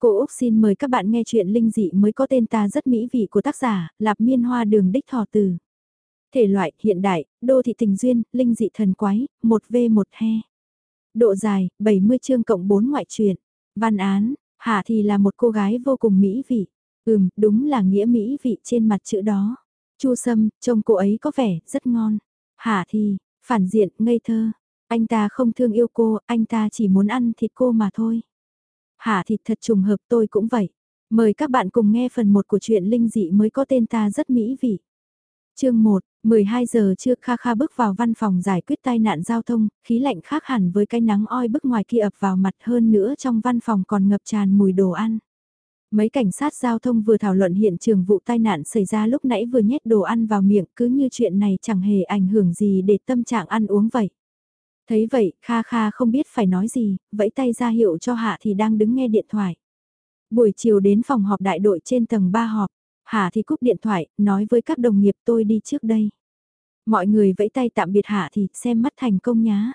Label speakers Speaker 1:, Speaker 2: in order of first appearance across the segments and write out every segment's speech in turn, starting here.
Speaker 1: Cô Úc xin mời các bạn nghe chuyện linh dị mới có tên ta rất mỹ vị của tác giả, Lạp Miên Hoa Đường Đích Thọ Từ. Thể loại, hiện đại, đô thị tình duyên, linh dị thần quái, 1V1 he. Độ dài, 70 chương cộng 4 ngoại truyện. Văn án, Hạ thì là một cô gái vô cùng mỹ vị. Ừm, đúng là nghĩa mỹ vị trên mặt chữ đó. Chu Sâm, trông cô ấy có vẻ rất ngon. Hạ thì, phản diện, ngây thơ. Anh ta không thương yêu cô, anh ta chỉ muốn ăn thịt cô mà thôi hả thịt thật trùng hợp tôi cũng vậy. Mời các bạn cùng nghe phần 1 của truyện linh dị mới có tên ta rất mỹ vị. Chương 1, 12 giờ trưa Kha Kha bước vào văn phòng giải quyết tai nạn giao thông, khí lạnh khác hẳn với cái nắng oi bức ngoài kia ập vào mặt hơn nữa trong văn phòng còn ngập tràn mùi đồ ăn. Mấy cảnh sát giao thông vừa thảo luận hiện trường vụ tai nạn xảy ra lúc nãy vừa nhét đồ ăn vào miệng cứ như chuyện này chẳng hề ảnh hưởng gì để tâm trạng ăn uống vậy. Thấy vậy, Kha Kha không biết phải nói gì, vẫy tay ra hiệu cho Hạ thì đang đứng nghe điện thoại. Buổi chiều đến phòng họp đại đội trên tầng 3 họp, Hạ thì cúp điện thoại, nói với các đồng nghiệp tôi đi trước đây. Mọi người vẫy tay tạm biệt Hạ thì xem mắt thành công nhá.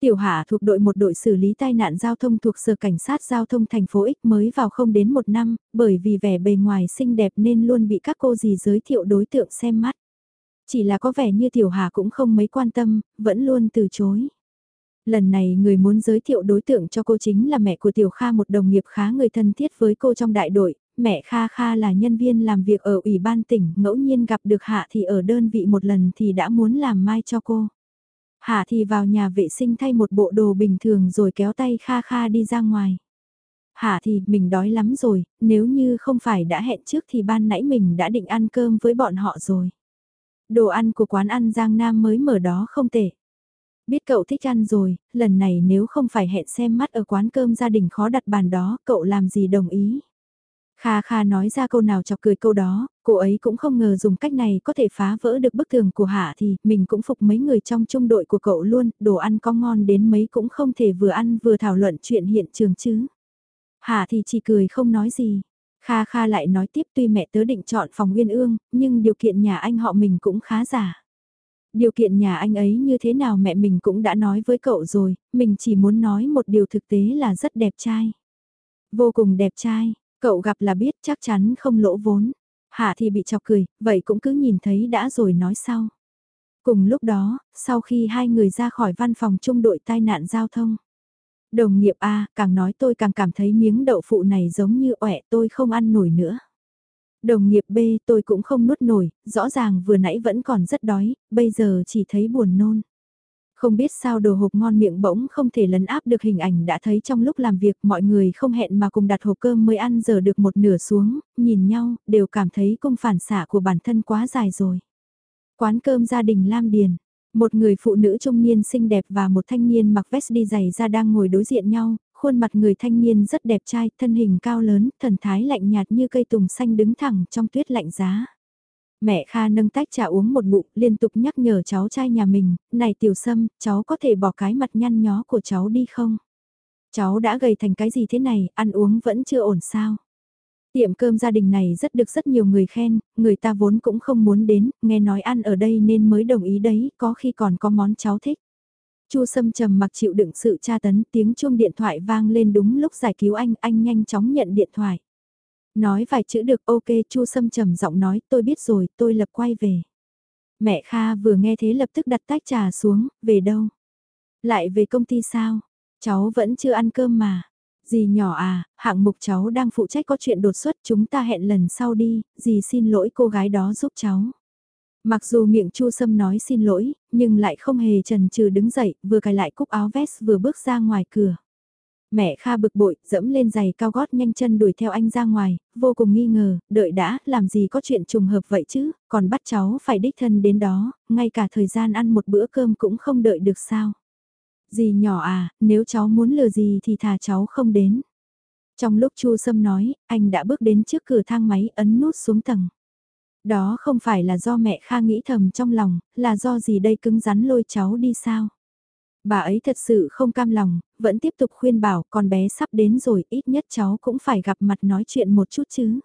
Speaker 1: Tiểu Hạ thuộc đội một đội xử lý tai nạn giao thông thuộc Sở Cảnh sát Giao thông thành phố X mới vào không đến một năm, bởi vì vẻ bề ngoài xinh đẹp nên luôn bị các cô dì giới thiệu đối tượng xem mắt. Chỉ là có vẻ như Tiểu Hà cũng không mấy quan tâm, vẫn luôn từ chối. Lần này người muốn giới thiệu đối tượng cho cô chính là mẹ của Tiểu Kha một đồng nghiệp khá người thân thiết với cô trong đại đội. Mẹ Kha Kha là nhân viên làm việc ở Ủy ban tỉnh, ngẫu nhiên gặp được Hạ thì ở đơn vị một lần thì đã muốn làm mai cho cô. Hạ thì vào nhà vệ sinh thay một bộ đồ bình thường rồi kéo tay Kha Kha đi ra ngoài. Hạ thì mình đói lắm rồi, nếu như không phải đã hẹn trước thì ban nãy mình đã định ăn cơm với bọn họ rồi. Đồ ăn của quán ăn Giang Nam mới mở đó không tệ. Biết cậu thích ăn rồi, lần này nếu không phải hẹn xem mắt ở quán cơm gia đình khó đặt bàn đó, cậu làm gì đồng ý. Kha Kha nói ra câu nào chọc cười câu đó, cô ấy cũng không ngờ dùng cách này có thể phá vỡ được bức tường của Hạ thì mình cũng phục mấy người trong trung đội của cậu luôn, đồ ăn có ngon đến mấy cũng không thể vừa ăn vừa thảo luận chuyện hiện trường chứ. Hạ thì chỉ cười không nói gì. Kha Kha lại nói tiếp tuy mẹ tớ định chọn phòng Nguyên Ương, nhưng điều kiện nhà anh họ mình cũng khá giả. Điều kiện nhà anh ấy như thế nào mẹ mình cũng đã nói với cậu rồi, mình chỉ muốn nói một điều thực tế là rất đẹp trai. Vô cùng đẹp trai, cậu gặp là biết chắc chắn không lỗ vốn. Hạ thì bị chọc cười, vậy cũng cứ nhìn thấy đã rồi nói sau. Cùng lúc đó, sau khi hai người ra khỏi văn phòng trung đội tai nạn giao thông. Đồng nghiệp A, càng nói tôi càng cảm thấy miếng đậu phụ này giống như ẻ tôi không ăn nổi nữa. Đồng nghiệp B tôi cũng không nuốt nổi, rõ ràng vừa nãy vẫn còn rất đói, bây giờ chỉ thấy buồn nôn. Không biết sao đồ hộp ngon miệng bỗng không thể lấn áp được hình ảnh đã thấy trong lúc làm việc mọi người không hẹn mà cùng đặt hộp cơm mới ăn giờ được một nửa xuống, nhìn nhau, đều cảm thấy công phản xạ của bản thân quá dài rồi. Quán cơm gia đình Lam Điền, một người phụ nữ trung niên xinh đẹp và một thanh niên mặc vest đi giày ra đang ngồi đối diện nhau, khuôn mặt người thanh niên rất đẹp trai, thân hình cao lớn, thần thái lạnh nhạt như cây tùng xanh đứng thẳng trong tuyết lạnh giá. Mẹ Kha nâng tách trà uống một bụng, liên tục nhắc nhở cháu trai nhà mình, này tiểu sâm, cháu có thể bỏ cái mặt nhăn nhó của cháu đi không? Cháu đã gầy thành cái gì thế này, ăn uống vẫn chưa ổn sao? Tiệm cơm gia đình này rất được rất nhiều người khen, người ta vốn cũng không muốn đến, nghe nói ăn ở đây nên mới đồng ý đấy, có khi còn có món cháu thích. Chu Sâm trầm mặc chịu đựng sự tra tấn, tiếng chuông điện thoại vang lên đúng lúc giải cứu anh, anh nhanh chóng nhận điện thoại. Nói vài chữ được ok, Chu Sâm trầm giọng nói, tôi biết rồi, tôi lập quay về. Mẹ Kha vừa nghe thế lập tức đặt tách trà xuống, về đâu? Lại về công ty sao? Cháu vẫn chưa ăn cơm mà. Dì nhỏ à, hạng mục cháu đang phụ trách có chuyện đột xuất chúng ta hẹn lần sau đi, dì xin lỗi cô gái đó giúp cháu. Mặc dù miệng Chu Sâm nói xin lỗi, nhưng lại không hề trần trừ đứng dậy, vừa cài lại cúc áo vest vừa bước ra ngoài cửa. Mẹ Kha bực bội, dẫm lên giày cao gót nhanh chân đuổi theo anh ra ngoài, vô cùng nghi ngờ, đợi đã, làm gì có chuyện trùng hợp vậy chứ, còn bắt cháu phải đích thân đến đó, ngay cả thời gian ăn một bữa cơm cũng không đợi được sao. Dì nhỏ à, nếu cháu muốn lừa gì thì thà cháu không đến. Trong lúc Chu Sâm nói, anh đã bước đến trước cửa thang máy ấn nút xuống tầng. Đó không phải là do mẹ Kha nghĩ thầm trong lòng, là do gì đây cứng rắn lôi cháu đi sao? Bà ấy thật sự không cam lòng, vẫn tiếp tục khuyên bảo con bé sắp đến rồi ít nhất cháu cũng phải gặp mặt nói chuyện một chút chứ.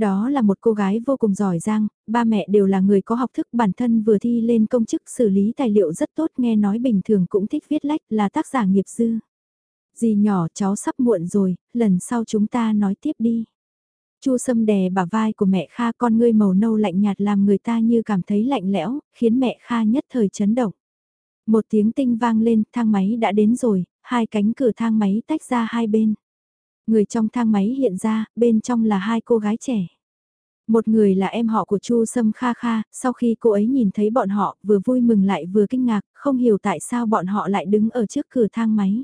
Speaker 1: Đó là một cô gái vô cùng giỏi giang, ba mẹ đều là người có học thức bản thân vừa thi lên công chức xử lý tài liệu rất tốt nghe nói bình thường cũng thích viết lách là tác giả nghiệp dư. Dì nhỏ cháu sắp muộn rồi, lần sau chúng ta nói tiếp đi. Chu Sâm đè bả vai của mẹ Kha con ngươi màu nâu lạnh nhạt làm người ta như cảm thấy lạnh lẽo, khiến mẹ Kha nhất thời chấn động. Một tiếng tinh vang lên, thang máy đã đến rồi, hai cánh cửa thang máy tách ra hai bên. Người trong thang máy hiện ra, bên trong là hai cô gái trẻ. Một người là em họ của Chu Sâm Kha Kha, sau khi cô ấy nhìn thấy bọn họ, vừa vui mừng lại vừa kinh ngạc, không hiểu tại sao bọn họ lại đứng ở trước cửa thang máy.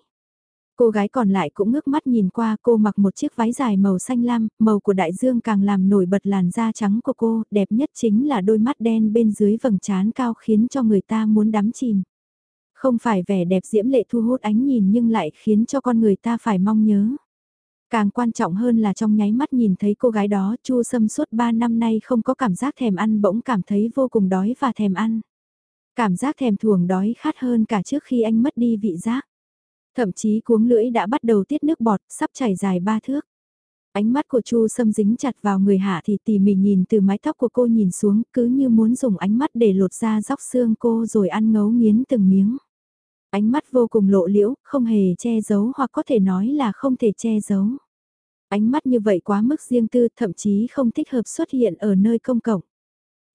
Speaker 1: Cô gái còn lại cũng ngước mắt nhìn qua cô mặc một chiếc váy dài màu xanh lam, màu của đại dương càng làm nổi bật làn da trắng của cô, đẹp nhất chính là đôi mắt đen bên dưới vầng trán cao khiến cho người ta muốn đắm chìm. Không phải vẻ đẹp diễm lệ thu hút ánh nhìn nhưng lại khiến cho con người ta phải mong nhớ. Càng quan trọng hơn là trong nháy mắt nhìn thấy cô gái đó Chu Sâm suốt 3 năm nay không có cảm giác thèm ăn bỗng cảm thấy vô cùng đói và thèm ăn. Cảm giác thèm thuồng đói khát hơn cả trước khi anh mất đi vị giác. Thậm chí cuống lưỡi đã bắt đầu tiết nước bọt, sắp chảy dài ba thước. Ánh mắt của Chu Sâm dính chặt vào người hạ thì tỉ mỉ nhìn từ mái tóc của cô nhìn xuống cứ như muốn dùng ánh mắt để lột ra dóc xương cô rồi ăn ngấu nghiến từng miếng. Ánh mắt vô cùng lộ liễu, không hề che giấu hoặc có thể nói là không thể che giấu. Ánh mắt như vậy quá mức riêng tư thậm chí không thích hợp xuất hiện ở nơi công cộng.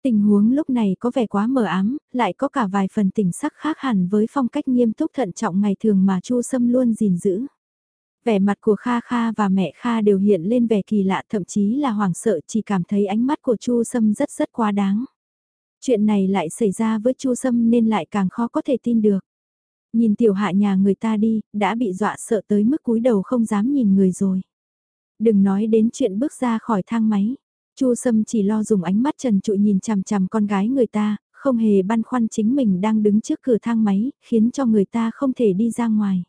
Speaker 1: Tình huống lúc này có vẻ quá mờ ám, lại có cả vài phần tình sắc khác hẳn với phong cách nghiêm túc thận trọng ngày thường mà Chu Sâm luôn gìn giữ. Vẻ mặt của Kha Kha và mẹ Kha đều hiện lên vẻ kỳ lạ thậm chí là hoảng sợ chỉ cảm thấy ánh mắt của Chu Sâm rất rất quá đáng. Chuyện này lại xảy ra với Chu Sâm nên lại càng khó có thể tin được. Nhìn tiểu hạ nhà người ta đi, đã bị dọa sợ tới mức cúi đầu không dám nhìn người rồi. Đừng nói đến chuyện bước ra khỏi thang máy. Chu Sâm chỉ lo dùng ánh mắt trần trụi nhìn chằm chằm con gái người ta, không hề băn khoăn chính mình đang đứng trước cửa thang máy, khiến cho người ta không thể đi ra ngoài.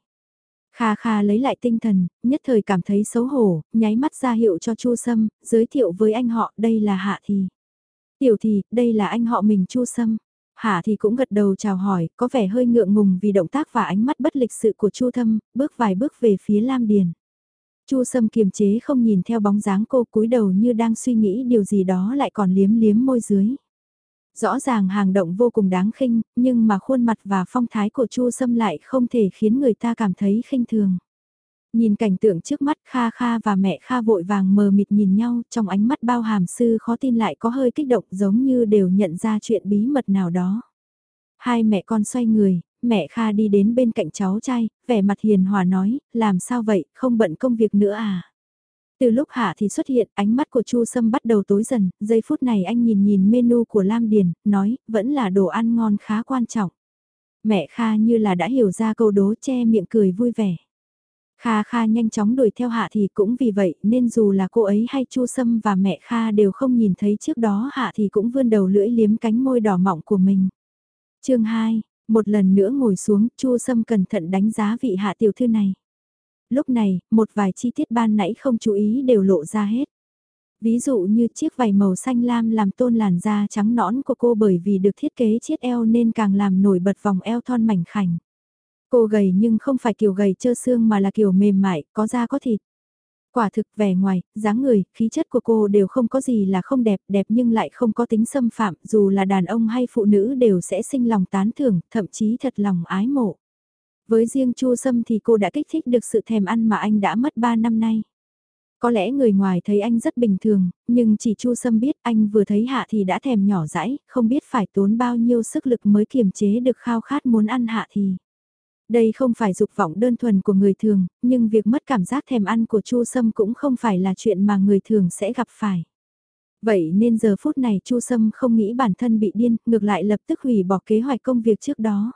Speaker 1: Kha Kha lấy lại tinh thần, nhất thời cảm thấy xấu hổ, nháy mắt ra hiệu cho Chu Sâm, giới thiệu với anh họ đây là Hạ Thì. Tiểu Thì, đây là anh họ mình Chu Sâm. Hạ Thì cũng gật đầu chào hỏi, có vẻ hơi ngượng ngùng vì động tác và ánh mắt bất lịch sự của Chu Thâm, bước vài bước về phía Lam Điền. Chu Sâm kiềm chế không nhìn theo bóng dáng cô cúi đầu như đang suy nghĩ điều gì đó lại còn liếm liếm môi dưới. Rõ ràng hàng động vô cùng đáng khinh, nhưng mà khuôn mặt và phong thái của Chu Sâm lại không thể khiến người ta cảm thấy khinh thường. Nhìn cảnh tượng trước mắt Kha Kha và mẹ Kha vội vàng mờ mịt nhìn nhau trong ánh mắt bao hàm sư khó tin lại có hơi kích động giống như đều nhận ra chuyện bí mật nào đó. Hai mẹ con xoay người, mẹ Kha đi đến bên cạnh cháu trai, vẻ mặt hiền hòa nói, làm sao vậy, không bận công việc nữa à? Từ lúc hạ thì xuất hiện, ánh mắt của Chu Sâm bắt đầu tối dần, giây phút này anh nhìn nhìn menu của Lam Điền, nói, vẫn là đồ ăn ngon khá quan trọng. Mẹ Kha như là đã hiểu ra câu đố che miệng cười vui vẻ. Kha Kha nhanh chóng đuổi theo Hạ thì cũng vì vậy nên dù là cô ấy hay Chu Sâm và mẹ Kha đều không nhìn thấy trước đó Hạ thì cũng vươn đầu lưỡi liếm cánh môi đỏ mọng của mình. chương 2, một lần nữa ngồi xuống, Chu Sâm cẩn thận đánh giá vị hạ tiểu thư này. Lúc này, một vài chi tiết ban nãy không chú ý đều lộ ra hết. Ví dụ như chiếc vải màu xanh lam làm tôn làn da trắng nõn của cô bởi vì được thiết kế chiếc eo nên càng làm nổi bật vòng eo thon mảnh khảnh. Cô gầy nhưng không phải kiểu gầy trơ xương mà là kiểu mềm mại, có da có thịt. Quả thực vẻ ngoài, dáng người, khí chất của cô đều không có gì là không đẹp, đẹp nhưng lại không có tính xâm phạm, dù là đàn ông hay phụ nữ đều sẽ sinh lòng tán thưởng, thậm chí thật lòng ái mộ. Với riêng Chu Sâm thì cô đã kích thích được sự thèm ăn mà anh đã mất 3 năm nay. Có lẽ người ngoài thấy anh rất bình thường, nhưng chỉ Chu Sâm biết anh vừa thấy Hạ thì đã thèm nhỏ dãi, không biết phải tốn bao nhiêu sức lực mới kiềm chế được khao khát muốn ăn Hạ thì. Đây không phải dục vọng đơn thuần của người thường, nhưng việc mất cảm giác thèm ăn của Chu Sâm cũng không phải là chuyện mà người thường sẽ gặp phải. Vậy nên giờ phút này Chu Sâm không nghĩ bản thân bị điên, ngược lại lập tức hủy bỏ kế hoạch công việc trước đó.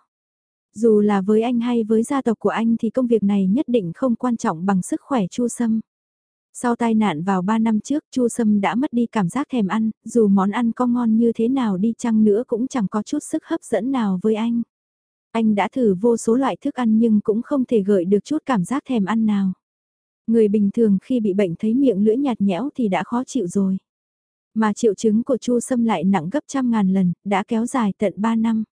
Speaker 1: Dù là với anh hay với gia tộc của anh thì công việc này nhất định không quan trọng bằng sức khỏe Chu Sâm. Sau tai nạn vào 3 năm trước Chu Sâm đã mất đi cảm giác thèm ăn, dù món ăn có ngon như thế nào đi chăng nữa cũng chẳng có chút sức hấp dẫn nào với anh. Anh đã thử vô số loại thức ăn nhưng cũng không thể gợi được chút cảm giác thèm ăn nào. Người bình thường khi bị bệnh thấy miệng lưỡi nhạt nhẽo thì đã khó chịu rồi. Mà triệu chứng của Chu Sâm lại nặng gấp trăm ngàn lần, đã kéo dài tận 3 năm.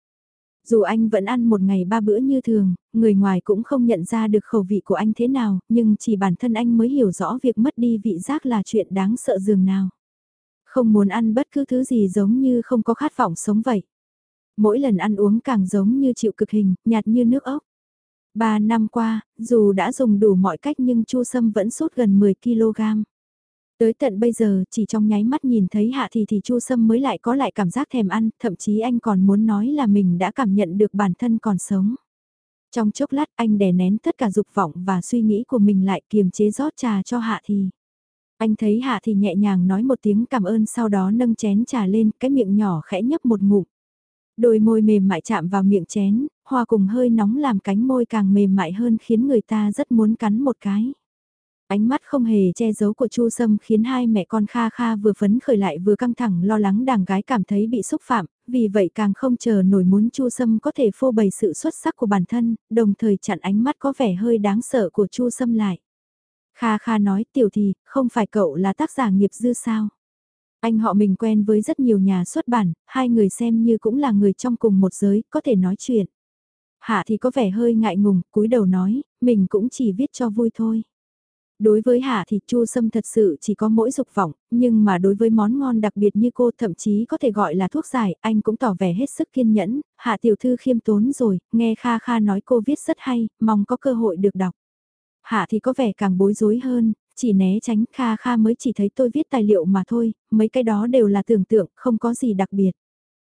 Speaker 1: Dù anh vẫn ăn một ngày ba bữa như thường, người ngoài cũng không nhận ra được khẩu vị của anh thế nào, nhưng chỉ bản thân anh mới hiểu rõ việc mất đi vị giác là chuyện đáng sợ dường nào. Không muốn ăn bất cứ thứ gì giống như không có khát vọng sống vậy mỗi lần ăn uống càng giống như chịu cực hình, nhạt như nước ốc. Ba năm qua, dù đã dùng đủ mọi cách nhưng Chu Sâm vẫn sốt gần 10kg. Tới tận bây giờ, chỉ trong nháy mắt nhìn thấy Hạ thì thì Chu Sâm mới lại có lại cảm giác thèm ăn, thậm chí anh còn muốn nói là mình đã cảm nhận được bản thân còn sống. Trong chốc lát anh đè nén tất cả dục vọng và suy nghĩ của mình lại kiềm chế rót trà cho Hạ thì. Anh thấy Hạ thì nhẹ nhàng nói một tiếng cảm ơn sau đó nâng chén trà lên, cái miệng nhỏ khẽ nhấp một ngụm. Đôi môi mềm mại chạm vào miệng chén, hòa cùng hơi nóng làm cánh môi càng mềm mại hơn khiến người ta rất muốn cắn một cái. Ánh mắt không hề che giấu của Chu Sâm khiến hai mẹ con Kha Kha vừa phấn khởi lại vừa căng thẳng lo lắng đàng gái cảm thấy bị xúc phạm, vì vậy càng không chờ nổi muốn Chu Sâm có thể phô bày sự xuất sắc của bản thân, đồng thời chặn ánh mắt có vẻ hơi đáng sợ của Chu Sâm lại. Kha Kha nói tiểu thì, không phải cậu là tác giả nghiệp dư sao? Anh họ mình quen với rất nhiều nhà xuất bản, hai người xem như cũng là người trong cùng một giới, có thể nói chuyện. Hạ thì có vẻ hơi ngại ngùng, cúi đầu nói, mình cũng chỉ viết cho vui thôi. Đối với Hạ thì Chu Sâm thật sự chỉ có mỗi dục vọng, nhưng mà đối với món ngon đặc biệt như cô thậm chí có thể gọi là thuốc giải, anh cũng tỏ vẻ hết sức kiên nhẫn, Hạ tiểu thư khiêm tốn rồi, nghe Kha Kha nói cô viết rất hay, mong có cơ hội được đọc. Hạ thì có vẻ càng bối rối hơn, chỉ né tránh Kha Kha mới chỉ thấy tôi viết tài liệu mà thôi, mấy cái đó đều là tưởng tượng, không có gì đặc biệt.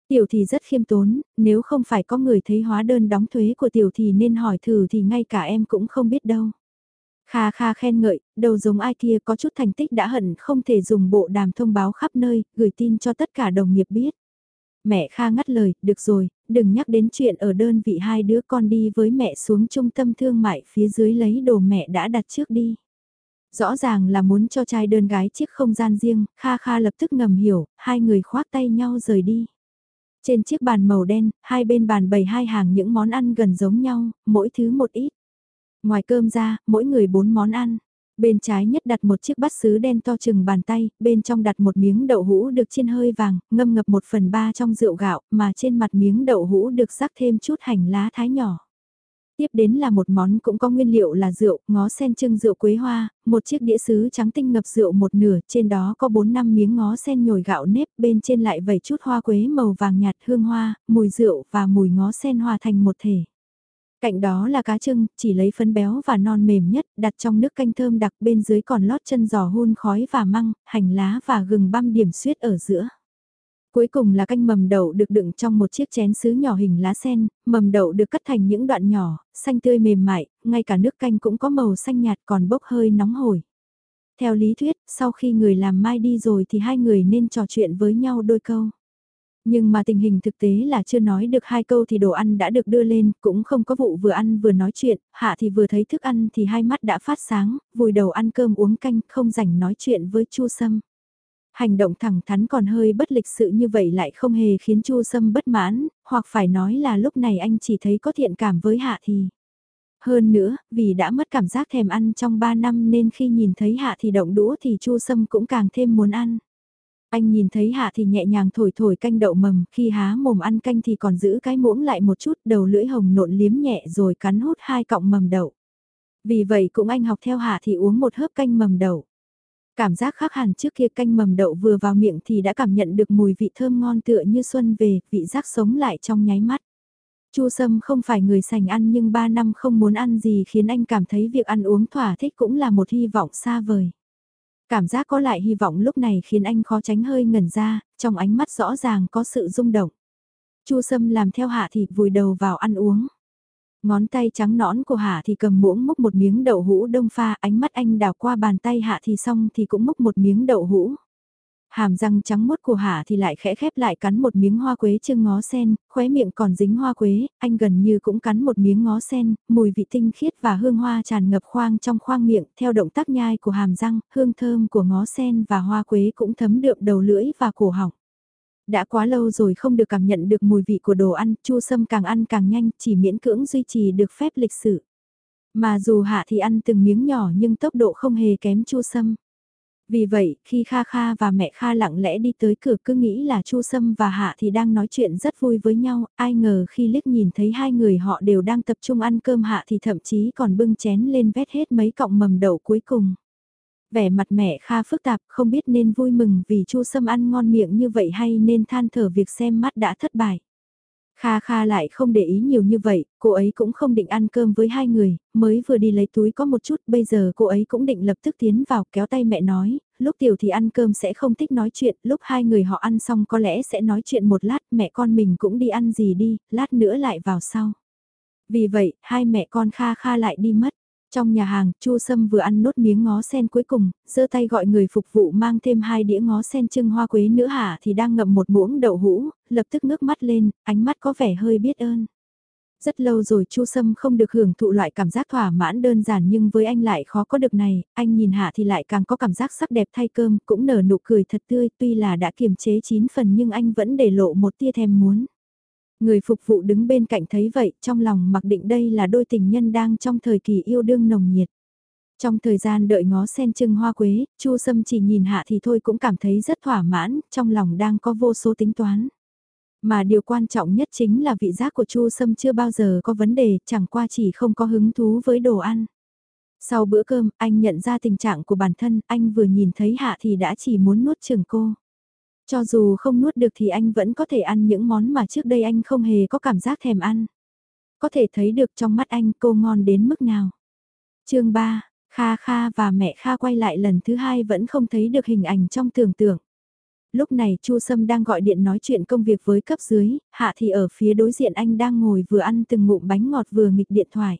Speaker 1: Tiểu thì rất khiêm tốn, nếu không phải có người thấy hóa đơn đóng thuế của tiểu thì nên hỏi thử thì ngay cả em cũng không biết đâu. Kha kha khen ngợi, đầu giống ai kia có chút thành tích đã hận không thể dùng bộ đàm thông báo khắp nơi, gửi tin cho tất cả đồng nghiệp biết. Mẹ Kha ngắt lời, được rồi, đừng nhắc đến chuyện ở đơn vị hai đứa con đi với mẹ xuống trung tâm thương mại phía dưới lấy đồ mẹ đã đặt trước đi. Rõ ràng là muốn cho trai đơn gái chiếc không gian riêng, Kha Kha lập tức ngầm hiểu, hai người khoác tay nhau rời đi. Trên chiếc bàn màu đen, hai bên bàn bày hai hàng những món ăn gần giống nhau, mỗi thứ một ít. Ngoài cơm ra, mỗi người bốn món ăn. Bên trái nhất đặt một chiếc bát sứ đen to chừng bàn tay, bên trong đặt một miếng đậu hũ được chiên hơi vàng, ngâm ngập một phần ba trong rượu gạo, mà trên mặt miếng đậu hũ được rắc thêm chút hành lá thái nhỏ. Tiếp đến là một món cũng có nguyên liệu là rượu, ngó sen trưng rượu quế hoa, một chiếc đĩa sứ trắng tinh ngập rượu một nửa, trên đó có 4 năm miếng ngó sen nhồi gạo nếp, bên trên lại vẩy chút hoa quế màu vàng nhạt hương hoa, mùi rượu và mùi ngó sen hòa thành một thể. Cạnh đó là cá trưng, chỉ lấy phấn béo và non mềm nhất, đặt trong nước canh thơm đặc bên dưới còn lót chân giò hun khói và măng, hành lá và gừng băm điểm suyết ở giữa. Cuối cùng là canh mầm đậu được đựng trong một chiếc chén sứ nhỏ hình lá sen, mầm đậu được cắt thành những đoạn nhỏ, xanh tươi mềm mại, ngay cả nước canh cũng có màu xanh nhạt còn bốc hơi nóng hổi. Theo lý thuyết, sau khi người làm mai đi rồi thì hai người nên trò chuyện với nhau đôi câu. Nhưng mà tình hình thực tế là chưa nói được hai câu thì đồ ăn đã được đưa lên, cũng không có vụ vừa ăn vừa nói chuyện, hạ thì vừa thấy thức ăn thì hai mắt đã phát sáng, vùi đầu ăn cơm uống canh, không rảnh nói chuyện với Chu Sâm. Hành động thẳng thắn còn hơi bất lịch sự như vậy lại không hề khiến Chu Sâm bất mãn, hoặc phải nói là lúc này anh chỉ thấy có thiện cảm với Hạ thì. Hơn nữa, vì đã mất cảm giác thèm ăn trong 3 năm nên khi nhìn thấy Hạ thì động đũa thì Chu Sâm cũng càng thêm muốn ăn. Anh nhìn thấy Hạ thì nhẹ nhàng thổi thổi canh đậu mầm, khi há mồm ăn canh thì còn giữ cái muỗng lại một chút, đầu lưỡi hồng nộn liếm nhẹ rồi cắn hút hai cọng mầm đậu. Vì vậy cũng anh học theo Hạ thì uống một hớp canh mầm đậu. Cảm giác khác hẳn trước kia canh mầm đậu vừa vào miệng thì đã cảm nhận được mùi vị thơm ngon tựa như xuân về, vị giác sống lại trong nháy mắt. Chu Sâm không phải người sành ăn nhưng ba năm không muốn ăn gì khiến anh cảm thấy việc ăn uống thỏa thích cũng là một hy vọng xa vời. Cảm giác có lại hy vọng lúc này khiến anh khó tránh hơi ngẩn ra, trong ánh mắt rõ ràng có sự rung động. Chu Sâm làm theo hạ thì vùi đầu vào ăn uống. Ngón tay trắng nõn của Hạ thì cầm muỗng múc một miếng đậu hũ đông pha, ánh mắt anh đào qua bàn tay Hạ thì xong thì cũng múc một miếng đậu hũ. Hàm răng trắng mốt của Hạ thì lại khẽ khép lại cắn một miếng hoa quế chưng ngó sen, khóe miệng còn dính hoa quế, anh gần như cũng cắn một miếng ngó sen, mùi vị tinh khiết và hương hoa tràn ngập khoang trong khoang miệng, theo động tác nhai của hàm răng, hương thơm của ngó sen và hoa quế cũng thấm đượm đầu lưỡi và cổ họng. Đã quá lâu rồi không được cảm nhận được mùi vị của đồ ăn, chu sâm càng ăn càng nhanh, chỉ miễn cưỡng duy trì được phép lịch sự Mà dù hạ thì ăn từng miếng nhỏ nhưng tốc độ không hề kém chu sâm. Vì vậy, khi Kha Kha và mẹ Kha lặng lẽ đi tới cửa cứ nghĩ là Chu Sâm và Hạ thì đang nói chuyện rất vui với nhau, ai ngờ khi liếc nhìn thấy hai người họ đều đang tập trung ăn cơm Hạ thì thậm chí còn bưng chén lên vét hết mấy cọng mầm đậu cuối cùng. Vẻ mặt mẹ Kha phức tạp, không biết nên vui mừng vì Chu Sâm ăn ngon miệng như vậy hay nên than thở việc xem mắt đã thất bại. Kha Kha lại không để ý nhiều như vậy, cô ấy cũng không định ăn cơm với hai người, mới vừa đi lấy túi có một chút, bây giờ cô ấy cũng định lập tức tiến vào kéo tay mẹ nói, lúc tiểu thì ăn cơm sẽ không thích nói chuyện, lúc hai người họ ăn xong có lẽ sẽ nói chuyện một lát, mẹ con mình cũng đi ăn gì đi, lát nữa lại vào sau. Vì vậy, hai mẹ con Kha Kha lại đi mất. Trong nhà hàng, Chu Sâm vừa ăn nốt miếng ngó sen cuối cùng, giơ tay gọi người phục vụ mang thêm hai đĩa ngó sen trưng hoa quế nữa hả thì đang ngậm một muỗng đậu hũ, lập tức ngước mắt lên, ánh mắt có vẻ hơi biết ơn. Rất lâu rồi Chu Sâm không được hưởng thụ loại cảm giác thỏa mãn đơn giản nhưng với anh lại khó có được này, anh nhìn Hạ thì lại càng có cảm giác sắc đẹp thay cơm, cũng nở nụ cười thật tươi, tuy là đã kiềm chế chín phần nhưng anh vẫn để lộ một tia thèm muốn. Người phục vụ đứng bên cạnh thấy vậy, trong lòng mặc định đây là đôi tình nhân đang trong thời kỳ yêu đương nồng nhiệt. Trong thời gian đợi ngó sen trưng hoa quế, Chu Sâm chỉ nhìn hạ thì thôi cũng cảm thấy rất thỏa mãn, trong lòng đang có vô số tính toán. Mà điều quan trọng nhất chính là vị giác của Chu Sâm chưa bao giờ có vấn đề, chẳng qua chỉ không có hứng thú với đồ ăn. Sau bữa cơm, anh nhận ra tình trạng của bản thân, anh vừa nhìn thấy Hạ thì đã chỉ muốn nuốt chừng cô. Cho dù không nuốt được thì anh vẫn có thể ăn những món mà trước đây anh không hề có cảm giác thèm ăn. Có thể thấy được trong mắt anh cô ngon đến mức nào. chương 3, Kha Kha và mẹ Kha quay lại lần thứ hai vẫn không thấy được hình ảnh trong tưởng tượng. Lúc này Chu Sâm đang gọi điện nói chuyện công việc với cấp dưới, Hạ thì ở phía đối diện anh đang ngồi vừa ăn từng ngụm bánh ngọt vừa nghịch điện thoại.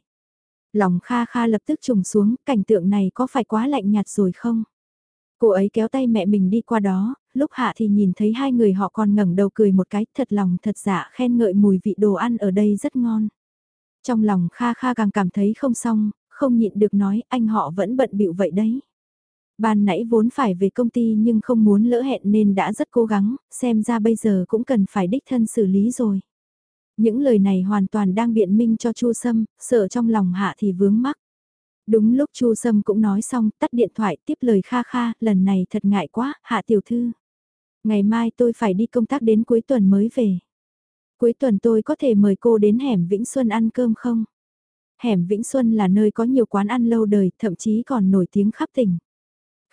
Speaker 1: Lòng Kha Kha lập tức trùng xuống, cảnh tượng này có phải quá lạnh nhạt rồi không? Cô ấy kéo tay mẹ mình đi qua đó, lúc hạ thì nhìn thấy hai người họ còn ngẩng đầu cười một cái thật lòng thật dạ khen ngợi mùi vị đồ ăn ở đây rất ngon. Trong lòng Kha Kha càng cảm thấy không xong, không nhịn được nói anh họ vẫn bận bịu vậy đấy. Ban nãy vốn phải về công ty nhưng không muốn lỡ hẹn nên đã rất cố gắng, xem ra bây giờ cũng cần phải đích thân xử lý rồi. Những lời này hoàn toàn đang biện minh cho Chu Sâm, sợ trong lòng hạ thì vướng mắc. Đúng lúc Chu Sâm cũng nói xong, tắt điện thoại tiếp lời Kha Kha, lần này thật ngại quá, hạ tiểu thư. Ngày mai tôi phải đi công tác đến cuối tuần mới về. Cuối tuần tôi có thể mời cô đến hẻm Vĩnh Xuân ăn cơm không? Hẻm Vĩnh Xuân là nơi có nhiều quán ăn lâu đời, thậm chí còn nổi tiếng khắp tỉnh.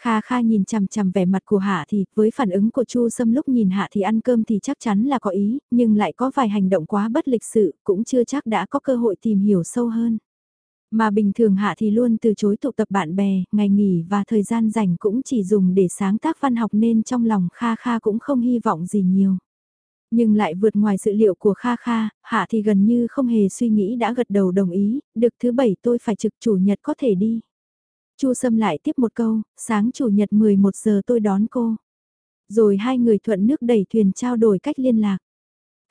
Speaker 1: Kha Kha nhìn chằm chằm vẻ mặt của Hạ thì, với phản ứng của Chu Sâm lúc nhìn Hạ thì ăn cơm thì chắc chắn là có ý, nhưng lại có vài hành động quá bất lịch sự, cũng chưa chắc đã có cơ hội tìm hiểu sâu hơn. Mà bình thường Hạ thì luôn từ chối tụ tập bạn bè, ngày nghỉ và thời gian rảnh cũng chỉ dùng để sáng tác văn học nên trong lòng Kha Kha cũng không hy vọng gì nhiều. Nhưng lại vượt ngoài dự liệu của Kha Kha, Hạ thì gần như không hề suy nghĩ đã gật đầu đồng ý, được thứ bảy tôi phải trực chủ nhật có thể đi. Chu Sâm lại tiếp một câu, sáng chủ nhật 11 giờ tôi đón cô. Rồi hai người thuận nước đẩy thuyền trao đổi cách liên lạc.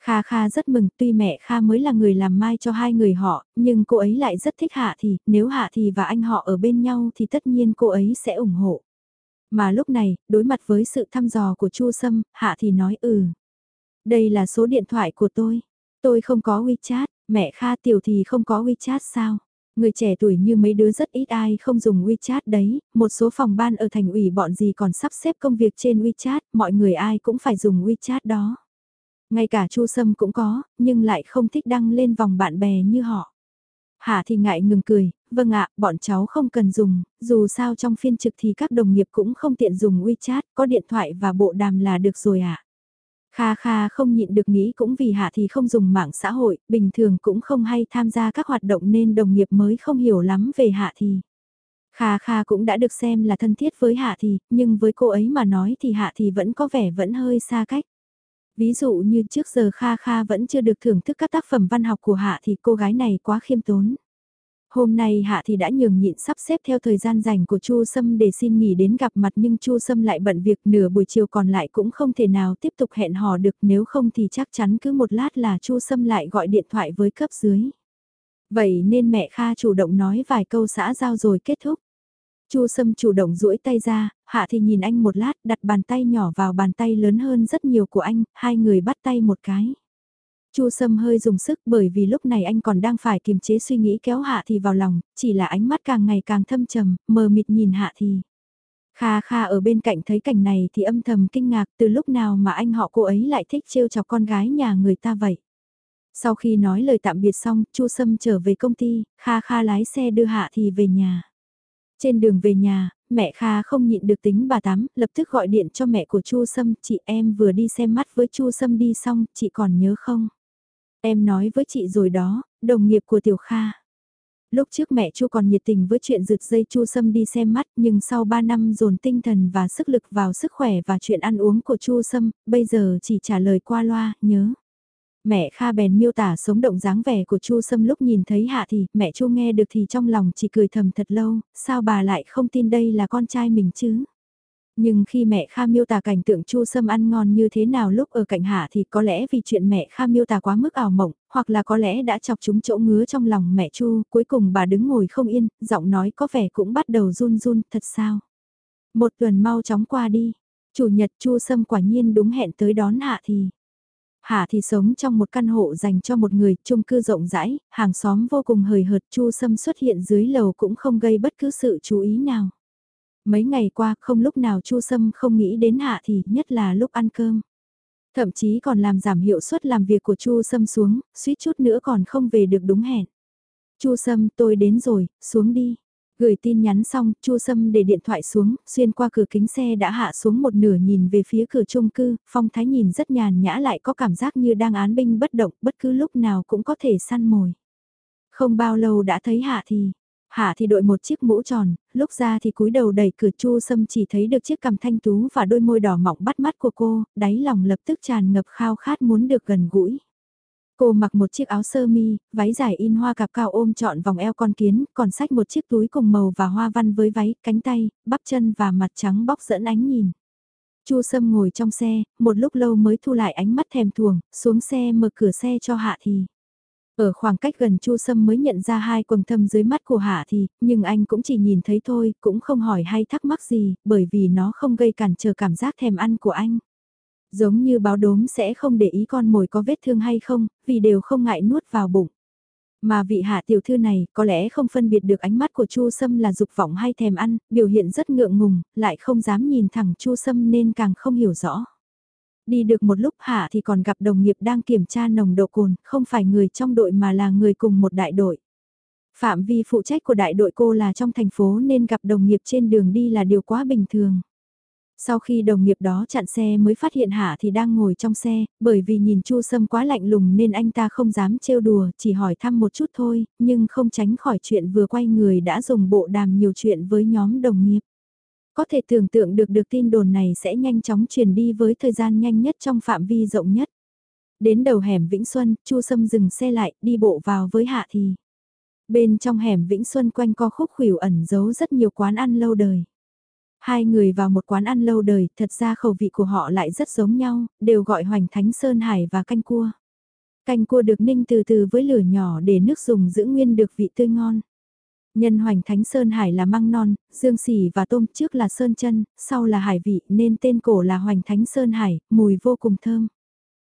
Speaker 1: Kha Kha rất mừng tuy mẹ Kha mới là người làm mai cho hai người họ, nhưng cô ấy lại rất thích Hạ Thì, nếu Hạ Thì và anh họ ở bên nhau thì tất nhiên cô ấy sẽ ủng hộ. Mà lúc này, đối mặt với sự thăm dò của Chu Sâm, Hạ Thì nói ừ. Đây là số điện thoại của tôi. Tôi không có WeChat, mẹ Kha Tiểu thì không có WeChat sao? Người trẻ tuổi như mấy đứa rất ít ai không dùng WeChat đấy, một số phòng ban ở thành ủy bọn gì còn sắp xếp công việc trên WeChat, mọi người ai cũng phải dùng WeChat đó. Ngay cả Chu Sâm cũng có, nhưng lại không thích đăng lên vòng bạn bè như họ. Hạ thì ngại ngừng cười, vâng ạ, bọn cháu không cần dùng, dù sao trong phiên trực thì các đồng nghiệp cũng không tiện dùng WeChat, có điện thoại và bộ đàm là được rồi ạ. À. Kha Kha không nhịn được nghĩ cũng vì Hạ thì không dùng mạng xã hội, bình thường cũng không hay tham gia các hoạt động nên đồng nghiệp mới không hiểu lắm về Hạ thì. Kha Kha cũng đã được xem là thân thiết với Hạ thì, nhưng với cô ấy mà nói thì Hạ thì vẫn có vẻ vẫn hơi xa cách. Ví dụ như trước giờ Kha Kha vẫn chưa được thưởng thức các tác phẩm văn học của Hạ thì cô gái này quá khiêm tốn. Hôm nay Hạ thì đã nhường nhịn sắp xếp theo thời gian rảnh của Chu Sâm để xin nghỉ đến gặp mặt nhưng Chu Sâm lại bận việc nửa buổi chiều còn lại cũng không thể nào tiếp tục hẹn hò được, nếu không thì chắc chắn cứ một lát là Chu Sâm lại gọi điện thoại với cấp dưới. Vậy nên mẹ Kha chủ động nói vài câu xã giao rồi kết thúc. Chu Sâm chủ động duỗi tay ra, Hạ thì nhìn anh một lát, đặt bàn tay nhỏ vào bàn tay lớn hơn rất nhiều của anh, hai người bắt tay một cái. Chu Sâm hơi dùng sức bởi vì lúc này anh còn đang phải kiềm chế suy nghĩ kéo Hạ thì vào lòng, chỉ là ánh mắt càng ngày càng thâm trầm, mờ mịt nhìn Hạ thì. Kha Kha ở bên cạnh thấy cảnh này thì âm thầm kinh ngạc từ lúc nào mà anh họ cô ấy lại thích trêu chọc con gái nhà người ta vậy. Sau khi nói lời tạm biệt xong, Chu Sâm trở về công ty, Kha Kha lái xe đưa Hạ thì về nhà. Trên đường về nhà, mẹ Kha không nhịn được tính bà tắm, lập tức gọi điện cho mẹ của Chu Sâm, chị em vừa đi xem mắt với Chu Sâm đi xong, chị còn nhớ không? Em nói với chị rồi đó, đồng nghiệp của Tiểu Kha. Lúc trước mẹ Chu còn nhiệt tình với chuyện rượt dây Chu Sâm đi xem mắt, nhưng sau 3 năm dồn tinh thần và sức lực vào sức khỏe và chuyện ăn uống của Chu Sâm, bây giờ chỉ trả lời qua loa, nhớ. Mẹ Kha bèn miêu tả sống động dáng vẻ của Chu Sâm lúc nhìn thấy Hạ thì, mẹ Chu nghe được thì trong lòng chỉ cười thầm thật lâu, sao bà lại không tin đây là con trai mình chứ? Nhưng khi mẹ Kha miêu tả cảnh tượng Chu Sâm ăn ngon như thế nào lúc ở cạnh Hạ thì có lẽ vì chuyện mẹ Kha miêu tả quá mức ảo mộng, hoặc là có lẽ đã chọc chúng chỗ ngứa trong lòng mẹ Chu, cuối cùng bà đứng ngồi không yên, giọng nói có vẻ cũng bắt đầu run run, thật sao? Một tuần mau chóng qua đi, chủ nhật Chu Sâm quả nhiên đúng hẹn tới đón Hạ thì. Hà thì sống trong một căn hộ dành cho một người, chung cư rộng rãi, hàng xóm vô cùng hời hợt Chu Sâm xuất hiện dưới lầu cũng không gây bất cứ sự chú ý nào. Mấy ngày qua không lúc nào Chu Sâm không nghĩ đến Hạ thì nhất là lúc ăn cơm. Thậm chí còn làm giảm hiệu suất làm việc của Chu Sâm xuống, suýt chút nữa còn không về được đúng hẹn. Chu Sâm tôi đến rồi, xuống đi. Gửi tin nhắn xong, Chu Sâm để điện thoại xuống, xuyên qua cửa kính xe đã hạ xuống một nửa nhìn về phía cửa chung cư, phong thái nhìn rất nhàn nhã lại có cảm giác như đang án binh bất động, bất cứ lúc nào cũng có thể săn mồi. Không bao lâu đã thấy hạ thì, Hạ thì đội một chiếc mũ tròn, lúc ra thì cúi đầu đẩy cửa chu sâm chỉ thấy được chiếc cằm thanh tú và đôi môi đỏ mọng bắt mắt của cô, đáy lòng lập tức tràn ngập khao khát muốn được gần gũi. Cô mặc một chiếc áo sơ mi, váy dài in hoa cặp cao ôm trọn vòng eo con kiến, còn xách một chiếc túi cùng màu và hoa văn với váy, cánh tay, bắp chân và mặt trắng bóc dẫn ánh nhìn. Chu Sâm ngồi trong xe, một lúc lâu mới thu lại ánh mắt thèm thuồng, xuống xe mở cửa xe cho Hạ thì. Ở khoảng cách gần Chu Sâm mới nhận ra hai quầng thâm dưới mắt của Hạ thì, nhưng anh cũng chỉ nhìn thấy thôi, cũng không hỏi hay thắc mắc gì, bởi vì nó không gây cản trở cảm giác thèm ăn của anh. Giống như báo đốm sẽ không để ý con mồi có vết thương hay không, vì đều không ngại nuốt vào bụng. Mà vị hạ tiểu thư này có lẽ không phân biệt được ánh mắt của Chu Sâm là dục vọng hay thèm ăn, biểu hiện rất ngượng ngùng, lại không dám nhìn thẳng Chu Sâm nên càng không hiểu rõ. Đi được một lúc hạ thì còn gặp đồng nghiệp đang kiểm tra nồng độ cồn, không phải người trong đội mà là người cùng một đại đội. Phạm vi phụ trách của đại đội cô là trong thành phố nên gặp đồng nghiệp trên đường đi là điều quá bình thường. Sau khi đồng nghiệp đó chặn xe mới phát hiện Hạ thì đang ngồi trong xe, bởi vì nhìn Chu Sâm quá lạnh lùng nên anh ta không dám trêu đùa, chỉ hỏi thăm một chút thôi, nhưng không tránh khỏi chuyện vừa quay người đã dùng bộ đàm nhiều chuyện với nhóm đồng nghiệp. Có thể tưởng tượng được được tin đồn này sẽ nhanh chóng truyền đi với thời gian nhanh nhất trong phạm vi rộng nhất. Đến đầu hẻm Vĩnh Xuân, Chu Sâm dừng xe lại, đi bộ vào với Hạ thì. Bên trong hẻm Vĩnh Xuân quanh co khúc khuỷu ẩn giấu rất nhiều quán ăn lâu đời. Hai người vào một quán ăn lâu đời, thật ra khẩu vị của họ lại rất giống nhau, đều gọi hoành thánh sơn hải và canh cua. Canh cua được ninh từ từ với lửa nhỏ để nước dùng giữ nguyên được vị tươi ngon. Nhân hoành thánh sơn hải là măng non, dương xỉ và tôm trước là sơn chân, sau là hải vị nên tên cổ là hoành thánh sơn hải, mùi vô cùng thơm.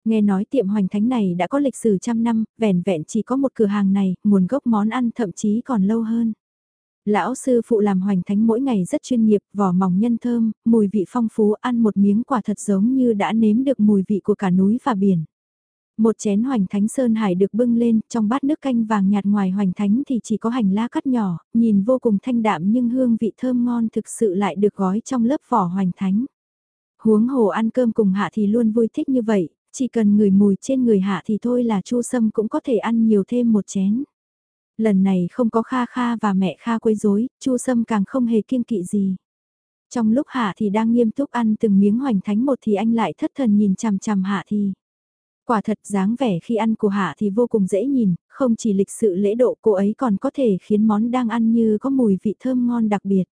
Speaker 1: Nghe nói tiệm hoành thánh này đã có lịch sử trăm năm, vẻn vẹn chỉ có một cửa hàng này, nguồn gốc món ăn thậm chí còn lâu hơn. Lão sư phụ làm hoành thánh mỗi ngày rất chuyên nghiệp, vỏ mỏng nhân thơm, mùi vị phong phú ăn một miếng quả thật giống như đã nếm được mùi vị của cả núi và biển. Một chén hoành thánh sơn hải được bưng lên, trong bát nước canh vàng nhạt ngoài hoành thánh thì chỉ có hành lá cắt nhỏ, nhìn vô cùng thanh đạm nhưng hương vị thơm ngon thực sự lại được gói trong lớp vỏ hoành thánh. Huống hồ ăn cơm cùng hạ thì luôn vui thích như vậy, chỉ cần người mùi trên người hạ thì thôi là chu sâm cũng có thể ăn nhiều thêm một chén. Lần này không có Kha Kha và mẹ Kha quấy rối, Chu Sâm càng không hề kiêng kỵ gì. Trong lúc Hạ thì đang nghiêm túc ăn từng miếng hoành thánh một thì anh lại thất thần nhìn chằm chằm Hạ thì. Quả thật dáng vẻ khi ăn của Hạ thì vô cùng dễ nhìn, không chỉ lịch sự lễ độ cô ấy còn có thể khiến món đang ăn như có mùi vị thơm ngon đặc biệt.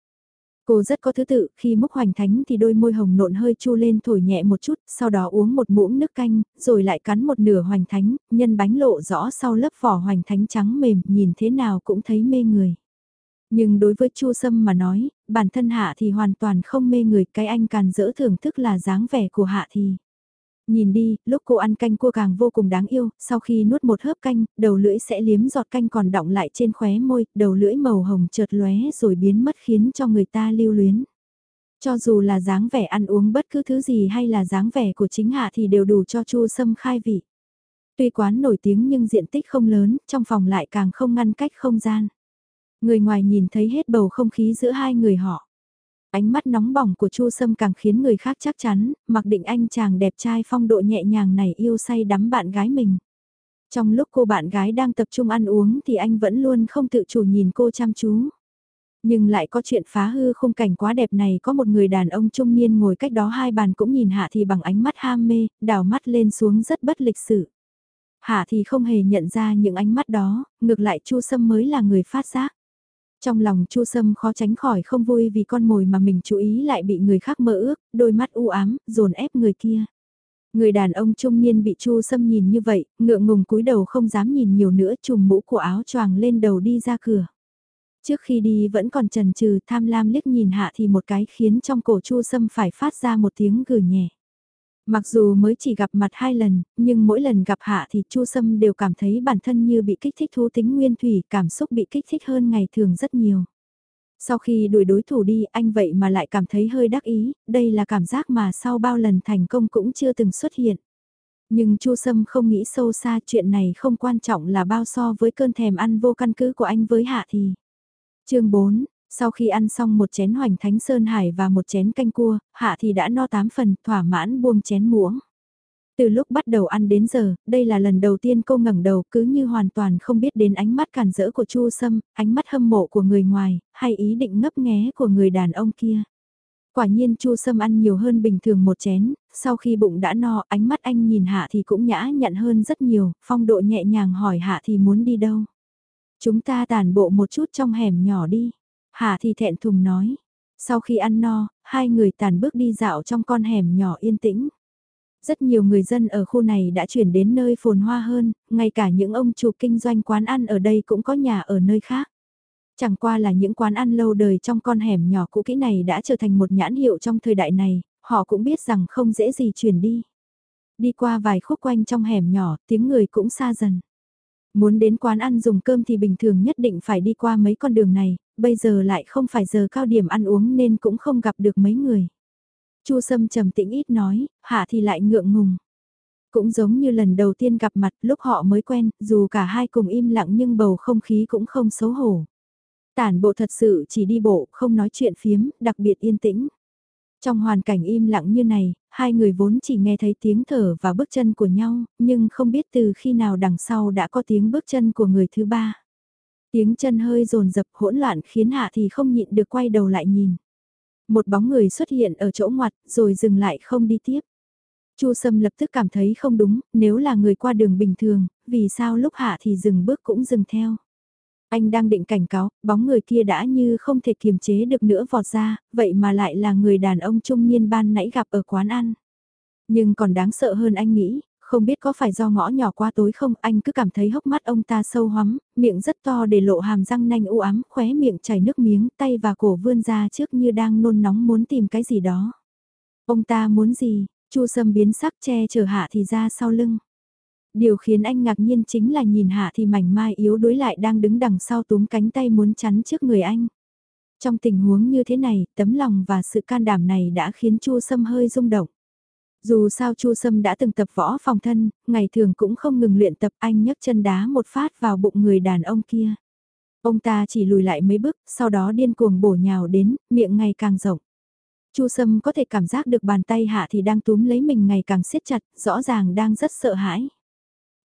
Speaker 1: Cô rất có thứ tự, khi múc hoành thánh thì đôi môi hồng nộn hơi chu lên thổi nhẹ một chút, sau đó uống một muỗng nước canh, rồi lại cắn một nửa hoành thánh, nhân bánh lộ rõ sau lớp vỏ hoành thánh trắng mềm, nhìn thế nào cũng thấy mê người. Nhưng đối với Chu Sâm mà nói, bản thân Hạ thì hoàn toàn không mê người, cái anh càn dỡ thưởng thức là dáng vẻ của Hạ thì. Nhìn đi, lúc cô ăn canh cua càng vô cùng đáng yêu, sau khi nuốt một hớp canh, đầu lưỡi sẽ liếm giọt canh còn đọng lại trên khóe môi, đầu lưỡi màu hồng chợt lóe rồi biến mất khiến cho người ta lưu luyến. Cho dù là dáng vẻ ăn uống bất cứ thứ gì hay là dáng vẻ của chính hạ thì đều đủ cho chu sâm khai vị. Tuy quán nổi tiếng nhưng diện tích không lớn, trong phòng lại càng không ngăn cách không gian. Người ngoài nhìn thấy hết bầu không khí giữa hai người họ. Ánh mắt nóng bỏng của Chu Sâm càng khiến người khác chắc chắn, mặc định anh chàng đẹp trai phong độ nhẹ nhàng này yêu say đắm bạn gái mình. Trong lúc cô bạn gái đang tập trung ăn uống thì anh vẫn luôn không tự chủ nhìn cô chăm chú. Nhưng lại có chuyện phá hư khung cảnh quá đẹp này có một người đàn ông trung niên ngồi cách đó hai bàn cũng nhìn Hạ thì bằng ánh mắt ham mê, đảo mắt lên xuống rất bất lịch sự. Hạ thì không hề nhận ra những ánh mắt đó, ngược lại Chu Sâm mới là người phát giác. Trong lòng Chu Sâm khó tránh khỏi không vui vì con mồi mà mình chú ý lại bị người khác mơ ước, đôi mắt u ám, dồn ép người kia. Người đàn ông trung niên bị Chu Sâm nhìn như vậy, ngượng ngùng cúi đầu không dám nhìn nhiều nữa, trùm mũ của áo choàng lên đầu đi ra cửa. Trước khi đi vẫn còn chần chừ tham lam liếc nhìn hạ thì một cái khiến trong cổ Chu Sâm phải phát ra một tiếng gừ nhẹ. Mặc dù mới chỉ gặp mặt hai lần, nhưng mỗi lần gặp Hạ thì Chu Sâm đều cảm thấy bản thân như bị kích thích thú tính nguyên thủy, cảm xúc bị kích thích hơn ngày thường rất nhiều. Sau khi đuổi đối thủ đi, anh vậy mà lại cảm thấy hơi đắc ý, đây là cảm giác mà sau bao lần thành công cũng chưa từng xuất hiện. Nhưng Chu Sâm không nghĩ sâu xa chuyện này không quan trọng là bao so với cơn thèm ăn vô căn cứ của anh với Hạ thì. chương 4, sau khi ăn xong một chén hoành thánh sơn hải và một chén canh cua, hạ thì đã no tám phần, thỏa mãn buông chén muỗng. Từ lúc bắt đầu ăn đến giờ, đây là lần đầu tiên cô ngẩng đầu cứ như hoàn toàn không biết đến ánh mắt cản rỡ của Chu Sâm, ánh mắt hâm mộ của người ngoài, hay ý định ngấp nghé của người đàn ông kia. Quả nhiên Chu Sâm ăn nhiều hơn bình thường một chén, sau khi bụng đã no, ánh mắt anh nhìn Hạ thì cũng nhã nhặn hơn rất nhiều, phong độ nhẹ nhàng hỏi Hạ thì muốn đi đâu. Chúng ta tàn bộ một chút trong hẻm nhỏ đi. Hà thì thẹn thùng nói. Sau khi ăn no, hai người tàn bước đi dạo trong con hẻm nhỏ yên tĩnh. Rất nhiều người dân ở khu này đã chuyển đến nơi phồn hoa hơn, ngay cả những ông chủ kinh doanh quán ăn ở đây cũng có nhà ở nơi khác. Chẳng qua là những quán ăn lâu đời trong con hẻm nhỏ cũ kỹ này đã trở thành một nhãn hiệu trong thời đại này, họ cũng biết rằng không dễ gì chuyển đi. Đi qua vài khúc quanh trong hẻm nhỏ, tiếng người cũng xa dần. Muốn đến quán ăn dùng cơm thì bình thường nhất định phải đi qua mấy con đường này, bây giờ lại không phải giờ cao điểm ăn uống nên cũng không gặp được mấy người. Chu Sâm trầm tĩnh ít nói, Hạ thì lại ngượng ngùng. Cũng giống như lần đầu tiên gặp mặt lúc họ mới quen, dù cả hai cùng im lặng nhưng bầu không khí cũng không xấu hổ. Tản bộ thật sự chỉ đi bộ, không nói chuyện phiếm, đặc biệt yên tĩnh. Trong hoàn cảnh im lặng như này, hai người vốn chỉ nghe thấy tiếng thở và bước chân của nhau, nhưng không biết từ khi nào đằng sau đã có tiếng bước chân của người thứ ba. Tiếng chân hơi rồn rập hỗn loạn khiến Hạ thì không nhịn được quay đầu lại nhìn. Một bóng người xuất hiện ở chỗ ngoặt rồi dừng lại không đi tiếp. Chu Sâm lập tức cảm thấy không đúng, nếu là người qua đường bình thường, vì sao lúc Hạ thì dừng bước cũng dừng theo. Anh đang định cảnh cáo, bóng người kia đã như không thể kiềm chế được nữa vọt ra, vậy mà lại là người đàn ông trung niên ban nãy gặp ở quán ăn. Nhưng còn đáng sợ hơn anh nghĩ, không biết có phải do ngõ nhỏ quá tối không, anh cứ cảm thấy hốc mắt ông ta sâu hoắm, miệng rất to để lộ hàm răng nanh u ám, khóe miệng chảy nước miếng, tay và cổ vươn ra trước như đang nôn nóng muốn tìm cái gì đó. Ông ta muốn gì, chu sâm biến sắc che chở hạ thì ra sau lưng. Điều khiến anh ngạc nhiên chính là nhìn hạ thì mảnh mai yếu đuối lại đang đứng đằng sau túm cánh tay muốn chắn trước người anh. Trong tình huống như thế này, tấm lòng và sự can đảm này đã khiến Chu Sâm hơi rung động. Dù sao Chu Sâm đã từng tập võ phòng thân, ngày thường cũng không ngừng luyện tập anh nhấc chân đá một phát vào bụng người đàn ông kia. Ông ta chỉ lùi lại mấy bước, sau đó điên cuồng bổ nhào đến, miệng ngày càng rộng. Chu Sâm có thể cảm giác được bàn tay hạ thì đang túm lấy mình ngày càng siết chặt, rõ ràng đang rất sợ hãi.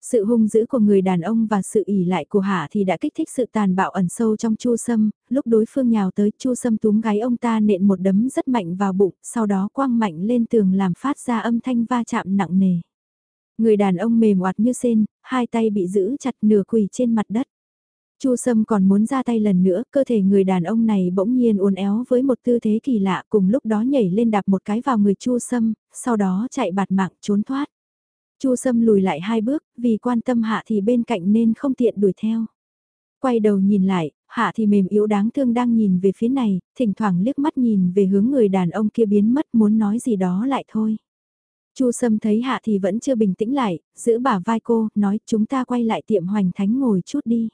Speaker 1: Sự hung dữ của người đàn ông và sự ỉ lại của Hạ thì đã kích thích sự tàn bạo ẩn sâu trong Chu Sâm, lúc đối phương nhào tới Chu Sâm túm gái ông ta nện một đấm rất mạnh vào bụng, sau đó quăng mạnh lên tường làm phát ra âm thanh va chạm nặng nề. Người đàn ông mềm oạt như sen, hai tay bị giữ chặt nửa quỳ trên mặt đất. Chu Sâm còn muốn ra tay lần nữa, cơ thể người đàn ông này bỗng nhiên uốn éo với một tư thế kỳ lạ, cùng lúc đó nhảy lên đạp một cái vào người Chu Sâm, sau đó chạy bạt mạng trốn thoát. Chu Sâm lùi lại hai bước, vì quan tâm Hạ thì bên cạnh nên không tiện đuổi theo. Quay đầu nhìn lại, Hạ thì mềm yếu đáng thương đang nhìn về phía này, thỉnh thoảng liếc mắt nhìn về hướng người đàn ông kia biến mất muốn nói gì đó lại thôi. Chu Sâm thấy Hạ thì vẫn chưa bình tĩnh lại, giữ bả vai cô, nói chúng ta quay lại tiệm hoành thánh ngồi chút đi.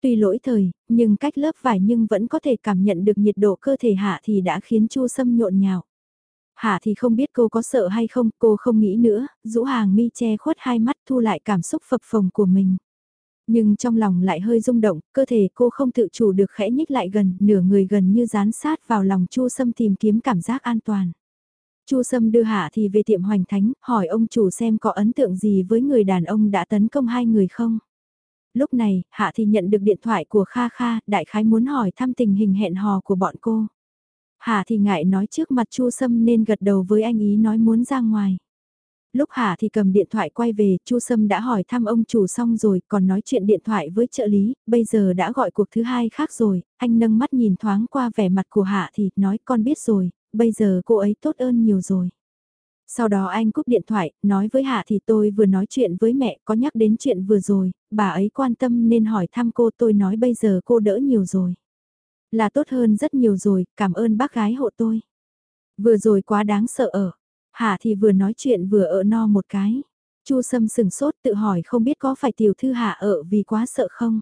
Speaker 1: Tuy lỗi thời, nhưng cách lớp vải nhưng vẫn có thể cảm nhận được nhiệt độ cơ thể Hạ thì đã khiến Chu Sâm nhộn nhạo. Hạ thì không biết cô có sợ hay không, cô không nghĩ nữa, rũ hàng mi che khuất hai mắt thu lại cảm xúc phập phồng của mình. Nhưng trong lòng lại hơi rung động, cơ thể cô không tự chủ được khẽ nhích lại gần, nửa người gần như dán sát vào lòng Chu Sâm tìm kiếm cảm giác an toàn. Chu Sâm đưa Hạ thì về tiệm Hoành Thánh, hỏi ông chủ xem có ấn tượng gì với người đàn ông đã tấn công hai người không. Lúc này, Hạ thì nhận được điện thoại của Kha Kha, đại khái muốn hỏi thăm tình hình hẹn hò của bọn cô. Hạ thì ngại nói trước mặt Chu Sâm nên gật đầu với anh ý nói muốn ra ngoài. Lúc Hạ thì cầm điện thoại quay về, Chu Sâm đã hỏi thăm ông chủ xong rồi, còn nói chuyện điện thoại với trợ lý, bây giờ đã gọi cuộc thứ hai khác rồi, anh nâng mắt nhìn thoáng qua vẻ mặt của Hạ thì nói con biết rồi, bây giờ cô ấy tốt ơn nhiều rồi. Sau đó anh cúp điện thoại, nói với Hạ thì tôi vừa nói chuyện với mẹ có nhắc đến chuyện vừa rồi, bà ấy quan tâm nên hỏi thăm cô tôi nói bây giờ cô đỡ nhiều rồi. Là tốt hơn rất nhiều rồi, cảm ơn bác gái hộ tôi. Vừa rồi quá đáng sợ ở. Hạ thì vừa nói chuyện vừa ở no một cái. Chu Sâm sừng sốt tự hỏi không biết có phải tiểu thư Hạ ở vì quá sợ không.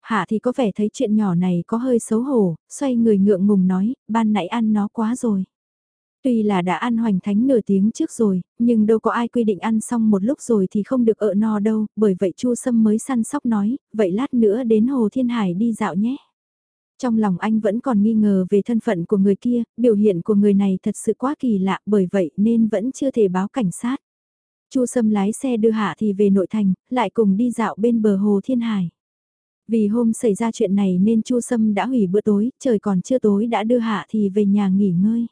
Speaker 1: Hạ thì có vẻ thấy chuyện nhỏ này có hơi xấu hổ, xoay người ngượng ngùng nói, ban nãy ăn nó quá rồi. Tuy là đã ăn hoành thánh nửa tiếng trước rồi, nhưng đâu có ai quy định ăn xong một lúc rồi thì không được ợ no đâu, bởi vậy Chu Sâm mới săn sóc nói, vậy lát nữa đến Hồ Thiên Hải đi dạo nhé. Trong lòng anh vẫn còn nghi ngờ về thân phận của người kia, biểu hiện của người này thật sự quá kỳ lạ bởi vậy nên vẫn chưa thể báo cảnh sát. Chu Sâm lái xe đưa Hạ thì về nội thành, lại cùng đi dạo bên bờ Hồ Thiên Hải. Vì hôm xảy ra chuyện này nên Chu Sâm đã hủy bữa tối, trời còn chưa tối đã đưa Hạ thì về nhà nghỉ ngơi.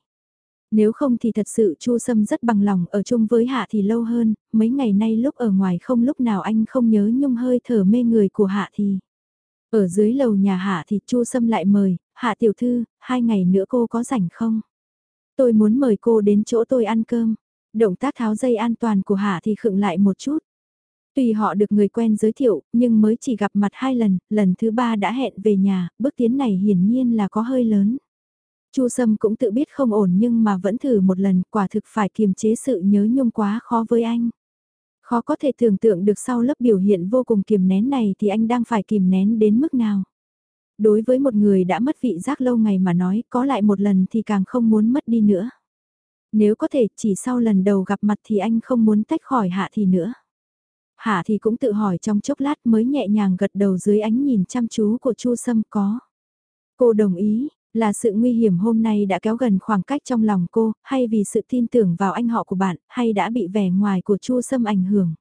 Speaker 1: Nếu không thì thật sự Chu Sâm rất bằng lòng ở chung với Hạ thì lâu hơn, mấy ngày nay lúc ở ngoài không lúc nào anh không nhớ nhung hơi thở mê người của Hạ thì. Ở dưới lầu nhà Hạ thì Chu Sâm lại mời, Hạ tiểu thư, hai ngày nữa cô có rảnh không? Tôi muốn mời cô đến chỗ tôi ăn cơm. Động tác tháo dây an toàn của Hạ thì khựng lại một chút. Tùy họ được người quen giới thiệu, nhưng mới chỉ gặp mặt hai lần, lần thứ ba đã hẹn về nhà, bước tiến này hiển nhiên là có hơi lớn. Chu Sâm cũng tự biết không ổn nhưng mà vẫn thử một lần, quả thực phải kiềm chế sự nhớ nhung quá khó với anh. Khó có thể tưởng tượng được sau lớp biểu hiện vô cùng kiềm nén này thì anh đang phải kìm nén đến mức nào. Đối với một người đã mất vị giác lâu ngày mà nói có lại một lần thì càng không muốn mất đi nữa. Nếu có thể chỉ sau lần đầu gặp mặt thì anh không muốn tách khỏi hạ thì nữa. Hạ thì cũng tự hỏi trong chốc lát mới nhẹ nhàng gật đầu dưới ánh nhìn chăm chú của Chu Sâm có. Cô đồng ý, là sự nguy hiểm hôm nay đã kéo gần khoảng cách trong lòng cô, hay vì sự tin tưởng vào anh họ của bạn, hay đã bị vẻ ngoài của Chu Sâm ảnh hưởng.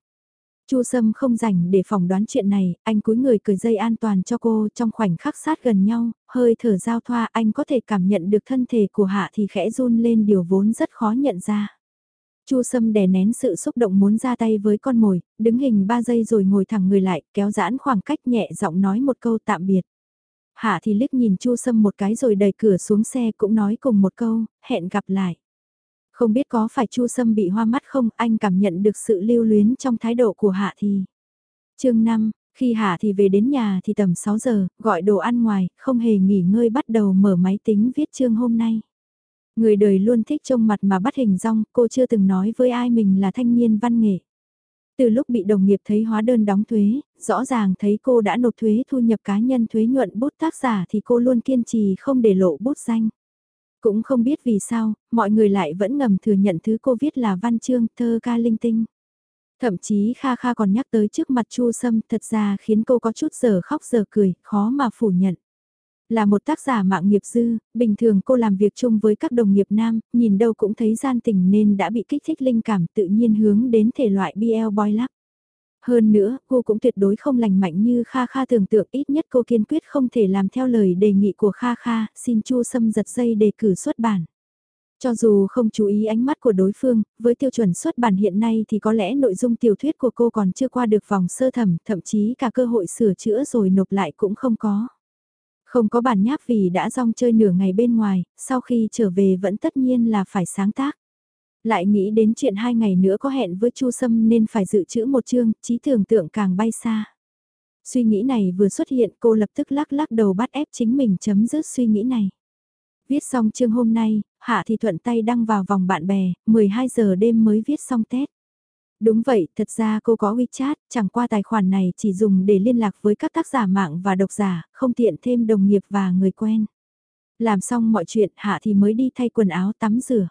Speaker 1: Chu Sâm không rảnh để phỏng đoán chuyện này, anh cúi người cởi dây an toàn cho cô trong khoảnh khắc sát gần nhau, hơi thở giao thoa anh có thể cảm nhận được thân thể của Hạ thì khẽ run lên điều vốn rất khó nhận ra. Chu Sâm đè nén sự xúc động muốn ra tay với con mồi, đứng hình 3 giây rồi ngồi thẳng người lại, kéo giãn khoảng cách nhẹ giọng nói một câu tạm biệt. Hạ thì liếc nhìn Chu Sâm một cái rồi đẩy cửa xuống xe cũng nói cùng một câu, hẹn gặp lại. Không biết có phải Chu Sâm bị hoa mắt không, anh cảm nhận được sự lưu luyến trong thái độ của Hạ thì. chương 5, khi Hạ thì về đến nhà thì tầm 6 giờ, gọi đồ ăn ngoài, không hề nghỉ ngơi bắt đầu mở máy tính viết chương hôm nay. Người đời luôn thích trông mặt mà bắt hình rong, cô chưa từng nói với ai mình là thanh niên văn nghệ. Từ lúc bị đồng nghiệp thấy hóa đơn đóng thuế, rõ ràng thấy cô đã nộp thuế thu nhập cá nhân thuế nhuận bút tác giả thì cô luôn kiên trì không để lộ bút danh. Cũng không biết vì sao, mọi người lại vẫn ngầm thừa nhận thứ cô viết là văn chương, thơ ca linh tinh. Thậm chí Kha Kha còn nhắc tới trước mặt Chu Sâm thật ra khiến cô có chút giờ khóc giờ cười, khó mà phủ nhận. Là một tác giả mạng nghiệp dư, bình thường cô làm việc chung với các đồng nghiệp nam, nhìn đâu cũng thấy gian tình nên đã bị kích thích linh cảm tự nhiên hướng đến thể loại BL boy lắc. Hơn nữa, cô cũng tuyệt đối không lành mạnh như Kha Kha tưởng tượng ít nhất cô kiên quyết không thể làm theo lời đề nghị của Kha Kha, xin Chu Sâm giật dây đề cử xuất bản. Cho dù không chú ý ánh mắt của đối phương, với tiêu chuẩn xuất bản hiện nay thì có lẽ nội dung tiểu thuyết của cô còn chưa qua được vòng sơ thẩm, thậm chí cả cơ hội sửa chữa rồi nộp lại cũng không có. Không có bản nháp vì đã rong chơi nửa ngày bên ngoài, sau khi trở về vẫn tất nhiên là phải sáng tác. Lại nghĩ đến chuyện hai ngày nữa có hẹn với Chu Sâm nên phải dự trữ một chương, trí tưởng tượng càng bay xa. Suy nghĩ này vừa xuất hiện cô lập tức lắc lắc đầu bắt ép chính mình chấm dứt suy nghĩ này. Viết xong chương hôm nay, Hạ thì thuận tay đăng vào vòng bạn bè, 12 giờ đêm mới viết xong Tết. Đúng vậy, thật ra cô có WeChat, chẳng qua tài khoản này chỉ dùng để liên lạc với các tác giả mạng và độc giả, không tiện thêm đồng nghiệp và người quen. Làm xong mọi chuyện Hạ thì mới đi thay quần áo tắm rửa.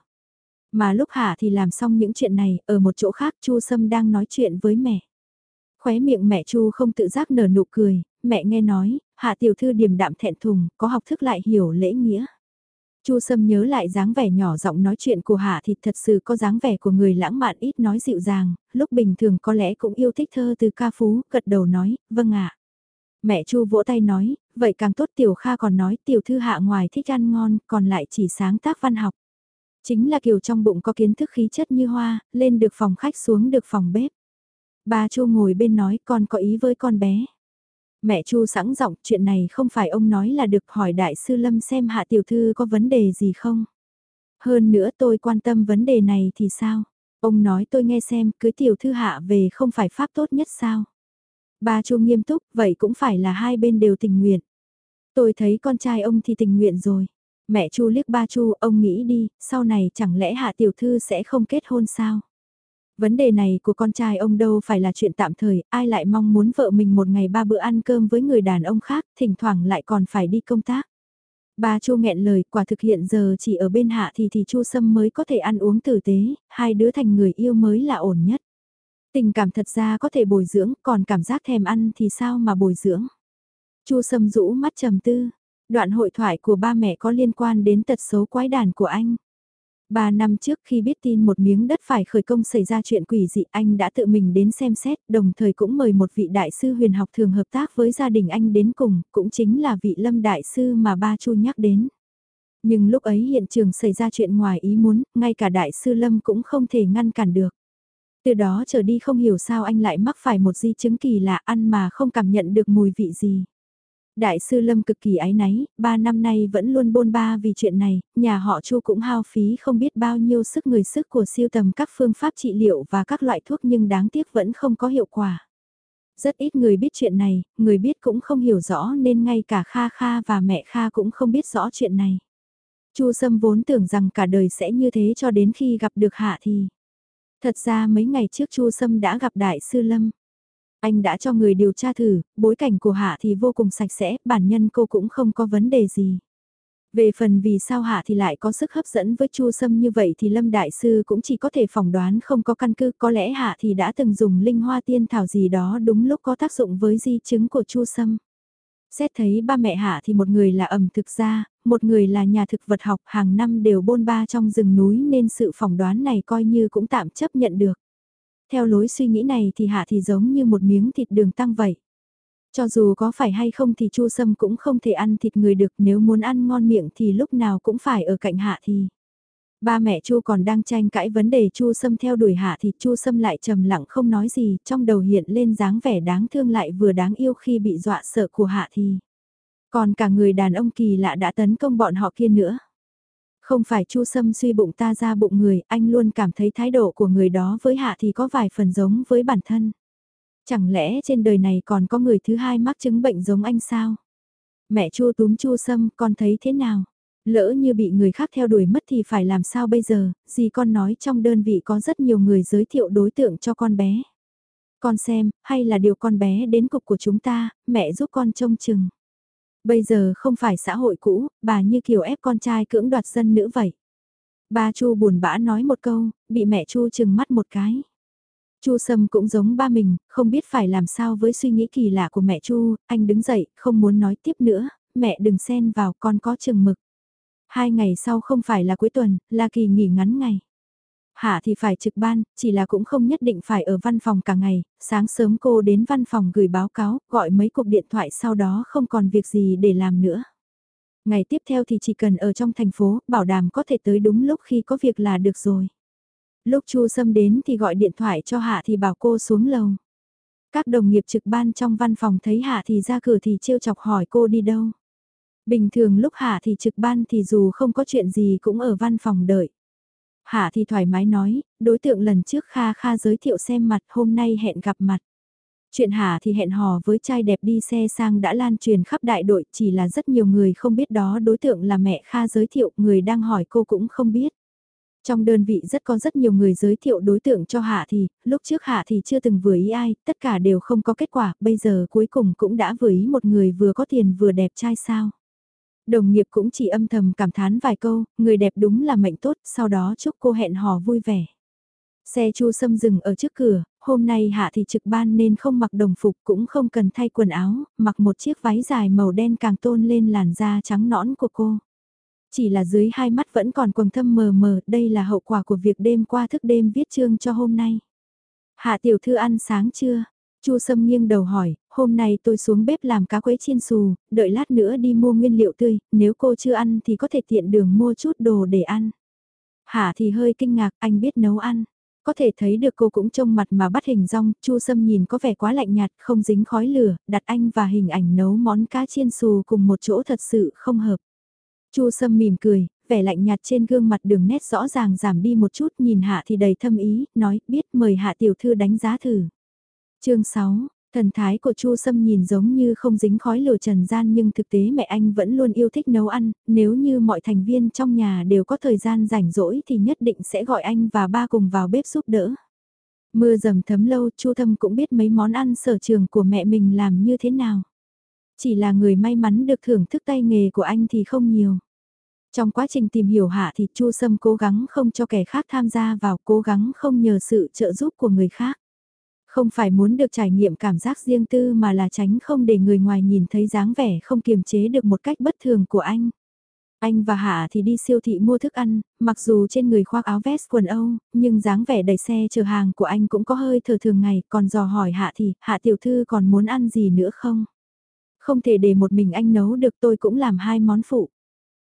Speaker 1: Mà lúc Hạ thì làm xong những chuyện này, ở một chỗ khác Chu Sâm đang nói chuyện với mẹ. Khóe miệng mẹ Chu không tự giác nở nụ cười, mẹ nghe nói, Hạ tiểu thư điềm đạm thẹn thùng, có học thức lại hiểu lễ nghĩa. Chu Sâm nhớ lại dáng vẻ nhỏ giọng nói chuyện của Hạ thì thật sự có dáng vẻ của người lãng mạn ít nói dịu dàng, lúc bình thường có lẽ cũng yêu thích thơ từ ca phú, gật đầu nói, vâng ạ. Mẹ Chu vỗ tay nói, vậy càng tốt tiểu kha còn nói tiểu thư hạ ngoài thích ăn ngon, còn lại chỉ sáng tác văn học. Chính là kiểu trong bụng có kiến thức khí chất như hoa, lên được phòng khách xuống được phòng bếp. Bà Chu ngồi bên nói con có ý với con bé. Mẹ Chu sẵn giọng chuyện này không phải ông nói là được hỏi đại sư Lâm xem hạ tiểu thư có vấn đề gì không. Hơn nữa tôi quan tâm vấn đề này thì sao? Ông nói tôi nghe xem cưới tiểu thư hạ về không phải pháp tốt nhất sao? Ba Chu nghiêm túc vậy cũng phải là hai bên đều tình nguyện. Tôi thấy con trai ông thì tình nguyện rồi. Mẹ Chu liếc ba Chu ông nghĩ đi, sau này chẳng lẽ hạ tiểu thư sẽ không kết hôn sao? Vấn đề này của con trai ông đâu phải là chuyện tạm thời, ai lại mong muốn vợ mình một ngày ba bữa ăn cơm với người đàn ông khác, thỉnh thoảng lại còn phải đi công tác. Bà Chu nghẹn lời, quả thực hiện giờ chỉ ở bên hạ thì thì Chu Sâm mới có thể ăn uống tử tế, hai đứa thành người yêu mới là ổn nhất. Tình cảm thật ra có thể bồi dưỡng, còn cảm giác thèm ăn thì sao mà bồi dưỡng. Chu Sâm rũ mắt trầm tư, đoạn hội thoại của ba mẹ có liên quan đến tật xấu quái đàn của anh. Ba năm trước khi biết tin một miếng đất phải khởi công xảy ra chuyện quỷ dị anh đã tự mình đến xem xét, đồng thời cũng mời một vị đại sư huyền học thường hợp tác với gia đình anh đến cùng, cũng chính là vị lâm đại sư mà ba chu nhắc đến. Nhưng lúc ấy hiện trường xảy ra chuyện ngoài ý muốn, ngay cả đại sư lâm cũng không thể ngăn cản được. Từ đó trở đi không hiểu sao anh lại mắc phải một di chứng kỳ lạ ăn mà không cảm nhận được mùi vị gì. Đại sư Lâm cực kỳ ái náy, ba năm nay vẫn luôn bôn ba vì chuyện này, nhà họ Chu cũng hao phí không biết bao nhiêu sức người sức của siêu tầm các phương pháp trị liệu và các loại thuốc nhưng đáng tiếc vẫn không có hiệu quả. Rất ít người biết chuyện này, người biết cũng không hiểu rõ nên ngay cả Kha Kha và mẹ Kha cũng không biết rõ chuyện này. Chu Sâm vốn tưởng rằng cả đời sẽ như thế cho đến khi gặp được Hạ thì. Thật ra mấy ngày trước Chu Sâm đã gặp Đại sư Lâm. Anh đã cho người điều tra thử, bối cảnh của Hạ thì vô cùng sạch sẽ, bản nhân cô cũng không có vấn đề gì. Về phần vì sao Hạ thì lại có sức hấp dẫn với Chu Sâm như vậy thì Lâm Đại Sư cũng chỉ có thể phỏng đoán không có căn cứ, có lẽ Hạ thì đã từng dùng linh hoa tiên thảo gì đó đúng lúc có tác dụng với di chứng của Chu Sâm. Xét thấy ba mẹ Hạ thì một người là ẩm thực gia, một người là nhà thực vật học hàng năm đều bôn ba trong rừng núi nên sự phỏng đoán này coi như cũng tạm chấp nhận được. Theo lối suy nghĩ này thì hạ thì giống như một miếng thịt đường tăng vậy. Cho dù có phải hay không thì Chu Sâm cũng không thể ăn thịt người được nếu muốn ăn ngon miệng thì lúc nào cũng phải ở cạnh hạ thì. Ba mẹ Chu còn đang tranh cãi vấn đề Chu Sâm theo đuổi hạ thì Chu Sâm lại trầm lặng không nói gì, trong đầu hiện lên dáng vẻ đáng thương lại vừa đáng yêu khi bị dọa sợ của hạ thì. Còn cả người đàn ông kỳ lạ đã tấn công bọn họ kia nữa. Không phải Chu Sâm suy bụng ta ra bụng người, anh luôn cảm thấy thái độ của người đó với Hạ thì có vài phần giống với bản thân. Chẳng lẽ trên đời này còn có người thứ hai mắc chứng bệnh giống anh sao? Mẹ Chu túm Chu Sâm, con thấy thế nào? Lỡ như bị người khác theo đuổi mất thì phải làm sao bây giờ? Gì con nói trong đơn vị có rất nhiều người giới thiệu đối tượng cho con bé. Con xem, hay là điều con bé đến cục của chúng ta, mẹ giúp con trông chừng. Bây giờ không phải xã hội cũ, bà như kiểu ép con trai cưỡng đoạt dân nữ vậy. Ba Chu buồn bã nói một câu, bị mẹ Chu chừng mắt một cái. Chu Sâm cũng giống ba mình, không biết phải làm sao với suy nghĩ kỳ lạ của mẹ Chu, anh đứng dậy, không muốn nói tiếp nữa, mẹ đừng xen vào con có chừng mực. Hai ngày sau không phải là cuối tuần, là kỳ nghỉ ngắn ngày. Hạ thì phải trực ban, chỉ là cũng không nhất định phải ở văn phòng cả ngày, sáng sớm cô đến văn phòng gửi báo cáo, gọi mấy cuộc điện thoại sau đó không còn việc gì để làm nữa. Ngày tiếp theo thì chỉ cần ở trong thành phố, bảo đảm có thể tới đúng lúc khi có việc là được rồi. Lúc Chu Sâm đến thì gọi điện thoại cho Hạ thì bảo cô xuống lầu. Các đồng nghiệp trực ban trong văn phòng thấy Hạ thì ra cửa thì trêu chọc hỏi cô đi đâu. Bình thường lúc Hạ thì trực ban thì dù không có chuyện gì cũng ở văn phòng đợi. Hạ thì thoải mái nói, đối tượng lần trước Kha Kha giới thiệu xem mặt hôm nay hẹn gặp mặt. Chuyện Hạ thì hẹn hò với trai đẹp đi xe sang đã lan truyền khắp đại đội chỉ là rất nhiều người không biết đó đối tượng là mẹ Kha giới thiệu người đang hỏi cô cũng không biết. Trong đơn vị rất có rất nhiều người giới thiệu đối tượng cho Hạ thì, lúc trước Hạ thì chưa từng vừa ý ai, tất cả đều không có kết quả, bây giờ cuối cùng cũng đã vừa ý một người vừa có tiền vừa đẹp trai sao. Đồng nghiệp cũng chỉ âm thầm cảm thán vài câu, người đẹp đúng là mệnh tốt, sau đó chúc cô hẹn hò vui vẻ. Xe chu sâm dừng ở trước cửa, hôm nay hạ thì trực ban nên không mặc đồng phục cũng không cần thay quần áo, mặc một chiếc váy dài màu đen càng tôn lên làn da trắng nõn của cô. Chỉ là dưới hai mắt vẫn còn quầng thâm mờ mờ, đây là hậu quả của việc đêm qua thức đêm viết chương cho hôm nay. Hạ tiểu thư ăn sáng chưa? Chu Sâm nghiêng đầu hỏi, hôm nay tôi xuống bếp làm cá quấy chiên xù, đợi lát nữa đi mua nguyên liệu tươi, nếu cô chưa ăn thì có thể tiện đường mua chút đồ để ăn. Hạ thì hơi kinh ngạc, anh biết nấu ăn. Có thể thấy được cô cũng trông mặt mà bắt hình rong, Chu Sâm nhìn có vẻ quá lạnh nhạt, không dính khói lửa, đặt anh và hình ảnh nấu món cá chiên xù cùng một chỗ thật sự không hợp. Chu Sâm mỉm cười, vẻ lạnh nhạt trên gương mặt đường nét rõ ràng giảm đi một chút, nhìn Hạ thì đầy thâm ý, nói, biết mời Hạ tiểu thư đánh giá thử. Chương 6 Thần thái của Chu Sâm nhìn giống như không dính khói lửa trần gian nhưng thực tế mẹ anh vẫn luôn yêu thích nấu ăn, nếu như mọi thành viên trong nhà đều có thời gian rảnh rỗi thì nhất định sẽ gọi anh và ba cùng vào bếp giúp đỡ. Mưa dầm thấm lâu Chu Thâm cũng biết mấy món ăn sở trường của mẹ mình làm như thế nào. Chỉ là người may mắn được thưởng thức tay nghề của anh thì không nhiều. Trong quá trình tìm hiểu hạ thì Chu Sâm cố gắng không cho kẻ khác tham gia vào, cố gắng không nhờ sự trợ giúp của người khác. Không phải muốn được trải nghiệm cảm giác riêng tư mà là tránh không để người ngoài nhìn thấy dáng vẻ không kiềm chế được một cách bất thường của anh. Anh và Hạ thì đi siêu thị mua thức ăn, mặc dù trên người khoác áo vest quần Âu, nhưng dáng vẻ đầy xe chờ hàng của anh cũng có hơi thở thường ngày, còn dò hỏi Hạ thì, Hạ tiểu thư còn muốn ăn gì nữa không? Không thể để một mình anh nấu được tôi cũng làm hai món phụ.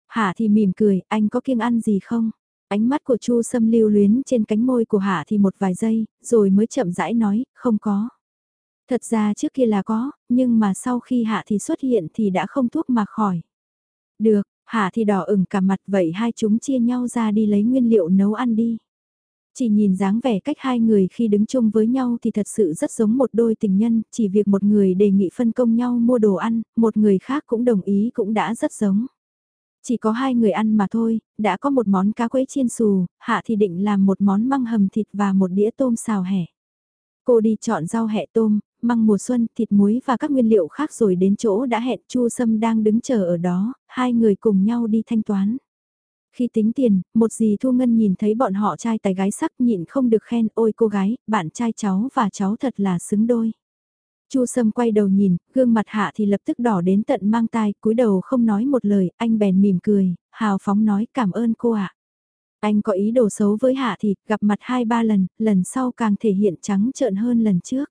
Speaker 1: Hạ thì mỉm cười, anh có kiêng ăn gì không? Ánh mắt của Chu Sâm lưu luyến trên cánh môi của Hạ thì một vài giây, rồi mới chậm rãi nói, không có. Thật ra trước kia là có, nhưng mà sau khi Hạ thì xuất hiện thì đã không thuốc mà khỏi. Được, Hạ thì đỏ ửng cả mặt vậy hai chúng chia nhau ra đi lấy nguyên liệu nấu ăn đi. Chỉ nhìn dáng vẻ cách hai người khi đứng chung với nhau thì thật sự rất giống một đôi tình nhân, chỉ việc một người đề nghị phân công nhau mua đồ ăn, một người khác cũng đồng ý cũng đã rất giống. Chỉ có hai người ăn mà thôi, đã có một món cá quấy chiên xù, hạ thì định làm một món măng hầm thịt và một đĩa tôm xào hẻ. Cô đi chọn rau hẹ tôm, măng mùa xuân, thịt muối và các nguyên liệu khác rồi đến chỗ đã hẹn Chu Sâm đang đứng chờ ở đó, hai người cùng nhau đi thanh toán. Khi tính tiền, một dì Thu Ngân nhìn thấy bọn họ trai tài gái sắc nhịn không được khen ôi cô gái, bạn trai cháu và cháu thật là xứng đôi. Chu Sâm quay đầu nhìn, gương mặt hạ thì lập tức đỏ đến tận mang tai, cúi đầu không nói một lời, anh bèn mỉm cười, hào phóng nói cảm ơn cô ạ. Anh có ý đồ xấu với hạ thì gặp mặt hai ba lần, lần sau càng thể hiện trắng trợn hơn lần trước.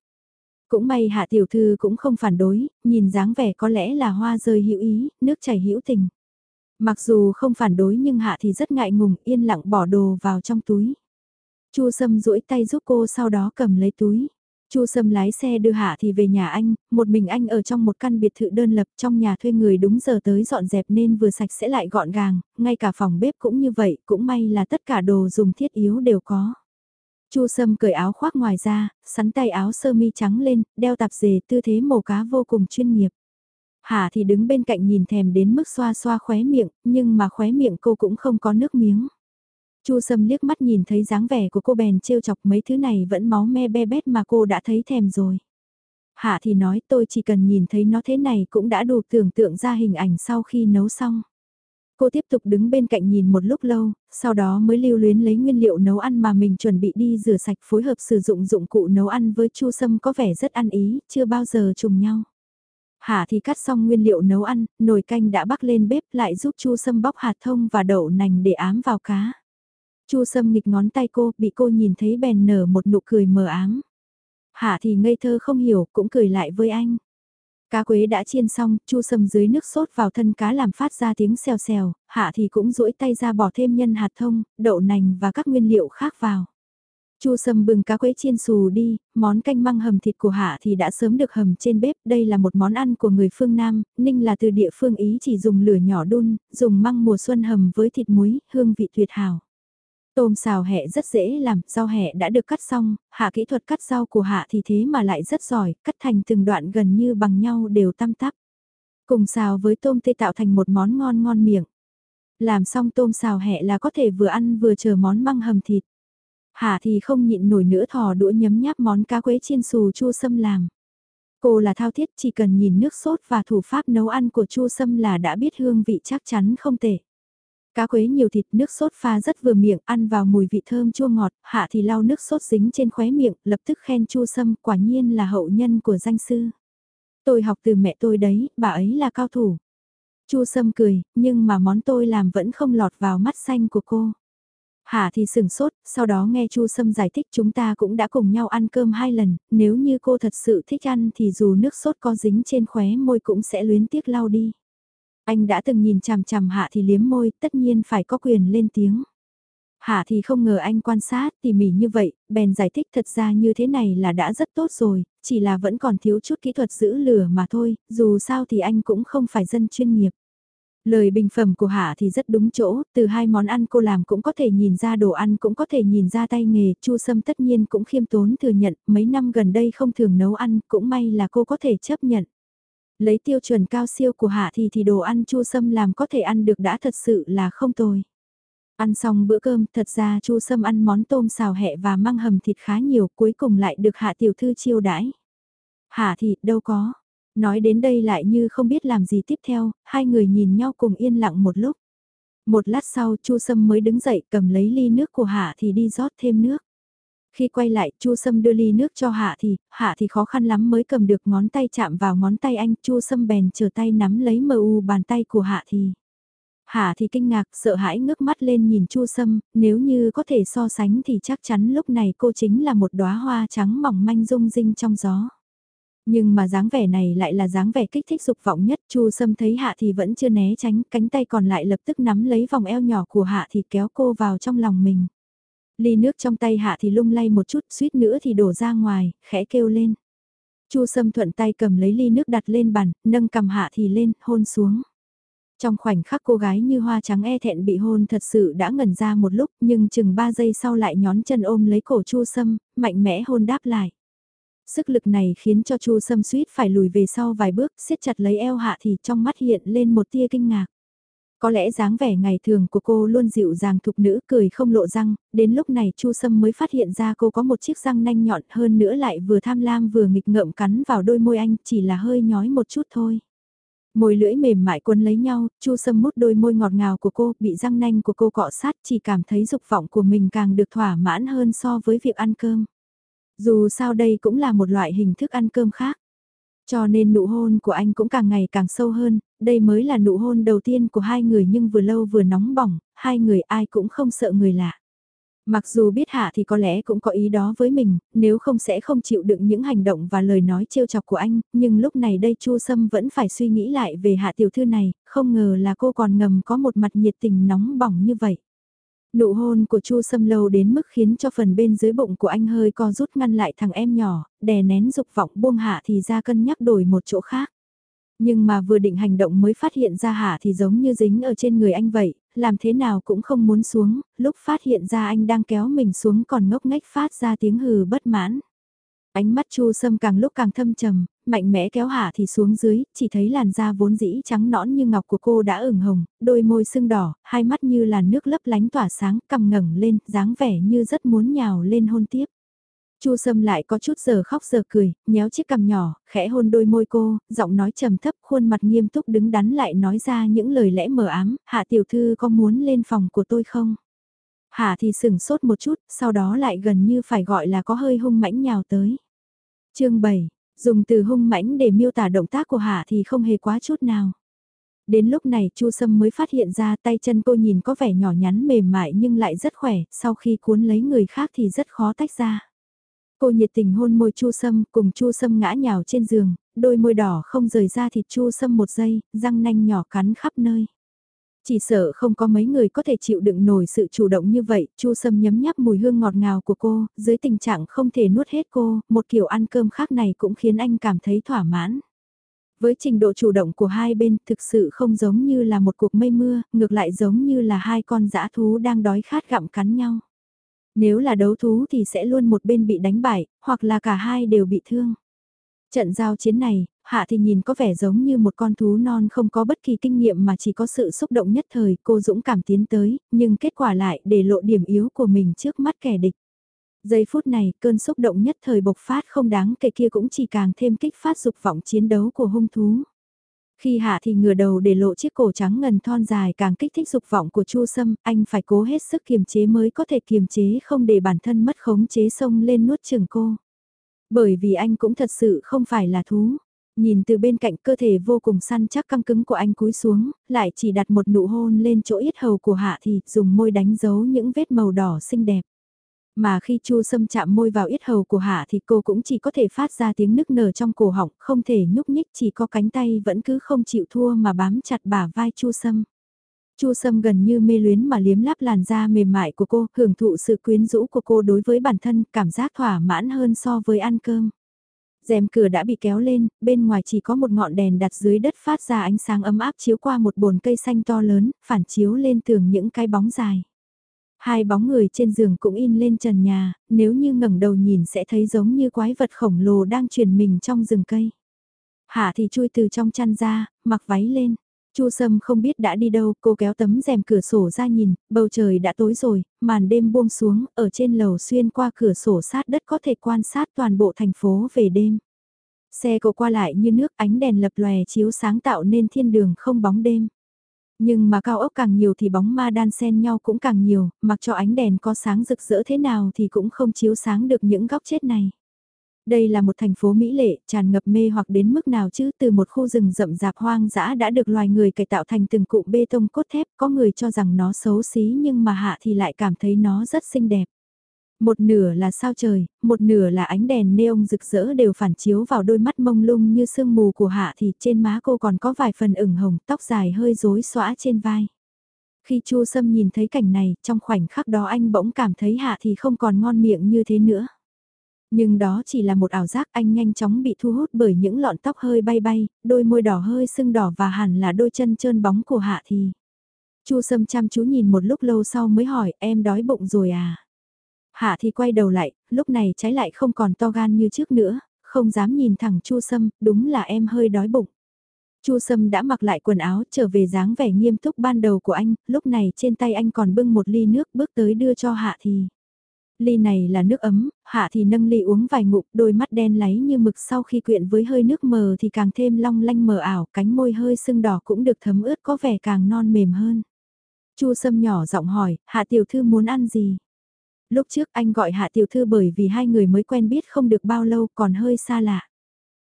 Speaker 1: Cũng may hạ tiểu thư cũng không phản đối, nhìn dáng vẻ có lẽ là hoa rơi hữu ý, nước chảy hữu tình. Mặc dù không phản đối nhưng hạ thì rất ngại ngùng, yên lặng bỏ đồ vào trong túi. Chu Sâm duỗi tay giúp cô sau đó cầm lấy túi. Chu Sâm lái xe đưa Hạ thì về nhà anh, một mình anh ở trong một căn biệt thự đơn lập trong nhà thuê người đúng giờ tới dọn dẹp nên vừa sạch sẽ lại gọn gàng, ngay cả phòng bếp cũng như vậy, cũng may là tất cả đồ dùng thiết yếu đều có. Chu Sâm cởi áo khoác ngoài ra, sắn tay áo sơ mi trắng lên, đeo tạp dề tư thế màu cá vô cùng chuyên nghiệp. Hạ thì đứng bên cạnh nhìn thèm đến mức xoa xoa khóe miệng, nhưng mà khóe miệng cô cũng không có nước miếng. Chu Sâm liếc mắt nhìn thấy dáng vẻ của cô bèn trêu chọc mấy thứ này vẫn máu me be bét mà cô đã thấy thèm rồi. Hạ thì nói tôi chỉ cần nhìn thấy nó thế này cũng đã đủ tưởng tượng ra hình ảnh sau khi nấu xong. Cô tiếp tục đứng bên cạnh nhìn một lúc lâu, sau đó mới lưu luyến lấy nguyên liệu nấu ăn mà mình chuẩn bị đi rửa sạch phối hợp sử dụng dụng cụ nấu ăn với Chu Sâm có vẻ rất ăn ý, chưa bao giờ trùng nhau. Hạ thì cắt xong nguyên liệu nấu ăn, nồi canh đã bắc lên bếp lại giúp Chu Sâm bóc hạt thông và đậu nành để ám vào cá. Chu Sâm nghịch ngón tay cô, bị cô nhìn thấy bèn nở một nụ cười mờ ám. Hạ thì ngây thơ không hiểu, cũng cười lại với anh. Cá quế đã chiên xong, chu sâm dưới nước sốt vào thân cá làm phát ra tiếng xèo xèo, hạ thì cũng duỗi tay ra bỏ thêm nhân hạt thông, đậu nành và các nguyên liệu khác vào. Chu sâm bừng cá quế chiên xù đi, món canh măng hầm thịt của hạ thì đã sớm được hầm trên bếp, đây là một món ăn của người phương Nam, ninh là từ địa phương Ý chỉ dùng lửa nhỏ đun, dùng măng mùa xuân hầm với thịt muối, hương vị tuyệt hảo. Tôm xào hẹ rất dễ làm, rau hẹ đã được cắt xong, hạ kỹ thuật cắt rau của hạ thì thế mà lại rất giỏi, cắt thành từng đoạn gần như bằng nhau đều tăm tắp. Cùng xào với tôm tê tạo thành một món ngon ngon miệng. Làm xong tôm xào hẹ là có thể vừa ăn vừa chờ món măng hầm thịt. Hạ thì không nhịn nổi nữa thò đũa nhấm nháp món cá quế chiên xù chua sâm làm. Cô là thao thiết chỉ cần nhìn nước sốt và thủ pháp nấu ăn của chua sâm là đã biết hương vị chắc chắn không tệ. Cá quế nhiều thịt nước sốt pha rất vừa miệng, ăn vào mùi vị thơm chua ngọt, hạ thì lau nước sốt dính trên khóe miệng, lập tức khen chua sâm, quả nhiên là hậu nhân của danh sư. Tôi học từ mẹ tôi đấy, bà ấy là cao thủ. Chu Sâm cười, nhưng mà món tôi làm vẫn không lọt vào mắt xanh của cô. Hạ thì sừng sốt, sau đó nghe Chu Sâm giải thích chúng ta cũng đã cùng nhau ăn cơm hai lần, nếu như cô thật sự thích ăn thì dù nước sốt có dính trên khóe môi cũng sẽ luyến tiếc lau đi. Anh đã từng nhìn chằm chằm Hạ thì liếm môi, tất nhiên phải có quyền lên tiếng. Hạ thì không ngờ anh quan sát tỉ mỉ như vậy, bèn giải thích thật ra như thế này là đã rất tốt rồi, chỉ là vẫn còn thiếu chút kỹ thuật giữ lửa mà thôi, dù sao thì anh cũng không phải dân chuyên nghiệp. Lời bình phẩm của Hạ thì rất đúng chỗ, từ hai món ăn cô làm cũng có thể nhìn ra đồ ăn cũng có thể nhìn ra tay nghề, Chu Sâm tất nhiên cũng khiêm tốn thừa nhận, mấy năm gần đây không thường nấu ăn, cũng may là cô có thể chấp nhận. Lấy tiêu chuẩn cao siêu của Hạ thì thì đồ ăn Chu Sâm làm có thể ăn được đã thật sự là không tồi. Ăn xong bữa cơm, thật ra Chu Sâm ăn món tôm xào hẹ và măng hầm thịt khá nhiều, cuối cùng lại được Hạ tiểu thư chiêu đãi. Hạ thì, đâu có. Nói đến đây lại như không biết làm gì tiếp theo, hai người nhìn nhau cùng yên lặng một lúc. Một lát sau Chu Sâm mới đứng dậy cầm lấy ly nước của Hạ thì đi rót thêm nước. Khi quay lại, Chu Sâm đưa ly nước cho Hạ thì, Hạ thì khó khăn lắm mới cầm được ngón tay chạm vào ngón tay anh, Chu Sâm bèn chờ tay nắm lấy mờ u bàn tay của Hạ thì. Hạ thì kinh ngạc, sợ hãi ngước mắt lên nhìn Chu Sâm, nếu như có thể so sánh thì chắc chắn lúc này cô chính là một đóa hoa trắng mỏng manh rung rinh trong gió. Nhưng mà dáng vẻ này lại là dáng vẻ kích thích dục vọng nhất, Chu Sâm thấy Hạ thì vẫn chưa né tránh, cánh tay còn lại lập tức nắm lấy vòng eo nhỏ của Hạ thì kéo cô vào trong lòng mình. Ly nước trong tay Hạ thì lung lay một chút, suýt nữa thì đổ ra ngoài, khẽ kêu lên. Chu Sâm thuận tay cầm lấy ly nước đặt lên bàn, nâng cầm Hạ thì lên, hôn xuống. Trong khoảnh khắc cô gái như hoa trắng e thẹn bị hôn thật sự đã ngẩn ra một lúc nhưng chừng 3 giây sau lại nhón chân ôm lấy cổ Chu Sâm, mạnh mẽ hôn đáp lại. Sức lực này khiến cho Chu Sâm suýt phải lùi về sau vài bước, siết chặt lấy eo hạ thì trong mắt hiện lên một tia kinh ngạc. Có lẽ dáng vẻ ngày thường của cô luôn dịu dàng thục nữ cười không lộ răng, đến lúc này Chu Sâm mới phát hiện ra cô có một chiếc răng nanh nhọn hơn nữa lại vừa tham lam vừa nghịch ngợm cắn vào đôi môi anh chỉ là hơi nhói một chút thôi. Môi lưỡi mềm mại quấn lấy nhau, Chu Sâm mút đôi môi ngọt ngào của cô, bị răng nanh của cô cọ sát chỉ cảm thấy dục vọng của mình càng được thỏa mãn hơn so với việc ăn cơm. Dù sao đây cũng là một loại hình thức ăn cơm khác. Cho nên nụ hôn của anh cũng càng ngày càng sâu hơn, đây mới là nụ hôn đầu tiên của hai người nhưng vừa lâu vừa nóng bỏng, hai người ai cũng không sợ người lạ. Mặc dù biết Hạ thì có lẽ cũng có ý đó với mình, nếu không sẽ không chịu đựng những hành động và lời nói trêu chọc của anh, nhưng lúc này đây Chu Sâm vẫn phải suy nghĩ lại về Hạ tiểu thư này, không ngờ là cô còn ngầm có một mặt nhiệt tình nóng bỏng như vậy. Nụ hôn của Chu Sâm lâu đến mức khiến cho phần bên dưới bụng của anh hơi co rút ngăn lại thằng em nhỏ, đè nén dục vọng buông hạ thì ra cân nhắc đổi một chỗ khác. Nhưng mà vừa định hành động mới phát hiện ra hạ thì giống như dính ở trên người anh vậy, làm thế nào cũng không muốn xuống, lúc phát hiện ra anh đang kéo mình xuống còn ngốc nghếch phát ra tiếng hừ bất mãn. Ánh mắt Chu Sâm càng lúc càng thâm trầm, mạnh mẽ kéo hạ thì xuống dưới, chỉ thấy làn da vốn dĩ trắng nõn như ngọc của cô đã ửng hồng, đôi môi sưng đỏ, hai mắt như là nước lấp lánh tỏa sáng, cầm ngẩng lên, dáng vẻ như rất muốn nhào lên hôn tiếp. Chu Sâm lại có chút giờ khóc giờ cười, nhéo chiếc cằm nhỏ, khẽ hôn đôi môi cô, giọng nói trầm thấp, khuôn mặt nghiêm túc đứng đắn lại nói ra những lời lẽ mờ ám, "Hạ tiểu thư có muốn lên phòng của tôi không?" Hạ thì sừng sốt một chút, sau đó lại gần như phải gọi là có hơi hung mãnh nhào tới. Chương 7 Dùng từ hung mãnh để miêu tả động tác của Hạ thì không hề quá chút nào. Đến lúc này Chu Sâm mới phát hiện ra tay chân cô nhìn có vẻ nhỏ nhắn mềm mại nhưng lại rất khỏe, sau khi cuốn lấy người khác thì rất khó tách ra. Cô nhiệt tình hôn môi Chu Sâm, cùng Chu Sâm ngã nhào trên giường, đôi môi đỏ không rời ra thịt Chu Sâm một giây, răng nanh nhỏ cắn khắp nơi. Chỉ sợ không có mấy người có thể chịu đựng nổi sự chủ động như vậy, Chu Sâm nhấm nháp mùi hương ngọt ngào của cô, dưới tình trạng không thể nuốt hết cô, một kiểu ăn cơm khác này cũng khiến anh cảm thấy thỏa mãn. Với trình độ chủ động của hai bên thực sự không giống như là một cuộc mây mưa, ngược lại giống như là hai con dã thú đang đói khát gặm cắn nhau. Nếu là đấu thú thì sẽ luôn một bên bị đánh bại, hoặc là cả hai đều bị thương. Trận giao chiến này, Hạ thì nhìn có vẻ giống như một con thú non không có bất kỳ kinh nghiệm mà chỉ có sự xúc động nhất thời cô dũng cảm tiến tới, nhưng kết quả lại để lộ điểm yếu của mình trước mắt kẻ địch. Giây phút này, cơn xúc động nhất thời bộc phát không đáng kể kia cũng chỉ càng thêm kích phát dục vọng chiến đấu của hung thú. Khi hạ thì ngửa đầu để lộ chiếc cổ trắng ngần thon dài càng kích thích dục vọng của Chu Sâm, anh phải cố hết sức kiềm chế mới có thể kiềm chế không để bản thân mất khống chế sông lên nuốt chừng cô. Bởi vì anh cũng thật sự không phải là thú. Nhìn từ bên cạnh cơ thể vô cùng săn chắc căng cứng của anh cúi xuống, lại chỉ đặt một nụ hôn lên chỗ yết hầu của Hạ thì dùng môi đánh dấu những vết màu đỏ xinh đẹp. Mà khi Chu Sâm chạm môi vào yết hầu của Hạ thì cô cũng chỉ có thể phát ra tiếng nức nở trong cổ họng, không thể nhúc nhích chỉ có cánh tay vẫn cứ không chịu thua mà bám chặt bả vai Chu Sâm. Chu Sâm gần như mê luyến mà liếm láp làn da mềm mại của cô, hưởng thụ sự quyến rũ của cô đối với bản thân, cảm giác thỏa mãn hơn so với ăn cơm rèm cửa đã bị kéo lên, bên ngoài chỉ có một ngọn đèn đặt dưới đất phát ra ánh sáng ấm áp chiếu qua một bồn cây xanh to lớn, phản chiếu lên tường những cái bóng dài. Hai bóng người trên giường cũng in lên trần nhà, nếu như ngẩng đầu nhìn sẽ thấy giống như quái vật khổng lồ đang truyền mình trong rừng cây. Hạ thì chui từ trong chăn ra, mặc váy lên. Chu Sâm không biết đã đi đâu, cô kéo tấm rèm cửa sổ ra nhìn, bầu trời đã tối rồi, màn đêm buông xuống, ở trên lầu xuyên qua cửa sổ sát đất có thể quan sát toàn bộ thành phố về đêm. Xe cộ qua lại như nước ánh đèn lập lòe chiếu sáng tạo nên thiên đường không bóng đêm. Nhưng mà cao ốc càng nhiều thì bóng ma đan xen nhau cũng càng nhiều, mặc cho ánh đèn có sáng rực rỡ thế nào thì cũng không chiếu sáng được những góc chết này. Đây là một thành phố mỹ lệ, tràn ngập mê hoặc đến mức nào chứ từ một khu rừng rậm rạp hoang dã đã được loài người cải tạo thành từng cụm bê tông cốt thép, có người cho rằng nó xấu xí nhưng mà hạ thì lại cảm thấy nó rất xinh đẹp. Một nửa là sao trời, một nửa là ánh đèn neon rực rỡ đều phản chiếu vào đôi mắt mông lung như sương mù của hạ thì trên má cô còn có vài phần ửng hồng, tóc dài hơi rối xõa trên vai. Khi Chu Sâm nhìn thấy cảnh này, trong khoảnh khắc đó anh bỗng cảm thấy hạ thì không còn ngon miệng như thế nữa. Nhưng đó chỉ là một ảo giác anh nhanh chóng bị thu hút bởi những lọn tóc hơi bay bay, đôi môi đỏ hơi sưng đỏ và hẳn là đôi chân trơn bóng của Hạ thì. Chu Sâm chăm chú nhìn một lúc lâu sau mới hỏi em đói bụng rồi à? Hạ thì quay đầu lại, lúc này trái lại không còn to gan như trước nữa, không dám nhìn thẳng Chu Sâm, đúng là em hơi đói bụng. Chu Sâm đã mặc lại quần áo trở về dáng vẻ nghiêm túc ban đầu của anh, lúc này trên tay anh còn bưng một ly nước bước tới đưa cho Hạ thì ly này là nước ấm, hạ thì nâng ly uống vài ngụm, đôi mắt đen láy như mực sau khi quyện với hơi nước mờ thì càng thêm long lanh mờ ảo, cánh môi hơi sưng đỏ cũng được thấm ướt có vẻ càng non mềm hơn. Chu Sâm nhỏ giọng hỏi, hạ tiểu thư muốn ăn gì? Lúc trước anh gọi hạ tiểu thư bởi vì hai người mới quen biết không được bao lâu còn hơi xa lạ.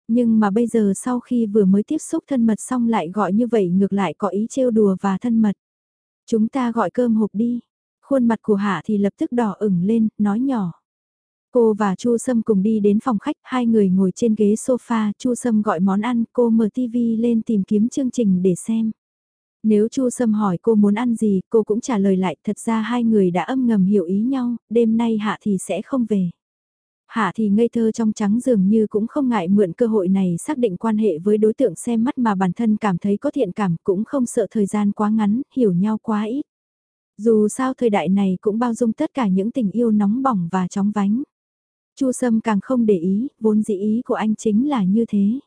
Speaker 1: Nhưng mà bây giờ sau khi vừa mới tiếp xúc thân mật xong lại gọi như vậy ngược lại có ý trêu đùa và thân mật. Chúng ta gọi cơm hộp đi. Khuôn mặt của Hạ thì lập tức đỏ ửng lên, nói nhỏ. Cô và Chu Sâm cùng đi đến phòng khách, hai người ngồi trên ghế sofa, Chu Sâm gọi món ăn, cô mở TV lên tìm kiếm chương trình để xem. Nếu Chu Sâm hỏi cô muốn ăn gì, cô cũng trả lời lại, thật ra hai người đã âm ngầm hiểu ý nhau, đêm nay Hạ thì sẽ không về. Hạ thì ngây thơ trong trắng dường như cũng không ngại mượn cơ hội này xác định quan hệ với đối tượng xem mắt mà bản thân cảm thấy có thiện cảm cũng không sợ thời gian quá ngắn, hiểu nhau quá ít. Dù sao thời đại này cũng bao dung tất cả những tình yêu nóng bỏng và chóng vánh. Chu Sâm càng không để ý, vốn dĩ ý của anh chính là như thế.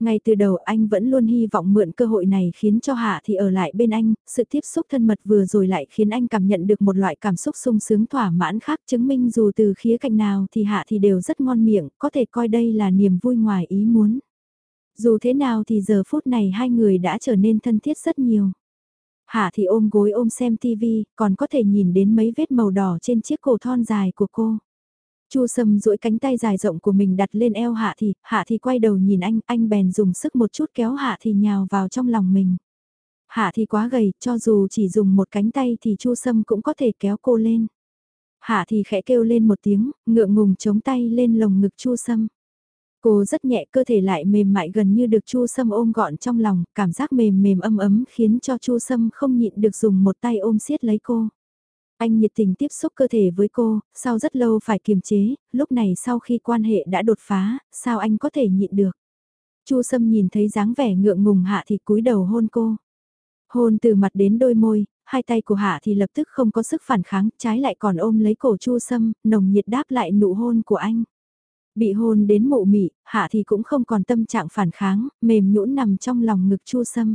Speaker 1: Ngay từ đầu anh vẫn luôn hy vọng mượn cơ hội này khiến cho Hạ thì ở lại bên anh, sự tiếp xúc thân mật vừa rồi lại khiến anh cảm nhận được một loại cảm xúc sung sướng thỏa mãn khác chứng minh dù từ khía cạnh nào thì Hạ thì đều rất ngon miệng, có thể coi đây là niềm vui ngoài ý muốn. Dù thế nào thì giờ phút này hai người đã trở nên thân thiết rất nhiều. Hạ thì ôm gối ôm xem TV, còn có thể nhìn đến mấy vết màu đỏ trên chiếc cổ thon dài của cô. Chu Sâm duỗi cánh tay dài rộng của mình đặt lên eo Hạ thì, Hạ thì quay đầu nhìn anh, anh bèn dùng sức một chút kéo Hạ thì nhào vào trong lòng mình. Hạ thì quá gầy, cho dù chỉ dùng một cánh tay thì Chu Sâm cũng có thể kéo cô lên. Hạ thì khẽ kêu lên một tiếng, ngượng ngùng chống tay lên lồng ngực Chu Sâm. Cô rất nhẹ cơ thể lại mềm mại gần như được Chu Sâm ôm gọn trong lòng, cảm giác mềm mềm âm ấm khiến cho Chu Sâm không nhịn được dùng một tay ôm siết lấy cô. Anh nhiệt tình tiếp xúc cơ thể với cô, sau rất lâu phải kiềm chế, lúc này sau khi quan hệ đã đột phá, sao anh có thể nhịn được. Chu Sâm nhìn thấy dáng vẻ ngượng ngùng hạ thì cúi đầu hôn cô. Hôn từ mặt đến đôi môi, hai tay của hạ thì lập tức không có sức phản kháng, trái lại còn ôm lấy cổ Chu Sâm, nồng nhiệt đáp lại nụ hôn của anh. Bị hôn đến mụ mị, hạ thì cũng không còn tâm trạng phản kháng, mềm nhũn nằm trong lòng ngực Chu Sâm.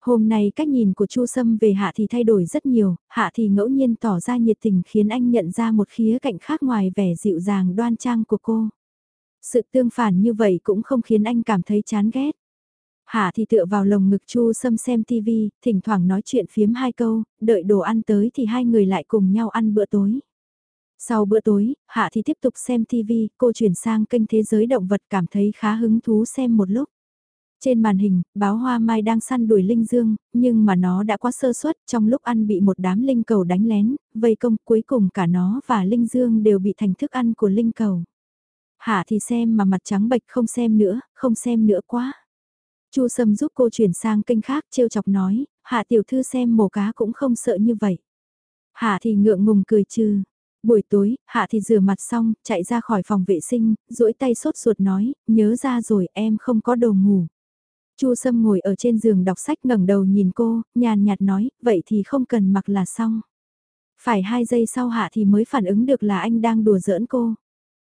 Speaker 1: Hôm nay cách nhìn của Chu Sâm về Hạ thì thay đổi rất nhiều, Hạ thì ngẫu nhiên tỏ ra nhiệt tình khiến anh nhận ra một khía cạnh khác ngoài vẻ dịu dàng đoan trang của cô. Sự tương phản như vậy cũng không khiến anh cảm thấy chán ghét. Hạ thì tựa vào lồng ngực Chu Sâm xem TV, thỉnh thoảng nói chuyện phiếm hai câu, đợi đồ ăn tới thì hai người lại cùng nhau ăn bữa tối. Sau bữa tối, Hạ thì tiếp tục xem TV, cô chuyển sang kênh Thế giới động vật cảm thấy khá hứng thú xem một lúc. Trên màn hình, báo hoa mai đang săn đuổi linh dương, nhưng mà nó đã quá sơ suất trong lúc ăn bị một đám linh cầu đánh lén, vây công cuối cùng cả nó và linh dương đều bị thành thức ăn của linh cầu. Hạ thì xem mà mặt trắng bệch không xem nữa, không xem nữa quá. Chu Sâm giúp cô chuyển sang kênh khác trêu chọc nói, hạ tiểu thư xem mổ cá cũng không sợ như vậy. Hạ thì ngượng ngùng cười trừ. Buổi tối, Hạ thì rửa mặt xong, chạy ra khỏi phòng vệ sinh, duỗi tay sốt ruột nói, nhớ ra rồi em không có đồ ngủ. Chu Sâm ngồi ở trên giường đọc sách ngẩng đầu nhìn cô, nhàn nhạt nói, vậy thì không cần mặc là xong. Phải hai giây sau Hạ thì mới phản ứng được là anh đang đùa giỡn cô.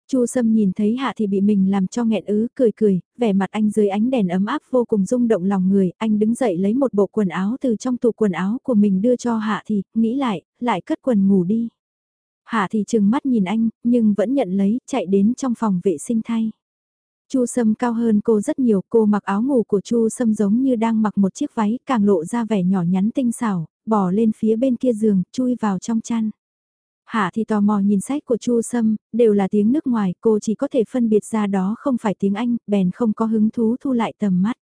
Speaker 1: Chu Sâm nhìn thấy Hạ thì bị mình làm cho nghẹn ứ, cười cười, vẻ mặt anh dưới ánh đèn ấm áp vô cùng rung động lòng người, anh đứng dậy lấy một bộ quần áo từ trong tủ quần áo của mình đưa cho Hạ thì, nghĩ lại, lại cất quần ngủ đi. Hạ thì chừng mắt nhìn anh, nhưng vẫn nhận lấy, chạy đến trong phòng vệ sinh thay. Chu Sâm cao hơn cô rất nhiều, cô mặc áo ngủ của Chu Sâm giống như đang mặc một chiếc váy, càng lộ ra vẻ nhỏ nhắn tinh xảo, bỏ lên phía bên kia giường, chui vào trong chăn. Hạ thì tò mò nhìn sách của Chu Sâm, đều là tiếng nước ngoài, cô chỉ có thể phân biệt ra đó không phải tiếng Anh, bèn không có hứng thú thu lại tầm mắt.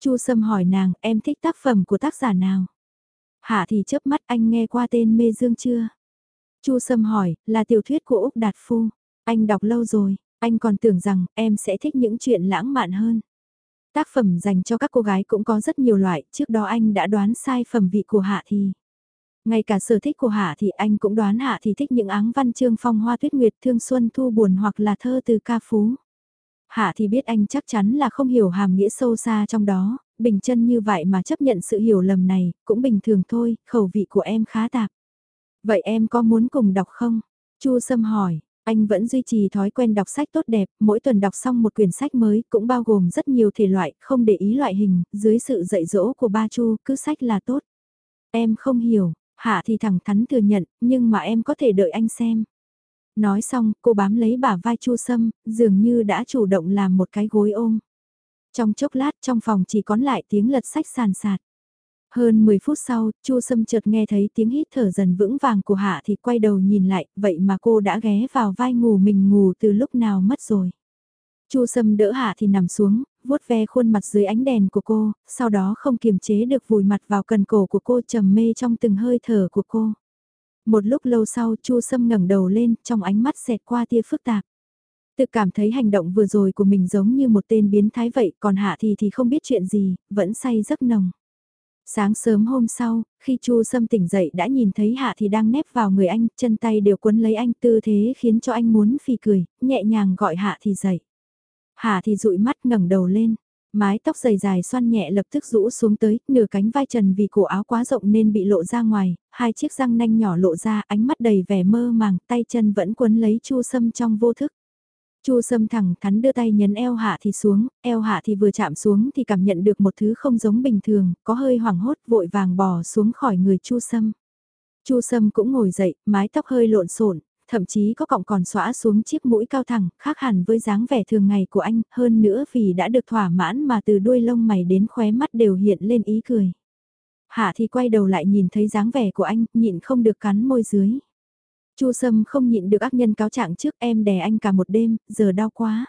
Speaker 1: Chu Sâm hỏi nàng, em thích tác phẩm của tác giả nào? Hạ thì chớp mắt anh nghe qua tên Mê Dương chưa? Chu Sâm hỏi, là tiểu thuyết của Úc Đạt Phu. Anh đọc lâu rồi, anh còn tưởng rằng em sẽ thích những chuyện lãng mạn hơn. Tác phẩm dành cho các cô gái cũng có rất nhiều loại, trước đó anh đã đoán sai phẩm vị của Hạ thì. Ngay cả sở thích của Hạ thì anh cũng đoán Hạ thì thích những áng văn chương phong hoa tuyết nguyệt thương xuân thu buồn hoặc là thơ từ ca phú. Hạ thì biết anh chắc chắn là không hiểu hàm nghĩa sâu xa trong đó, bình chân như vậy mà chấp nhận sự hiểu lầm này, cũng bình thường thôi, khẩu vị của em khá tạp. Vậy em có muốn cùng đọc không? Chu Sâm hỏi, anh vẫn duy trì thói quen đọc sách tốt đẹp, mỗi tuần đọc xong một quyển sách mới, cũng bao gồm rất nhiều thể loại, không để ý loại hình, dưới sự dạy dỗ của ba Chu, cứ sách là tốt. Em không hiểu, Hạ thì thẳng thắn thừa nhận, nhưng mà em có thể đợi anh xem. Nói xong, cô bám lấy bả vai Chu Sâm, dường như đã chủ động làm một cái gối ôm. Trong chốc lát trong phòng chỉ còn lại tiếng lật sách sàn sạt. Hơn 10 phút sau, Chu Sâm chợt nghe thấy tiếng hít thở dần vững vàng của Hạ thì quay đầu nhìn lại, vậy mà cô đã ghé vào vai ngủ mình ngủ từ lúc nào mất rồi. Chu Sâm đỡ Hạ thì nằm xuống, vuốt ve khuôn mặt dưới ánh đèn của cô, sau đó không kiềm chế được vùi mặt vào cần cổ của cô trầm mê trong từng hơi thở của cô. Một lúc lâu sau Chu Sâm ngẩng đầu lên, trong ánh mắt xẹt qua tia phức tạp. Tự cảm thấy hành động vừa rồi của mình giống như một tên biến thái vậy, còn Hạ thì thì không biết chuyện gì, vẫn say giấc nồng. Sáng sớm hôm sau, khi Chu Sâm tỉnh dậy đã nhìn thấy Hạ thì đang nép vào người anh, chân tay đều quấn lấy anh tư thế khiến cho anh muốn phì cười, nhẹ nhàng gọi Hạ thì dậy. Hạ thì dụi mắt ngẩng đầu lên, mái tóc dày dài xoăn nhẹ lập tức rũ xuống tới, nửa cánh vai trần vì cổ áo quá rộng nên bị lộ ra ngoài, hai chiếc răng nanh nhỏ lộ ra, ánh mắt đầy vẻ mơ màng, tay chân vẫn quấn lấy Chu Sâm trong vô thức. Chu Sâm thẳng thắn đưa tay nhấn eo hạ thì xuống, eo hạ thì vừa chạm xuống thì cảm nhận được một thứ không giống bình thường, có hơi hoảng hốt vội vàng bò xuống khỏi người Chu Sâm. Chu Sâm cũng ngồi dậy, mái tóc hơi lộn xộn, thậm chí có cọng còn xõa xuống chiếc mũi cao thẳng, khác hẳn với dáng vẻ thường ngày của anh, hơn nữa vì đã được thỏa mãn mà từ đuôi lông mày đến khóe mắt đều hiện lên ý cười. Hạ thì quay đầu lại nhìn thấy dáng vẻ của anh, nhịn không được cắn môi dưới. Chu Sâm không nhịn được ác nhân cáo trạng trước em đè anh cả một đêm, giờ đau quá.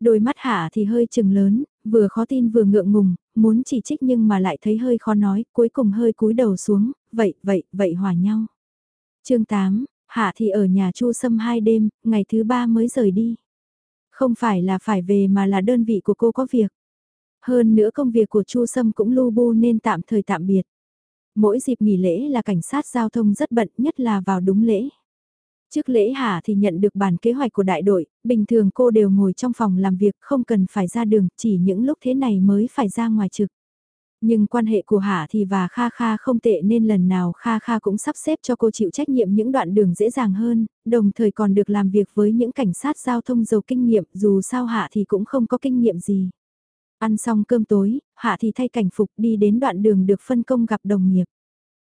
Speaker 1: Đôi mắt Hạ thì hơi chừng lớn, vừa khó tin vừa ngượng ngùng, muốn chỉ trích nhưng mà lại thấy hơi khó nói, cuối cùng hơi cúi đầu xuống, vậy, vậy, vậy hòa nhau. chương 8, Hạ thì ở nhà Chu Sâm hai đêm, ngày thứ ba mới rời đi. Không phải là phải về mà là đơn vị của cô có việc. Hơn nữa công việc của Chu Sâm cũng lu bu nên tạm thời tạm biệt. Mỗi dịp nghỉ lễ là cảnh sát giao thông rất bận nhất là vào đúng lễ. Trước lễ hạ thì nhận được bản kế hoạch của đại đội, bình thường cô đều ngồi trong phòng làm việc không cần phải ra đường, chỉ những lúc thế này mới phải ra ngoài trực. Nhưng quan hệ của Hạ thì và Kha Kha không tệ nên lần nào Kha Kha cũng sắp xếp cho cô chịu trách nhiệm những đoạn đường dễ dàng hơn, đồng thời còn được làm việc với những cảnh sát giao thông giàu kinh nghiệm dù sao Hạ thì cũng không có kinh nghiệm gì. Ăn xong cơm tối, Hạ thì thay cảnh phục đi đến đoạn đường được phân công gặp đồng nghiệp.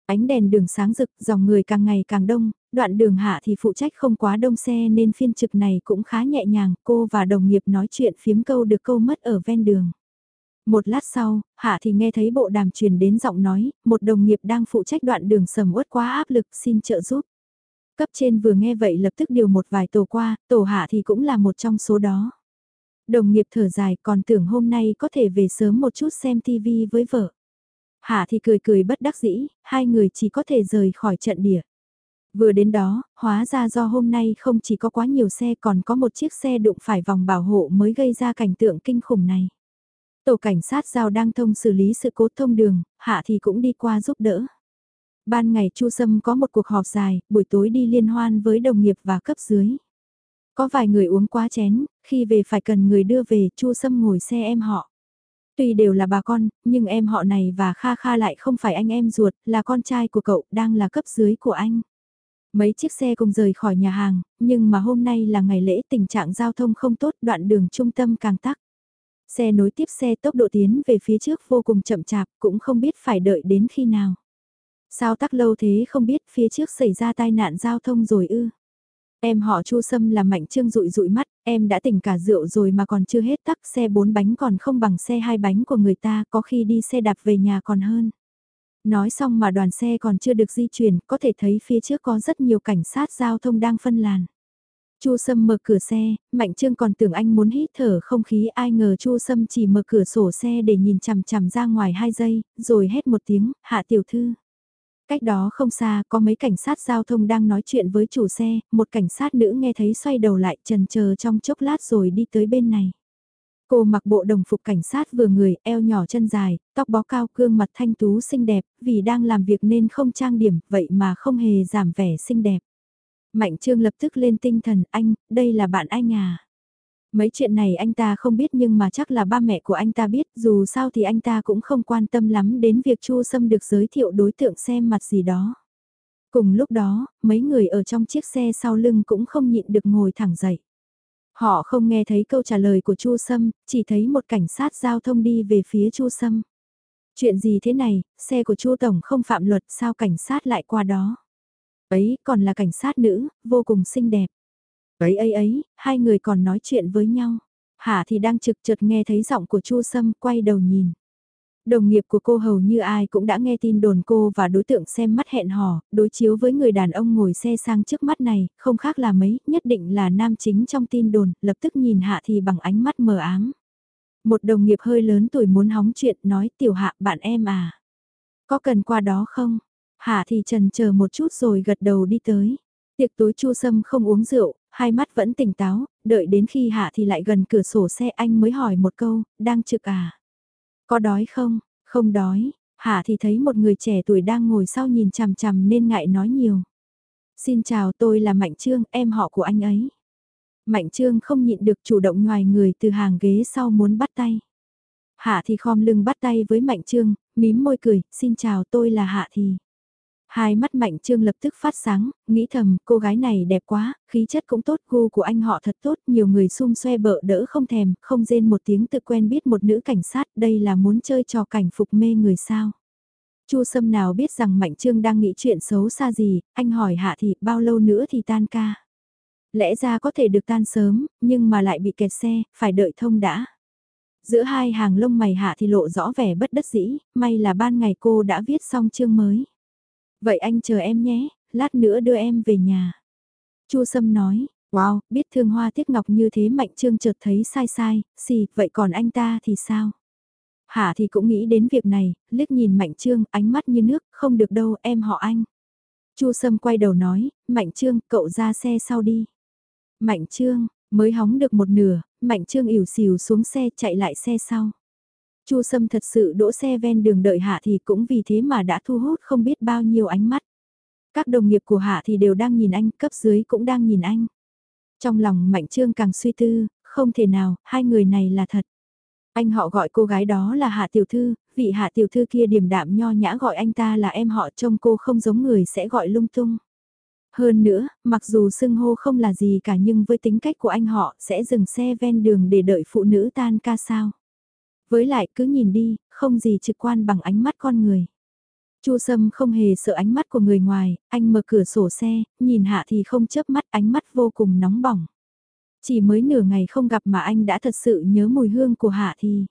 Speaker 1: Ánh đèn đường sáng rực, dòng người càng ngày càng đông, đoạn đường hạ thì phụ trách không quá đông xe nên phiên trực này cũng khá nhẹ nhàng, cô và đồng nghiệp nói chuyện phiếm câu được câu mất ở ven đường. Một lát sau, Hạ thì nghe thấy bộ đàm truyền đến giọng nói, một đồng nghiệp đang phụ trách đoạn đường sầm uất quá áp lực xin trợ giúp. Cấp trên vừa nghe vậy lập tức điều một vài tổ qua, tổ Hạ thì cũng là một trong số đó. Đồng nghiệp thở dài còn tưởng hôm nay có thể về sớm một chút xem TV với vợ. Hạ thì cười cười bất đắc dĩ, hai người chỉ có thể rời khỏi trận địa. Vừa đến đó, hóa ra do hôm nay không chỉ có quá nhiều xe còn có một chiếc xe đụng phải vòng bảo hộ mới gây ra cảnh tượng kinh khủng này. Tổ cảnh sát giao đang thông xử lý sự cố thông đường, Hạ thì cũng đi qua giúp đỡ. Ban ngày Chu Sâm có một cuộc họp dài, buổi tối đi liên hoan với đồng nghiệp và cấp dưới. Có vài người uống quá chén, khi về phải cần người đưa về, Chu Sâm ngồi xe em họ. Tuy đều là bà con, nhưng em họ này và Kha Kha lại không phải anh em ruột, là con trai của cậu, đang là cấp dưới của anh. Mấy chiếc xe cùng rời khỏi nhà hàng, nhưng mà hôm nay là ngày lễ tình trạng giao thông không tốt, đoạn đường trung tâm càng tắc. Xe nối tiếp xe tốc độ tiến về phía trước vô cùng chậm chạp, cũng không biết phải đợi đến khi nào. Sao tắc lâu thế không biết phía trước xảy ra tai nạn giao thông rồi ư? Em họ Chu Sâm là mạnh trương rụi rụi mắt, em đã tỉnh cả rượu rồi mà còn chưa hết tắc xe bốn bánh còn không bằng xe hai bánh của người ta, có khi đi xe đạp về nhà còn hơn. Nói xong mà đoàn xe còn chưa được di chuyển, có thể thấy phía trước có rất nhiều cảnh sát giao thông đang phân làn. Chu Sâm mở cửa xe, Mạnh Trương còn tưởng anh muốn hít thở không khí ai ngờ Chu Sâm chỉ mở cửa sổ xe để nhìn chằm chằm ra ngoài hai giây, rồi hét một tiếng, hạ tiểu thư. Cách đó không xa có mấy cảnh sát giao thông đang nói chuyện với chủ xe, một cảnh sát nữ nghe thấy xoay đầu lại trần chờ trong chốc lát rồi đi tới bên này. Cô mặc bộ đồng phục cảnh sát vừa người, eo nhỏ chân dài, tóc bó cao gương mặt thanh tú xinh đẹp, vì đang làm việc nên không trang điểm, vậy mà không hề giảm vẻ xinh đẹp. Mạnh Trương lập tức lên tinh thần, anh, đây là bạn anh à. Mấy chuyện này anh ta không biết nhưng mà chắc là ba mẹ của anh ta biết, dù sao thì anh ta cũng không quan tâm lắm đến việc Chu Sâm được giới thiệu đối tượng xem mặt gì đó. Cùng lúc đó, mấy người ở trong chiếc xe sau lưng cũng không nhịn được ngồi thẳng dậy. Họ không nghe thấy câu trả lời của Chu Sâm, chỉ thấy một cảnh sát giao thông đi về phía Chu Sâm. Chuyện gì thế này, xe của Chu Tổng không phạm luật sao cảnh sát lại qua đó? Ấy còn là cảnh sát nữ, vô cùng xinh đẹp. Ấy ấy ấy, hai người còn nói chuyện với nhau. hà thì đang trực chợt nghe thấy giọng của Chu Sâm quay đầu nhìn. Đồng nghiệp của cô hầu như ai cũng đã nghe tin đồn cô và đối tượng xem mắt hẹn hò, đối chiếu với người đàn ông ngồi xe sang trước mắt này, không khác là mấy, nhất định là nam chính trong tin đồn, lập tức nhìn hạ thì bằng ánh mắt mờ ám. Một đồng nghiệp hơi lớn tuổi muốn hóng chuyện nói tiểu hạ bạn em à. Có cần qua đó không? Hạ thì trần chờ một chút rồi gật đầu đi tới. Tiệc tối chu sâm không uống rượu, hai mắt vẫn tỉnh táo, đợi đến khi hạ thì lại gần cửa sổ xe anh mới hỏi một câu, đang trực à? Có đói không? Không đói, hạ thì thấy một người trẻ tuổi đang ngồi sau nhìn chằm chằm nên ngại nói nhiều. Xin chào tôi là Mạnh Trương, em họ của anh ấy. Mạnh Trương không nhịn được chủ động ngoài người từ hàng ghế sau muốn bắt tay. Hạ thì khom lưng bắt tay với Mạnh Trương, mím môi cười, xin chào tôi là Hạ thì. Hai mắt Mạnh Trương lập tức phát sáng, nghĩ thầm cô gái này đẹp quá, khí chất cũng tốt, gu của anh họ thật tốt, nhiều người xung xoe bợ đỡ không thèm, không rên một tiếng tự quen biết một nữ cảnh sát, đây là muốn chơi trò cảnh phục mê người sao. Chu Sâm nào biết rằng Mạnh Trương đang nghĩ chuyện xấu xa gì, anh hỏi Hạ Thị bao lâu nữa thì tan ca. Lẽ ra có thể được tan sớm, nhưng mà lại bị kẹt xe, phải đợi thông đã. Giữa hai hàng lông mày Hạ thì lộ rõ vẻ bất đắc dĩ, may là ban ngày cô đã viết xong chương mới. Vậy anh chờ em nhé, lát nữa đưa em về nhà. Chu Sâm nói, wow, biết thương hoa tiếc ngọc như thế Mạnh Trương chợt thấy sai sai, xì, vậy còn anh ta thì sao? Hả thì cũng nghĩ đến việc này, liếc nhìn Mạnh Trương, ánh mắt như nước, không được đâu, em họ anh. Chu Sâm quay đầu nói, Mạnh Trương, cậu ra xe sau đi. Mạnh Trương, mới hóng được một nửa, Mạnh Trương ỉu xìu xuống xe chạy lại xe sau. Chu Sâm thật sự đỗ xe ven đường đợi Hạ thì cũng vì thế mà đã thu hút không biết bao nhiêu ánh mắt. Các đồng nghiệp của Hạ thì đều đang nhìn anh, cấp dưới cũng đang nhìn anh. Trong lòng Mạnh Trương càng suy tư, không thể nào, hai người này là thật. Anh họ gọi cô gái đó là Hạ Tiểu Thư, vị Hạ Tiểu Thư kia điềm đạm nho nhã gọi anh ta là em họ trông cô không giống người sẽ gọi lung tung. Hơn nữa, mặc dù xưng hô không là gì cả nhưng với tính cách của anh họ sẽ dừng xe ven đường để đợi phụ nữ tan ca sao. Với lại cứ nhìn đi, không gì trực quan bằng ánh mắt con người. Chu Sâm không hề sợ ánh mắt của người ngoài, anh mở cửa sổ xe, nhìn hạ thì không chớp mắt ánh mắt vô cùng nóng bỏng. Chỉ mới nửa ngày không gặp mà anh đã thật sự nhớ mùi hương của hạ thì.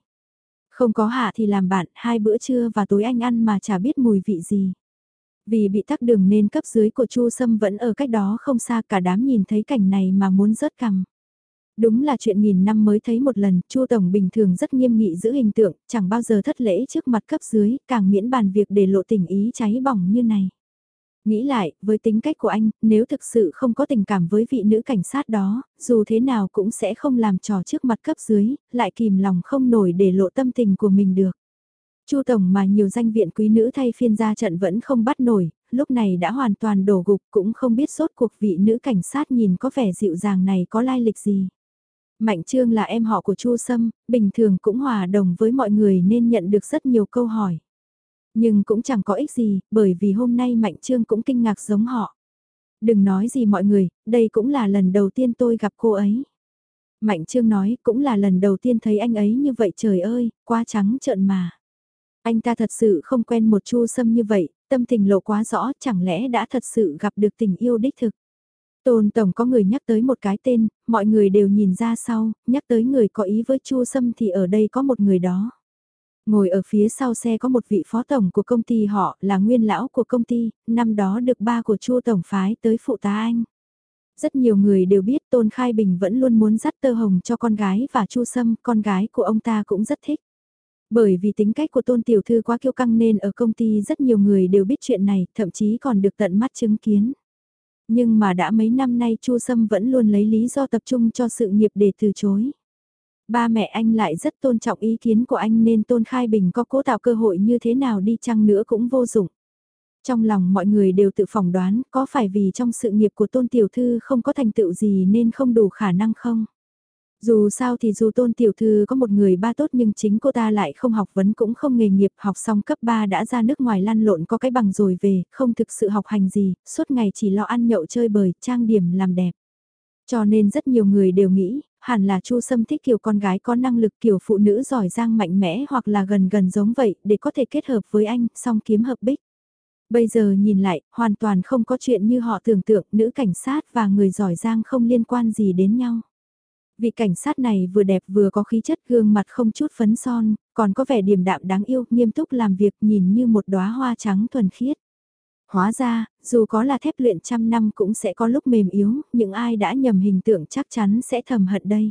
Speaker 1: Không có hạ thì làm bạn, hai bữa trưa và tối anh ăn mà chả biết mùi vị gì. Vì bị tắc đường nên cấp dưới của Chu Sâm vẫn ở cách đó không xa cả đám nhìn thấy cảnh này mà muốn rớt cằm. Đúng là chuyện nghìn năm mới thấy một lần, Chu Tổng bình thường rất nghiêm nghị giữ hình tượng, chẳng bao giờ thất lễ trước mặt cấp dưới, càng miễn bàn việc để lộ tình ý cháy bỏng như này. Nghĩ lại, với tính cách của anh, nếu thực sự không có tình cảm với vị nữ cảnh sát đó, dù thế nào cũng sẽ không làm trò trước mặt cấp dưới, lại kìm lòng không nổi để lộ tâm tình của mình được. Chu Tổng mà nhiều danh viện quý nữ thay phiên ra trận vẫn không bắt nổi, lúc này đã hoàn toàn đổ gục cũng không biết sốt cuộc vị nữ cảnh sát nhìn có vẻ dịu dàng này có lai lịch gì. Mạnh Trương là em họ của Chu Sâm, bình thường cũng hòa đồng với mọi người nên nhận được rất nhiều câu hỏi. Nhưng cũng chẳng có ích gì, bởi vì hôm nay Mạnh Trương cũng kinh ngạc giống họ. Đừng nói gì mọi người, đây cũng là lần đầu tiên tôi gặp cô ấy. Mạnh Trương nói, cũng là lần đầu tiên thấy anh ấy như vậy trời ơi, quá trắng trợn mà. Anh ta thật sự không quen một chu sâm như vậy, tâm tình lộ quá rõ, chẳng lẽ đã thật sự gặp được tình yêu đích thực. Tôn Tổng có người nhắc tới một cái tên, mọi người đều nhìn ra sau, nhắc tới người có ý với Chu Sâm thì ở đây có một người đó. Ngồi ở phía sau xe có một vị phó tổng của công ty họ là nguyên lão của công ty, năm đó được ba của Chu Tổng phái tới phụ tá anh. Rất nhiều người đều biết Tôn Khai Bình vẫn luôn muốn dắt tơ hồng cho con gái và Chu Sâm, con gái của ông ta cũng rất thích. Bởi vì tính cách của Tôn Tiểu Thư quá kiêu căng nên ở công ty rất nhiều người đều biết chuyện này, thậm chí còn được tận mắt chứng kiến. Nhưng mà đã mấy năm nay Chu Sâm vẫn luôn lấy lý do tập trung cho sự nghiệp để từ chối. Ba mẹ anh lại rất tôn trọng ý kiến của anh nên Tôn Khai Bình có cố tạo cơ hội như thế nào đi chăng nữa cũng vô dụng. Trong lòng mọi người đều tự phỏng đoán có phải vì trong sự nghiệp của Tôn Tiểu Thư không có thành tựu gì nên không đủ khả năng không? Dù sao thì dù tôn tiểu thư có một người ba tốt nhưng chính cô ta lại không học vấn cũng không nghề nghiệp học xong cấp 3 đã ra nước ngoài lăn lộn có cái bằng rồi về, không thực sự học hành gì, suốt ngày chỉ lo ăn nhậu chơi bời, trang điểm làm đẹp. Cho nên rất nhiều người đều nghĩ, hẳn là Chu Sâm thích kiểu con gái có năng lực kiểu phụ nữ giỏi giang mạnh mẽ hoặc là gần gần giống vậy để có thể kết hợp với anh, song kiếm hợp bích. Bây giờ nhìn lại, hoàn toàn không có chuyện như họ tưởng tượng nữ cảnh sát và người giỏi giang không liên quan gì đến nhau. Vị cảnh sát này vừa đẹp vừa có khí chất gương mặt không chút phấn son, còn có vẻ điềm đạm đáng yêu, nghiêm túc làm việc nhìn như một đóa hoa trắng thuần khiết. Hóa ra, dù có là thép luyện trăm năm cũng sẽ có lúc mềm yếu, những ai đã nhầm hình tượng chắc chắn sẽ thầm hận đây.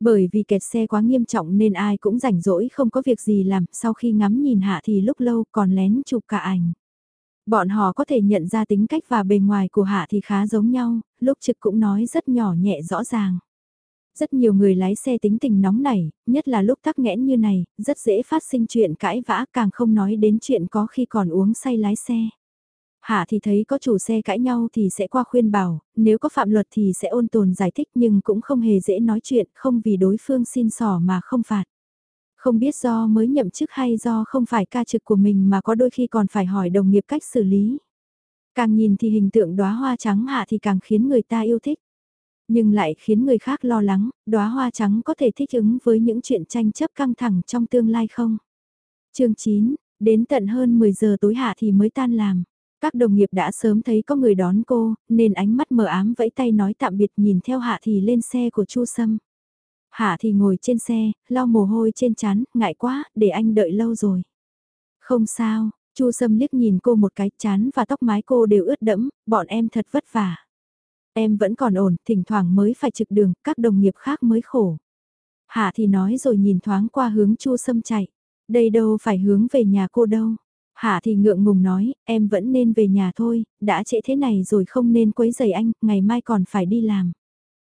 Speaker 1: Bởi vì kẹt xe quá nghiêm trọng nên ai cũng rảnh rỗi không có việc gì làm, sau khi ngắm nhìn hạ thì lúc lâu còn lén chụp cả ảnh. Bọn họ có thể nhận ra tính cách và bề ngoài của hạ thì khá giống nhau, lúc trực cũng nói rất nhỏ nhẹ rõ ràng. Rất nhiều người lái xe tính tình nóng nảy, nhất là lúc tắc nghẽn như này, rất dễ phát sinh chuyện cãi vã càng không nói đến chuyện có khi còn uống say lái xe. Hạ thì thấy có chủ xe cãi nhau thì sẽ qua khuyên bảo, nếu có phạm luật thì sẽ ôn tồn giải thích nhưng cũng không hề dễ nói chuyện, không vì đối phương xin sỏ mà không phạt. Không biết do mới nhậm chức hay do không phải ca trực của mình mà có đôi khi còn phải hỏi đồng nghiệp cách xử lý. Càng nhìn thì hình tượng đóa hoa trắng hạ thì càng khiến người ta yêu thích nhưng lại khiến người khác lo lắng, đóa hoa trắng có thể thích ứng với những chuyện tranh chấp căng thẳng trong tương lai không? chương 9, đến tận hơn 10 giờ tối hạ thì mới tan làm. Các đồng nghiệp đã sớm thấy có người đón cô, nên ánh mắt mờ ám vẫy tay nói tạm biệt nhìn theo hạ thì lên xe của Chu Sâm. Hạ thì ngồi trên xe, lau mồ hôi trên chán, ngại quá, để anh đợi lâu rồi. Không sao, Chu Sâm liếc nhìn cô một cái chán và tóc mái cô đều ướt đẫm, bọn em thật vất vả. Em vẫn còn ổn, thỉnh thoảng mới phải trực đường, các đồng nghiệp khác mới khổ. Hạ thì nói rồi nhìn thoáng qua hướng Chu Sâm chạy. Đây đâu phải hướng về nhà cô đâu. Hạ thì ngượng ngùng nói, em vẫn nên về nhà thôi, đã trễ thế này rồi không nên quấy giày anh, ngày mai còn phải đi làm.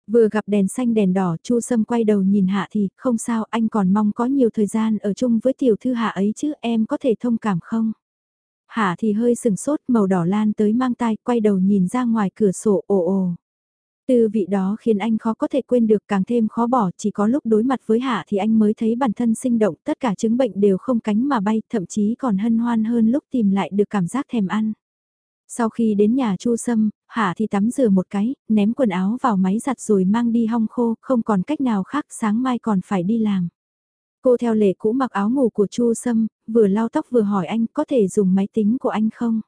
Speaker 1: Vừa gặp đèn xanh đèn đỏ, Chu Sâm quay đầu nhìn Hạ thì, không sao, anh còn mong có nhiều thời gian ở chung với tiểu thư Hạ ấy chứ, em có thể thông cảm không? Hạ thì hơi sừng sốt màu đỏ lan tới mang tai, quay đầu nhìn ra ngoài cửa sổ ồ ồ. Từ vị đó khiến anh khó có thể quên được càng thêm khó bỏ, chỉ có lúc đối mặt với Hạ thì anh mới thấy bản thân sinh động, tất cả chứng bệnh đều không cánh mà bay, thậm chí còn hân hoan hơn lúc tìm lại được cảm giác thèm ăn. Sau khi đến nhà Chu Sâm, Hạ thì tắm rửa một cái, ném quần áo vào máy giặt rồi mang đi hong khô, không còn cách nào khác sáng mai còn phải đi làm. Cô theo lệ cũ mặc áo ngủ của Chu Sâm, vừa lau tóc vừa hỏi anh có thể dùng máy tính của anh không?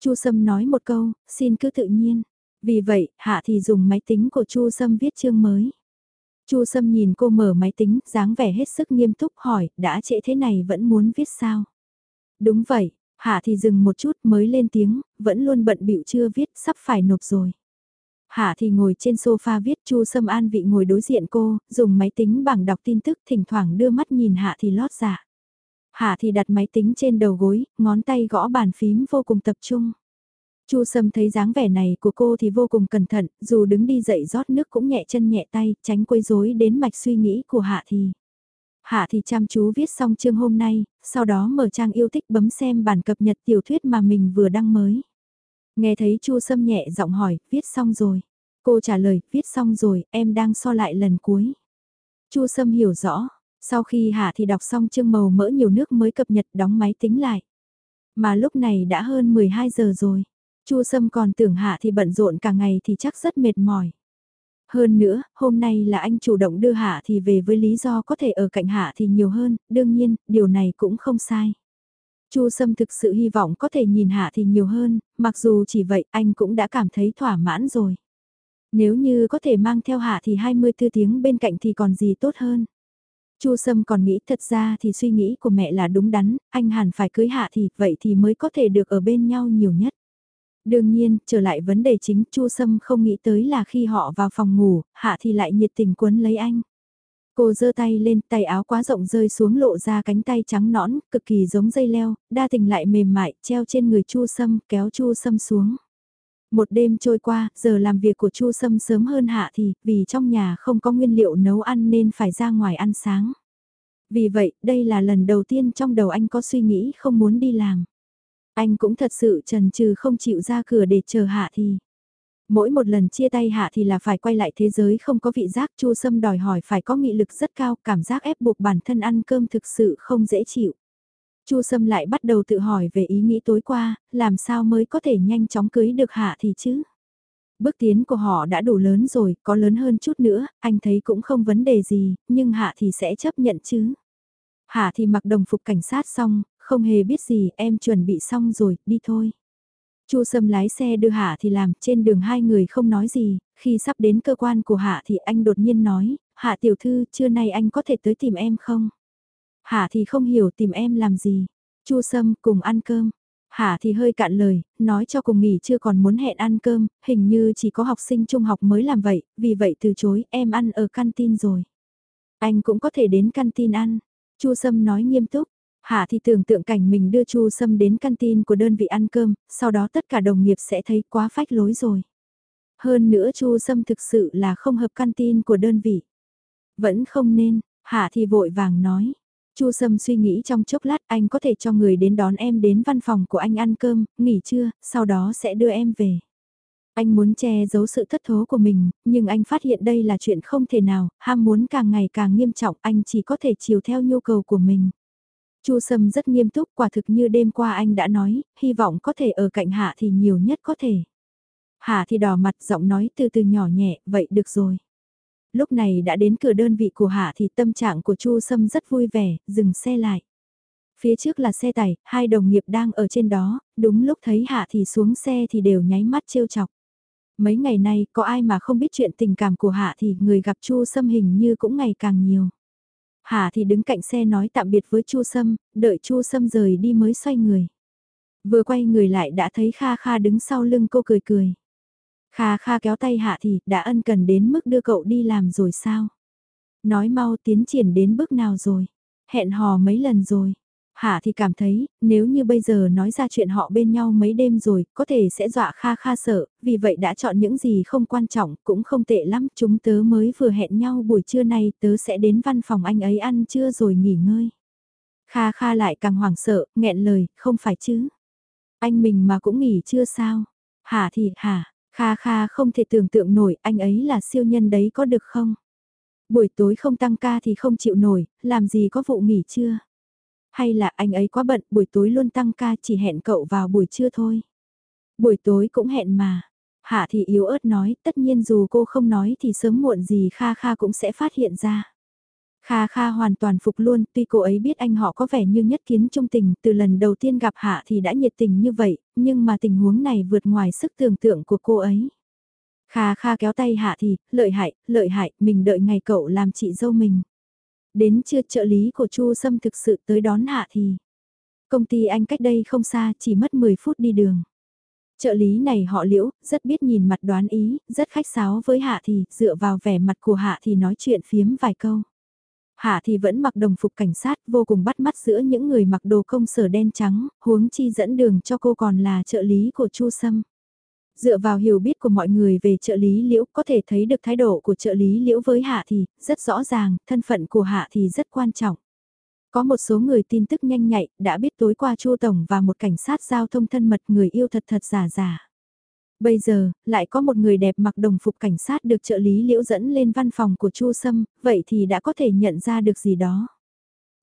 Speaker 1: Chu Sâm nói một câu, xin cứ tự nhiên. Vì vậy, Hạ thì dùng máy tính của Chu Sâm viết chương mới. Chu Sâm nhìn cô mở máy tính, dáng vẻ hết sức nghiêm túc hỏi, đã trễ thế này vẫn muốn viết sao? Đúng vậy, Hạ thì dừng một chút mới lên tiếng, vẫn luôn bận bịu chưa viết, sắp phải nộp rồi. Hạ thì ngồi trên sofa viết Chu Sâm An vị ngồi đối diện cô, dùng máy tính bảng đọc tin tức thỉnh thoảng đưa mắt nhìn Hạ thì lót dạ. Hạ thì đặt máy tính trên đầu gối, ngón tay gõ bàn phím vô cùng tập trung. Chu Sâm thấy dáng vẻ này của cô thì vô cùng cẩn thận, dù đứng đi dậy rót nước cũng nhẹ chân nhẹ tay, tránh quấy rối đến mạch suy nghĩ của Hạ thì. Hạ thì chăm chú viết xong chương hôm nay, sau đó mở trang yêu thích bấm xem bản cập nhật tiểu thuyết mà mình vừa đăng mới. Nghe thấy Chu Sâm nhẹ giọng hỏi, viết xong rồi. Cô trả lời, viết xong rồi, em đang so lại lần cuối. Chu Sâm hiểu rõ, sau khi Hạ thì đọc xong chương màu mỡ nhiều nước mới cập nhật đóng máy tính lại. Mà lúc này đã hơn 12 giờ rồi. Chu Sâm còn tưởng Hạ thì bận rộn cả ngày thì chắc rất mệt mỏi. Hơn nữa, hôm nay là anh chủ động đưa Hạ thì về với lý do có thể ở cạnh Hạ thì nhiều hơn, đương nhiên, điều này cũng không sai. Chu Sâm thực sự hy vọng có thể nhìn Hạ thì nhiều hơn, mặc dù chỉ vậy anh cũng đã cảm thấy thỏa mãn rồi. Nếu như có thể mang theo Hạ thì 24 tiếng bên cạnh thì còn gì tốt hơn. Chu Sâm còn nghĩ thật ra thì suy nghĩ của mẹ là đúng đắn, anh hẳn phải cưới Hạ thì vậy thì mới có thể được ở bên nhau nhiều nhất. Đương nhiên, trở lại vấn đề chính, Chu Sâm không nghĩ tới là khi họ vào phòng ngủ, Hạ thì lại nhiệt tình quấn lấy anh. Cô giơ tay lên, tay áo quá rộng rơi xuống lộ ra cánh tay trắng nõn, cực kỳ giống dây leo, đa tình lại mềm mại, treo trên người Chu Sâm, kéo Chu Sâm xuống. Một đêm trôi qua, giờ làm việc của Chu Sâm sớm hơn Hạ thì, vì trong nhà không có nguyên liệu nấu ăn nên phải ra ngoài ăn sáng. Vì vậy, đây là lần đầu tiên trong đầu anh có suy nghĩ không muốn đi làm. Anh cũng thật sự trần trừ không chịu ra cửa để chờ Hạ thì. Mỗi một lần chia tay Hạ thì là phải quay lại thế giới không có vị giác Chu Sâm đòi hỏi phải có nghị lực rất cao, cảm giác ép buộc bản thân ăn cơm thực sự không dễ chịu. Chu Sâm lại bắt đầu tự hỏi về ý nghĩ tối qua, làm sao mới có thể nhanh chóng cưới được Hạ thì chứ. Bước tiến của họ đã đủ lớn rồi, có lớn hơn chút nữa, anh thấy cũng không vấn đề gì, nhưng Hạ thì sẽ chấp nhận chứ. Hạ thì mặc đồng phục cảnh sát xong, không hề biết gì, em chuẩn bị xong rồi, đi thôi. Chu Sâm lái xe đưa Hạ thì làm, trên đường hai người không nói gì, khi sắp đến cơ quan của Hạ thì anh đột nhiên nói, Hạ tiểu thư, trưa nay anh có thể tới tìm em không? Hạ thì không hiểu tìm em làm gì. Chu Sâm cùng ăn cơm. Hạ thì hơi cạn lời, nói cho cùng nghỉ chưa còn muốn hẹn ăn cơm, hình như chỉ có học sinh trung học mới làm vậy, vì vậy từ chối, em ăn ở canteen rồi. Anh cũng có thể đến canteen ăn. Chu Sâm nói nghiêm túc, Hạ thì tưởng tượng cảnh mình đưa Chu Sâm đến canteen của đơn vị ăn cơm, sau đó tất cả đồng nghiệp sẽ thấy quá phách lối rồi. Hơn nữa Chu Sâm thực sự là không hợp canteen của đơn vị. Vẫn không nên, Hạ thì vội vàng nói. Chu Sâm suy nghĩ trong chốc lát anh có thể cho người đến đón em đến văn phòng của anh ăn cơm, nghỉ trưa, sau đó sẽ đưa em về. Anh muốn che giấu sự thất thố của mình, nhưng anh phát hiện đây là chuyện không thể nào, ham muốn càng ngày càng nghiêm trọng, anh chỉ có thể chiều theo nhu cầu của mình. Chu Sâm rất nghiêm túc, quả thực như đêm qua anh đã nói, hy vọng có thể ở cạnh Hạ thì nhiều nhất có thể. Hạ thì đỏ mặt giọng nói từ từ nhỏ nhẹ, vậy được rồi. Lúc này đã đến cửa đơn vị của Hạ thì tâm trạng của Chu Sâm rất vui vẻ, dừng xe lại. Phía trước là xe tải, hai đồng nghiệp đang ở trên đó, đúng lúc thấy Hạ thì xuống xe thì đều nháy mắt trêu chọc. Mấy ngày nay có ai mà không biết chuyện tình cảm của Hạ thì người gặp Chu Sâm hình như cũng ngày càng nhiều. Hà thì đứng cạnh xe nói tạm biệt với Chu Sâm, đợi Chu Sâm rời đi mới xoay người. Vừa quay người lại đã thấy Kha Kha đứng sau lưng cô cười cười. Kha Kha kéo tay Hạ thì đã ân cần đến mức đưa cậu đi làm rồi sao? Nói mau tiến triển đến bước nào rồi? Hẹn hò mấy lần rồi? Hạ thì cảm thấy, nếu như bây giờ nói ra chuyện họ bên nhau mấy đêm rồi, có thể sẽ dọa Kha Kha sợ, vì vậy đã chọn những gì không quan trọng, cũng không tệ lắm, chúng tớ mới vừa hẹn nhau buổi trưa nay, tớ sẽ đến văn phòng anh ấy ăn trưa rồi nghỉ ngơi. Kha Kha lại càng hoảng sợ, nghẹn lời, không phải chứ. Anh mình mà cũng nghỉ chưa sao? Hả thì, hả, Kha Kha không thể tưởng tượng nổi, anh ấy là siêu nhân đấy có được không? Buổi tối không tăng ca thì không chịu nổi, làm gì có vụ nghỉ trưa? Hay là anh ấy quá bận, buổi tối luôn tăng ca chỉ hẹn cậu vào buổi trưa thôi. Buổi tối cũng hẹn mà. Hạ thì yếu ớt nói, tất nhiên dù cô không nói thì sớm muộn gì Kha Kha cũng sẽ phát hiện ra. Kha Kha hoàn toàn phục luôn, tuy cô ấy biết anh họ có vẻ như nhất kiến trung tình, từ lần đầu tiên gặp Hạ thì đã nhiệt tình như vậy, nhưng mà tình huống này vượt ngoài sức tưởng tượng của cô ấy. Kha Kha kéo tay Hạ thì, lợi hại, lợi hại, mình đợi ngày cậu làm chị dâu mình. Đến trưa trợ lý của Chu Sâm thực sự tới đón Hạ thì. Công ty anh cách đây không xa, chỉ mất 10 phút đi đường. Trợ lý này họ liễu, rất biết nhìn mặt đoán ý, rất khách sáo với Hạ thì, dựa vào vẻ mặt của Hạ thì nói chuyện phiếm vài câu. Hạ thì vẫn mặc đồng phục cảnh sát vô cùng bắt mắt giữa những người mặc đồ công sở đen trắng, huống chi dẫn đường cho cô còn là trợ lý của Chu Sâm. Dựa vào hiểu biết của mọi người về trợ lý liễu có thể thấy được thái độ của trợ lý liễu với Hạ thì rất rõ ràng, thân phận của Hạ thì rất quan trọng. Có một số người tin tức nhanh nhạy, đã biết tối qua Chu Tổng và một cảnh sát giao thông thân mật người yêu thật thật giả giả. Bây giờ, lại có một người đẹp mặc đồng phục cảnh sát được trợ lý liễu dẫn lên văn phòng của Chu Sâm, vậy thì đã có thể nhận ra được gì đó.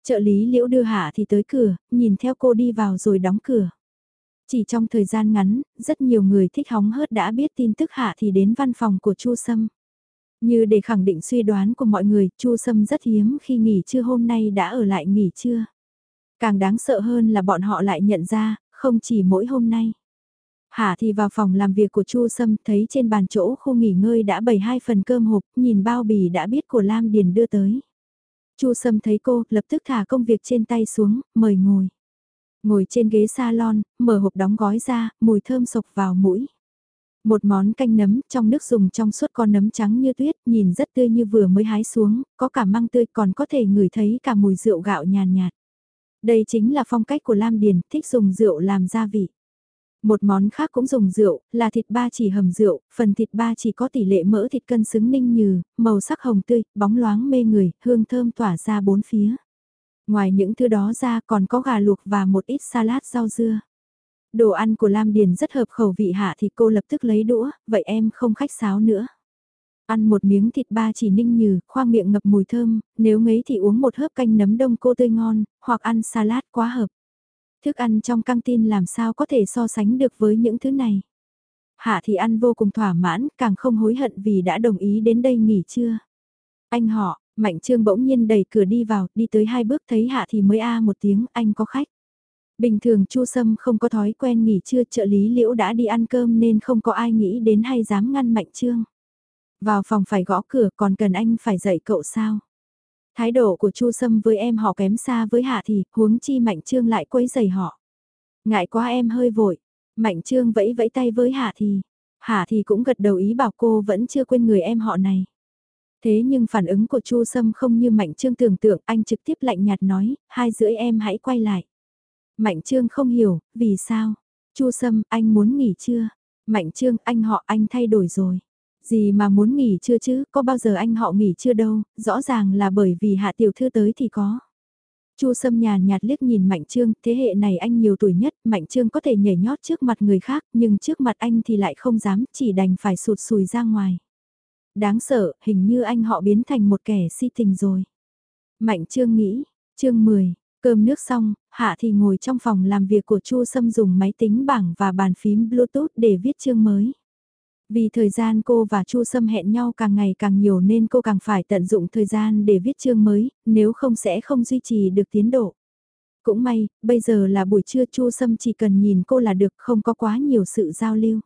Speaker 1: Trợ lý liễu đưa Hạ thì tới cửa, nhìn theo cô đi vào rồi đóng cửa. Chỉ trong thời gian ngắn, rất nhiều người thích hóng hớt đã biết tin tức Hạ thì đến văn phòng của Chu Sâm. Như để khẳng định suy đoán của mọi người, Chu Sâm rất hiếm khi nghỉ trưa hôm nay đã ở lại nghỉ trưa. Càng đáng sợ hơn là bọn họ lại nhận ra, không chỉ mỗi hôm nay. Hạ thì vào phòng làm việc của Chu Sâm thấy trên bàn chỗ khu nghỉ ngơi đã bày hai phần cơm hộp, nhìn bao bì đã biết của Lam Điền đưa tới. Chu Sâm thấy cô, lập tức thả công việc trên tay xuống, mời ngồi. Ngồi trên ghế salon, mở hộp đóng gói ra, mùi thơm sộc vào mũi. Một món canh nấm trong nước dùng trong suốt con nấm trắng như tuyết, nhìn rất tươi như vừa mới hái xuống, có cả măng tươi còn có thể ngửi thấy cả mùi rượu gạo nhàn nhạt, Đây chính là phong cách của Lam Điền, thích dùng rượu làm gia vị. Một món khác cũng dùng rượu, là thịt ba chỉ hầm rượu, phần thịt ba chỉ có tỷ lệ mỡ thịt cân xứng ninh nhừ, màu sắc hồng tươi, bóng loáng mê người, hương thơm tỏa ra bốn phía. Ngoài những thứ đó ra còn có gà luộc và một ít salad rau dưa. Đồ ăn của Lam Điền rất hợp khẩu vị hạ thì cô lập tức lấy đũa, vậy em không khách sáo nữa. Ăn một miếng thịt ba chỉ ninh nhừ, khoang miệng ngập mùi thơm, nếu ngấy thì uống một hớp canh nấm đông cô tươi ngon, hoặc ăn salad quá hợp. Thức ăn trong căng tin làm sao có thể so sánh được với những thứ này. Hạ thì ăn vô cùng thỏa mãn, càng không hối hận vì đã đồng ý đến đây nghỉ trưa. Anh họ, Mạnh Trương bỗng nhiên đẩy cửa đi vào, đi tới hai bước thấy Hạ thì mới a một tiếng, anh có khách. Bình thường Chu Sâm không có thói quen nghỉ trưa trợ lý liễu đã đi ăn cơm nên không có ai nghĩ đến hay dám ngăn Mạnh Trương. Vào phòng phải gõ cửa còn cần anh phải dạy cậu sao? Thái độ của Chu Sâm với em họ kém xa với Hạ thì, huống chi Mạnh Trương lại quấy giày họ. Ngại quá em hơi vội. Mạnh Trương vẫy vẫy tay với Hạ thì. Hạ thì cũng gật đầu ý bảo cô vẫn chưa quên người em họ này. Thế nhưng phản ứng của Chu Sâm không như Mạnh Trương tưởng tượng, anh trực tiếp lạnh nhạt nói, hai rưỡi em hãy quay lại. Mạnh Trương không hiểu, vì sao? Chu Sâm, anh muốn nghỉ chưa? Mạnh Trương, anh họ anh thay đổi rồi. Gì mà muốn nghỉ chưa chứ, có bao giờ anh họ nghỉ chưa đâu, rõ ràng là bởi vì hạ tiểu thư tới thì có. Chu Sâm nhàn nhạt liếc nhìn Mạnh Trương, thế hệ này anh nhiều tuổi nhất, Mạnh Trương có thể nhảy nhót trước mặt người khác, nhưng trước mặt anh thì lại không dám, chỉ đành phải sụt sùi ra ngoài. Đáng sợ, hình như anh họ biến thành một kẻ si tình rồi. Mạnh Trương nghĩ, chương 10, cơm nước xong, Hạ thì ngồi trong phòng làm việc của Chu Sâm dùng máy tính bảng và bàn phím Bluetooth để viết chương mới. Vì thời gian cô và Chu Sâm hẹn nhau càng ngày càng nhiều nên cô càng phải tận dụng thời gian để viết chương mới, nếu không sẽ không duy trì được tiến độ. Cũng may, bây giờ là buổi trưa Chu Sâm chỉ cần nhìn cô là được không có quá nhiều sự giao lưu.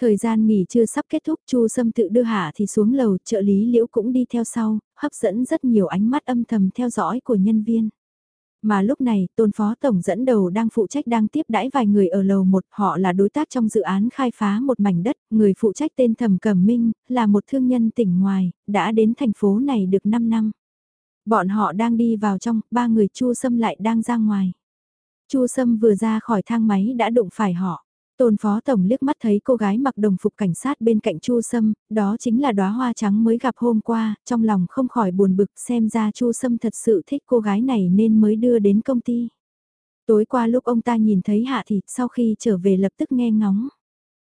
Speaker 1: Thời gian nghỉ trưa sắp kết thúc Chu Sâm tự đưa Hạ thì xuống lầu trợ lý Liễu cũng đi theo sau, hấp dẫn rất nhiều ánh mắt âm thầm theo dõi của nhân viên. Mà lúc này, tôn phó tổng dẫn đầu đang phụ trách đang tiếp đãi vài người ở lầu một, họ là đối tác trong dự án khai phá một mảnh đất, người phụ trách tên Thẩm Cẩm Minh, là một thương nhân tỉnh ngoài, đã đến thành phố này được 5 năm. Bọn họ đang đi vào trong, ba người Chu Sâm lại đang ra ngoài. Chu Sâm vừa ra khỏi thang máy đã đụng phải họ. Tôn Phó Tổng liếc mắt thấy cô gái mặc đồng phục cảnh sát bên cạnh Chu Sâm, đó chính là đóa hoa trắng mới gặp hôm qua, trong lòng không khỏi buồn bực xem ra Chu Sâm thật sự thích cô gái này nên mới đưa đến công ty. Tối qua lúc ông ta nhìn thấy Hạ Thị sau khi trở về lập tức nghe ngóng.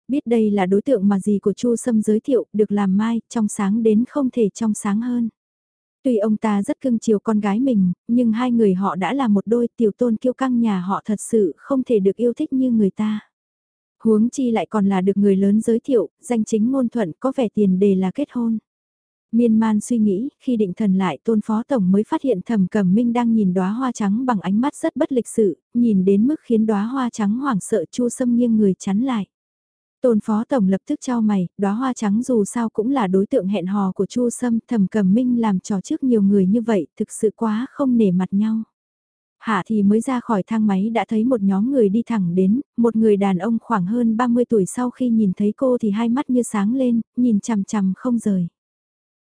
Speaker 1: Biết đây là đối tượng mà gì của Chu Sâm giới thiệu được làm mai, trong sáng đến không thể trong sáng hơn. Tuy ông ta rất cưng chiều con gái mình, nhưng hai người họ đã là một đôi tiểu tôn kiêu căng nhà họ thật sự không thể được yêu thích như người ta. Huống chi lại còn là được người lớn giới thiệu, danh chính ngôn thuận có vẻ tiền đề là kết hôn. Miên man suy nghĩ, khi định thần lại tôn phó tổng mới phát hiện thẩm cẩm minh đang nhìn đóa hoa trắng bằng ánh mắt rất bất lịch sự, nhìn đến mức khiến đóa hoa trắng hoảng sợ chu sâm nghiêng người chắn lại. Tôn phó tổng lập tức trao mày, đóa hoa trắng dù sao cũng là đối tượng hẹn hò của chu sâm thẩm cẩm minh làm trò trước nhiều người như vậy thực sự quá không nể mặt nhau. Hạ thì mới ra khỏi thang máy đã thấy một nhóm người đi thẳng đến, một người đàn ông khoảng hơn 30 tuổi sau khi nhìn thấy cô thì hai mắt như sáng lên, nhìn chằm chằm không rời.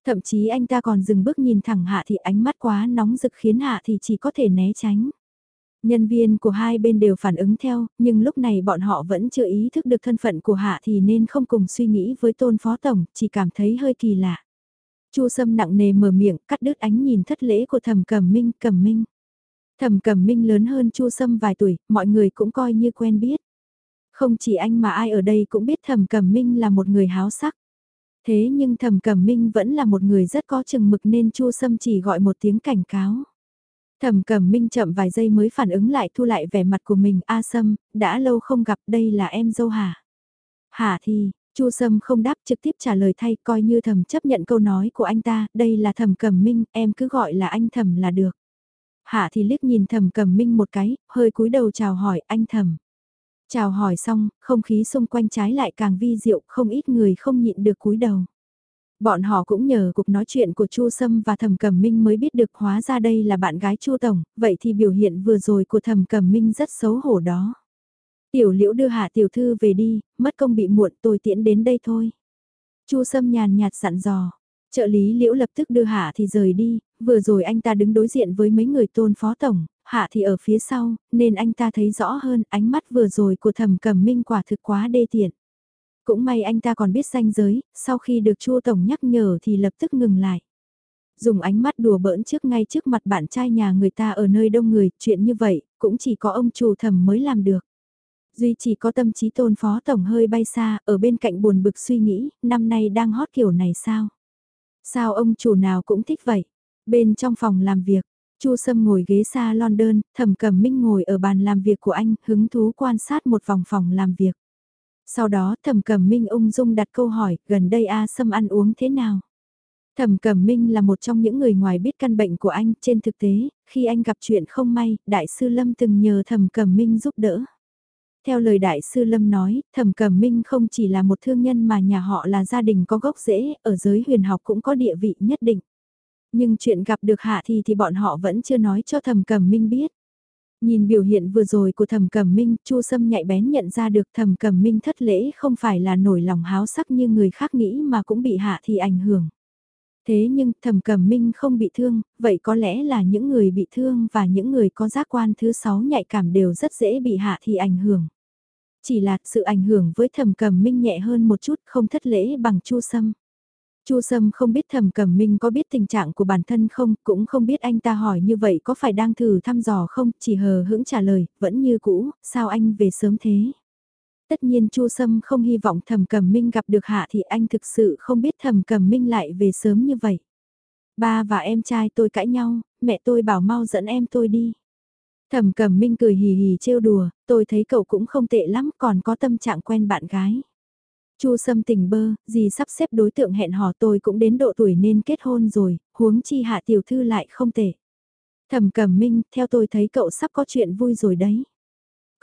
Speaker 1: Thậm chí anh ta còn dừng bước nhìn thẳng Hạ thì ánh mắt quá nóng rực khiến Hạ thì chỉ có thể né tránh. Nhân viên của hai bên đều phản ứng theo, nhưng lúc này bọn họ vẫn chưa ý thức được thân phận của Hạ thì nên không cùng suy nghĩ với tôn phó tổng, chỉ cảm thấy hơi kỳ lạ. Chu Sâm nặng nề mở miệng, cắt đứt ánh nhìn thất lễ của Thẩm Cẩm Minh, Cẩm Minh. Thẩm Cẩm Minh lớn hơn Chu Sâm vài tuổi, mọi người cũng coi như quen biết. Không chỉ anh mà ai ở đây cũng biết Thẩm Cẩm Minh là một người háo sắc. Thế nhưng Thẩm Cẩm Minh vẫn là một người rất có chừng mực nên Chu Sâm chỉ gọi một tiếng cảnh cáo. Thẩm Cẩm Minh chậm vài giây mới phản ứng lại thu lại vẻ mặt của mình, "A Sâm, đã lâu không gặp, đây là em dâu hả?" "Hả thì?" Chu Sâm không đáp trực tiếp trả lời thay coi như thầm chấp nhận câu nói của anh ta, đây là Thẩm cẩm minh, em cứ gọi là anh Thẩm là được. Hạ thì liếc nhìn thầm cẩm minh một cái, hơi cúi đầu chào hỏi anh thầm. Chào hỏi xong, không khí xung quanh trái lại càng vi diệu, không ít người không nhịn được cúi đầu. Bọn họ cũng nhờ cuộc nói chuyện của Chu Sâm và Thẩm Cẩm Minh mới biết được hóa ra đây là bạn gái Chu Tổng, vậy thì biểu hiện vừa rồi của Thẩm Cẩm Minh rất xấu hổ đó. Tiểu liễu đưa hạ tiểu thư về đi, mất công bị muộn tôi tiễn đến đây thôi. Chu Sâm nhàn nhạt dặn dò. Trợ lý liễu lập tức đưa hạ thì rời đi, vừa rồi anh ta đứng đối diện với mấy người tôn phó tổng, hạ thì ở phía sau, nên anh ta thấy rõ hơn ánh mắt vừa rồi của thẩm cẩm minh quả thực quá đê tiện. Cũng may anh ta còn biết danh giới, sau khi được chua tổng nhắc nhở thì lập tức ngừng lại. Dùng ánh mắt đùa bỡn trước ngay trước mặt bạn trai nhà người ta ở nơi đông người, chuyện như vậy, cũng chỉ có ông chủ thẩm mới làm được. Duy chỉ có tâm trí tôn phó tổng hơi bay xa, ở bên cạnh buồn bực suy nghĩ, năm nay đang hot kiểu này sao? Sao ông chủ nào cũng thích vậy? Bên trong phòng làm việc, Chu Sâm ngồi ghế xa London, Thẩm Cẩm Minh ngồi ở bàn làm việc của anh, hứng thú quan sát một vòng phòng làm việc. Sau đó Thẩm Cẩm Minh ung dung đặt câu hỏi, gần đây A Sâm ăn uống thế nào? Thẩm Cẩm Minh là một trong những người ngoài biết căn bệnh của anh, trên thực tế, khi anh gặp chuyện không may, Đại sư Lâm từng nhờ Thẩm Cẩm Minh giúp đỡ. Theo lời đại sư Lâm nói, Thẩm Cẩm Minh không chỉ là một thương nhân mà nhà họ là gia đình có gốc rễ, ở giới huyền học cũng có địa vị nhất định. Nhưng chuyện gặp được Hạ thì thì bọn họ vẫn chưa nói cho Thẩm Cẩm Minh biết. Nhìn biểu hiện vừa rồi của Thẩm Cẩm Minh, Chu Sâm nhạy bén nhận ra được Thẩm Cẩm Minh thất lễ không phải là nổi lòng háo sắc như người khác nghĩ mà cũng bị Hạ thì ảnh hưởng. Thế nhưng Thẩm Cẩm Minh không bị thương, vậy có lẽ là những người bị thương và những người có giác quan thứ sáu nhạy cảm đều rất dễ bị Hạ thì ảnh hưởng. Chỉ là sự ảnh hưởng với Thẩm Cẩm Minh nhẹ hơn một chút không thất lễ bằng Chu Sâm. Chu Sâm không biết Thẩm Cẩm Minh có biết tình trạng của bản thân không, cũng không biết anh ta hỏi như vậy có phải đang thử thăm dò không, chỉ hờ hững trả lời, vẫn như cũ, sao anh về sớm thế? Tất nhiên Chu Sâm không hy vọng Thẩm Cẩm Minh gặp được Hạ thì anh thực sự không biết Thẩm Cẩm Minh lại về sớm như vậy. Ba và em trai tôi cãi nhau, mẹ tôi bảo mau dẫn em tôi đi. Thẩm Cẩm Minh cười hì hì trêu đùa, tôi thấy cậu cũng không tệ lắm, còn có tâm trạng quen bạn gái. Chu Sâm tình bơ, gì sắp xếp đối tượng hẹn hò tôi cũng đến độ tuổi nên kết hôn rồi, huống chi hạ tiểu thư lại không tệ. Thẩm Cẩm Minh, theo tôi thấy cậu sắp có chuyện vui rồi đấy.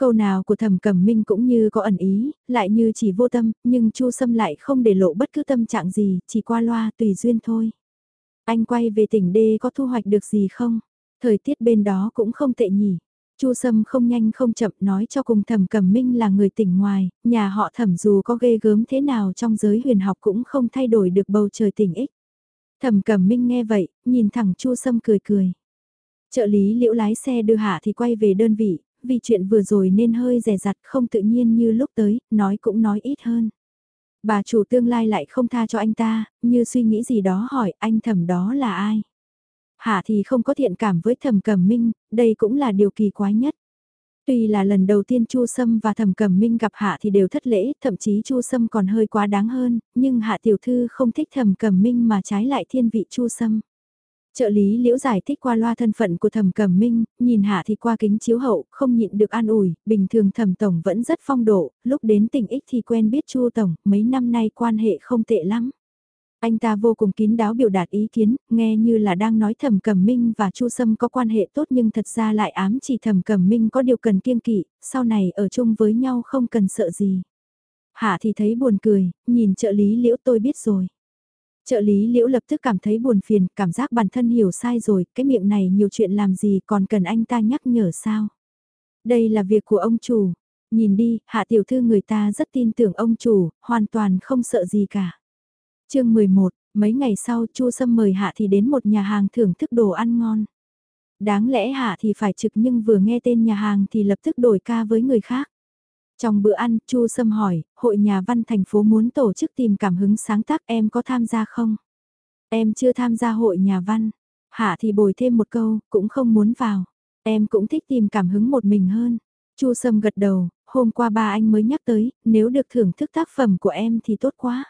Speaker 1: Câu nào của Thẩm Cẩm Minh cũng như có ẩn ý, lại như chỉ vô tâm, nhưng Chu Sâm lại không để lộ bất cứ tâm trạng gì, chỉ qua loa tùy duyên thôi. Anh quay về tỉnh đê có thu hoạch được gì không? Thời tiết bên đó cũng không tệ nhỉ. Chu Sâm không nhanh không chậm nói cho cùng Thẩm Cẩm Minh là người tỉnh ngoài, nhà họ Thẩm dù có ghê gớm thế nào trong giới huyền học cũng không thay đổi được bầu trời tỉnh ích. Thẩm Cẩm Minh nghe vậy, nhìn thẳng Chu Sâm cười cười. Trợ lý liễu lái xe đưa hạ thì quay về đơn vị, vì chuyện vừa rồi nên hơi rẻ rặt không tự nhiên như lúc tới, nói cũng nói ít hơn. Bà chủ tương lai lại không tha cho anh ta, như suy nghĩ gì đó hỏi anh thẩm đó là ai. Hạ thì không có thiện cảm với thẩm cẩm minh, đây cũng là điều kỳ quái nhất. Tuy là lần đầu tiên Chu Sâm và Thẩm Cẩm Minh gặp Hạ thì đều thất lễ, thậm chí Chu Sâm còn hơi quá đáng hơn, nhưng Hạ tiểu thư không thích Thẩm Cẩm Minh mà trái lại thiên vị Chu Sâm. Trợ lý liễu giải thích qua loa thân phận của thẩm cẩm minh, nhìn hạ thì qua kính chiếu hậu, không nhịn được an ủi, bình thường thẩm tổng vẫn rất phong độ, lúc đến tỉnh ích thì quen biết chu tổng, mấy năm nay quan hệ không tệ lắm. Anh ta vô cùng kín đáo biểu đạt ý kiến, nghe như là đang nói thẩm cẩm minh và chu sâm có quan hệ tốt nhưng thật ra lại ám chỉ thẩm cẩm minh có điều cần kiêng kỵ, sau này ở chung với nhau không cần sợ gì. Hạ thì thấy buồn cười, nhìn trợ lý liễu tôi biết rồi. Trợ lý liễu lập tức cảm thấy buồn phiền, cảm giác bản thân hiểu sai rồi, cái miệng này nhiều chuyện làm gì còn cần anh ta nhắc nhở sao. Đây là việc của ông chủ, nhìn đi, hạ tiểu thư người ta rất tin tưởng ông chủ, hoàn toàn không sợ gì cả. chương 11, mấy ngày sau Chu Sâm mời Hạ thì đến một nhà hàng thưởng thức đồ ăn ngon. Đáng lẽ Hạ thì phải trực nhưng vừa nghe tên nhà hàng thì lập tức đổi ca với người khác. Trong bữa ăn, Chu Sâm hỏi, hội nhà văn thành phố muốn tổ chức tìm cảm hứng sáng tác em có tham gia không? Em chưa tham gia hội nhà văn. Hạ thì bồi thêm một câu, cũng không muốn vào. Em cũng thích tìm cảm hứng một mình hơn. Chu Sâm gật đầu, hôm qua ba anh mới nhắc tới, nếu được thưởng thức tác phẩm của em thì tốt quá.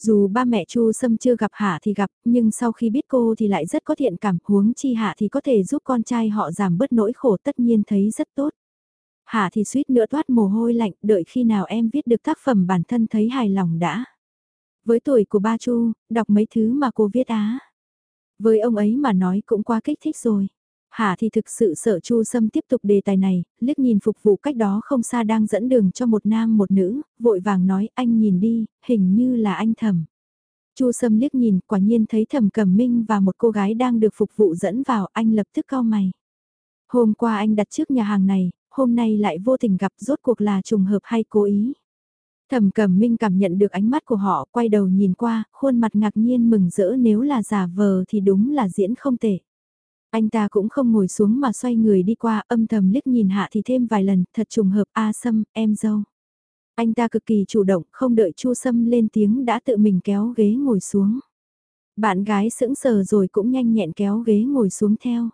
Speaker 1: Dù ba mẹ Chu Sâm chưa gặp Hạ thì gặp, nhưng sau khi biết cô thì lại rất có thiện cảm, huống chi Hạ thì có thể giúp con trai họ giảm bớt nỗi khổ tất nhiên thấy rất tốt. Hạ thì suýt nữa toát mồ hôi lạnh, đợi khi nào em viết được tác phẩm bản thân thấy hài lòng đã. Với tuổi của ba Chu, đọc mấy thứ mà cô viết á. Với ông ấy mà nói cũng quá kích thích rồi. Hạ thì thực sự sợ Chu Sâm tiếp tục đề tài này, liếc nhìn phục vụ cách đó không xa đang dẫn đường cho một nam một nữ, vội vàng nói anh nhìn đi, hình như là anh thầm. Chu Sâm liếc nhìn, quả nhiên thấy thầm Cẩm Minh và một cô gái đang được phục vụ dẫn vào, anh lập tức cau mày. Hôm qua anh đặt trước nhà hàng này, hôm nay lại vô tình gặp rốt cuộc là trùng hợp hay cố ý. Thẩm Cẩm Minh cảm nhận được ánh mắt của họ, quay đầu nhìn qua, khuôn mặt ngạc nhiên mừng rỡ nếu là giả vờ thì đúng là diễn không tệ. Anh ta cũng không ngồi xuống mà xoay người đi qua âm thầm liếc nhìn hạ thì thêm vài lần, thật trùng hợp A Sâm, em dâu. Anh ta cực kỳ chủ động, không đợi Chu Sâm lên tiếng đã tự mình kéo ghế ngồi xuống. Bạn gái sững sờ rồi cũng nhanh nhẹn kéo ghế ngồi xuống theo.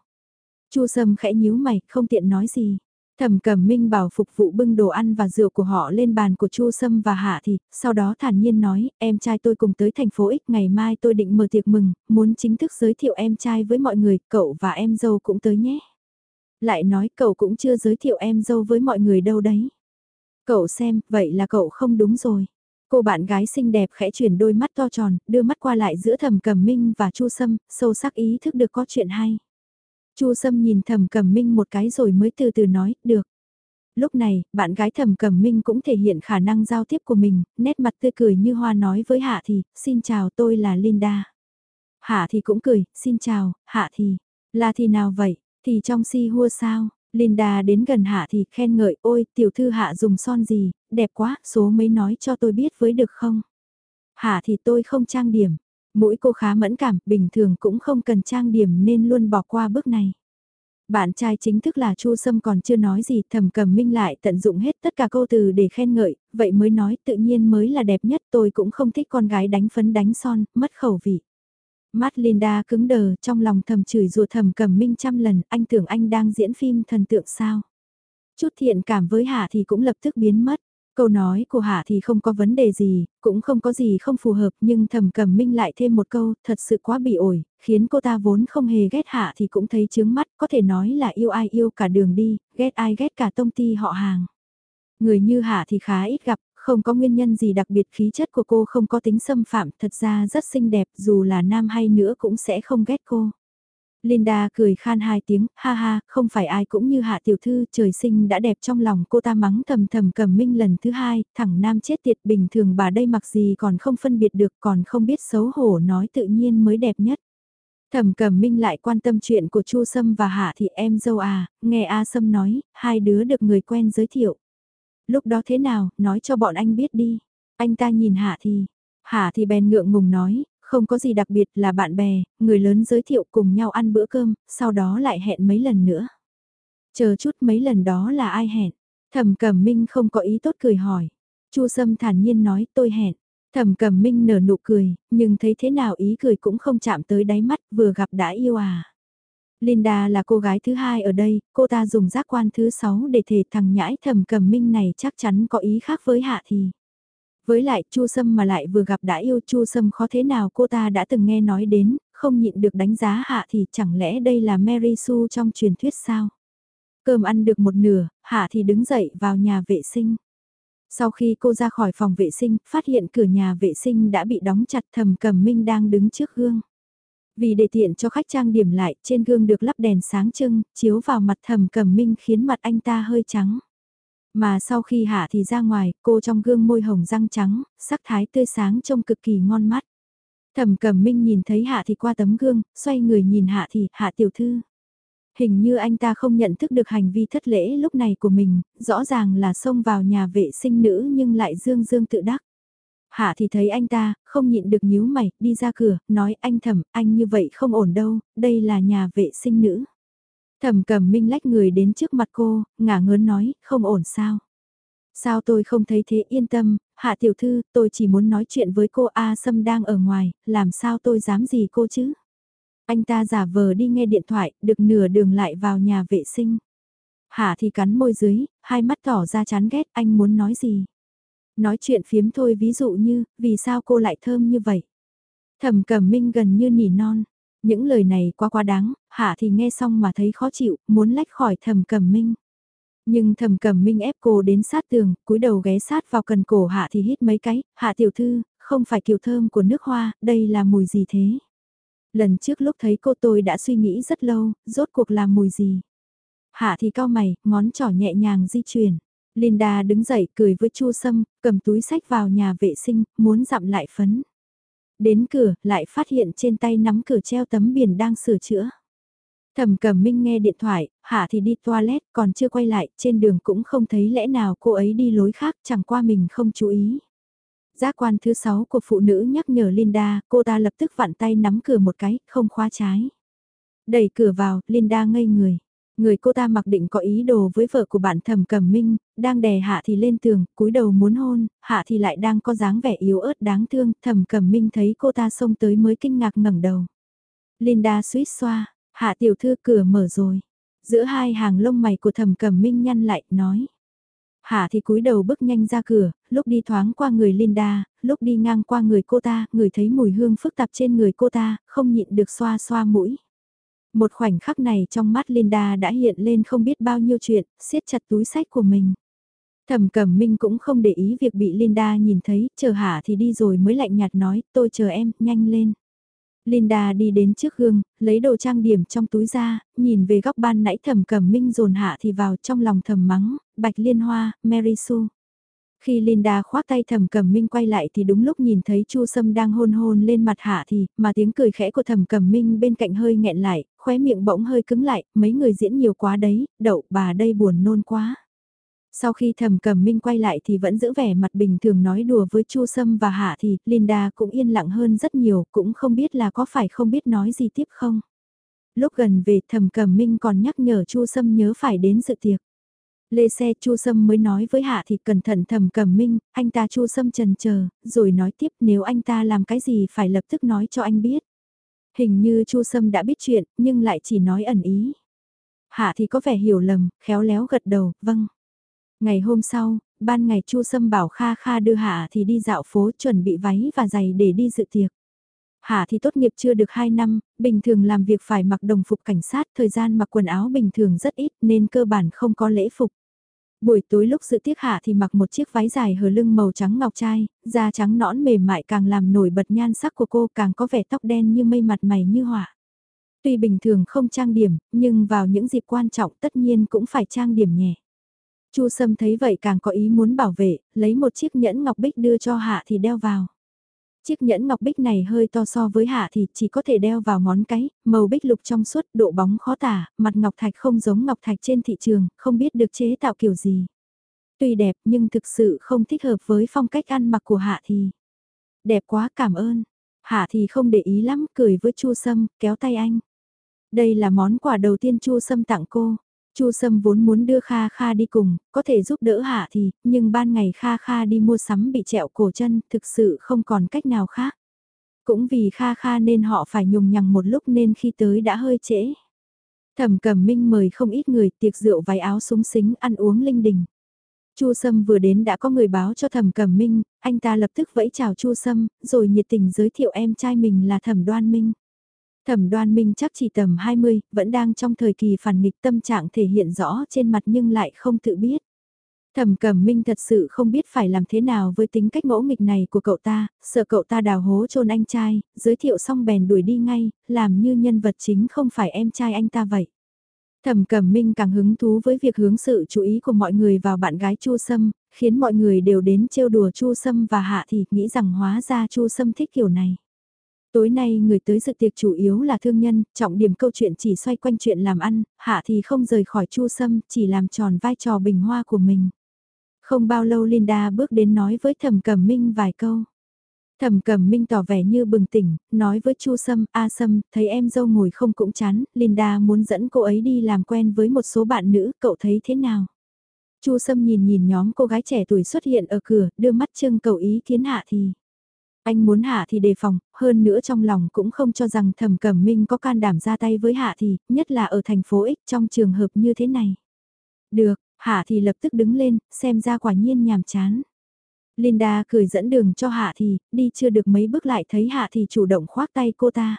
Speaker 1: Chu Sâm khẽ nhíu mày, không tiện nói gì. Thẩm Cẩm Minh bảo phục vụ bưng đồ ăn và rượu của họ lên bàn của Chu Sâm và Hạ thì, sau đó thản nhiên nói, em trai tôi cùng tới thành phố X, ngày mai tôi định mở tiệc mừng, muốn chính thức giới thiệu em trai với mọi người, cậu và em dâu cũng tới nhé. Lại nói cậu cũng chưa giới thiệu em dâu với mọi người đâu đấy. Cậu xem, vậy là cậu không đúng rồi. Cô bạn gái xinh đẹp khẽ chuyển đôi mắt to tròn, đưa mắt qua lại giữa Thẩm Cẩm Minh và Chu Sâm, sâu sắc ý thức được có chuyện hay. Chu Sâm nhìn Thẩm Cẩm Minh một cái rồi mới từ từ nói, được. Lúc này, bạn gái Thẩm Cẩm Minh cũng thể hiện khả năng giao tiếp của mình, nét mặt tươi cười như hoa nói với Hạ Thì, xin chào tôi là Linda. Hạ Thì cũng cười, xin chào, Hạ Thì, là thì nào vậy, thì trong si hua sao? Linda đến gần Hạ Thì khen ngợi, ôi, tiểu thư Hạ dùng son gì, đẹp quá, số mấy nói cho tôi biết với được không? Hạ Thì tôi không trang điểm, Mũi cô khá mẫn cảm, bình thường cũng không cần trang điểm nên luôn bỏ qua bước này. Bạn trai chính thức là Chu Sâm còn chưa nói gì, thầm cầm minh lại tận dụng hết tất cả câu từ để khen ngợi, vậy mới nói tự nhiên mới là đẹp nhất tôi cũng không thích con gái đánh phấn đánh son, mất khẩu vị. Mắt Linda cứng đờ, trong lòng thầm chửi rủa thầm cầm minh trăm lần, anh tưởng anh đang diễn phim thần tượng sao. Chút thiện cảm với Hạ thì cũng lập tức biến mất. Câu nói của Hạ thì không có vấn đề gì, cũng không có gì không phù hợp nhưng thầm cầm minh lại thêm một câu thật sự quá bị ổi, khiến cô ta vốn không hề ghét Hạ thì cũng thấy chướng mắt, có thể nói là yêu ai yêu cả đường đi, ghét ai ghét cả tông ty họ hàng. Người như Hạ thì khá ít gặp, không có nguyên nhân gì đặc biệt khí chất của cô không có tính xâm phạm, thật ra rất xinh đẹp dù là nam hay nữa cũng sẽ không ghét cô. Linda cười khan hai tiếng, ha ha, không phải ai cũng như hạ tiểu thư, trời sinh đã đẹp trong lòng cô ta mắng thầm thầm cầm minh lần thứ hai, thẳng nam chết tiệt bình thường bà đây mặc gì còn không phân biệt được còn không biết xấu hổ nói tự nhiên mới đẹp nhất. Thẩm Cẩm Minh lại quan tâm chuyện của Chu Sâm và Hạ thì em dâu à, nghe A Sâm nói, hai đứa được người quen giới thiệu. Lúc đó thế nào, nói cho bọn anh biết đi. Anh ta nhìn Hạ thì, Hạ thì bèn ngượng ngùng nói, không có gì đặc biệt là bạn bè, người lớn giới thiệu cùng nhau ăn bữa cơm, sau đó lại hẹn mấy lần nữa. Chờ chút mấy lần đó là ai hẹn? Thẩm Cẩm Minh không có ý tốt cười hỏi. Chu Sâm thản nhiên nói tôi hẹn. Thẩm Cẩm Minh nở nụ cười, nhưng thấy thế nào ý cười cũng không chạm tới đáy mắt, vừa gặp đã yêu à. Linda là cô gái thứ hai ở đây, cô ta dùng giác quan thứ sáu để thể thằng nhãi Thẩm Cẩm Minh này chắc chắn có ý khác với Hạ thì. Với lại Chu Sâm mà lại vừa gặp đã yêu Chu Sâm khó thế nào cô ta đã từng nghe nói đến, không nhịn được đánh giá hạ thì chẳng lẽ đây là Mary Sue trong truyền thuyết sao? Cơm ăn được một nửa, hạ thì đứng dậy vào nhà vệ sinh. Sau khi cô ra khỏi phòng vệ sinh, phát hiện cửa nhà vệ sinh đã bị đóng chặt thầm cầm minh đang đứng trước gương. Vì để tiện cho khách trang điểm lại, trên gương được lắp đèn sáng trưng, chiếu vào mặt thầm cầm minh khiến mặt anh ta hơi trắng. Mà sau khi hạ thì ra ngoài, cô trong gương môi hồng răng trắng, sắc thái tươi sáng trông cực kỳ ngon mắt. Thẩm Cẩm Minh nhìn thấy Hạ Thị qua tấm gương, xoay người nhìn Hạ Thị, Hạ tiểu thư. Hình như anh ta không nhận thức được hành vi thất lễ lúc này của mình, rõ ràng là xông vào nhà vệ sinh nữ nhưng lại dương dương tự đắc. Hạ thì thấy anh ta, không nhịn được nhíu mày, đi ra cửa, nói anh thẩm, anh như vậy không ổn đâu, đây là nhà vệ sinh nữ. Thẩm cầm minh lách người đến trước mặt cô, ngả ngớn nói, không ổn sao. Sao tôi không thấy thế yên tâm, hạ tiểu thư, tôi chỉ muốn nói chuyện với cô A Sâm đang ở ngoài, làm sao tôi dám gì cô chứ? Anh ta giả vờ đi nghe điện thoại, được nửa đường lại vào nhà vệ sinh. Hạ thì cắn môi dưới, hai mắt tỏ ra chán ghét, anh muốn nói gì? Nói chuyện phiếm thôi ví dụ như, vì sao cô lại thơm như vậy? Thẩm cẩm minh gần như nỉ non. Những lời này quá quá đáng, hạ thì nghe xong mà thấy khó chịu, muốn lách khỏi thẩm cẩm minh. Nhưng thầm cầm minh ép cô đến sát tường, cúi đầu ghé sát vào cần cổ hạ thì hít mấy cái, hạ tiểu thư, không phải kiều thơm của nước hoa, đây là mùi gì thế? Lần trước lúc thấy cô tôi đã suy nghĩ rất lâu, rốt cuộc là mùi gì? Hạ thì cao mày, ngón trỏ nhẹ nhàng di chuyển. Linda đứng dậy cười với Chu Sâm, cầm túi sách vào nhà vệ sinh, muốn dặm lại phấn. Đến cửa, lại phát hiện trên tay nắm cửa treo tấm biển đang sửa chữa. Thẩm Cẩm Minh nghe điện thoại, Hạ thì đi toilet, còn chưa quay lại, trên đường cũng không thấy lẽ nào cô ấy đi lối khác, chẳng qua mình không chú ý. Giác quan thứ sáu của phụ nữ nhắc nhở Linda, cô ta lập tức vặn tay nắm cửa một cái, không khóa trái. Đẩy cửa vào, Linda ngây người. Người cô ta mặc định có ý đồ với vợ của bạn thẩm cẩm minh, đang đè hạ thì lên tường, cúi đầu muốn hôn, hạ thì lại đang có dáng vẻ yếu ớt đáng thương, thẩm cẩm minh thấy cô ta xông tới mới kinh ngạc ngẩng đầu. Linda suýt xoa, hạ tiểu thư cửa mở rồi. Giữa hai hàng lông mày của thẩm cẩm minh nhăn lại, nói. Hạ thì cúi đầu bước nhanh ra cửa, lúc đi thoáng qua người Linda, lúc đi ngang qua người cô ta, người thấy mùi hương phức tạp trên người cô ta, không nhịn được xoa xoa mũi. Một khoảnh khắc này trong mắt Linda đã hiện lên không biết bao nhiêu chuyện, siết chặt túi sách của mình. Thẩm Cẩm Minh cũng không để ý việc bị Linda nhìn thấy, chờ hạ thì đi rồi mới lạnh nhạt nói, tôi chờ em, nhanh lên. Linda đi đến trước gương, lấy đồ trang điểm trong túi ra, nhìn về góc ban nãy thẩm cẩm minh dồn hạ thì vào trong lòng thầm mắng, bạch liên hoa, Mary Sue. Khi Linda khoác tay thẩm cẩm minh quay lại thì đúng lúc nhìn thấy Chu Sâm đang hôn hôn lên mặt hạ thì, mà tiếng cười khẽ của thẩm cẩm minh bên cạnh hơi nghẹn lại, khóe miệng bỗng hơi cứng lại, mấy người diễn nhiều quá đấy, đậu bà đây buồn nôn quá. Sau khi thầm cầm minh quay lại thì vẫn giữ vẻ mặt bình thường nói đùa với Chu Sâm và Hạ thì Linda cũng yên lặng hơn rất nhiều, cũng không biết là có phải không biết nói gì tiếp không. Lúc gần về thầm cầm minh còn nhắc nhở Chu Sâm nhớ phải đến dự tiệc. Lê xe Chu Sâm mới nói với Hạ thì cẩn thận thầm cầm minh, anh ta Chu Sâm trần chờ rồi nói tiếp nếu anh ta làm cái gì phải lập tức nói cho anh biết. Hình như Chu Sâm đã biết chuyện, nhưng lại chỉ nói ẩn ý. Hạ thì có vẻ hiểu lầm, khéo léo gật đầu, vâng. Ngày hôm sau, ban ngày Chu Sâm bảo Kha Kha đưa Hạ thì đi dạo phố chuẩn bị váy và giày để đi dự tiệc. Hạ thì tốt nghiệp chưa được 2 năm, bình thường làm việc phải mặc đồng phục cảnh sát, thời gian mặc quần áo bình thường rất ít nên cơ bản không có lễ phục. Buổi tối lúc dự tiệc hạ thì mặc một chiếc váy dài hở lưng màu trắng ngọc trai, da trắng nõn mềm mại càng làm nổi bật nhan sắc của cô càng có vẻ tóc đen như mây mặt mày như họa. Tuy bình thường không trang điểm, nhưng vào những dịp quan trọng tất nhiên cũng phải trang điểm nhẹ. Chu Sâm thấy vậy càng có ý muốn bảo vệ, lấy một chiếc nhẫn ngọc bích đưa cho Hạ thì đeo vào. Chiếc nhẫn ngọc bích này hơi to so với Hạ thì chỉ có thể đeo vào ngón cái, màu bích lục trong suốt, độ bóng khó tả, mặt ngọc thạch không giống ngọc thạch trên thị trường, không biết được chế tạo kiểu gì. Tuy đẹp nhưng thực sự không thích hợp với phong cách ăn mặc của Hạ thì. Đẹp quá cảm ơn. Hạ thì không để ý lắm, cười với Chu Sâm, kéo tay anh. Đây là món quà đầu tiên Chu Sâm tặng cô. Chu Sâm vốn muốn đưa Kha Kha đi cùng, có thể giúp đỡ Hạ thì, nhưng ban ngày Kha Kha đi mua sắm bị trẹo cổ chân, thực sự không còn cách nào khác. Cũng vì Kha Kha nên họ phải nhùng nhằng một lúc nên khi tới đã hơi trễ. Thẩm Cẩm Minh mời không ít người tiệc rượu váy áo súng xính ăn uống linh đình. Chu Sâm vừa đến đã có người báo cho Thẩm Cẩm Minh, anh ta lập tức vẫy chào Chu Sâm, rồi nhiệt tình giới thiệu em trai mình là Thẩm Đoan Minh. Thẩm đoan minh chắc chỉ tầm 20, vẫn đang trong thời kỳ phản nghịch tâm trạng thể hiện rõ trên mặt nhưng lại không tự biết. Thẩm Cẩm Minh thật sự không biết phải làm thế nào với tính cách ngỗ nghịch này của cậu ta, sợ cậu ta đào hố chôn anh trai, giới thiệu xong bèn đuổi đi ngay, làm như nhân vật chính không phải em trai anh ta vậy. Thẩm Cẩm Minh càng hứng thú với việc hướng sự chú ý của mọi người vào bạn gái Chu Sâm, khiến mọi người đều đến trêu đùa Chu Sâm và Hạ thì nghĩ rằng hóa ra Chu Sâm thích kiểu này. Tối nay người tới dự tiệc chủ yếu là thương nhân, trọng điểm câu chuyện chỉ xoay quanh chuyện làm ăn, hạ thì không rời khỏi chu sâm, chỉ làm tròn vai trò bình hoa của mình. Không bao lâu Linda bước đến nói với thẩm cẩm minh vài câu. Thẩm Cẩm Minh tỏ vẻ như bừng tỉnh, nói với Chu Sâm, "A Sâm, thấy em dâu ngồi không cũng chán, Linda muốn dẫn cô ấy đi làm quen với một số bạn nữ, cậu thấy thế nào?" Chu Sâm nhìn nhìn nhóm cô gái trẻ tuổi xuất hiện ở cửa, đưa mắt trưng cầu ý kiến Hạ thì. Anh muốn Hạ thì đề phòng, hơn nữa trong lòng cũng không cho rằng Thẩm Cẩm Minh có can đảm ra tay với Hạ thì, nhất là ở thành phố X trong trường hợp như thế này. Được, Hạ thì lập tức đứng lên, xem ra quả nhiên nhàm chán. Linda cười dẫn đường cho Hạ Thì, đi chưa được mấy bước lại thấy Hạ Thì chủ động khoác tay cô ta.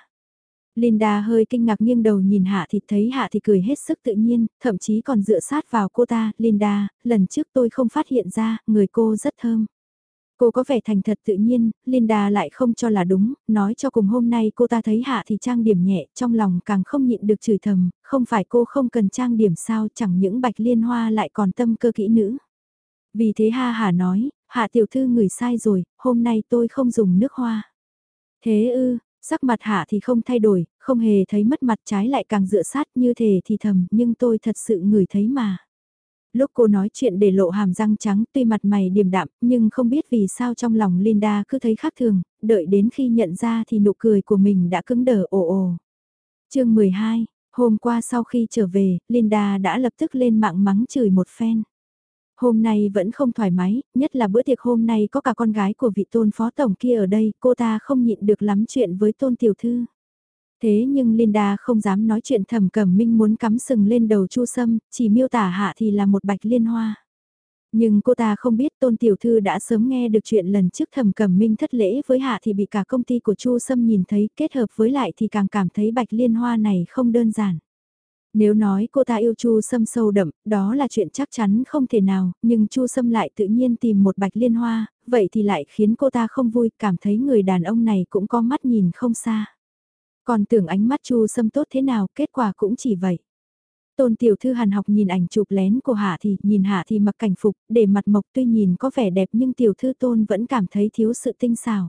Speaker 1: Linda hơi kinh ngạc nghiêng đầu nhìn Hạ Thì thấy Hạ Thì cười hết sức tự nhiên, thậm chí còn dựa sát vào cô ta. Linda, lần trước tôi không phát hiện ra, người cô rất thơm. Cô có vẻ thành thật tự nhiên, Linda lại không cho là đúng, nói cho cùng hôm nay cô ta thấy Hạ Thì trang điểm nhẹ, trong lòng càng không nhịn được chửi thầm, không phải cô không cần trang điểm sao chẳng những bạch liên hoa lại còn tâm cơ kỹ nữ. Vì thế ha hà nói, hạ tiểu thư người sai rồi, hôm nay tôi không dùng nước hoa. Thế ư, sắc mặt hạ thì không thay đổi, không hề thấy mất mặt trái lại càng dựa sát như thế thì thầm, nhưng tôi thật sự ngửi thấy mà. Lúc cô nói chuyện để lộ hàm răng trắng tuy mặt mày điềm đạm, nhưng không biết vì sao trong lòng Linda cứ thấy khác thường, đợi đến khi nhận ra thì nụ cười của mình đã cứng đờ ồ ồ. chương 12, hôm qua sau khi trở về, Linda đã lập tức lên mạng mắng chửi một phen. Hôm nay vẫn không thoải mái, nhất là bữa tiệc hôm nay có cả con gái của vị tôn phó tổng kia ở đây, cô ta không nhịn được lắm chuyện với tôn tiểu thư. Thế nhưng Linda không dám nói chuyện thầm cẩm minh muốn cắm sừng lên đầu chu sâm, chỉ miêu tả hạ thì là một bạch liên hoa. Nhưng cô ta không biết tôn tiểu thư đã sớm nghe được chuyện lần trước thầm cẩm minh thất lễ với hạ thì bị cả công ty của chu sâm nhìn thấy kết hợp với lại thì càng cảm thấy bạch liên hoa này không đơn giản. Nếu nói cô ta yêu Chu Sâm sâu đậm, đó là chuyện chắc chắn không thể nào, nhưng Chu Sâm lại tự nhiên tìm một bạch liên hoa, vậy thì lại khiến cô ta không vui, cảm thấy người đàn ông này cũng có mắt nhìn không xa. Còn tưởng ánh mắt Chu Sâm tốt thế nào, kết quả cũng chỉ vậy. Tôn tiểu thư hàn học nhìn ảnh chụp lén của Hạ thì, nhìn Hạ thì mặc cảnh phục, để mặt mộc tuy nhìn có vẻ đẹp nhưng tiểu thư tôn vẫn cảm thấy thiếu sự tinh xảo.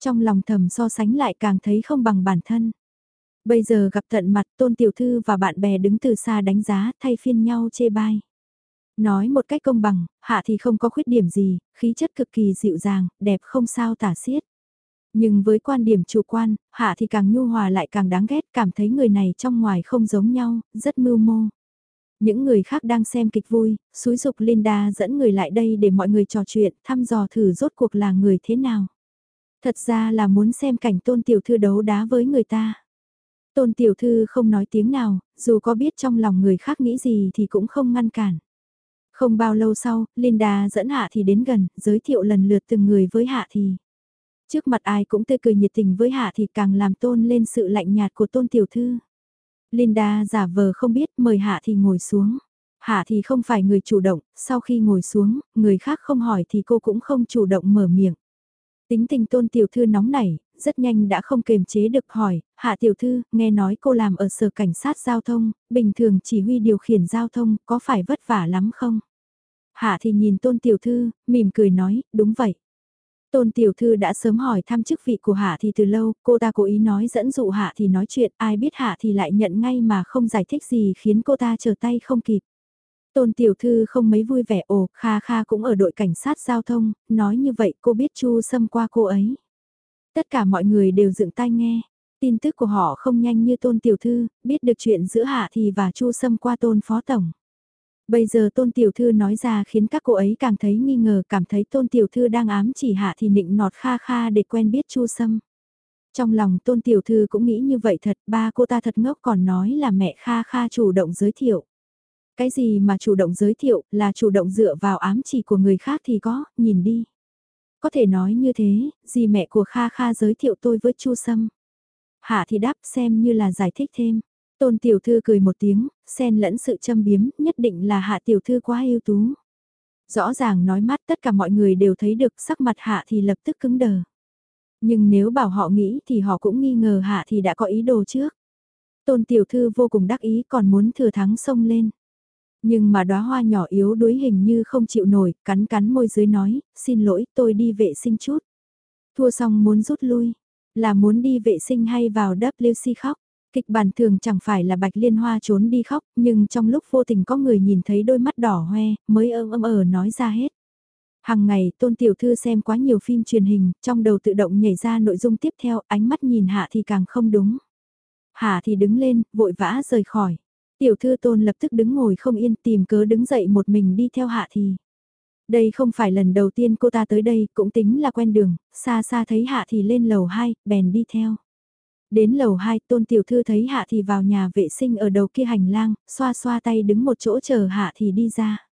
Speaker 1: Trong lòng thầm so sánh lại càng thấy không bằng bản thân. Bây giờ gặp tận mặt tôn tiểu thư và bạn bè đứng từ xa đánh giá thay phiên nhau chê bai. Nói một cách công bằng, hạ thì không có khuyết điểm gì, khí chất cực kỳ dịu dàng, đẹp không sao tả xiết. Nhưng với quan điểm chủ quan, hạ thì càng nhu hòa lại càng đáng ghét, cảm thấy người này trong ngoài không giống nhau, rất mưu mô. Những người khác đang xem kịch vui, xúi dục Linda dẫn người lại đây để mọi người trò chuyện, thăm dò thử rốt cuộc là người thế nào. Thật ra là muốn xem cảnh tôn tiểu thư đấu đá với người ta. Tôn tiểu thư không nói tiếng nào, dù có biết trong lòng người khác nghĩ gì thì cũng không ngăn cản. Không bao lâu sau, Linda dẫn Hạ thì đến gần, giới thiệu lần lượt từng người với Hạ thì. Trước mặt ai cũng tươi cười nhiệt tình với Hạ thì càng làm tôn lên sự lạnh nhạt của tôn tiểu thư. Linda giả vờ không biết mời Hạ thì ngồi xuống. Hạ thì không phải người chủ động, sau khi ngồi xuống, người khác không hỏi thì cô cũng không chủ động mở miệng. Tính tình tôn tiểu thư nóng nảy, rất nhanh đã không kềm chế được hỏi, hạ tiểu thư, nghe nói cô làm ở sở cảnh sát giao thông, bình thường chỉ huy điều khiển giao thông, có phải vất vả lắm không? Hạ thì nhìn tôn tiểu thư, mỉm cười nói, đúng vậy. Tôn tiểu thư đã sớm hỏi thăm chức vị của Hạ thì từ lâu, cô ta cố ý nói dẫn dụ Hạ thì nói chuyện, ai biết Hạ thì lại nhận ngay mà không giải thích gì khiến cô ta trở tay không kịp. Tôn tiểu thư không mấy vui vẻ ồ, Kha Kha cũng ở đội cảnh sát giao thông, nói như vậy cô biết Chu xâm qua cô ấy. Tất cả mọi người đều dựng tai nghe. Tin tức của họ không nhanh như tôn tiểu thư, biết được chuyện giữa Hạ Thì và Chu xâm qua tôn phó tổng. Bây giờ tôn tiểu thư nói ra khiến các cô ấy càng thấy nghi ngờ, cảm thấy tôn tiểu thư đang ám chỉ Hạ Thì nịnh nọt kha kha để quen biết Chu Sâm. Trong lòng tôn tiểu thư cũng nghĩ như vậy thật, ba cô ta thật ngốc còn nói là mẹ kha kha chủ động giới thiệu. Cái gì mà chủ động giới thiệu là chủ động dựa vào ám chỉ của người khác thì có, nhìn đi. Có thể nói như thế, gì mẹ của Kha Kha giới thiệu tôi với Chu Sâm. Hạ thì đáp xem như là giải thích thêm. Tôn tiểu thư cười một tiếng, xen lẫn sự châm biếm, nhất định là hạ tiểu thư quá ưu tú. Rõ ràng nói mắt tất cả mọi người đều thấy được sắc mặt hạ thì lập tức cứng đờ. Nhưng nếu bảo họ nghĩ thì họ cũng nghi ngờ hạ thì đã có ý đồ trước. Tôn tiểu thư vô cùng đắc ý còn muốn thừa thắng xông lên. Nhưng mà đóa hoa nhỏ yếu đuối hình như không chịu nổi, cắn cắn môi dưới nói, xin lỗi tôi đi vệ sinh chút. Thua xong muốn rút lui. Là muốn đi vệ sinh hay vào WC khóc? Kịch bản thường chẳng phải là Bạch Liên Hoa trốn đi khóc, nhưng trong lúc vô tình có người nhìn thấy đôi mắt đỏ hoe, mới âm ơm ở ờ nói ra hết. Hằng ngày Tôn Tiểu Thư xem quá nhiều phim truyền hình, trong đầu tự động nhảy ra nội dung tiếp theo, ánh mắt nhìn Hạ thì càng không đúng. Hạ thì đứng lên, vội vã rời khỏi. Tiểu Thư Tôn lập tức đứng ngồi không yên tìm cớ đứng dậy một mình đi theo Hạ thì. Đây không phải lần đầu tiên cô ta tới đây, cũng tính là quen đường, xa xa thấy Hạ thì lên lầu 2, bèn đi theo. Đến lầu 2, Tôn Tiểu Thư thấy Hạ thì vào nhà vệ sinh ở đầu kia hành lang, xoa xoa tay đứng một chỗ chờ Hạ thì đi ra.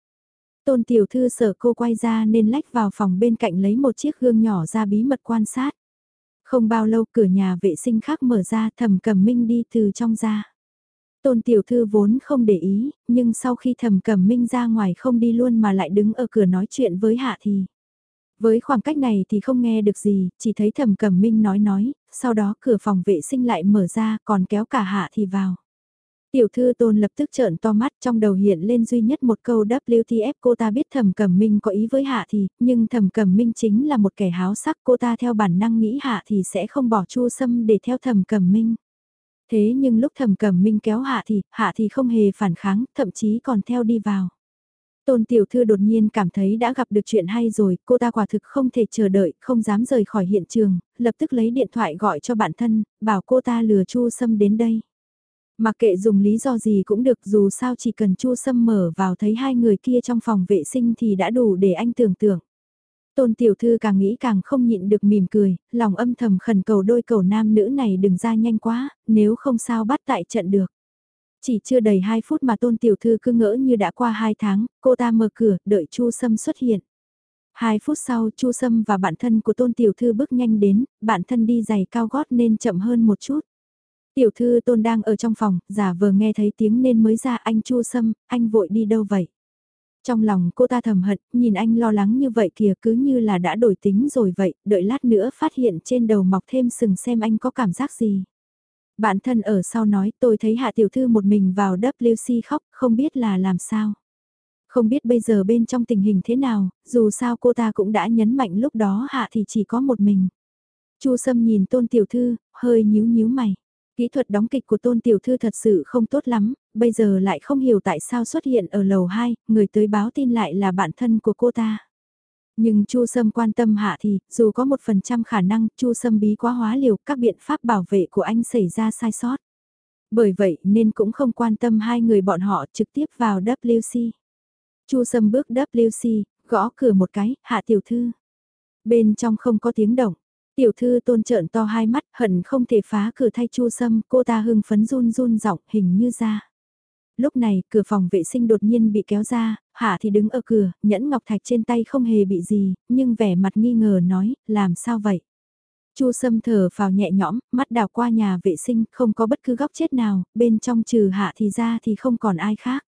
Speaker 1: Tôn Tiểu Thư sợ cô quay ra nên lách vào phòng bên cạnh lấy một chiếc gương nhỏ ra bí mật quan sát. Không bao lâu cửa nhà vệ sinh khác mở ra thầm cầm minh đi từ trong ra. Tôn Tiểu Thư vốn không để ý, nhưng sau khi thầm cầm minh ra ngoài không đi luôn mà lại đứng ở cửa nói chuyện với Hạ thì. Với khoảng cách này thì không nghe được gì, chỉ thấy thầm cầm minh nói nói, sau đó cửa phòng vệ sinh lại mở ra còn kéo cả Hạ thì vào. Tiểu thư tôn lập tức trợn to mắt trong đầu hiện lên duy nhất một câu WTF cô ta biết thẩm cẩm minh có ý với hạ thì, nhưng thẩm cẩm minh chính là một kẻ háo sắc cô ta theo bản năng nghĩ hạ thì sẽ không bỏ chu sâm để theo thẩm cẩm minh. Thế nhưng lúc thẩm cẩm minh kéo hạ thì, hạ thì không hề phản kháng, thậm chí còn theo đi vào. Tôn tiểu thư đột nhiên cảm thấy đã gặp được chuyện hay rồi, cô ta quả thực không thể chờ đợi, không dám rời khỏi hiện trường, lập tức lấy điện thoại gọi cho bạn thân, bảo cô ta lừa Chu Sâm đến đây. Mặc kệ dùng lý do gì cũng được dù sao chỉ cần Chu Sâm mở vào thấy hai người kia trong phòng vệ sinh thì đã đủ để anh tưởng tượng. Tôn tiểu thư càng nghĩ càng không nhịn được mỉm cười, lòng âm thầm khẩn cầu đôi cầu nam nữ này đừng ra nhanh quá, nếu không sao bắt tại trận được. Chỉ chưa đầy 2 phút mà tôn tiểu thư cứ ngỡ như đã qua 2 tháng, cô ta mở cửa, đợi Chu Sâm xuất hiện. 2 phút sau Chu Sâm và bạn thân của tôn tiểu thư bước nhanh đến, bạn thân đi giày cao gót nên chậm hơn một chút. Tiểu thư tôn đang ở trong phòng, giả vờ nghe thấy tiếng nên mới ra anh Chu Sâm, anh vội đi đâu vậy? Trong lòng cô ta thầm hận, nhìn anh lo lắng như vậy kìa cứ như là đã đổi tính rồi vậy, đợi lát nữa phát hiện trên đầu mọc thêm sừng xem anh có cảm giác gì. Bạn thân ở sau nói tôi thấy hạ tiểu thư một mình vào WC khóc, không biết là làm sao. Không biết bây giờ bên trong tình hình thế nào, dù sao cô ta cũng đã nhấn mạnh lúc đó hạ thì chỉ có một mình. Chu Sâm nhìn tôn tiểu thư, hơi nhíu nhíu mày. Kỹ thuật đóng kịch của tôn tiểu thư thật sự không tốt lắm, bây giờ lại không hiểu tại sao xuất hiện ở lầu 2, người tới báo tin lại là bạn thân của cô ta. Nhưng Chu Sâm quan tâm hạ thì, dù có một phần trăm khả năng Chu Sâm bí quá hóa liều, các biện pháp bảo vệ của anh xảy ra sai sót. Bởi vậy nên cũng không quan tâm hai người bọn họ trực tiếp vào WC. Chu Sâm bước WC, gõ cửa một cái, hạ tiểu thư. Bên trong không có tiếng động. Tiểu thư tôn trợn to hai mắt, hận không thể phá cửa thay Chu Sâm, cô ta hưng phấn run run giọng hình như ra. Lúc này, cửa phòng vệ sinh đột nhiên bị kéo ra, Hạ thì đứng ở cửa, nhẫn ngọc thạch trên tay không hề bị gì, nhưng vẻ mặt nghi ngờ nói, làm sao vậy? Chu Sâm thở vào nhẹ nhõm, mắt đào qua nhà vệ sinh, không có bất cứ góc chết nào, bên trong trừ Hạ thì ra thì không còn ai khác.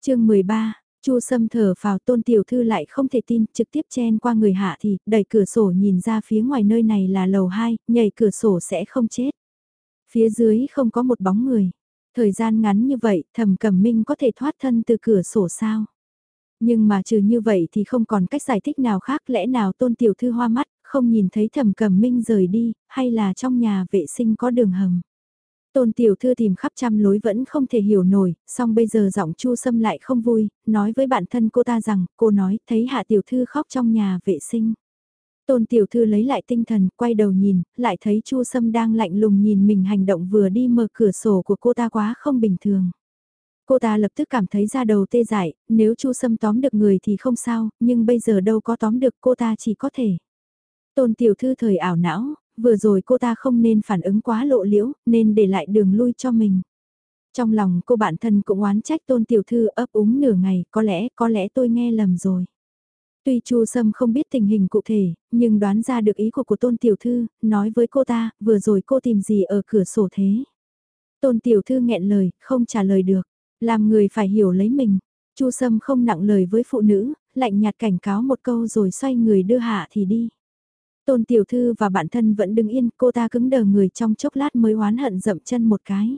Speaker 1: chương 13, Chu Sâm thở vào tôn tiểu thư lại không thể tin, trực tiếp chen qua người Hạ thì, đẩy cửa sổ nhìn ra phía ngoài nơi này là lầu 2, nhảy cửa sổ sẽ không chết. Phía dưới không có một bóng người. Thời gian ngắn như vậy, thầm cẩm minh có thể thoát thân từ cửa sổ sao? Nhưng mà trừ như vậy thì không còn cách giải thích nào khác lẽ nào tôn tiểu thư hoa mắt, không nhìn thấy thẩm cẩm minh rời đi, hay là trong nhà vệ sinh có đường hầm. Tôn tiểu thư tìm khắp trăm lối vẫn không thể hiểu nổi, song bây giờ giọng chu sâm lại không vui, nói với bản thân cô ta rằng, cô nói thấy hạ tiểu thư khóc trong nhà vệ sinh. Tôn tiểu thư lấy lại tinh thần, quay đầu nhìn, lại thấy chu sâm đang lạnh lùng nhìn mình hành động vừa đi mở cửa sổ của cô ta quá không bình thường. Cô ta lập tức cảm thấy ra đầu tê dại, nếu Chu Sâm tóm được người thì không sao, nhưng bây giờ đâu có tóm được cô ta chỉ có thể. Tôn tiểu thư thời ảo não, vừa rồi cô ta không nên phản ứng quá lộ liễu, nên để lại đường lui cho mình. Trong lòng cô bản thân cũng oán trách tôn tiểu thư ấp úng nửa ngày, có lẽ, có lẽ tôi nghe lầm rồi. Tuy Chu Sâm không biết tình hình cụ thể, nhưng đoán ra được ý của của tôn tiểu thư, nói với cô ta, vừa rồi cô tìm gì ở cửa sổ thế. Tôn tiểu thư nghẹn lời, không trả lời được. Làm người phải hiểu lấy mình. Chu Sâm không nặng lời với phụ nữ, lạnh nhạt cảnh cáo một câu rồi xoay người đưa hạ thì đi. Tôn tiểu thư và bạn thân vẫn đứng yên, cô ta cứng đờ người trong chốc lát mới oán hận dậm chân một cái.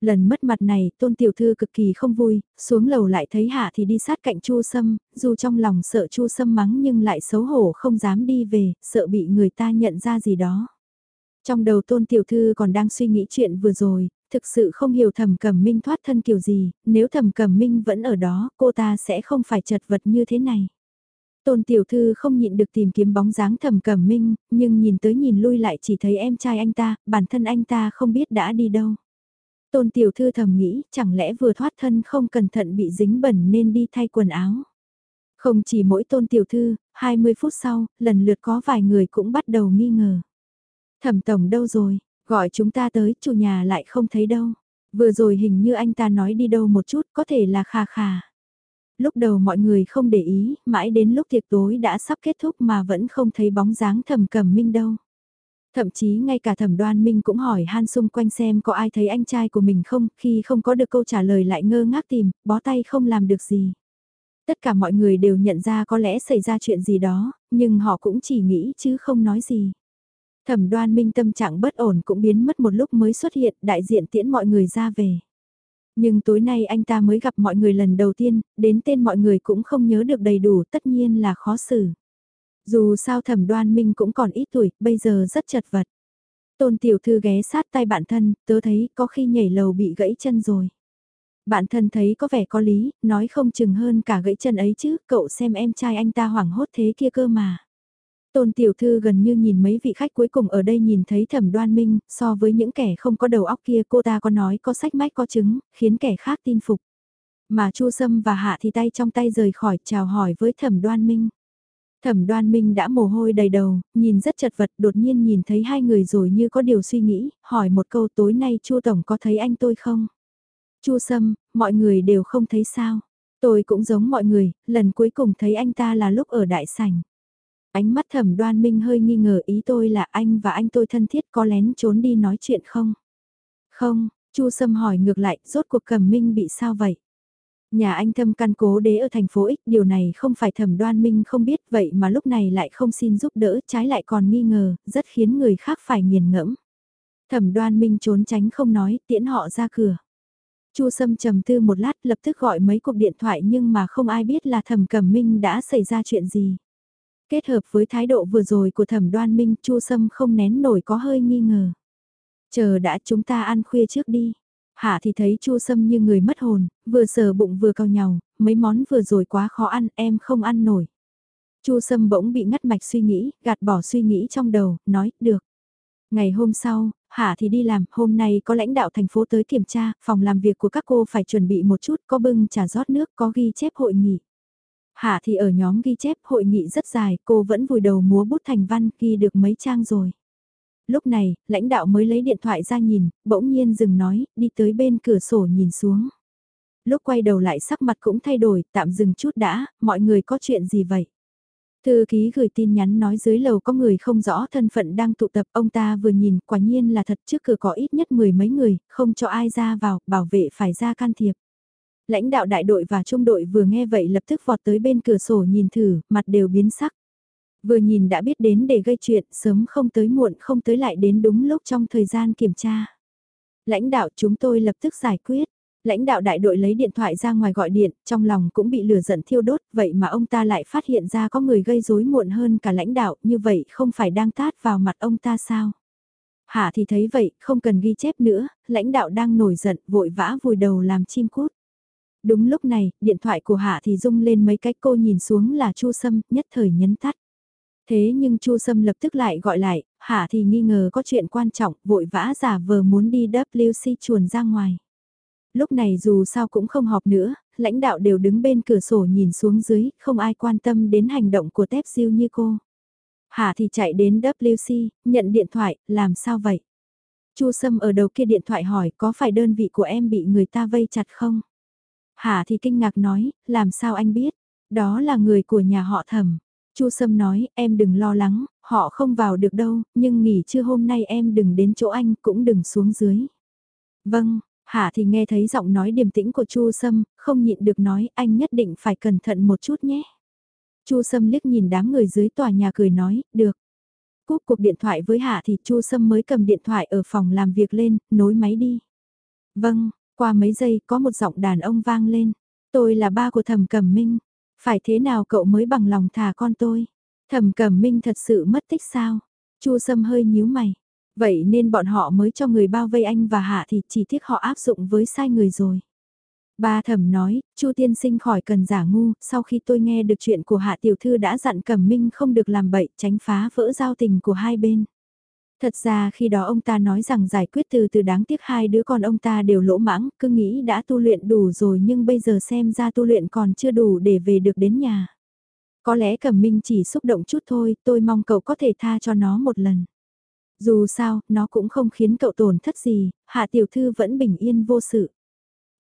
Speaker 1: Lần mất mặt này, tôn tiểu thư cực kỳ không vui, xuống lầu lại thấy hạ thì đi sát cạnh chu sâm, dù trong lòng sợ chu sâm mắng nhưng lại xấu hổ không dám đi về, sợ bị người ta nhận ra gì đó. Trong đầu tôn tiểu thư còn đang suy nghĩ chuyện vừa rồi, thực sự không hiểu thẩm cẩm minh thoát thân kiểu gì, nếu thẩm cẩm minh vẫn ở đó, cô ta sẽ không phải chật vật như thế này. Tôn tiểu thư không nhịn được tìm kiếm bóng dáng thẩm cẩm minh, nhưng nhìn tới nhìn lui lại chỉ thấy em trai anh ta, bản thân anh ta không biết đã đi đâu. Tôn tiểu thư thầm nghĩ, chẳng lẽ vừa thoát thân không cẩn thận bị dính bẩn nên đi thay quần áo. Không chỉ mỗi tôn tiểu thư, 20 phút sau, lần lượt có vài người cũng bắt đầu nghi ngờ. Thẩm tổng đâu rồi, gọi chúng ta tới, chủ nhà lại không thấy đâu. Vừa rồi hình như anh ta nói đi đâu một chút, có thể là kha kha. Lúc đầu mọi người không để ý, mãi đến lúc tiệc tối đã sắp kết thúc mà vẫn không thấy bóng dáng thẩm cẩm minh đâu. Thậm chí ngay cả thẩm đoan minh cũng hỏi han xung quanh xem có ai thấy anh trai của mình không, khi không có được câu trả lời lại ngơ ngác tìm, bó tay không làm được gì. Tất cả mọi người đều nhận ra có lẽ xảy ra chuyện gì đó, nhưng họ cũng chỉ nghĩ chứ không nói gì. Thẩm đoan minh tâm trạng bất ổn cũng biến mất một lúc mới xuất hiện, đại diện tiễn mọi người ra về. Nhưng tối nay anh ta mới gặp mọi người lần đầu tiên, đến tên mọi người cũng không nhớ được đầy đủ, tất nhiên là khó xử. Dù sao thẩm đoan minh cũng còn ít tuổi, bây giờ rất chật vật. Tôn tiểu thư ghé sát tay bạn thân, tớ thấy có khi nhảy lầu bị gãy chân rồi. Bạn thân thấy có vẻ có lý, nói không chừng hơn cả gãy chân ấy chứ, cậu xem em trai anh ta hoảng hốt thế kia cơ mà. Tôn tiểu thư gần như nhìn mấy vị khách cuối cùng ở đây nhìn thấy thẩm đoan minh, so với những kẻ không có đầu óc kia cô ta có nói có sách mách có chứng, khiến kẻ khác tin phục. Mà Chu Sâm và Hạ thì tay trong tay rời khỏi chào hỏi với thẩm đoan minh. Thẩm đoan minh đã mồ hôi đầy đầu, nhìn rất chật vật đột nhiên nhìn thấy hai người rồi như có điều suy nghĩ, hỏi một câu tối nay Chu Tổng có thấy anh tôi không? Chu Sâm, mọi người đều không thấy sao. Tôi cũng giống mọi người, lần cuối cùng thấy anh ta là lúc ở đại sảnh. Ánh mắt thẩm đoan minh hơi nghi ngờ ý tôi là anh và anh tôi thân thiết có lén trốn đi nói chuyện không? Không, Chu Sâm hỏi ngược lại, rốt cuộc Cầm minh bị sao vậy? Nhà anh thâm căn cố đế ở thành phố X, điều này không phải thẩm đoan minh không biết vậy mà lúc này lại không xin giúp đỡ, trái lại còn nghi ngờ, rất khiến người khác phải nghiền ngẫm. Thẩm đoan minh trốn tránh không nói, tiễn họ ra cửa. Chu Sâm trầm tư một lát lập tức gọi mấy cuộc điện thoại nhưng mà không ai biết là thẩm cẩm minh đã xảy ra chuyện gì. Kết hợp với thái độ vừa rồi của thẩm đoan minh Chu Sâm không nén nổi có hơi nghi ngờ. Chờ đã chúng ta ăn khuya trước đi. Hạ thì thấy Chu Sâm như người mất hồn, vừa sờ bụng vừa cao nhau, mấy món vừa rồi quá khó ăn, em không ăn nổi. Chu Sâm bỗng bị ngắt mạch suy nghĩ, gạt bỏ suy nghĩ trong đầu, nói, được. Ngày hôm sau, Hạ thì đi làm, hôm nay có lãnh đạo thành phố tới kiểm tra, phòng làm việc của các cô phải chuẩn bị một chút, có bưng trà rót nước, có ghi chép hội nghị. Hạ thì ở nhóm ghi chép hội nghị rất dài, cô vẫn vùi đầu múa bút thành văn, ghi được mấy trang rồi. Lúc này, lãnh đạo mới lấy điện thoại ra nhìn, bỗng nhiên dừng nói, đi tới bên cửa sổ nhìn xuống. Lúc quay đầu lại sắc mặt cũng thay đổi, tạm dừng chút đã, mọi người có chuyện gì vậy? Thư ký gửi tin nhắn nói dưới lầu có người không rõ thân phận đang tụ tập, ông ta vừa nhìn, quả nhiên là thật trước cửa có ít nhất mười mấy người, không cho ai ra vào, bảo vệ phải ra can thiệp. Lãnh đạo đại đội và trung đội vừa nghe vậy lập tức vọt tới bên cửa sổ nhìn thử, mặt đều biến sắc. Vừa nhìn đã biết đến để gây chuyện, sớm không tới muộn không tới lại đến đúng lúc trong thời gian kiểm tra. Lãnh đạo chúng tôi lập tức giải quyết. Lãnh đạo đại đội lấy điện thoại ra ngoài gọi điện, trong lòng cũng bị lửa giận thiêu đốt, vậy mà ông ta lại phát hiện ra có người gây rối muộn hơn cả lãnh đạo, như vậy không phải đang tát vào mặt ông ta sao? Hạ thì thấy vậy, không cần ghi chép nữa, lãnh đạo đang nổi giận, vội vã vùi đầu làm chim cút. Đúng lúc này, điện thoại của Hạ thì rung lên mấy cái cô nhìn xuống là Chu Sâm, nhất thời nhấn tắt. Thế nhưng Chu Sâm lập tức lại gọi lại, Hạ thì nghi ngờ có chuyện quan trọng, vội vã giả vờ muốn đi WC chuồn ra ngoài. Lúc này dù sao cũng không họp nữa, lãnh đạo đều đứng bên cửa sổ nhìn xuống dưới, không ai quan tâm đến hành động của Tép Diêu như cô. Hạ thì chạy đến WC, nhận điện thoại, làm sao vậy? Chu Sâm ở đầu kia điện thoại hỏi có phải đơn vị của em bị người ta vây chặt không? Hạ thì kinh ngạc nói, làm sao anh biết? Đó là người của nhà họ thẩm. Chu Sâm nói, em đừng lo lắng, họ không vào được đâu, nhưng nghỉ trưa hôm nay em đừng đến chỗ anh, cũng đừng xuống dưới. Vâng, Hạ thì nghe thấy giọng nói điềm tĩnh của Chu Sâm, không nhịn được nói, anh nhất định phải cẩn thận một chút nhé. Chu Sâm liếc nhìn đám người dưới tòa nhà cười nói, được. Cúp cuộc điện thoại với Hạ thì Chu Sâm mới cầm điện thoại ở phòng làm việc lên, nối máy đi. Vâng, qua mấy giây có một giọng đàn ông vang lên. Tôi là ba của thẩm cẩm minh. Phải thế nào cậu mới bằng lòng thả con tôi? Thẩm cẩm minh thật sự mất tích sao? Chu Sâm hơi nhíu mày. Vậy nên bọn họ mới cho người bao vây anh và Hạ thì chỉ tiếc họ áp dụng với sai người rồi. Ba thẩm nói, Chu tiên sinh khỏi cần giả ngu, sau khi tôi nghe được chuyện của Hạ tiểu thư đã dặn Cẩm Minh không được làm bậy, tránh phá vỡ giao tình của hai bên. Thật ra khi đó ông ta nói rằng giải quyết từ từ đáng tiếc hai đứa con ông ta đều lỗ mãng, cứ nghĩ đã tu luyện đủ rồi nhưng bây giờ xem ra tu luyện còn chưa đủ để về được đến nhà. Có lẽ Cẩm Minh chỉ xúc động chút thôi, tôi mong cậu có thể tha cho nó một lần. Dù sao, nó cũng không khiến cậu tổn thất gì, Hạ Tiểu Thư vẫn bình yên vô sự.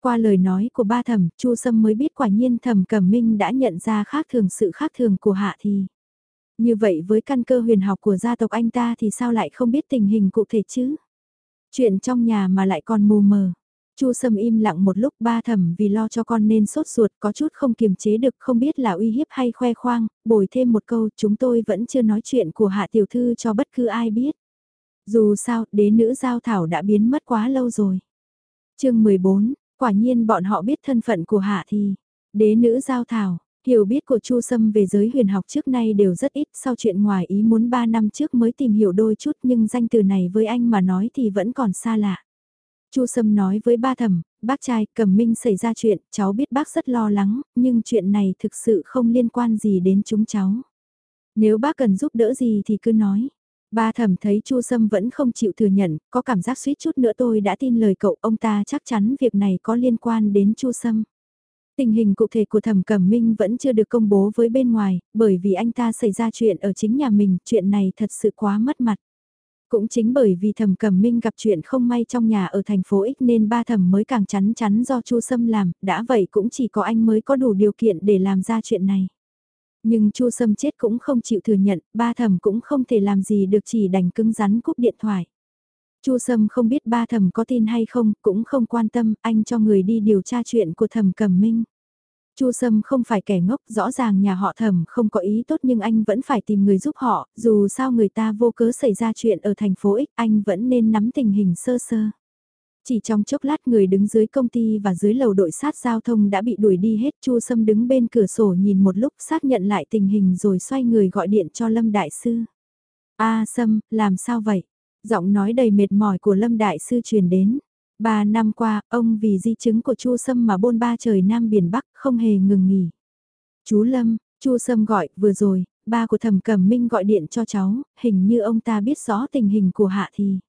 Speaker 1: Qua lời nói của ba thẩm, Chu Sâm mới biết quả nhiên thẩm Cẩm Minh đã nhận ra khác thường sự khác thường của Hạ thi như vậy với căn cơ huyền học của gia tộc anh ta thì sao lại không biết tình hình cụ thể chứ? Chuyện trong nhà mà lại còn mù mờ. Chu Sâm im lặng một lúc ba thầm vì lo cho con nên sốt ruột có chút không kiềm chế được không biết là uy hiếp hay khoe khoang, bồi thêm một câu chúng tôi vẫn chưa nói chuyện của hạ tiểu thư cho bất cứ ai biết. Dù sao, đế nữ giao thảo đã biến mất quá lâu rồi. chương 14, quả nhiên bọn họ biết thân phận của hạ thì. Đế nữ giao thảo, hiểu biết của Chu Sâm về giới huyền học trước nay đều rất ít sau chuyện ngoài ý muốn 3 năm trước mới tìm hiểu đôi chút nhưng danh từ này với anh mà nói thì vẫn còn xa lạ. Chu Sâm nói với ba thẩm, bác trai, Cẩm Minh xảy ra chuyện, cháu biết bác rất lo lắng, nhưng chuyện này thực sự không liên quan gì đến chúng cháu. Nếu bác cần giúp đỡ gì thì cứ nói. Ba thẩm thấy Chu Sâm vẫn không chịu thừa nhận, có cảm giác suýt chút nữa tôi đã tin lời cậu, ông ta chắc chắn việc này có liên quan đến Chu Sâm. Tình hình cụ thể của thẩm Cẩm Minh vẫn chưa được công bố với bên ngoài, bởi vì anh ta xảy ra chuyện ở chính nhà mình, chuyện này thật sự quá mất mặt. Cũng chính bởi vì thẩm cẩm minh gặp chuyện không may trong nhà ở thành phố X nên ba thẩm mới càng chắn chắn do Chu Sâm làm, đã vậy cũng chỉ có anh mới có đủ điều kiện để làm ra chuyện này. Nhưng Chu Sâm chết cũng không chịu thừa nhận, ba thẩm cũng không thể làm gì được chỉ đành cứng rắn cúp điện thoại. Chu Sâm không biết ba thẩm có tin hay không, cũng không quan tâm, anh cho người đi điều tra chuyện của thẩm cẩm minh. Chu Sâm không phải kẻ ngốc, rõ ràng nhà họ thẩm không có ý tốt nhưng anh vẫn phải tìm người giúp họ, dù sao người ta vô cớ xảy ra chuyện ở thành phố X, anh vẫn nên nắm tình hình sơ sơ. Chỉ trong chốc lát người đứng dưới công ty và dưới lầu đội sát giao thông đã bị đuổi đi hết, Chu Sâm đứng bên cửa sổ nhìn một lúc xác nhận lại tình hình rồi xoay người gọi điện cho Lâm Đại Sư. A Sâm, làm sao vậy? Giọng nói đầy mệt mỏi của Lâm Đại Sư truyền đến. Ba năm qua, ông vì di chứng của Chu Sâm mà bôn ba trời Nam Biển Bắc, không hề ngừng nghỉ. Chú Lâm, Chu Sâm gọi, vừa rồi, ba của Thẩm Cẩm Minh gọi điện cho cháu, hình như ông ta biết rõ tình hình của Hạ thì.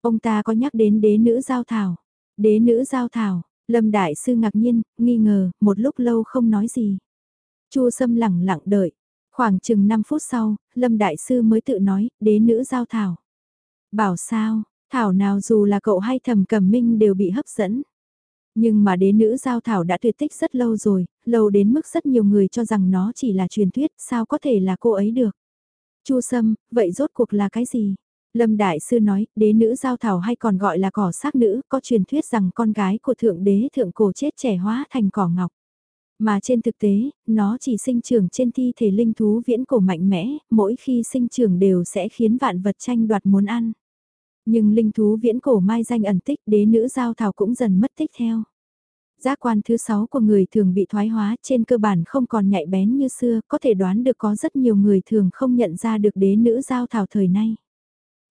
Speaker 1: Ông ta có nhắc đến đế nữ giao thảo. Đế nữ giao thảo, Lâm Đại Sư ngạc nhiên, nghi ngờ, một lúc lâu không nói gì. Chu Sâm lẳng lặng đợi. Khoảng chừng 5 phút sau, Lâm Đại Sư mới tự nói, đế nữ giao thảo. Bảo sao, Thảo nào dù là cậu hay thầm cầm minh đều bị hấp dẫn. Nhưng mà đế nữ giao thảo đã tuyệt tích rất lâu rồi, lâu đến mức rất nhiều người cho rằng nó chỉ là truyền thuyết, sao có thể là cô ấy được. Chu Sâm, vậy rốt cuộc là cái gì? Lâm Đại Sư nói, đế nữ giao thảo hay còn gọi là cỏ xác nữ, có truyền thuyết rằng con gái của thượng đế thượng cổ chết trẻ hóa thành cỏ ngọc. Mà trên thực tế, nó chỉ sinh trưởng trên thi thể linh thú viễn cổ mạnh mẽ, mỗi khi sinh trưởng đều sẽ khiến vạn vật tranh đoạt muốn ăn. Nhưng linh thú viễn cổ mai danh ẩn tích đế nữ giao thảo cũng dần mất tích theo. Giác quan thứ sáu của người thường bị thoái hóa trên cơ bản không còn nhạy bén như xưa, có thể đoán được có rất nhiều người thường không nhận ra được đế nữ giao thảo thời nay.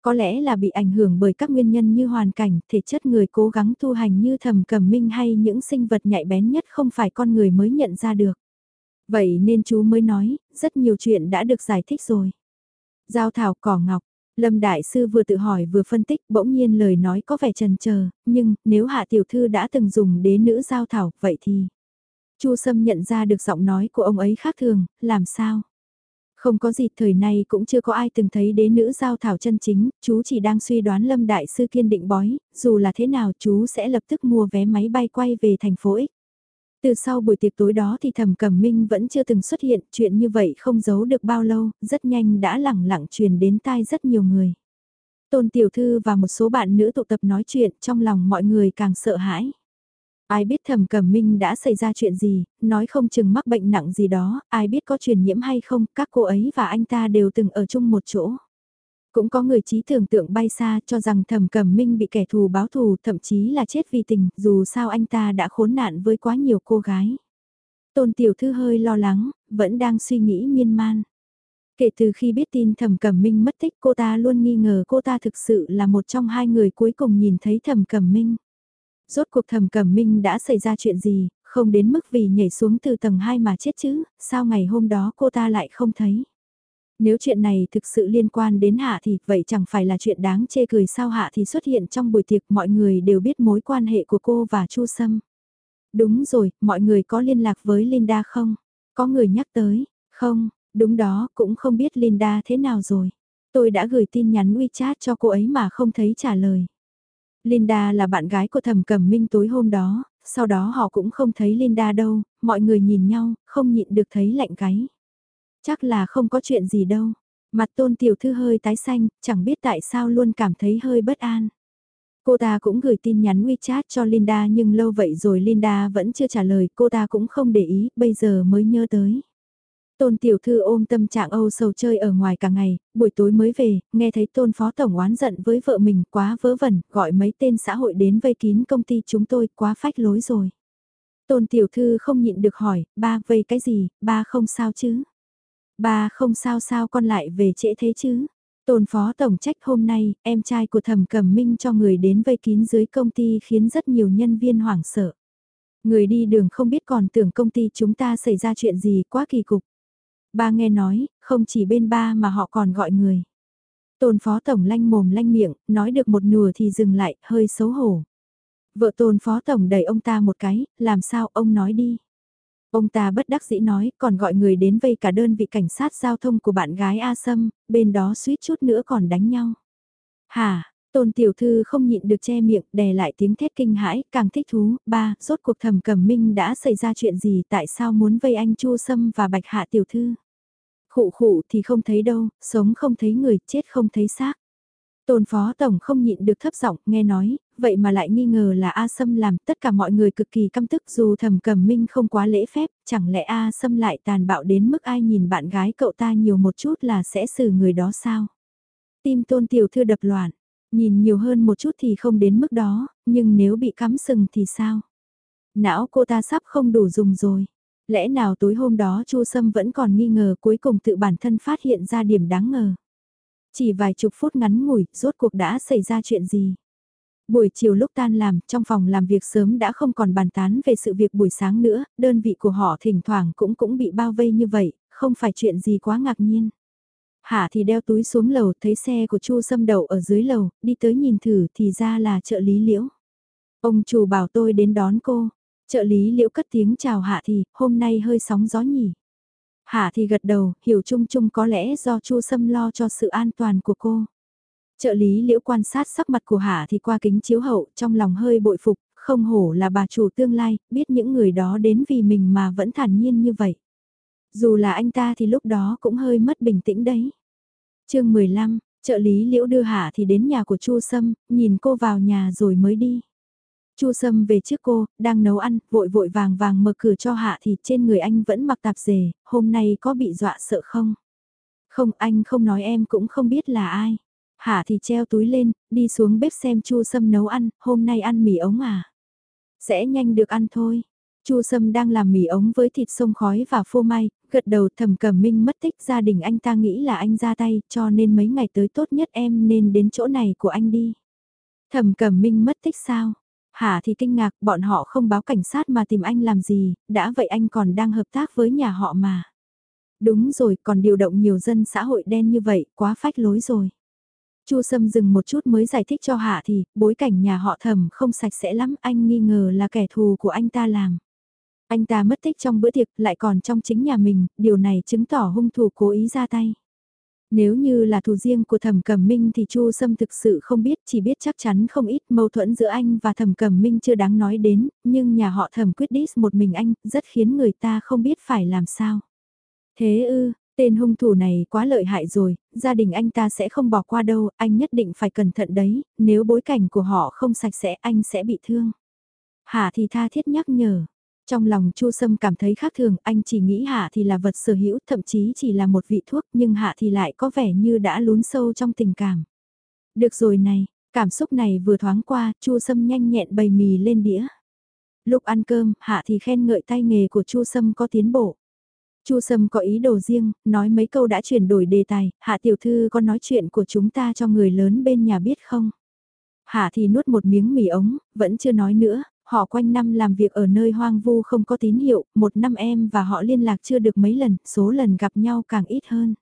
Speaker 1: Có lẽ là bị ảnh hưởng bởi các nguyên nhân như hoàn cảnh, thể chất người cố gắng tu hành như thầm cầm minh hay những sinh vật nhạy bén nhất không phải con người mới nhận ra được. Vậy nên chú mới nói, rất nhiều chuyện đã được giải thích rồi. Giao thảo cỏ ngọc, Lâm Đại Sư vừa tự hỏi vừa phân tích bỗng nhiên lời nói có vẻ trần chờ nhưng nếu Hạ Tiểu Thư đã từng dùng đế nữ giao thảo vậy thì... Chu Sâm nhận ra được giọng nói của ông ấy khác thường, làm sao? Không có gì thời này cũng chưa có ai từng thấy đế nữ giao thảo chân chính, chú chỉ đang suy đoán Lâm Đại Sư kiên định bói, dù là thế nào chú sẽ lập tức mua vé máy bay quay về thành phố X. Từ sau buổi tiệc tối đó thì thẩm cẩm minh vẫn chưa từng xuất hiện, chuyện như vậy không giấu được bao lâu, rất nhanh đã lẳng lặng truyền đến tai rất nhiều người. Tôn tiểu thư và một số bạn nữ tụ tập nói chuyện trong lòng mọi người càng sợ hãi. Ai biết thẩm cẩm minh đã xảy ra chuyện gì, nói không chừng mắc bệnh nặng gì đó, ai biết có truyền nhiễm hay không, các cô ấy và anh ta đều từng ở chung một chỗ. Cũng có người trí tưởng tượng bay xa cho rằng thẩm cẩm minh bị kẻ thù báo thù thậm chí là chết vì tình, dù sao anh ta đã khốn nạn với quá nhiều cô gái. Tôn tiểu thư hơi lo lắng, vẫn đang suy nghĩ miên man. Kể từ khi biết tin thẩm cẩm minh mất tích cô ta luôn nghi ngờ cô ta thực sự là một trong hai người cuối cùng nhìn thấy thẩm cẩm minh. Rốt cuộc thẩm cẩm minh đã xảy ra chuyện gì, không đến mức vì nhảy xuống từ tầng 2 mà chết chứ, sao ngày hôm đó cô ta lại không thấy. Nếu chuyện này thực sự liên quan đến Hạ thì vậy chẳng phải là chuyện đáng chê cười sao Hạ thì xuất hiện trong buổi tiệc mọi người đều biết mối quan hệ của cô và Chu Sâm. Đúng rồi, mọi người có liên lạc với Linda không? Có người nhắc tới, không, đúng đó, cũng không biết Linda thế nào rồi. Tôi đã gửi tin nhắn WeChat cho cô ấy mà không thấy trả lời. Linda là bạn gái của thẩm cẩm minh tối hôm đó, sau đó họ cũng không thấy Linda đâu, mọi người nhìn nhau, không nhịn được thấy lạnh gáy. Chắc là không có chuyện gì đâu. Mặt tôn tiểu thư hơi tái xanh, chẳng biết tại sao luôn cảm thấy hơi bất an. Cô ta cũng gửi tin nhắn WeChat cho Linda nhưng lâu vậy rồi Linda vẫn chưa trả lời, cô ta cũng không để ý, bây giờ mới nhớ tới. Tôn tiểu thư ôm tâm trạng âu sầu chơi ở ngoài cả ngày, buổi tối mới về, nghe thấy tôn phó tổng oán giận với vợ mình quá vớ vẩn, gọi mấy tên xã hội đến vây kín công ty chúng tôi quá phách lối rồi. Tôn tiểu thư không nhịn được hỏi, ba vây cái gì, ba không sao chứ? Ba không sao sao con lại về trễ thế chứ? Tôn phó tổng trách hôm nay, em trai của thẩm cẩm minh cho người đến vây kín dưới công ty khiến rất nhiều nhân viên hoảng sợ. Người đi đường không biết còn tưởng công ty chúng ta xảy ra chuyện gì quá kỳ cục. Ba nghe nói, không chỉ bên ba mà họ còn gọi người. Tôn phó tổng lanh mồm lanh miệng, nói được một nửa thì dừng lại, hơi xấu hổ. Vợ tôn phó tổng đẩy ông ta một cái, làm sao ông nói đi. Ông ta bất đắc dĩ nói, còn gọi người đến vây cả đơn vị cảnh sát giao thông của bạn gái A Sâm, bên đó suýt chút nữa còn đánh nhau. Hả, tôn tiểu thư không nhịn được che miệng, đè lại tiếng thét kinh hãi, càng thích thú, ba, rốt cuộc thầm cẩm minh đã xảy ra chuyện gì tại sao muốn vây anh Chu Sâm và bạch hạ tiểu thư. Khụ khụ thì không thấy đâu, sống không thấy người, chết không thấy xác. Tôn phó tổng không nhịn được thấp giọng nghe nói, vậy mà lại nghi ngờ là A Sâm làm tất cả mọi người cực kỳ căm tức dù thầm cầm minh không quá lễ phép, chẳng lẽ A Sâm lại tàn bạo đến mức ai nhìn bạn gái cậu ta nhiều một chút là sẽ xử người đó sao? Tim tôn tiểu thư đập loạn, nhìn nhiều hơn một chút thì không đến mức đó, nhưng nếu bị cắm sừng thì sao? Não cô ta sắp không đủ dùng rồi. Lẽ nào tối hôm đó Chu Sâm vẫn còn nghi ngờ cuối cùng tự bản thân phát hiện ra điểm đáng ngờ. Chỉ vài chục phút ngắn ngủi, rốt cuộc đã xảy ra chuyện gì? Buổi chiều lúc tan làm, trong phòng làm việc sớm đã không còn bàn tán về sự việc buổi sáng nữa, đơn vị của họ thỉnh thoảng cũng cũng bị bao vây như vậy, không phải chuyện gì quá ngạc nhiên. Hạ thì đeo túi xuống lầu, thấy xe của Chu Sâm đậu ở dưới lầu, đi tới nhìn thử thì ra là trợ lý liễu. Ông chủ bảo tôi đến đón cô, trợ lý liễu cất tiếng chào Hạ thì, hôm nay hơi sóng gió nhỉ. Hạ thì gật đầu, hiểu chung chung có lẽ do Chu Sâm lo cho sự an toàn của cô. Trợ lý liễu quan sát sắc mặt của Hạ thì qua kính chiếu hậu trong lòng hơi bội phục, không hổ là bà chủ tương lai, biết những người đó đến vì mình mà vẫn thản nhiên như vậy. Dù là anh ta thì lúc đó cũng hơi mất bình tĩnh đấy. chương 15, trợ lý liễu đưa Hạ thì đến nhà của Chu Sâm, nhìn cô vào nhà rồi mới đi. Chu Sâm về trước cô, đang nấu ăn, vội vội vàng vàng mở cửa cho Hạ thì trên người anh vẫn mặc tạp dề, hôm nay có bị dọa sợ không? Không, anh không nói em cũng không biết là ai. Hạ thì treo túi lên, đi xuống bếp xem Chu Sâm nấu ăn, hôm nay ăn mì ống à? Sẽ nhanh được ăn thôi. Chu Sâm đang làm mì ống với thịt sông khói và phô mai, gật đầu thầm cẩm minh mất tích gia đình anh ta nghĩ là anh ra tay, cho nên mấy ngày tới tốt nhất em nên đến chỗ này của anh đi. Thầm cẩm minh mất tích sao? Hà thì kinh ngạc, bọn họ không báo cảnh sát mà tìm anh làm gì, đã vậy anh còn đang hợp tác với nhà họ mà. Đúng rồi, còn điều động nhiều dân xã hội đen như vậy, quá phách lối rồi. Chu Sâm dừng một chút mới giải thích cho Hạ thì, bối cảnh nhà họ thẩm không sạch sẽ lắm, anh nghi ngờ là kẻ thù của anh ta làm. Anh ta mất tích trong bữa tiệc, lại còn trong chính nhà mình, điều này chứng tỏ hung thủ cố ý ra tay. Nếu như là thù riêng của Thẩm Cẩm Minh thì Chu Sâm thực sự không biết, chỉ biết chắc chắn không ít mâu thuẫn giữa anh và Thẩm Cẩm Minh chưa đáng nói đến, nhưng nhà họ Thẩm quyết đít một mình anh, rất khiến người ta không biết phải làm sao. Thế ư, tên hung thủ này quá lợi hại rồi, gia đình anh ta sẽ không bỏ qua đâu, anh nhất định phải cẩn thận đấy, nếu bối cảnh của họ không sạch sẽ anh sẽ bị thương. Hà thì tha thiết nhắc nhở, trong lòng Chu Sâm cảm thấy khác thường, anh chỉ nghĩ Hạ thì là vật sở hữu, thậm chí chỉ là một vị thuốc, nhưng Hạ thì lại có vẻ như đã lún sâu trong tình cảm. Được rồi này, cảm xúc này vừa thoáng qua, Chu Sâm nhanh nhẹn bày mì lên đĩa. Lúc ăn cơm, Hạ thì khen ngợi tay nghề của Chu Sâm có tiến bộ. Chu Sâm có ý đồ riêng, nói mấy câu đã chuyển đổi đề tài, Hạ tiểu thư có nói chuyện của chúng ta cho người lớn bên nhà biết không? Hạ thì nuốt một miếng mì ống, vẫn chưa nói nữa, họ quanh năm làm việc ở nơi hoang vu không có tín hiệu, một năm em và họ liên lạc chưa được mấy lần, số lần gặp nhau càng ít hơn.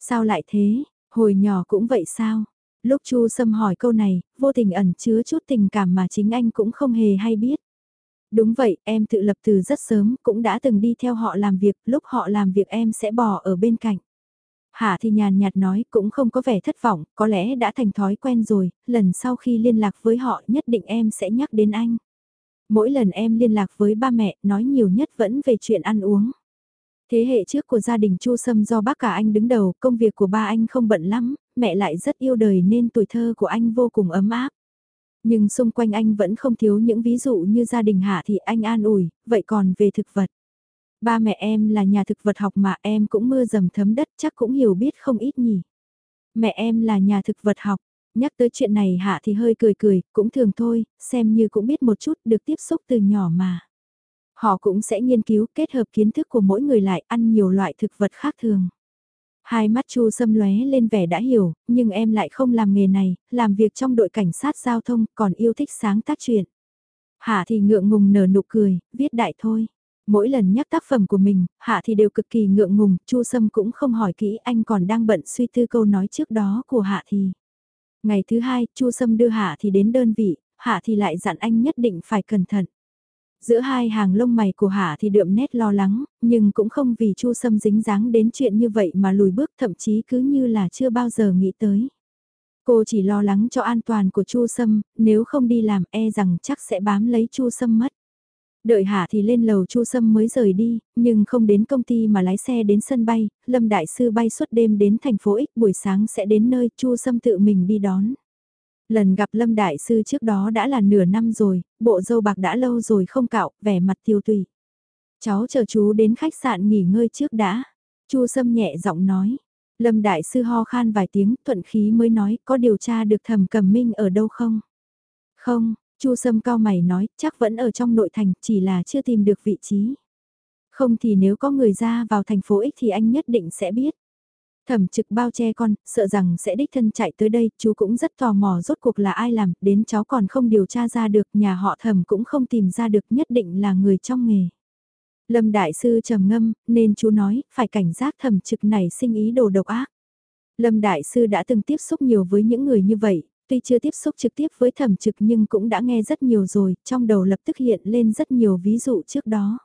Speaker 1: Sao lại thế, hồi nhỏ cũng vậy sao? Lúc Chu Sâm hỏi câu này, vô tình ẩn chứa chút tình cảm mà chính anh cũng không hề hay biết. Đúng vậy, em tự lập từ rất sớm, cũng đã từng đi theo họ làm việc, lúc họ làm việc em sẽ bỏ ở bên cạnh. Hạ thì nhàn nhạt nói cũng không có vẻ thất vọng, có lẽ đã thành thói quen rồi, lần sau khi liên lạc với họ nhất định em sẽ nhắc đến anh. Mỗi lần em liên lạc với ba mẹ, nói nhiều nhất vẫn về chuyện ăn uống. Thế hệ trước của gia đình Chu Sâm do bác cả anh đứng đầu, công việc của ba anh không bận lắm, mẹ lại rất yêu đời nên tuổi thơ của anh vô cùng ấm áp. Nhưng xung quanh anh vẫn không thiếu những ví dụ như gia đình Hạ thì anh an ủi, vậy còn về thực vật. Ba mẹ em là nhà thực vật học mà em cũng mưa dầm thấm đất chắc cũng hiểu biết không ít nhỉ. Mẹ em là nhà thực vật học, nhắc tới chuyện này Hạ thì hơi cười cười, cũng thường thôi, xem như cũng biết một chút được tiếp xúc từ nhỏ mà. Họ cũng sẽ nghiên cứu kết hợp kiến thức của mỗi người lại ăn nhiều loại thực vật khác thường. Hai mắt Chu Sâm lóe lên vẻ đã hiểu, nhưng em lại không làm nghề này, làm việc trong đội cảnh sát giao thông, còn yêu thích sáng tác chuyện. Hạ thì ngượng ngùng nở nụ cười, viết đại thôi. Mỗi lần nhắc tác phẩm của mình, Hạ thì đều cực kỳ ngượng ngùng, Chu Sâm cũng không hỏi kỹ anh còn đang bận suy tư câu nói trước đó của Hạ thì. Ngày thứ hai, Chu Sâm đưa Hạ thì đến đơn vị, Hạ thì lại dặn anh nhất định phải cẩn thận. Giữa hai hàng lông mày của Hạ thì đượm nét lo lắng, nhưng cũng không vì Chu Sâm dính dáng đến chuyện như vậy mà lùi bước thậm chí cứ như là chưa bao giờ nghĩ tới. Cô chỉ lo lắng cho an toàn của Chu Sâm, nếu không đi làm e rằng chắc sẽ bám lấy Chu Sâm mất. Đợi Hạ thì lên lầu Chu Sâm mới rời đi, nhưng không đến công ty mà lái xe đến sân bay, Lâm Đại Sư bay suốt đêm đến thành phố X buổi sáng sẽ đến nơi Chu Sâm tự mình đi đón. Lần gặp Lâm Đại Sư trước đó đã là nửa năm rồi, bộ dâu bạc đã lâu rồi không cạo, vẻ mặt tiêu tùy. Cháu chờ chú đến khách sạn nghỉ ngơi trước đã. Chu Sâm nhẹ giọng nói. Lâm Đại Sư ho khan vài tiếng, thuận khí mới nói có điều tra được thẩm cầm minh ở đâu không? Không, Chu Sâm cao mày nói, chắc vẫn ở trong nội thành, chỉ là chưa tìm được vị trí. Không thì nếu có người ra vào thành phố X thì anh nhất định sẽ biết. Thẩm trực bao che con, sợ rằng sẽ đích thân chạy tới đây, chú cũng rất tò mò rốt cuộc là ai làm, đến cháu còn không điều tra ra được, nhà họ thẩm cũng không tìm ra được nhất định là người trong nghề. Lâm Đại Sư trầm ngâm, nên chú nói, phải cảnh giác thẩm trực này sinh ý đồ độc ác. Lâm Đại Sư đã từng tiếp xúc nhiều với những người như vậy, tuy chưa tiếp xúc trực tiếp với thẩm trực nhưng cũng đã nghe rất nhiều rồi, trong đầu lập tức hiện lên rất nhiều ví dụ trước đó.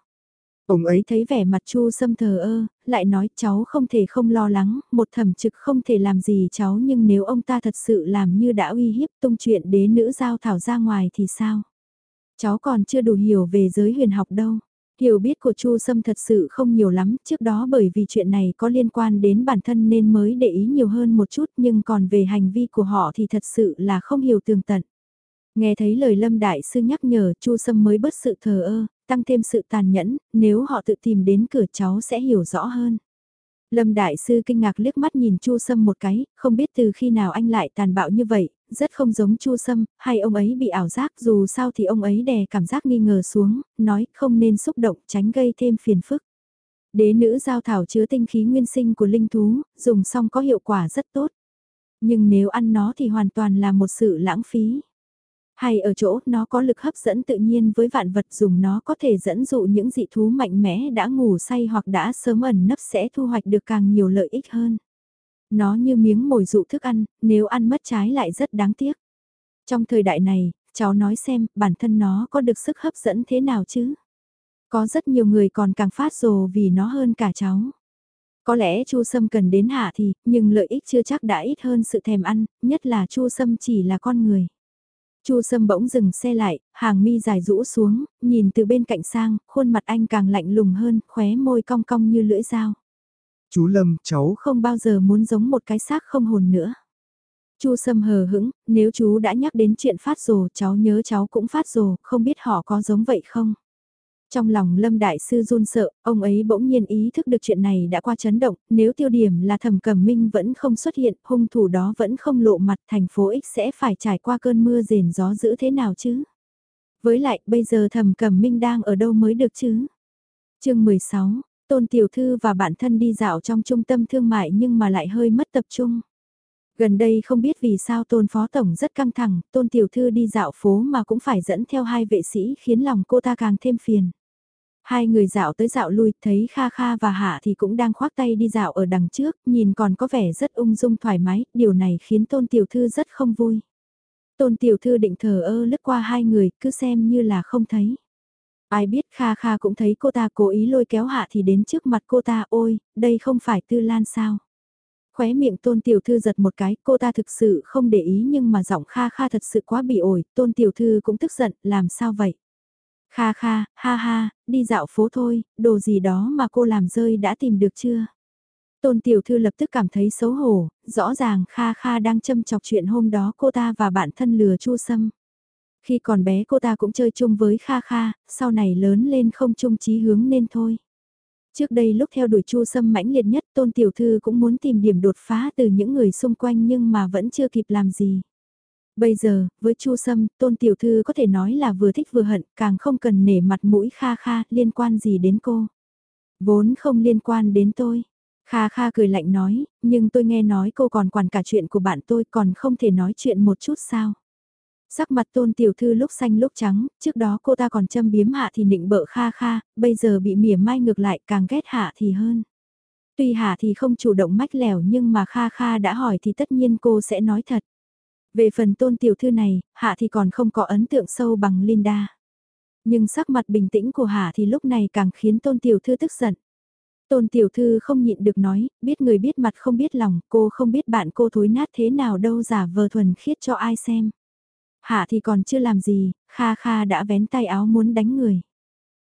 Speaker 1: Ông ấy thấy vẻ mặt Chu Sâm thờ ơ, lại nói cháu không thể không lo lắng, một thẩm trực không thể làm gì cháu nhưng nếu ông ta thật sự làm như đã uy hiếp tung chuyện đế nữ giao thảo ra ngoài thì sao? Cháu còn chưa đủ hiểu về giới huyền học đâu. Hiểu biết của Chu Sâm thật sự không nhiều lắm, trước đó bởi vì chuyện này có liên quan đến bản thân nên mới để ý nhiều hơn một chút nhưng còn về hành vi của họ thì thật sự là không hiểu tường tận. Nghe thấy lời Lâm Đại Sư nhắc nhở Chu Sâm mới bớt sự thờ ơ, tăng thêm sự tàn nhẫn, nếu họ tự tìm đến cửa cháu sẽ hiểu rõ hơn. Lâm Đại Sư kinh ngạc liếc mắt nhìn Chu Sâm một cái, không biết từ khi nào anh lại tàn bạo như vậy, rất không giống Chu Sâm, hay ông ấy bị ảo giác dù sao thì ông ấy đè cảm giác nghi ngờ xuống, nói không nên xúc động tránh gây thêm phiền phức. Đế nữ giao thảo chứa tinh khí nguyên sinh của linh thú, dùng xong có hiệu quả rất tốt. Nhưng nếu ăn nó thì hoàn toàn là một sự lãng phí. Hay ở chỗ nó có lực hấp dẫn tự nhiên với vạn vật dùng nó có thể dẫn dụ những dị thú mạnh mẽ đã ngủ say hoặc đã sớm ẩn nấp sẽ thu hoạch được càng nhiều lợi ích hơn. Nó như miếng mồi dụ thức ăn, nếu ăn mất trái lại rất đáng tiếc. Trong thời đại này, cháu nói xem bản thân nó có được sức hấp dẫn thế nào chứ? Có rất nhiều người còn càng phát rồ vì nó hơn cả cháu. Có lẽ Chu Sâm cần đến hạ thì, nhưng lợi ích chưa chắc đã ít hơn sự thèm ăn, nhất là Chu Sâm chỉ là con người. Chu Sâm bỗng dừng xe lại, hàng mi dài rũ xuống, nhìn từ bên cạnh sang, khuôn mặt anh càng lạnh lùng hơn, khóe môi cong cong như lưỡi dao.
Speaker 2: Chú Lâm, cháu
Speaker 1: không bao giờ muốn giống một cái xác không hồn nữa. Chu Sâm hờ hững, nếu chú đã nhắc đến chuyện phát rồ, cháu nhớ cháu cũng phát rồ, không biết họ có giống vậy không? Trong lòng Lâm Đại Sư run sợ, ông ấy bỗng nhiên ý thức được chuyện này đã qua chấn động, nếu tiêu điểm là thẩm cẩm minh vẫn không xuất hiện, hung thủ đó vẫn không lộ mặt thành phố X sẽ phải trải qua cơn mưa rền gió dữ thế nào chứ? Với lại, bây giờ thẩm cẩm minh đang ở đâu mới được chứ? chương 16 Tôn Tiểu Thư và bạn thân đi dạo trong trung tâm thương mại nhưng mà lại hơi mất tập trung. Gần đây không biết vì sao Tôn Phó Tổng rất căng thẳng, Tôn Tiểu Thư đi dạo phố mà cũng phải dẫn theo hai vệ sĩ khiến lòng cô ta càng thêm phiền. Hai người dạo tới dạo lui, thấy Kha Kha và Hạ thì cũng đang khoác tay đi dạo ở đằng trước, nhìn còn có vẻ rất ung dung thoải mái, điều này khiến Tôn Tiểu Thư rất không vui. Tôn Tiểu Thư định thờ ơ lướt qua hai người, cứ xem như là không thấy. Ai biết Kha Kha cũng thấy cô ta cố ý lôi kéo Hạ thì đến trước mặt cô ta, ôi, đây không phải Tư Lan sao? Khóe miệng Tôn Tiểu Thư giật một cái, cô ta thực sự không để ý nhưng mà giọng Kha Kha thật sự quá bị ổi, Tôn Tiểu Thư cũng tức giận, làm sao vậy? Kha kha, ha ha, đi dạo phố thôi, đồ gì đó mà cô làm rơi đã tìm được chưa? Tôn Tiểu Thư lập tức cảm thấy xấu hổ, rõ ràng Kha Kha đang châm chọc chuyện hôm đó cô ta và bạn thân lừa Chu Sâm. Khi còn bé cô ta cũng chơi chung với Kha Kha, sau này lớn lên không chung chí hướng nên thôi. Trước đây lúc theo đuổi Chu Sâm mãnh liệt nhất Tôn Tiểu Thư cũng muốn tìm điểm đột phá từ những người xung quanh nhưng mà vẫn chưa kịp làm gì. Bây giờ, với Chu Sâm, Tôn Tiểu Thư có thể nói là vừa thích vừa hận, càng không cần nể mặt mũi Kha Kha, liên quan gì đến cô. Vốn không liên quan đến tôi. Kha Kha cười lạnh nói, nhưng tôi nghe nói cô còn quản cả chuyện của bạn tôi còn không thể nói chuyện một chút sao. Sắc mặt tôn tiểu thư lúc xanh lúc trắng, trước đó cô ta còn châm biếm hạ thì nịnh bợ kha kha, bây giờ bị mỉa mai ngược lại càng ghét hạ thì hơn. Tuy hạ thì không chủ động mách lẻo nhưng mà kha kha đã hỏi thì tất nhiên cô sẽ nói thật. Về phần tôn tiểu thư này, Hạ thì còn không có ấn tượng sâu bằng Linda. Nhưng sắc mặt bình tĩnh của Hạ thì lúc này càng khiến tôn tiểu thư tức giận. Tôn tiểu thư không nhịn được nói, biết người biết mặt không biết lòng, cô không biết bạn cô thối nát thế nào đâu giả vờ thuần khiết cho ai xem. Hạ thì còn chưa làm gì, Kha Kha đã vén tay áo muốn đánh người.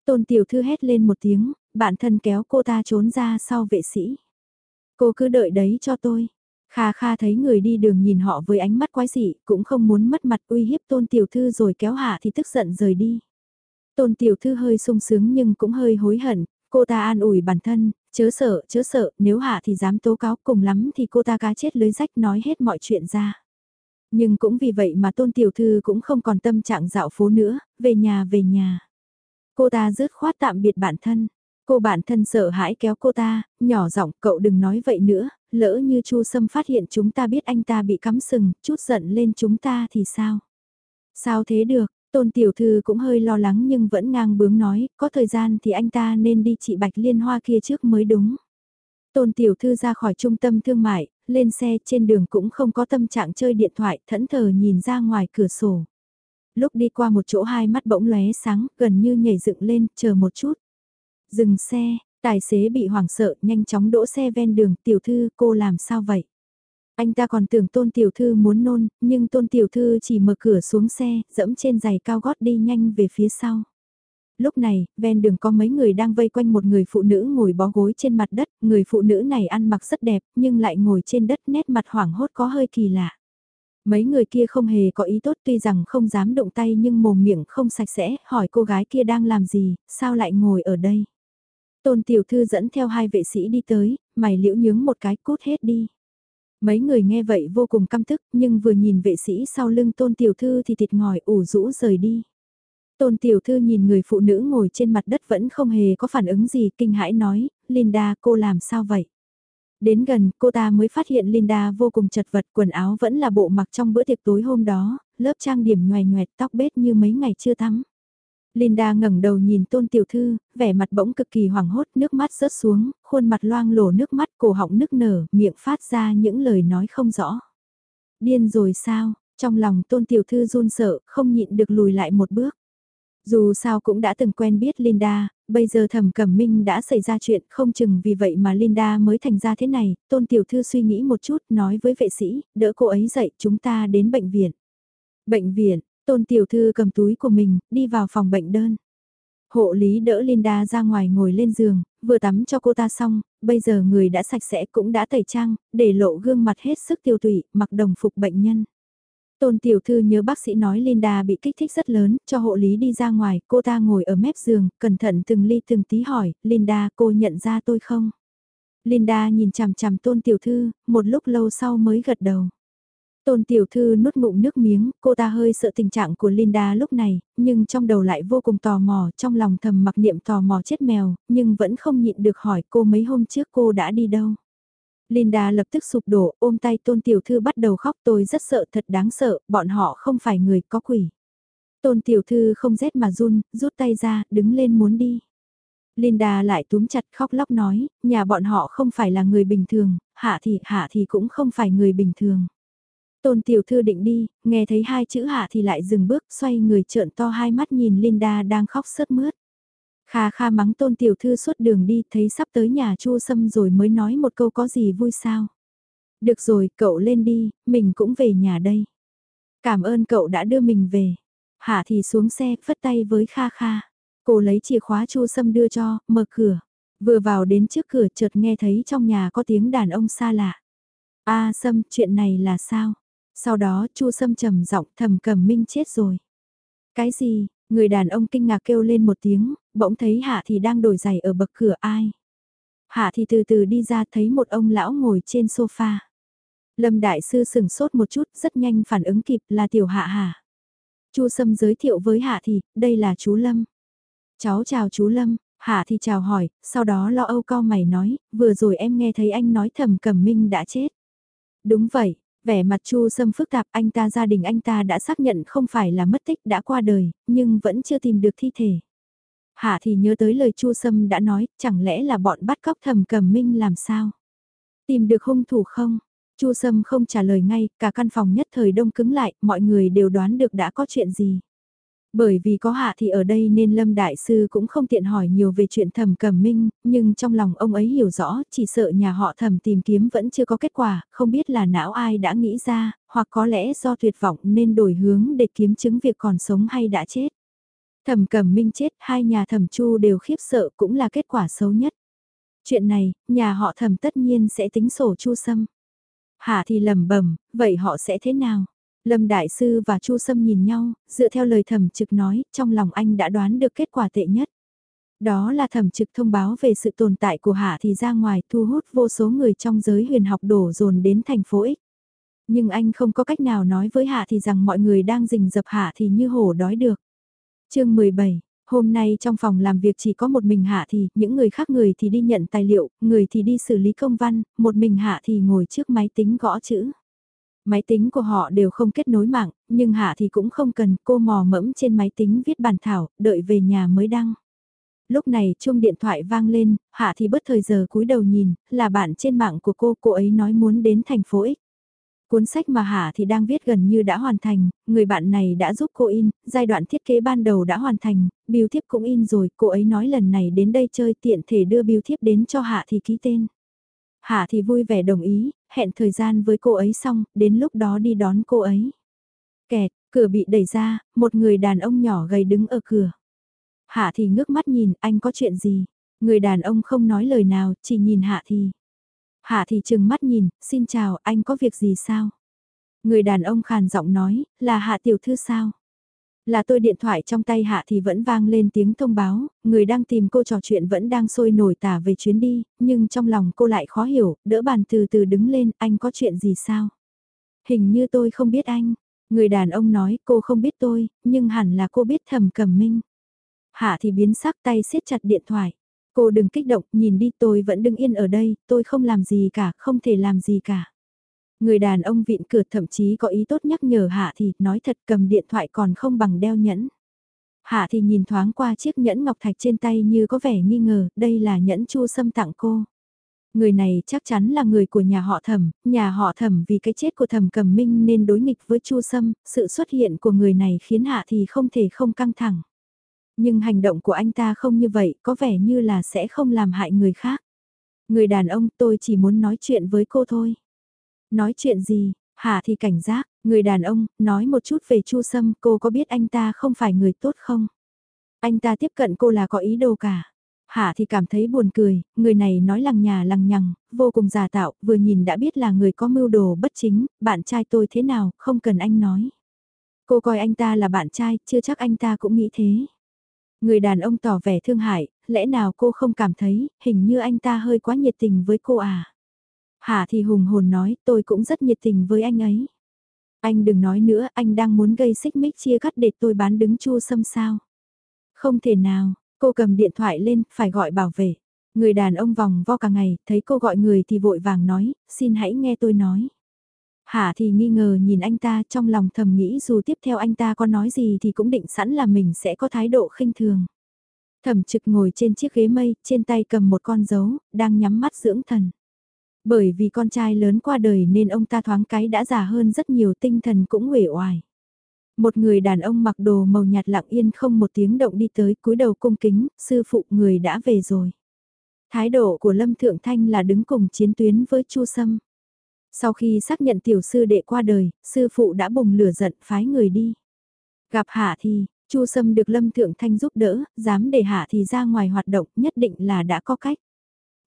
Speaker 1: Tôn tiểu thư hét lên một tiếng, bạn thân kéo cô ta trốn ra sau vệ sĩ. Cô cứ đợi đấy cho tôi. Kha Kha thấy người đi đường nhìn họ với ánh mắt quái dị, cũng không muốn mất mặt uy hiếp tôn tiểu thư rồi kéo hạ thì tức giận rời đi. Tôn tiểu thư hơi sung sướng nhưng cũng hơi hối hận, cô ta an ủi bản thân, chớ sợ, chớ sợ, nếu hạ thì dám tố cáo cùng lắm thì cô ta cá chết lưới rách nói hết mọi chuyện ra. Nhưng cũng vì vậy mà tôn tiểu thư cũng không còn tâm trạng dạo phố nữa, về nhà về nhà. Cô ta rứt khoát tạm biệt bản thân. Cô bạn thân sợ hãi kéo cô ta, nhỏ giọng cậu đừng nói vậy nữa, lỡ như Chu Sâm phát hiện chúng ta biết anh ta bị cắm sừng, chút giận lên chúng ta thì sao? Sao thế được, Tôn Tiểu Thư cũng hơi lo lắng nhưng vẫn ngang bướng nói, có thời gian thì anh ta nên đi trị bạch liên hoa kia trước mới đúng. Tôn Tiểu Thư ra khỏi trung tâm thương mại, lên xe trên đường cũng không có tâm trạng chơi điện thoại, thẫn thờ nhìn ra ngoài cửa sổ. Lúc đi qua một chỗ hai mắt bỗng lóe sáng, gần như nhảy dựng lên, chờ một chút. Dừng xe, tài xế bị hoảng sợ, nhanh chóng đỗ xe ven đường, tiểu thư, cô làm sao vậy? Anh ta còn tưởng tôn tiểu thư muốn nôn, nhưng tôn tiểu thư chỉ mở cửa xuống xe, dẫm trên giày cao gót đi nhanh về phía sau. Lúc này, ven đường có mấy người đang vây quanh một người phụ nữ ngồi bó gối trên mặt đất, người phụ nữ này ăn mặc rất đẹp, nhưng lại ngồi trên đất nét mặt hoảng hốt có hơi kỳ lạ. Mấy người kia không hề có ý tốt tuy rằng không dám động tay nhưng mồm miệng không sạch sẽ, hỏi cô gái kia đang làm gì, sao lại ngồi ở đây. Tôn tiểu thư dẫn theo hai vệ sĩ đi tới, mày liễu nhướng một cái cút hết đi. Mấy người nghe vậy vô cùng căm tức, nhưng vừa nhìn vệ sĩ sau lưng tôn tiểu thư thì thịt ngòi ủ rũ rời đi. Tôn tiểu thư nhìn người phụ nữ ngồi trên mặt đất vẫn không hề có phản ứng gì, kinh hãi nói, Linda cô làm sao vậy? Đến gần, cô ta mới phát hiện Linda vô cùng chật vật, quần áo vẫn là bộ mặc trong bữa tiệc tối hôm đó, lớp trang điểm nhòe nhoẹt tóc bết như mấy ngày chưa tắm. Linda ngẩng đầu nhìn tôn tiểu thư, vẻ mặt bỗng cực kỳ hoảng hốt, nước mắt rớt xuống, khuôn mặt loang lổ nước mắt, cổ họng nức nở, miệng phát ra những lời nói không rõ. Điên rồi sao, trong lòng tôn tiểu thư run sợ, không nhịn được lùi lại một bước. Dù sao cũng đã từng quen biết Linda, bây giờ thẩm cẩm minh đã xảy ra chuyện không chừng vì vậy mà Linda mới thành ra thế này, tôn tiểu thư suy nghĩ một chút nói với vệ sĩ, đỡ cô ấy dậy chúng ta đến bệnh viện. Bệnh viện, tôn tiểu thư cầm túi của mình, đi vào phòng bệnh đơn. Hộ lý đỡ Linda ra ngoài ngồi lên giường, vừa tắm cho cô ta xong, bây giờ người đã sạch sẽ cũng đã tẩy trang, để lộ gương mặt hết sức tiêu tụy, mặc đồng phục bệnh nhân. Tôn tiểu thư nhớ bác sĩ nói Linda bị kích thích rất lớn, cho hộ lý đi ra ngoài, cô ta ngồi ở mép giường, cẩn thận từng ly từng tí hỏi, Linda cô nhận ra tôi không? Linda nhìn chằm chằm tôn tiểu thư, một lúc lâu sau mới gật đầu. Tôn tiểu thư nuốt ngụm nước miếng, cô ta hơi sợ tình trạng của Linda lúc này, nhưng trong đầu lại vô cùng tò mò, trong lòng thầm mặc niệm tò mò chết mèo, nhưng vẫn không nhịn được hỏi cô mấy hôm trước cô đã đi đâu. Linda lập tức sụp đổ, ôm tay tôn tiểu thư bắt đầu khóc tôi rất sợ thật đáng sợ, bọn họ không phải người có quỷ. Tôn tiểu thư không rét mà run, rút tay ra, đứng lên muốn đi. Linda lại túm chặt khóc lóc nói, nhà bọn họ không phải là người bình thường, hạ thì hạ thì cũng không phải người bình thường. Tôn tiểu thư định đi, nghe thấy hai chữ hạ thì lại dừng bước xoay người trợn to hai mắt nhìn Linda đang khóc sớt mướt. Kha kha mắng tôn tiểu thư suốt đường đi thấy sắp tới nhà chu sâm rồi mới nói một câu có gì vui sao. Được rồi, cậu lên đi, mình cũng về nhà đây. Cảm ơn cậu đã đưa mình về. Hạ thì xuống xe, phất tay với Kha Kha. Cô lấy chìa khóa chu sâm đưa cho, mở cửa. Vừa vào đến trước cửa chợt nghe thấy trong nhà có tiếng đàn ông xa lạ. a à, Sâm, chuyện này là sao? Sau đó chu Sâm trầm giọng thầm cầm minh chết rồi. Cái gì? Người đàn ông kinh ngạc kêu lên một tiếng, bỗng thấy Hạ thì đang đổi giày ở bậc cửa ai. Hạ thì từ từ đi ra thấy một ông lão ngồi trên sofa. Lâm Đại Sư sừng sốt một chút rất nhanh phản ứng kịp là tiểu Hạ Hà. Chu Sâm giới thiệu với Hạ thì, đây là chú Lâm. Cháu chào chú Lâm, Hạ thì chào hỏi, sau đó lo âu cao mày nói, vừa rồi em nghe thấy anh nói thầm cẩm minh đã chết. Đúng vậy, vẻ mặt Chu Sâm phức tạp anh ta gia đình anh ta đã xác nhận không phải là mất tích đã qua đời, nhưng vẫn chưa tìm được thi thể. Hạ thì nhớ tới lời Chu Sâm đã nói, chẳng lẽ là bọn bắt cóc thầm cầm minh làm sao? Tìm được hung thủ không? Chu Sâm không trả lời ngay, cả căn phòng nhất thời đông cứng lại, mọi người đều đoán được đã có chuyện gì. Bởi vì có hạ thì ở đây nên Lâm Đại Sư cũng không tiện hỏi nhiều về chuyện thẩm cẩm minh, nhưng trong lòng ông ấy hiểu rõ, chỉ sợ nhà họ thẩm tìm kiếm vẫn chưa có kết quả, không biết là não ai đã nghĩ ra, hoặc có lẽ do tuyệt vọng nên đổi hướng để kiếm chứng việc còn sống hay đã chết. Thẩm cẩm minh chết, hai nhà thẩm chu đều khiếp sợ cũng là kết quả xấu nhất. Chuyện này, nhà họ thẩm tất nhiên sẽ tính sổ chu sâm. Hạ thì lầm bẩm vậy họ sẽ thế nào? Lâm Đại Sư và Chu Sâm nhìn nhau, dựa theo lời thẩm trực nói, trong lòng anh đã đoán được kết quả tệ nhất. Đó là thẩm trực thông báo về sự tồn tại của Hạ thì ra ngoài thu hút vô số người trong giới huyền học đổ dồn đến thành phố X. Nhưng anh không có cách nào nói với Hạ thì rằng mọi người đang rình dập Hạ thì như hổ đói được. chương 17 Hôm nay trong phòng làm việc chỉ có một mình Hạ thì, những người khác người thì đi nhận tài liệu, người thì đi xử lý công văn, một mình Hạ thì ngồi trước máy tính gõ chữ. Máy tính của họ đều không kết nối mạng, nhưng Hạ thì cũng không cần, cô mò mẫm trên máy tính viết bản thảo, đợi về nhà mới đăng. Lúc này chuông điện thoại vang lên, Hạ thì bất thời giờ cúi đầu nhìn, là bạn trên mạng của cô, cô ấy nói muốn đến thành phố X. Cuốn sách mà Hạ thì đang viết gần như đã hoàn thành, người bạn này đã giúp cô in, giai đoạn thiết kế ban đầu đã hoàn thành, biêu thiếp cũng in rồi, cô ấy nói lần này đến đây chơi tiện thể đưa biêu thiếp đến cho Hạ thì ký tên. Hạ thì vui vẻ đồng ý, hẹn thời gian với cô ấy xong, đến lúc đó đi đón cô ấy. Kẹt, cửa bị đẩy ra, một người đàn ông nhỏ gầy đứng ở cửa. Hạ thì ngước mắt nhìn, anh có chuyện gì? Người đàn ông không nói lời nào, chỉ nhìn Hạ thì. Hạ thì trừng mắt nhìn, xin chào, anh có việc gì sao? Người đàn ông khàn giọng nói, là Hạ tiểu thư sao? Là tôi điện thoại trong tay Hạ thì vẫn vang lên tiếng thông báo, người đang tìm cô trò chuyện vẫn đang sôi nổi tả về chuyến đi, nhưng trong lòng cô lại khó hiểu, đỡ bàn từ từ đứng lên, anh có chuyện gì sao? Hình như tôi không biết anh. Người đàn ông nói cô không biết tôi, nhưng hẳn là cô biết thầm cầm minh. Hạ thì biến sắc tay siết chặt điện thoại. Cô đừng kích động, nhìn đi tôi vẫn đứng yên ở đây, tôi không làm gì cả, không thể làm gì cả. Người đàn ông vịn cửa thậm chí có ý tốt nhắc nhở Hạ thì nói thật cầm điện thoại còn không bằng đeo nhẫn. Hạ thì nhìn thoáng qua chiếc nhẫn ngọc thạch trên tay như có vẻ nghi ngờ, đây là nhẫn chu sâm tặng cô. Người này chắc chắn là người của nhà họ thẩm, nhà họ thẩm vì cái chết của thẩm cầm minh nên đối nghịch với chu sâm, sự xuất hiện của người này khiến hạ thì không thể không căng thẳng. Nhưng hành động của anh ta không như vậy, có vẻ như là sẽ không làm hại người khác. Người đàn ông tôi chỉ muốn nói chuyện với cô thôi. Nói chuyện gì, Hạ thì cảnh giác, người đàn ông, nói một chút về Chu Sâm, cô có biết anh ta không phải người tốt không? Anh ta tiếp cận cô là có ý đồ cả. Hạ thì cảm thấy buồn cười, người này nói lằng nhà lằng nhằng, vô cùng giả tạo, vừa nhìn đã biết là người có mưu đồ bất chính, bạn trai tôi thế nào, không cần anh nói. Cô coi anh ta là bạn trai, chưa chắc anh ta cũng nghĩ thế. Người đàn ông tỏ vẻ thương hại, lẽ nào cô không cảm thấy, hình như anh ta hơi quá nhiệt tình với cô à. Hà thì hùng hồn nói, tôi cũng rất nhiệt tình với anh ấy. Anh đừng nói nữa, anh đang muốn gây xích mích chia cắt để tôi bán đứng chu sâm sao. Không thể nào, cô cầm điện thoại lên, phải gọi bảo vệ. Người đàn ông vòng vo cả ngày, thấy cô gọi người thì vội vàng nói, xin hãy nghe tôi nói. Hạ thì nghi ngờ nhìn anh ta trong lòng thầm nghĩ dù tiếp theo anh ta có nói gì thì cũng định sẵn là mình sẽ có thái độ khinh thường. Thẩm trực ngồi trên chiếc ghế mây, trên tay cầm một con dấu, đang nhắm mắt dưỡng thần. Bởi vì con trai lớn qua đời nên ông ta thoáng cái đã già hơn rất nhiều tinh thần cũng uể oải. Một người đàn ông mặc đồ màu nhạt lặng yên không một tiếng động đi tới cúi đầu cung kính, sư phụ người đã về rồi. Thái độ của Lâm Thượng Thanh là đứng cùng chiến tuyến với Chu Sâm. Sau khi xác nhận tiểu sư đệ qua đời, sư phụ đã bùng lửa giận phái người đi. Gặp Hạ thì, Chu Sâm được Lâm Thượng Thanh giúp đỡ, dám để Hạ thì ra ngoài hoạt động nhất định là đã có cách.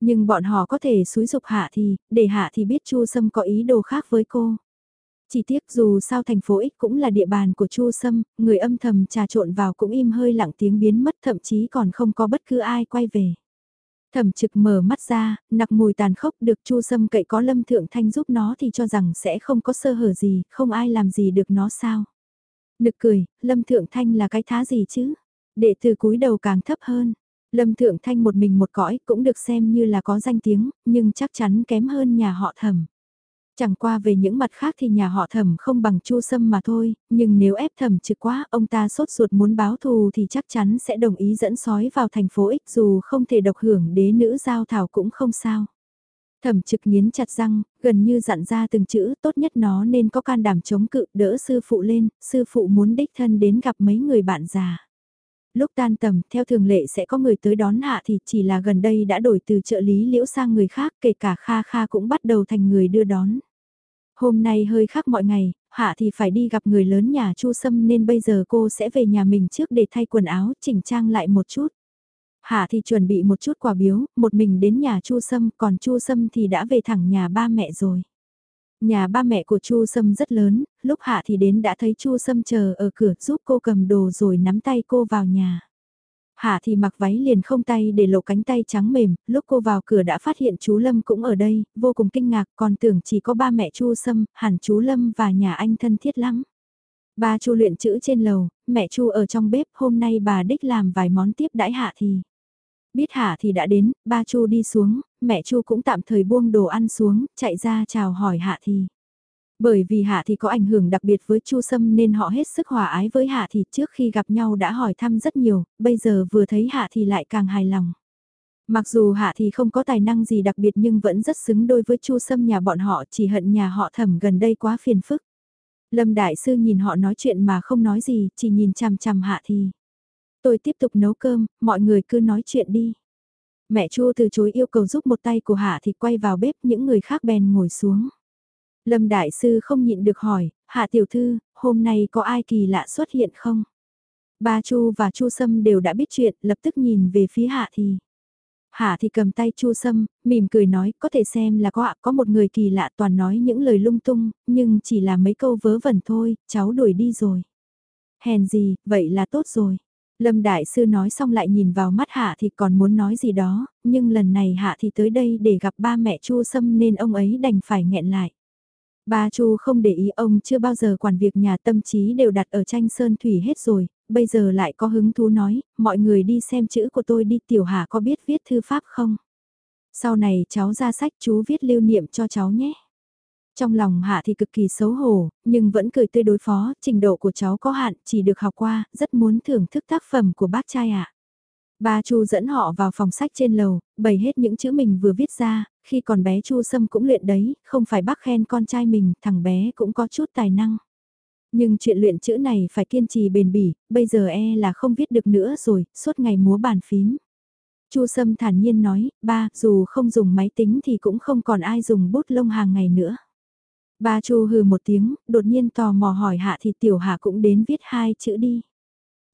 Speaker 1: Nhưng bọn họ có thể xúi dục Hạ thì, để Hạ thì biết Chu Sâm có ý đồ khác với cô. Chỉ tiếc dù sao thành phố X cũng là địa bàn của Chu Sâm, người âm thầm trà trộn vào cũng im hơi lặng tiếng biến mất thậm chí còn không có bất cứ ai quay về. Thẩm trực mở mắt ra, nặc mùi tàn khốc được Chu Sâm cậy có Lâm Thượng Thanh giúp nó thì cho rằng sẽ không có sơ hở gì, không ai làm gì được nó sao. Nực cười, Lâm Thượng Thanh là cái thá gì chứ? Đệ từ cúi đầu càng thấp hơn. Lâm Thượng Thanh một mình một cõi cũng được xem như là có danh tiếng, nhưng chắc chắn kém hơn nhà họ thẩm. Chẳng qua về những mặt khác thì nhà họ thẩm không bằng chu sâm mà thôi, nhưng nếu ép thẩm trực quá ông ta sốt ruột muốn báo thù thì chắc chắn sẽ đồng ý dẫn sói vào thành phố ích dù không thể độc hưởng đế nữ giao thảo cũng không sao. Thẩm trực nghiến chặt răng, gần như dặn ra từng chữ tốt nhất nó nên có can đảm chống cự đỡ sư phụ lên, sư phụ muốn đích thân đến gặp mấy người bạn già. Lúc tan tầm, theo thường lệ sẽ có người tới đón hạ thì chỉ là gần đây đã đổi từ trợ lý liễu sang người khác, kể cả Kha Kha cũng bắt đầu thành người đưa đón. Hôm nay hơi khác mọi ngày, Hạ thì phải đi gặp người lớn nhà Chu Sâm nên bây giờ cô sẽ về nhà mình trước để thay quần áo, chỉnh trang lại một chút. Hạ thì chuẩn bị một chút quà biếu, một mình đến nhà Chu Sâm, còn Chu Sâm thì đã về thẳng nhà ba mẹ rồi. Nhà ba mẹ của Chu Sâm rất lớn, lúc Hạ thì đến đã thấy Chu Sâm chờ ở cửa giúp cô cầm đồ rồi nắm tay cô vào nhà. Hạ thì mặc váy liền không tay để lộ cánh tay trắng mềm, lúc cô vào cửa đã phát hiện chú Lâm cũng ở đây, vô cùng kinh ngạc còn tưởng chỉ có ba mẹ Chu Sâm, hẳn chú Lâm và nhà anh thân thiết lắm. Ba Chu luyện chữ trên lầu, mẹ Chu ở trong bếp, hôm nay bà đích làm vài món tiếp đãi Hạ thì. Biết Hạ thì đã đến, ba Chu đi xuống, mẹ Chu cũng tạm thời buông đồ ăn xuống, chạy ra chào hỏi Hạ thì. Bởi vì Hạ thì có ảnh hưởng đặc biệt với Chu Sâm nên họ hết sức hòa ái với Hạ thì trước khi gặp nhau đã hỏi thăm rất nhiều, bây giờ vừa thấy Hạ thì lại càng hài lòng. Mặc dù Hạ thì không có tài năng gì đặc biệt nhưng vẫn rất xứng đôi với Chu Sâm nhà bọn họ chỉ hận nhà họ thẩm gần đây quá phiền phức. Lâm Đại Sư nhìn họ nói chuyện mà không nói gì, chỉ nhìn chằm chằm Hạ thì. Tôi tiếp tục nấu cơm, mọi người cứ nói chuyện đi. Mẹ Chu từ chối yêu cầu giúp một tay của Hạ thì quay vào bếp những người khác bèn ngồi xuống. Lâm Đại Sư không nhịn được hỏi, Hạ Tiểu Thư, hôm nay có ai kỳ lạ xuất hiện không? Ba Chu và Chu Sâm đều đã biết chuyện, lập tức nhìn về phía Hạ thì. Hạ thì cầm tay Chu Sâm, mỉm cười nói, có thể xem là có ạ, có một người kỳ lạ toàn nói những lời lung tung, nhưng chỉ là mấy câu vớ vẩn thôi, cháu đuổi đi rồi. Hèn gì, vậy là tốt rồi. Lâm Đại Sư nói xong lại nhìn vào mắt Hạ thì còn muốn nói gì đó, nhưng lần này Hạ thì tới đây để gặp ba mẹ Chu Sâm nên ông ấy đành phải nghẹn lại. Ba Chu không để ý ông chưa bao giờ quản việc nhà tâm trí đều đặt ở tranh sơn thủy hết rồi, bây giờ lại có hứng thú nói, mọi người đi xem chữ của tôi đi tiểu hà có biết viết thư pháp không? Sau này cháu ra sách chú viết lưu niệm cho cháu nhé. Trong lòng Hạ thì cực kỳ xấu hổ, nhưng vẫn cười tươi đối phó, trình độ của cháu có hạn, chỉ được học qua, rất muốn thưởng thức tác phẩm của bác trai ạ. Ba Chu dẫn họ vào phòng sách trên lầu, bày hết những chữ mình vừa viết ra, khi còn bé Chu Sâm cũng luyện đấy, không phải bác khen con trai mình, thằng bé cũng có chút tài năng. Nhưng chuyện luyện chữ này phải kiên trì bền bỉ, bây giờ e là không viết được nữa rồi, suốt ngày múa bàn phím. Chu Sâm thản nhiên nói, ba, dù không dùng máy tính thì cũng không còn ai dùng bút lông hàng ngày nữa. Ba Chu hừ một tiếng, đột nhiên tò mò hỏi Hạ thì tiểu Hạ cũng đến viết hai chữ đi.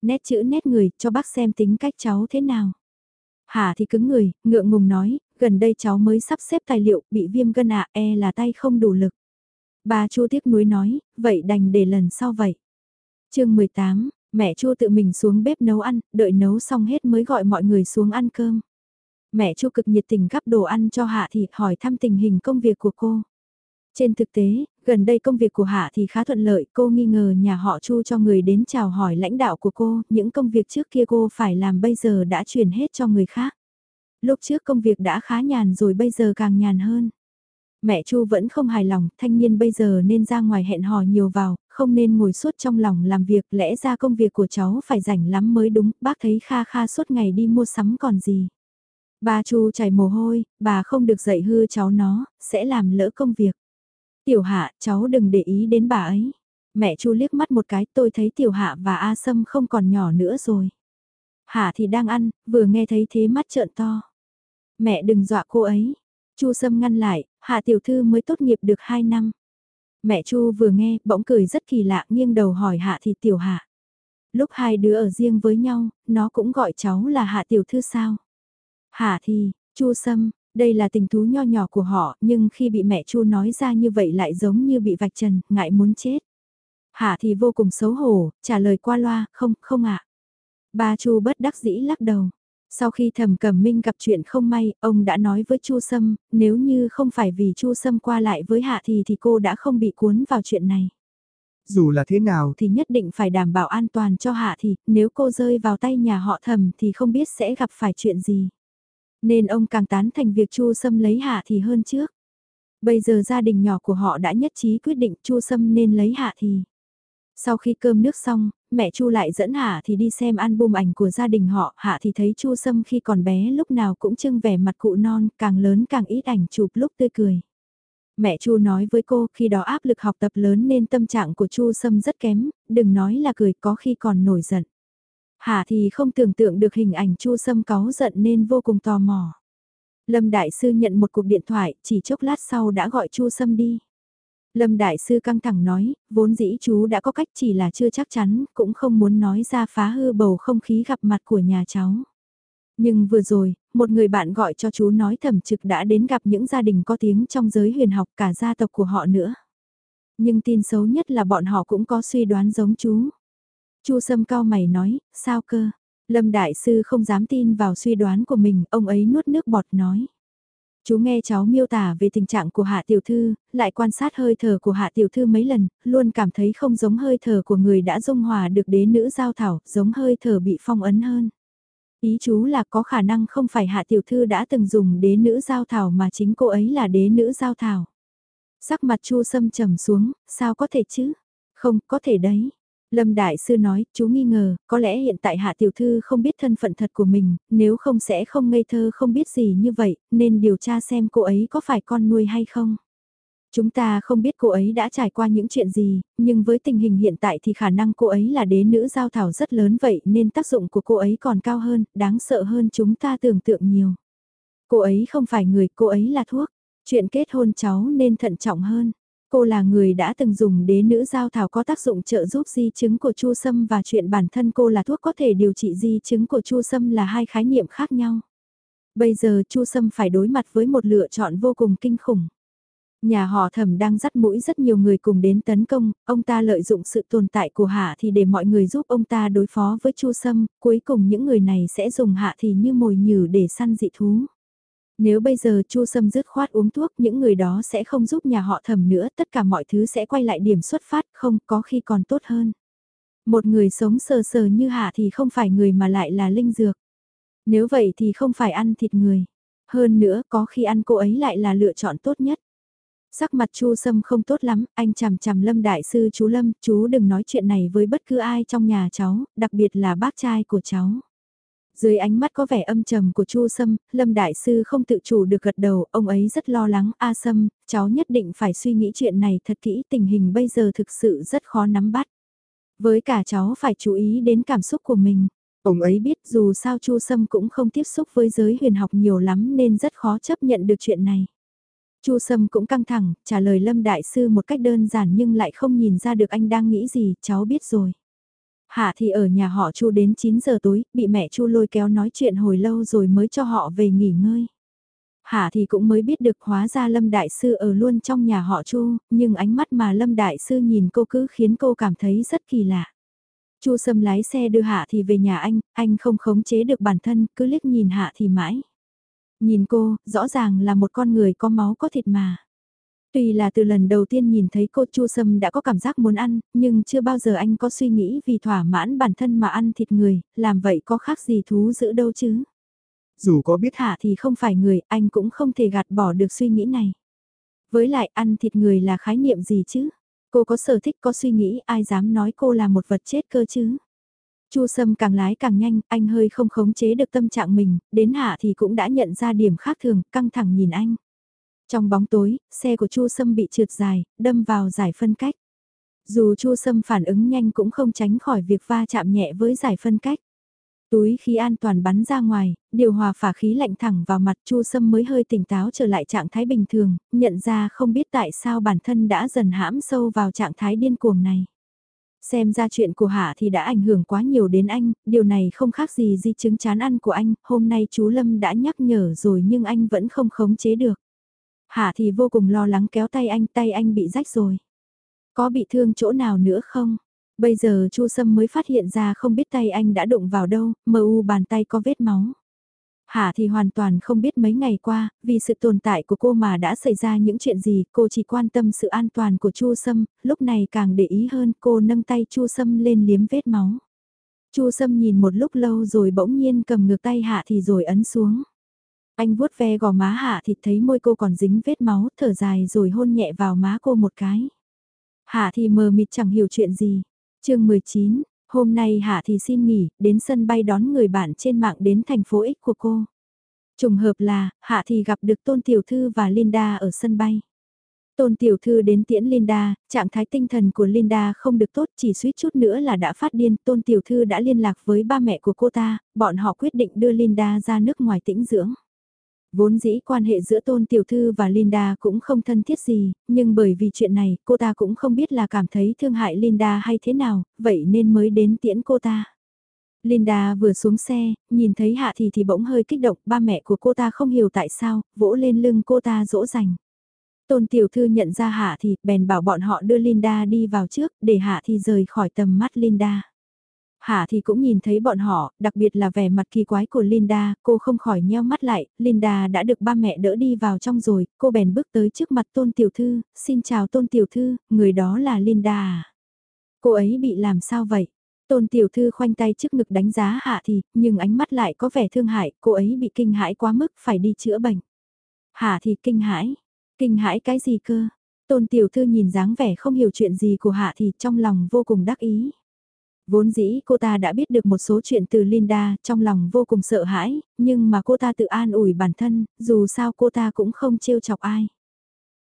Speaker 1: Nét chữ nét người, cho bác xem tính cách cháu thế nào. Hạ thì cứng người, ngượng ngùng nói, gần đây cháu mới sắp xếp tài liệu, bị viêm gân ạ, e là tay không đủ lực. Bà Chu tiếc nuối nói, vậy đành để lần sau vậy. chương 18, mẹ Chu tự mình xuống bếp nấu ăn, đợi nấu xong hết mới gọi mọi người xuống ăn cơm. Mẹ Chu cực nhiệt tình gắp đồ ăn cho Hạ Thị hỏi thăm tình hình công việc của cô. Trên thực tế, Gần đây công việc của Hạ thì khá thuận lợi, cô nghi ngờ nhà họ Chu cho người đến chào hỏi lãnh đạo của cô, những công việc trước kia cô phải làm bây giờ đã chuyển hết cho người khác. Lúc trước công việc đã khá nhàn rồi bây giờ càng nhàn hơn. Mẹ Chu vẫn không hài lòng, thanh niên bây giờ nên ra ngoài hẹn hò nhiều vào, không nên ngồi suốt trong lòng làm việc, lẽ ra công việc của cháu phải rảnh lắm mới đúng, bác thấy kha kha suốt ngày đi mua sắm còn gì. Bà Chu chảy mồ hôi, bà không được dạy hư cháu nó, sẽ làm lỡ công việc. Tiểu hạ, cháu đừng để ý đến bà ấy. Mẹ Chu liếc mắt một cái, tôi thấy tiểu hạ và A Sâm không còn nhỏ nữa rồi. Hạ thì đang ăn, vừa nghe thấy thế mắt trợn to. Mẹ đừng dọa cô ấy. Chu Sâm ngăn lại, Hạ tiểu thư mới tốt nghiệp được 2 năm. Mẹ Chu vừa nghe, bỗng cười rất kỳ lạ, nghiêng đầu hỏi Hạ thì tiểu Hạ. Lúc hai đứa ở riêng với nhau, nó cũng gọi cháu là Hạ tiểu thư sao? Hạ thì, Chu Sâm, đây là tình thú nho nhỏ của họ, nhưng khi bị mẹ Chu nói ra như vậy lại giống như bị vạch trần, ngại muốn chết. Hạ thì vô cùng xấu hổ, trả lời qua loa, không, không ạ. Ba Chu bất đắc dĩ lắc đầu. Sau khi Thẩm Cẩm Minh gặp chuyện không may, ông đã nói với Chu Sâm, nếu như không phải vì Chu Sâm qua lại với Hạ thì thì cô đã không bị cuốn vào chuyện này.
Speaker 2: Dù là thế nào
Speaker 1: thì nhất định phải đảm bảo an toàn cho Hạ thì, nếu cô rơi vào tay nhà họ Thẩm thì không biết sẽ gặp phải chuyện gì. Nên ông càng tán thành việc Chu Sâm lấy Hạ thì hơn trước. Bây giờ gia đình nhỏ của họ đã nhất trí quyết định Chu Sâm nên lấy Hạ thì. Sau khi cơm nước xong, mẹ Chu lại dẫn Hạ thì đi xem album ảnh của gia đình họ, Hạ thì thấy Chu Sâm khi còn bé lúc nào cũng trưng vẻ mặt cụ non, càng lớn càng ít ảnh chụp lúc tươi cười. Mẹ Chu nói với cô khi đó áp lực học tập lớn nên tâm trạng của Chu Sâm rất kém, đừng nói là cười có khi còn nổi giận hà thì không tưởng tượng được hình ảnh Chu Sâm cáu giận nên vô cùng tò mò. Lâm Đại Sư nhận một cuộc điện thoại, chỉ chốc lát sau đã gọi Chu Sâm đi. Lâm Đại Sư căng thẳng nói, vốn dĩ chú đã có cách chỉ là chưa chắc chắn, cũng không muốn nói ra phá hư bầu không khí gặp mặt của nhà cháu. Nhưng vừa rồi, một người bạn gọi cho chú nói thẩm trực đã đến gặp những gia đình có tiếng trong giới huyền học cả gia tộc của họ nữa. Nhưng tin xấu nhất là bọn họ cũng có suy đoán giống chú. Chu Sâm cao mày nói, sao cơ? Lâm Đại Sư không dám tin vào suy đoán của mình, ông ấy nuốt nước bọt nói. Chú nghe cháu miêu tả về tình trạng của Hạ Tiểu Thư, lại quan sát hơi thở của Hạ Tiểu Thư mấy lần, luôn cảm thấy không giống hơi thở của người đã dung hòa được đế nữ giao thảo, giống hơi thở bị phong ấn hơn. Ý chú là có khả năng không phải Hạ Tiểu Thư đã từng dùng đế nữ giao thảo mà chính cô ấy là đế nữ giao thảo. Sắc mặt Chu Sâm trầm xuống, sao có thể chứ? Không, có thể đấy. Lâm Đại Sư nói, chú nghi ngờ, có lẽ hiện tại Hạ Tiểu Thư không biết thân phận thật của mình, nếu không sẽ không ngây thơ không biết gì như vậy, nên điều tra xem cô ấy có phải con nuôi hay không. Chúng ta không biết cô ấy đã trải qua những chuyện gì, nhưng với tình hình hiện tại thì khả năng cô ấy là đế nữ giao thảo rất lớn vậy nên tác dụng của cô ấy còn cao hơn, đáng sợ hơn chúng ta tưởng tượng nhiều. Cô ấy không phải người, cô ấy là thuốc. Chuyện kết hôn cháu nên thận trọng hơn. Cô là người đã từng dùng đế nữ giao thảo có tác dụng trợ giúp di chứng của chu sâm và chuyện bản thân cô là thuốc có thể điều trị di chứng của chu sâm là hai khái niệm khác nhau. Bây giờ chu sâm phải đối mặt với một lựa chọn vô cùng kinh khủng. Nhà họ thẩm đang dắt mũi rất nhiều người cùng đến tấn công, ông ta lợi dụng sự tồn tại của Hạ thì để mọi người giúp ông ta đối phó với Chu Sâm, cuối cùng những người này sẽ dùng Hạ thì như mồi nhử để săn dị thú. Nếu bây giờ Chu Sâm dứt khoát uống thuốc những người đó sẽ không giúp nhà họ thẩm nữa, tất cả mọi thứ sẽ quay lại điểm xuất phát, không có khi còn tốt hơn. Một người sống sờ sờ như Hạ thì không phải người mà lại là linh dược. Nếu vậy thì không phải ăn thịt người. Hơn nữa có khi ăn cô ấy lại là lựa chọn tốt nhất. Sắc mặt Chu Sâm không tốt lắm, anh chằm chằm Lâm đại sư chú Lâm, chú đừng nói chuyện này với bất cứ ai trong nhà cháu, đặc biệt là bác trai của cháu. Dưới ánh mắt có vẻ âm trầm của Chu Sâm, Lâm Đại Sư không tự chủ được gật đầu, ông ấy rất lo lắng, A Sâm, cháu nhất định phải suy nghĩ chuyện này thật kỹ, tình hình bây giờ thực sự rất khó nắm bắt. Với cả cháu phải chú ý đến cảm xúc của mình. Ông ấy biết dù sao Chu Sâm cũng không tiếp xúc với giới huyền học nhiều lắm nên rất khó chấp nhận được chuyện này. Chu Sâm cũng căng thẳng, trả lời Lâm Đại Sư một cách đơn giản nhưng lại không nhìn ra được anh đang nghĩ gì, cháu biết rồi. Hạ thì ở nhà họ Chu đến 9 giờ tối, bị mẹ Chu lôi kéo nói chuyện hồi lâu rồi mới cho họ về nghỉ ngơi. Hạ thì cũng mới biết được hóa ra Lâm Đại Sư ở luôn trong nhà họ Chu, nhưng ánh mắt mà Lâm Đại Sư nhìn cô cứ khiến cô cảm thấy rất kỳ lạ. Chu Sâm lái xe đưa Hạ thì về nhà anh, anh không khống chế được bản thân, cứ liếc nhìn Hạ thì mãi. Nhìn cô, rõ ràng là một con người có máu có thịt mà. Tuy là từ lần đầu tiên nhìn thấy cô Chu Sâm đã có cảm giác muốn ăn, nhưng chưa bao giờ anh có suy nghĩ vì thỏa mãn bản thân mà ăn thịt người, làm vậy có khác gì thú dữ đâu chứ.
Speaker 2: Dù có biết
Speaker 1: hạ thì không phải người, anh cũng không thể gạt bỏ được suy nghĩ này. Với lại ăn thịt người là khái niệm gì chứ? Cô có sở thích có suy nghĩ ai dám nói cô là một vật chết cơ chứ? Chu Sâm càng lái càng nhanh, anh hơi không khống chế được tâm trạng mình, đến hạ thì cũng đã nhận ra điểm khác thường, căng thẳng nhìn anh. Trong bóng tối, xe của Chu Sâm bị trượt dài, đâm vào giải phân cách. Dù Chu Sâm phản ứng nhanh cũng không tránh khỏi việc va chạm nhẹ với giải phân cách. Túi khí an toàn bắn ra ngoài, điều hòa phả khí lạnh thẳng vào mặt Chu Sâm mới hơi tỉnh táo trở lại trạng thái bình thường, nhận ra không biết tại sao bản thân đã dần hãm sâu vào trạng thái điên cuồng này. Xem ra chuyện của Hạ thì đã ảnh hưởng quá nhiều đến anh, điều này không khác gì di chứng chán ăn của anh, hôm nay chú Lâm đã nhắc nhở rồi nhưng anh vẫn không khống chế được. Hạ thì vô cùng lo lắng kéo tay anh, tay anh bị rách rồi. Có bị thương chỗ nào nữa không? Bây giờ Chu Sâm mới phát hiện ra không biết tay anh đã đụng vào đâu, mờ u bàn tay có vết máu. Hạ thì hoàn toàn không biết mấy ngày qua, vì sự tồn tại của cô mà đã xảy ra những chuyện gì, cô chỉ quan tâm sự an toàn của Chu Sâm, lúc này càng để ý hơn cô nâng tay Chu Sâm lên liếm vết máu. Chu Sâm nhìn một lúc lâu rồi bỗng nhiên cầm ngược tay Hạ thì rồi ấn xuống. Anh vuốt ve gò má Hạ thì thấy môi cô còn dính vết máu, thở dài rồi hôn nhẹ vào má cô một cái. Hạ thì mờ mịt chẳng hiểu chuyện gì. chương 19, Hôm nay Hạ thì xin nghỉ, đến sân bay đón người bạn trên mạng đến thành phố X của cô. Trùng hợp là, Hạ thì gặp được Tôn Tiểu Thư và Linda ở sân bay. Tôn Tiểu Thư đến tiễn Linda, trạng thái tinh thần của Linda không được tốt chỉ suýt chút nữa là đã phát điên. Tôn Tiểu Thư đã liên lạc với ba mẹ của cô ta, bọn họ quyết định đưa Linda ra nước ngoài tĩnh dưỡng. Vốn dĩ quan hệ giữa Tôn Tiểu Thư và Linda cũng không thân thiết gì, nhưng bởi vì chuyện này cô ta cũng không biết là cảm thấy thương hại Linda hay thế nào, vậy nên mới đến tiễn cô ta. Linda vừa xuống xe, nhìn thấy Hạ thì thì bỗng hơi kích động, ba mẹ của cô ta không hiểu tại sao, vỗ lên lưng cô ta dỗ dành. Tôn Tiểu Thư nhận ra Hạ thì, bèn bảo bọn họ đưa Linda đi vào trước, để Hạ thì rời khỏi tầm mắt Linda. Hạ thì cũng nhìn thấy bọn họ, đặc biệt là vẻ mặt kỳ quái của Linda, cô không khỏi nheo mắt lại, Linda đã được ba mẹ đỡ đi vào trong rồi, cô bèn bước tới trước mặt Tôn Tiểu Thư, xin chào Tôn Tiểu Thư, người đó là Linda à? Cô ấy bị làm sao vậy? Tôn Tiểu Thư khoanh tay trước ngực đánh giá Hạ thì, nhưng ánh mắt lại có vẻ thương hại, cô ấy bị kinh hãi quá mức, phải đi chữa bệnh. Hạ thì kinh hãi, kinh hãi cái gì cơ? Tôn Tiểu Thư nhìn dáng vẻ không hiểu chuyện gì của Hạ thì trong lòng vô cùng đắc ý. Vốn dĩ cô ta đã biết được một số chuyện từ Linda, trong lòng vô cùng sợ hãi, nhưng mà cô ta tự an ủi bản thân, dù sao cô ta cũng không trêu chọc ai.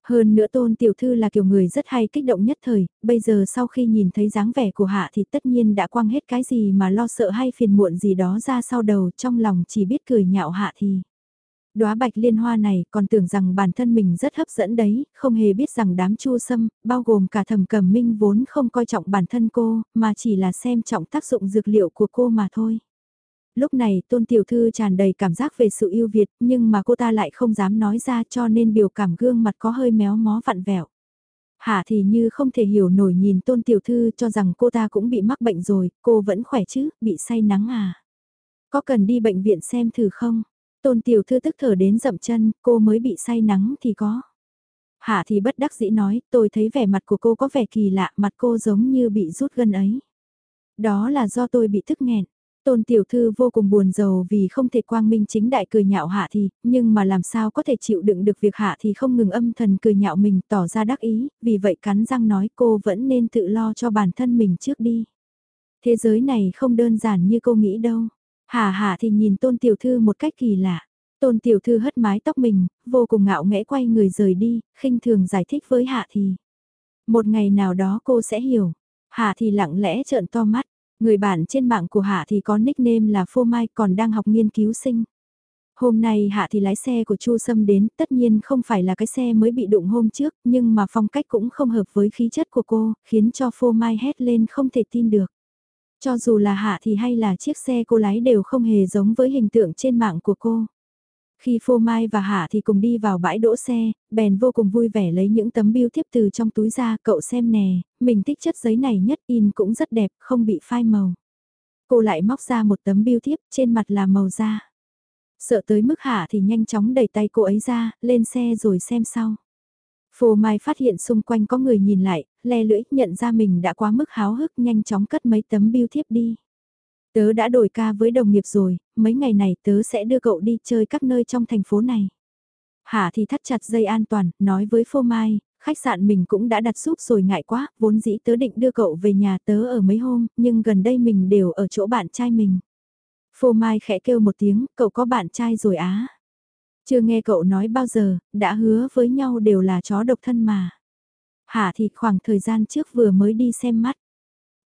Speaker 1: Hơn nữa tôn tiểu thư là kiểu người rất hay kích động nhất thời, bây giờ sau khi nhìn thấy dáng vẻ của hạ thì tất nhiên đã quăng hết cái gì mà lo sợ hay phiền muộn gì đó ra sau đầu trong lòng chỉ biết cười nhạo hạ thì. Đóa bạch liên hoa này còn tưởng rằng bản thân mình rất hấp dẫn đấy, không hề biết rằng đám chu sâm, bao gồm cả thầm cầm minh vốn không coi trọng bản thân cô, mà chỉ là xem trọng tác dụng dược liệu của cô mà thôi. Lúc này tôn tiểu thư tràn đầy cảm giác về sự yêu Việt nhưng mà cô ta lại không dám nói ra cho nên biểu cảm gương mặt có hơi méo mó vặn vẹo. Hạ thì như không thể hiểu nổi nhìn tôn tiểu thư cho rằng cô ta cũng bị mắc bệnh rồi, cô vẫn khỏe chứ, bị say nắng à. Có cần đi bệnh viện xem thử không? Tôn tiểu thư tức thở đến dậm chân, cô mới bị say nắng thì có. Hạ thì bất đắc dĩ nói, tôi thấy vẻ mặt của cô có vẻ kỳ lạ, mặt cô giống như bị rút gân ấy. Đó là do tôi bị thức nghẹn. Tôn tiểu thư vô cùng buồn rầu vì không thể quang minh chính đại cười nhạo hạ thì, nhưng mà làm sao có thể chịu đựng được việc hạ thì không ngừng âm thần cười nhạo mình tỏ ra đắc ý, vì vậy cắn răng nói cô vẫn nên tự lo cho bản thân mình trước đi. Thế giới này không đơn giản như cô nghĩ đâu. Hà hà thì nhìn tôn tiểu thư một cách kỳ lạ. Tôn tiểu thư hất mái tóc mình, vô cùng ngạo nghễ quay người rời đi, khinh thường giải thích với hạ thì. Một ngày nào đó cô sẽ hiểu. Hạ thì lặng lẽ trợn to mắt. Người bạn trên mạng của Hạ thì có nickname là Phô Mai còn đang học nghiên cứu sinh. Hôm nay Hạ thì lái xe của Chu Sâm đến, tất nhiên không phải là cái xe mới bị đụng hôm trước, nhưng mà phong cách cũng không hợp với khí chất của cô, khiến cho Phô Mai hét lên không thể tin được. Cho dù là Hạ thì hay là chiếc xe cô lái đều không hề giống với hình tượng trên mạng của cô. Khi Phô Mai và Hạ thì cùng đi vào bãi đỗ xe, bèn vô cùng vui vẻ lấy những tấm biêu thiếp từ trong túi ra, cậu xem nè, mình thích chất giấy này nhất in cũng rất đẹp, không bị phai màu. Cô lại móc ra một tấm biêu thiếp, trên mặt là màu da. Sợ tới mức Hạ thì nhanh chóng đẩy tay cô ấy ra, lên xe rồi xem sau. Phô Mai phát hiện xung quanh có người nhìn lại, le lưỡi, nhận ra mình đã quá mức háo hức nhanh chóng cất mấy tấm biêu thiếp đi. Tớ đã đổi ca với đồng nghiệp rồi, mấy ngày này tớ sẽ đưa cậu đi chơi các nơi trong thành phố này. Hạ thì thắt chặt dây an toàn, nói với Phô Mai, khách sạn mình cũng đã đặt giúp rồi ngại quá, vốn dĩ tớ định đưa cậu về nhà tớ ở mấy hôm, nhưng gần đây mình đều ở chỗ bạn trai mình. Phô Mai khẽ kêu một tiếng, cậu có bạn trai rồi á. Chưa nghe cậu nói bao giờ, đã hứa với nhau đều là chó độc thân mà. Hả thì khoảng thời gian trước vừa mới đi xem mắt.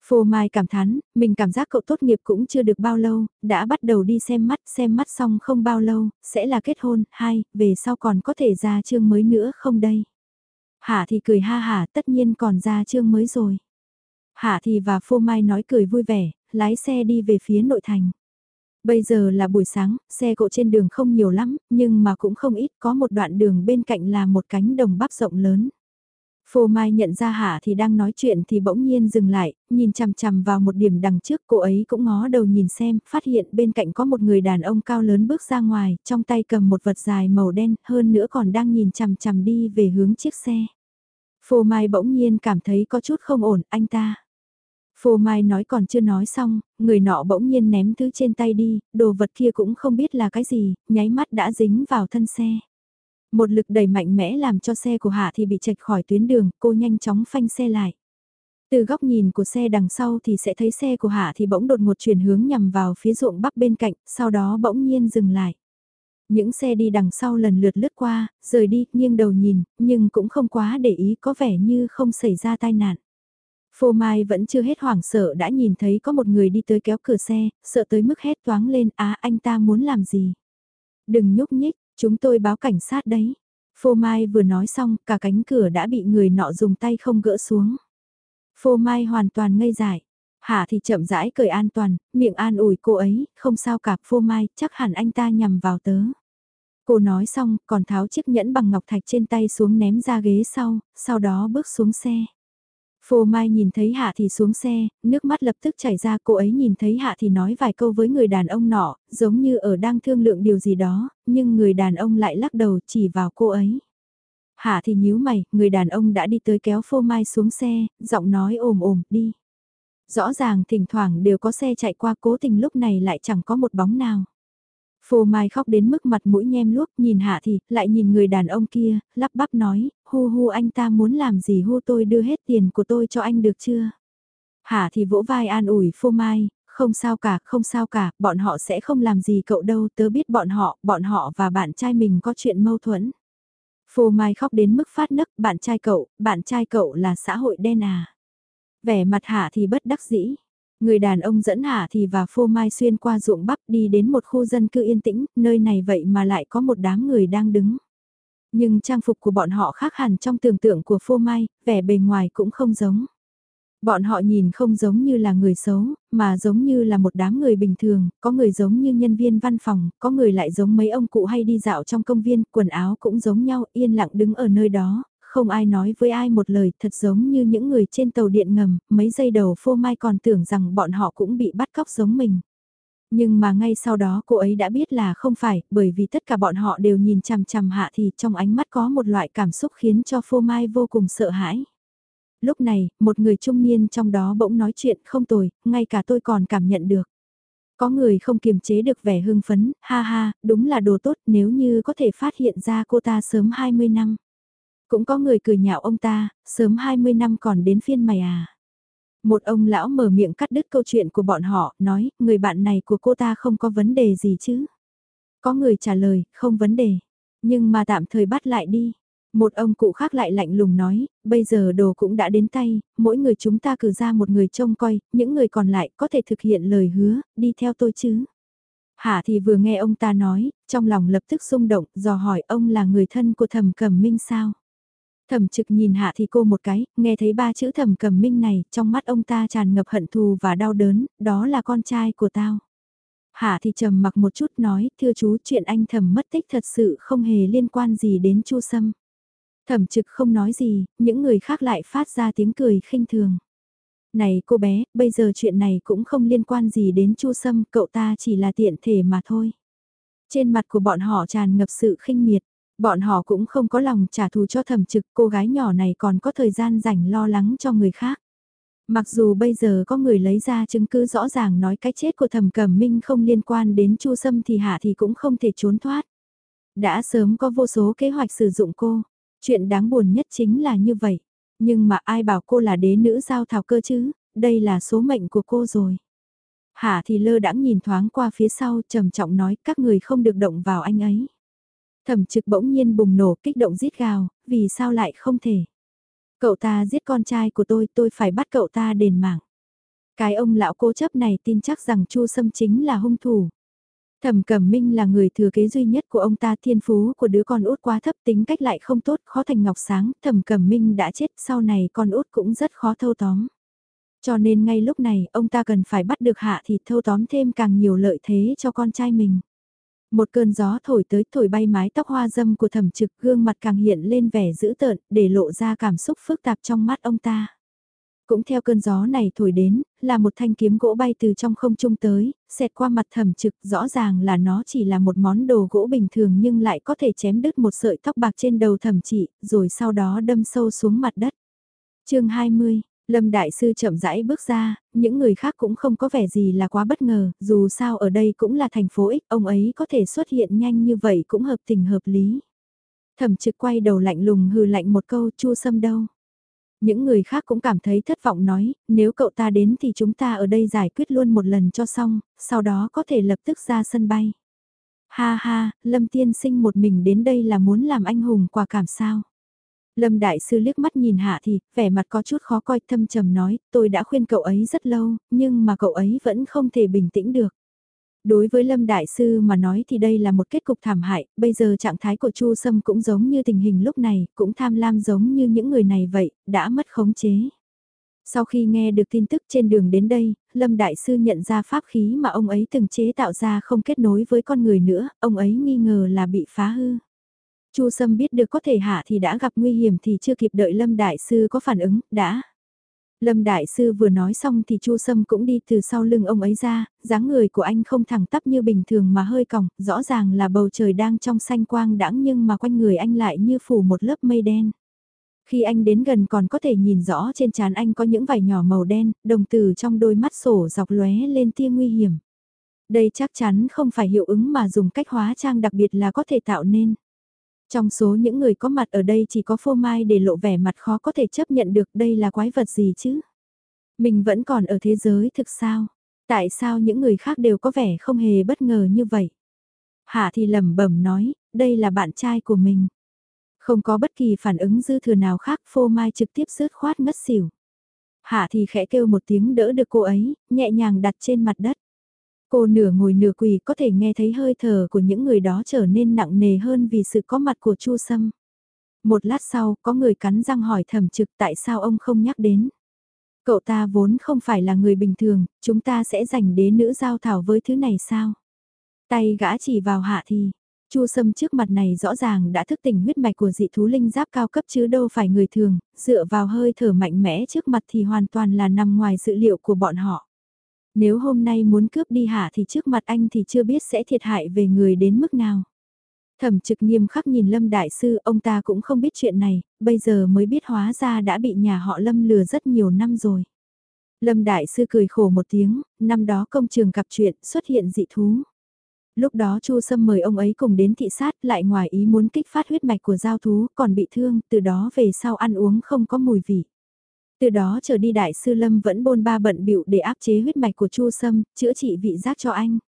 Speaker 1: Phô Mai cảm thán, mình cảm giác cậu tốt nghiệp cũng chưa được bao lâu, đã bắt đầu đi xem mắt, xem mắt xong không bao lâu, sẽ là kết hôn, hai, về sau còn có thể ra chương mới nữa không đây? Hạ thì cười ha hả, tất nhiên còn ra chương mới rồi. Hạ thì và Phô Mai nói cười vui vẻ, lái xe đi về phía nội thành. Bây giờ là buổi sáng, xe cộ trên đường không nhiều lắm, nhưng mà cũng không ít, có một đoạn đường bên cạnh là một cánh đồng bắp rộng lớn. Phô Mai nhận ra Hạ thì đang nói chuyện thì bỗng nhiên dừng lại, nhìn chằm chằm vào một điểm đằng trước cô ấy cũng ngó đầu nhìn xem, phát hiện bên cạnh có một người đàn ông cao lớn bước ra ngoài, trong tay cầm một vật dài màu đen, hơn nữa còn đang nhìn chằm chằm đi về hướng chiếc xe. Phô Mai bỗng nhiên cảm thấy có chút không ổn, anh ta. Phô Mai nói còn chưa nói xong, người nọ bỗng nhiên ném thứ trên tay đi, đồ vật kia cũng không biết là cái gì, nháy mắt đã dính vào thân xe. Một lực đẩy mạnh mẽ làm cho xe của Hạ thì bị chệch khỏi tuyến đường, cô nhanh chóng phanh xe lại. Từ góc nhìn của xe đằng sau thì sẽ thấy xe của Hạ thì bỗng đột một chuyển hướng nhằm vào phía ruộng bắp bên cạnh, sau đó bỗng nhiên dừng lại. Những xe đi đằng sau lần lượt lướt qua, rời đi, nghiêng đầu nhìn, nhưng cũng không quá để ý có vẻ như không xảy ra tai nạn. Phô Mai vẫn chưa hết hoảng sợ đã nhìn thấy có một người đi tới kéo cửa xe, sợ tới mức hét toáng lên, á anh ta muốn làm gì? Đừng nhúc nhích, chúng tôi báo cảnh sát đấy. Phô Mai vừa nói xong, cả cánh cửa đã bị người nọ dùng tay không gỡ xuống. Phô Mai hoàn toàn ngây dại. Hạ thì chậm rãi cười an toàn, miệng an ủi cô ấy, không sao cả Phô Mai, chắc hẳn anh ta nhằm vào tớ. Cô nói xong, còn tháo chiếc nhẫn bằng ngọc thạch trên tay xuống ném ra ghế sau, sau đó bước xuống xe. Phô Mai nhìn thấy Hạ thì xuống xe, nước mắt lập tức chảy ra cô ấy nhìn thấy Hạ thì nói vài câu với người đàn ông nọ, giống như ở đang thương lượng điều gì đó, nhưng người đàn ông lại lắc đầu chỉ vào cô ấy. Hạ thì nhíu mày, người đàn ông đã đi tới kéo Phô Mai xuống xe, giọng nói ồm ồm, đi. Rõ ràng thỉnh thoảng đều có xe chạy qua cố tình lúc này lại chẳng có một bóng nào. Phô Mai khóc đến mức mặt mũi nhem luốc, nhìn Hạ thì, lại nhìn người đàn ông kia, lắp bắp nói, hu hu anh ta muốn làm gì hu tôi đưa hết tiền của tôi cho anh được chưa? Hạ thì vỗ vai an ủi Phô Mai, không sao cả, không sao cả, bọn họ sẽ không làm gì cậu đâu, tớ biết bọn họ, bọn họ và bạn trai mình có chuyện mâu thuẫn. Phô Mai khóc đến mức phát nấc, bạn trai cậu, bạn trai cậu là xã hội đen à. Vẻ mặt Hạ thì bất đắc dĩ. Người đàn ông dẫn Hạ thì và phô mai xuyên qua ruộng bắp đi đến một khu dân cư yên tĩnh, nơi này vậy mà lại có một đám người đang đứng. Nhưng trang phục của bọn họ khác hẳn trong tưởng tượng của phô mai, vẻ bề ngoài cũng không giống. Bọn họ nhìn không giống như là người xấu, mà giống như là một đám người bình thường, có người giống như nhân viên văn phòng, có người lại giống mấy ông cụ hay đi dạo trong công viên, quần áo cũng giống nhau, yên lặng đứng ở nơi đó, không ai nói với ai một lời thật giống như những người trên tàu điện ngầm, mấy giây đầu phô mai còn tưởng rằng bọn họ cũng bị bắt cóc giống mình. Nhưng mà ngay sau đó cô ấy đã biết là không phải, bởi vì tất cả bọn họ đều nhìn chằm chằm hạ thì trong ánh mắt có một loại cảm xúc khiến cho phô mai vô cùng sợ hãi. Lúc này, một người trung niên trong đó bỗng nói chuyện không tồi, ngay cả tôi còn cảm nhận được. Có người không kiềm chế được vẻ hưng phấn, ha ha, đúng là đồ tốt nếu như có thể phát hiện ra cô ta sớm 20 năm. Cũng có người cười nhạo ông ta, sớm 20 năm còn đến phiên mày à. Một ông lão mở miệng cắt đứt câu chuyện của bọn họ, nói, người bạn này của cô ta không có vấn đề gì chứ. Có người trả lời, không vấn đề. Nhưng mà tạm thời bắt lại đi. Một ông cụ khác lại lạnh lùng nói, bây giờ đồ cũng đã đến tay, mỗi người chúng ta cử ra một người trông coi, những người còn lại có thể thực hiện lời hứa, đi theo tôi chứ. Hạ thì vừa nghe ông ta nói, trong lòng lập tức xung động, dò hỏi ông là người thân của thầm cẩm minh sao. Thẩm trực nhìn hạ thì cô một cái, nghe thấy ba chữ thẩm cầm minh này, trong mắt ông ta tràn ngập hận thù và đau đớn, đó là con trai của tao. Hạ thì trầm mặc một chút nói, thưa chú chuyện anh thẩm mất tích thật sự không hề liên quan gì đến chu sâm. Thẩm trực không nói gì, những người khác lại phát ra tiếng cười khinh thường. Này cô bé, bây giờ chuyện này cũng không liên quan gì đến chu sâm, cậu ta chỉ là tiện thể mà thôi. Trên mặt của bọn họ tràn ngập sự khinh miệt, Bọn họ cũng không có lòng trả thù cho thẩm trực cô gái nhỏ này còn có thời gian rảnh lo lắng cho người khác. Mặc dù bây giờ có người lấy ra chứng cứ rõ ràng nói cái chết của thẩm cẩm minh không liên quan đến chu sâm thì hạ thì cũng không thể trốn thoát. Đã sớm có vô số kế hoạch sử dụng cô, chuyện đáng buồn nhất chính là như vậy. Nhưng mà ai bảo cô là đế nữ giao thảo cơ chứ, đây là số mệnh của cô rồi. Hạ thì lơ đãng nhìn thoáng qua phía sau trầm trọng nói các người không được động vào anh ấy. Thẩm trực bỗng nhiên bùng nổ kích động giết gào, vì sao lại không thể. Cậu ta giết con trai của tôi, tôi phải bắt cậu ta đền mạng. Cái ông lão cố chấp này tin chắc rằng Chu Sâm chính là hung thủ. Thẩm Cẩm Minh là người thừa kế duy nhất của ông ta thiên phú của đứa con út quá thấp tính cách lại không tốt khó thành ngọc sáng. Thẩm Cẩm Minh đã chết sau này con út cũng rất khó thâu tóm. Cho nên ngay lúc này ông ta cần phải bắt được hạ thì thâu tóm thêm càng nhiều lợi thế cho con trai mình. Một cơn gió thổi tới thổi bay mái tóc hoa dâm của thẩm trực gương mặt càng hiện lên vẻ dữ tợn để lộ ra cảm xúc phức tạp trong mắt ông ta. Cũng theo cơn gió này thổi đến, là một thanh kiếm gỗ bay từ trong không trung tới, xẹt qua mặt thẩm trực rõ ràng là nó chỉ là một món đồ gỗ bình thường nhưng lại có thể chém đứt một sợi tóc bạc trên đầu thẩm trị, rồi sau đó đâm sâu xuống mặt đất. chương 20 Lâm Đại Sư chậm rãi bước ra, những người khác cũng không có vẻ gì là quá bất ngờ, dù sao ở đây cũng là thành phố ích, ông ấy có thể xuất hiện nhanh như vậy cũng hợp tình hợp lý. Thẩm trực quay đầu lạnh lùng hừ lạnh một câu chua sâm đâu. Những người khác cũng cảm thấy thất vọng nói, nếu cậu ta đến thì chúng ta ở đây giải quyết luôn một lần cho xong, sau đó có thể lập tức ra sân bay. Ha ha, Lâm Tiên Sinh một mình đến đây là muốn làm anh hùng quả cảm sao. Lâm Đại Sư liếc mắt nhìn Hạ thì, vẻ mặt có chút khó coi thâm trầm nói, tôi đã khuyên cậu ấy rất lâu, nhưng mà cậu ấy vẫn không thể bình tĩnh được. Đối với Lâm Đại Sư mà nói thì đây là một kết cục thảm hại, bây giờ trạng thái của Chu Sâm cũng giống như tình hình lúc này, cũng tham lam giống như những người này vậy, đã mất khống chế. Sau khi nghe được tin tức trên đường đến đây, Lâm Đại Sư nhận ra pháp khí mà ông ấy từng chế tạo ra không kết nối với con người nữa, ông ấy nghi ngờ là bị phá hư. Chu Sâm biết được có thể hạ thì đã gặp nguy hiểm thì chưa kịp đợi Lâm Đại Sư có phản ứng, đã. Lâm Đại Sư vừa nói xong thì Chu Sâm cũng đi từ sau lưng ông ấy ra, dáng người của anh không thẳng tắp như bình thường mà hơi còng, rõ ràng là bầu trời đang trong xanh quang đãng nhưng mà quanh người anh lại như phủ một lớp mây đen. Khi anh đến gần còn có thể nhìn rõ trên trán anh có những vải nhỏ màu đen, đồng tử trong đôi mắt sổ dọc lóe lên tia nguy hiểm. Đây chắc chắn không phải hiệu ứng mà dùng cách hóa trang đặc biệt là có thể tạo nên. Trong số những người có mặt ở đây chỉ có phô mai để lộ vẻ mặt khó có thể chấp nhận được đây là quái vật gì chứ. Mình vẫn còn ở thế giới thực sao? Tại sao những người khác đều có vẻ không hề bất ngờ như vậy? Hạ thì lẩm bẩm nói, đây là bạn trai của mình. Không có bất kỳ phản ứng dư thừa nào khác phô mai trực tiếp rớt khoát ngất xỉu. Hạ thì khẽ kêu một tiếng đỡ được cô ấy, nhẹ nhàng đặt trên mặt đất. Cô nửa ngồi nửa quỳ có thể nghe thấy hơi thở của những người đó trở nên nặng nề hơn vì sự có mặt của Chu Sâm. Một lát sau, có người cắn răng hỏi thẩm trực tại sao ông không nhắc đến. Cậu ta vốn không phải là người bình thường, chúng ta sẽ dành đế nữ giao thảo với thứ này sao? Tay gã chỉ vào hạ thì, Chu Sâm trước mặt này rõ ràng đã thức tỉnh huyết mạch của dị thú linh giáp cao cấp chứ đâu phải người thường, dựa vào hơi thở mạnh mẽ trước mặt thì hoàn toàn là nằm ngoài dự liệu của bọn họ. Nếu hôm nay muốn cướp đi hạ thì trước mặt anh thì chưa biết sẽ thiệt hại về người đến mức nào. Thẩm trực nghiêm khắc nhìn Lâm Đại Sư, ông ta cũng không biết chuyện này, bây giờ mới biết hóa ra đã bị nhà họ Lâm lừa rất nhiều năm rồi. Lâm Đại Sư cười khổ một tiếng, năm đó công trường gặp chuyện xuất hiện dị thú. Lúc đó Chu Sâm mời ông ấy cùng đến thị sát lại ngoài ý muốn kích phát huyết mạch của giao thú còn bị thương, từ đó về sau ăn uống không có mùi vị. Từ đó trở đi đại sư Lâm vẫn bôn ba bận bịu để áp chế huyết mạch của Chu Sâm, chữa trị vị giác cho anh.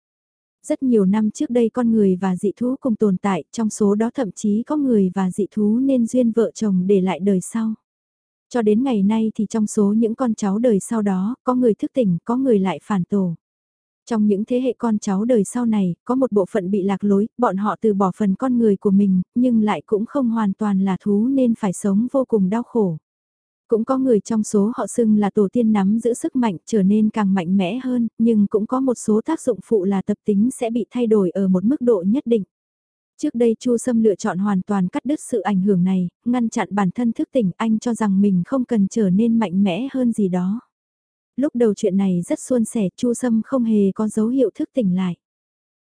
Speaker 1: Rất nhiều năm trước đây con người và dị thú cùng tồn tại, trong số đó thậm chí có người và dị thú nên duyên vợ chồng để lại đời sau. Cho đến ngày nay thì trong số những con cháu đời sau đó, có người thức tỉnh, có người lại phản tổ. Trong những thế hệ con cháu đời sau này, có một bộ phận bị lạc lối, bọn họ từ bỏ phần con người của mình, nhưng lại cũng không hoàn toàn là thú nên phải sống vô cùng đau khổ. Cũng có người trong số họ xưng là tổ tiên nắm giữ sức mạnh trở nên càng mạnh mẽ hơn, nhưng cũng có một số tác dụng phụ là tập tính sẽ bị thay đổi ở một mức độ nhất định. Trước đây Chu Sâm lựa chọn hoàn toàn cắt đứt sự ảnh hưởng này, ngăn chặn bản thân thức tỉnh anh cho rằng mình không cần trở nên mạnh mẽ hơn gì đó. Lúc đầu chuyện này rất suôn sẻ Chu Sâm không hề có dấu hiệu thức tỉnh lại.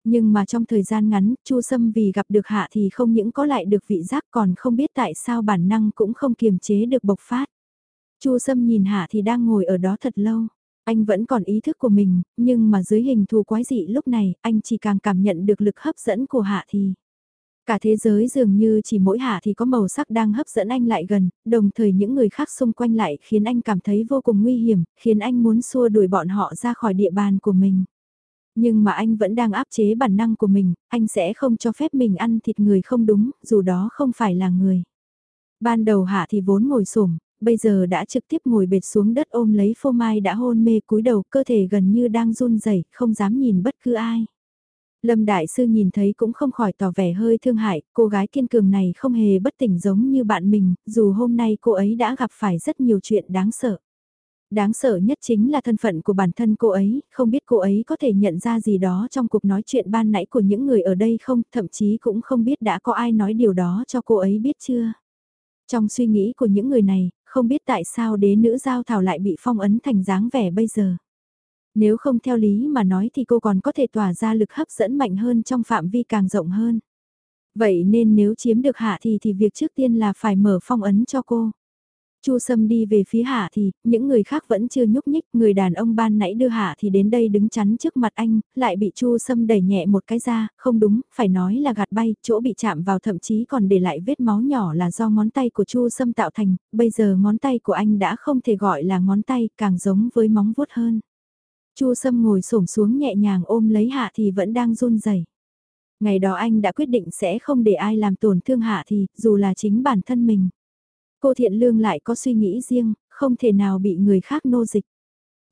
Speaker 1: Nhưng mà trong thời gian ngắn, Chu Sâm vì gặp được Hạ thì không những có lại được vị giác còn không biết tại sao bản năng cũng không kiềm chế được bộc phát. Chu Sâm nhìn Hạ thì đang ngồi ở đó thật lâu. Anh vẫn còn ý thức của mình, nhưng mà dưới hình thù quái dị lúc này, anh chỉ càng cảm nhận được lực hấp dẫn của Hạ thì. Cả thế giới dường như chỉ mỗi hạ thì có màu sắc đang hấp dẫn anh lại gần, đồng thời những người khác xung quanh lại khiến anh cảm thấy vô cùng nguy hiểm, khiến anh muốn xua đuổi bọn họ ra khỏi địa bàn của mình. Nhưng mà anh vẫn đang áp chế bản năng của mình, anh sẽ không cho phép mình ăn thịt người không đúng, dù đó không phải là người. Ban đầu hạ thì vốn ngồi sổm, bây giờ đã trực tiếp ngồi bệt xuống đất ôm lấy phô mai đã hôn mê cúi đầu cơ thể gần như đang run rẩy không dám nhìn bất cứ ai. Lâm Đại Sư nhìn thấy cũng không khỏi tỏ vẻ hơi thương hại, cô gái kiên cường này không hề bất tỉnh giống như bạn mình, dù hôm nay cô ấy đã gặp phải rất nhiều chuyện đáng sợ. Đáng sợ nhất chính là thân phận của bản thân cô ấy, không biết cô ấy có thể nhận ra gì đó trong cuộc nói chuyện ban nãy của những người ở đây không, thậm chí cũng không biết đã có ai nói điều đó cho cô ấy biết chưa. Trong suy nghĩ của những người này, không biết tại sao đế nữ giao thảo lại bị phong ấn thành dáng vẻ bây giờ. Nếu không theo lý mà nói thì cô còn có thể tỏa ra lực hấp dẫn mạnh hơn trong phạm vi càng rộng hơn. Vậy nên nếu chiếm được Hạ thì thì việc trước tiên là phải mở phong ấn cho cô. Chu Sâm đi về phía Hạ thì, những người khác vẫn chưa nhúc nhích, người đàn ông ban nãy đưa Hạ thì đến đây đứng chắn trước mặt anh, lại bị Chu Sâm đẩy nhẹ một cái ra, không đúng, phải nói là gạt bay, chỗ bị chạm vào thậm chí còn để lại vết máu nhỏ là do ngón tay của Chu Sâm tạo thành, bây giờ ngón tay của anh đã không thể gọi là ngón tay, càng giống với móng vuốt hơn. Chu Sâm ngồi xổm xuống nhẹ nhàng ôm lấy Hạ thì vẫn đang run rẩy. Ngày đó anh đã quyết định sẽ không để ai làm tổn thương Hạ thì, dù là chính bản thân mình. Cô Thiện Lương lại có suy nghĩ riêng, không thể nào bị người khác nô dịch.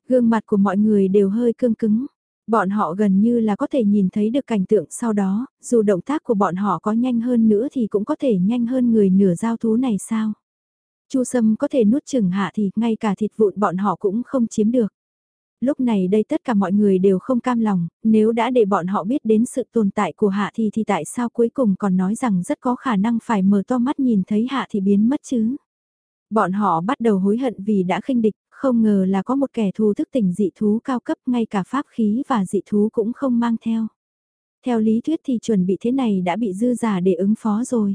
Speaker 1: Gương mặt của mọi người đều hơi cương cứng. Bọn họ gần như là có thể nhìn thấy được cảnh tượng sau đó, dù động tác của bọn họ có nhanh hơn nữa thì cũng có thể nhanh hơn người nửa giao thú này sao. Chu Sâm có thể nuốt chừng hạ thì ngay cả thịt vụn bọn họ cũng không chiếm được lúc này đây tất cả mọi người đều không cam lòng, nếu đã để bọn họ biết đến sự tồn tại của Hạ thì thì tại sao cuối cùng còn nói rằng rất có khả năng phải mở to mắt nhìn thấy Hạ thì biến mất chứ. Bọn họ bắt đầu hối hận vì đã khinh địch, không ngờ là có một kẻ thù thức tỉnh dị thú cao cấp ngay cả pháp khí và dị thú cũng không mang theo. Theo lý thuyết thì chuẩn bị thế này đã bị dư giả để ứng phó rồi.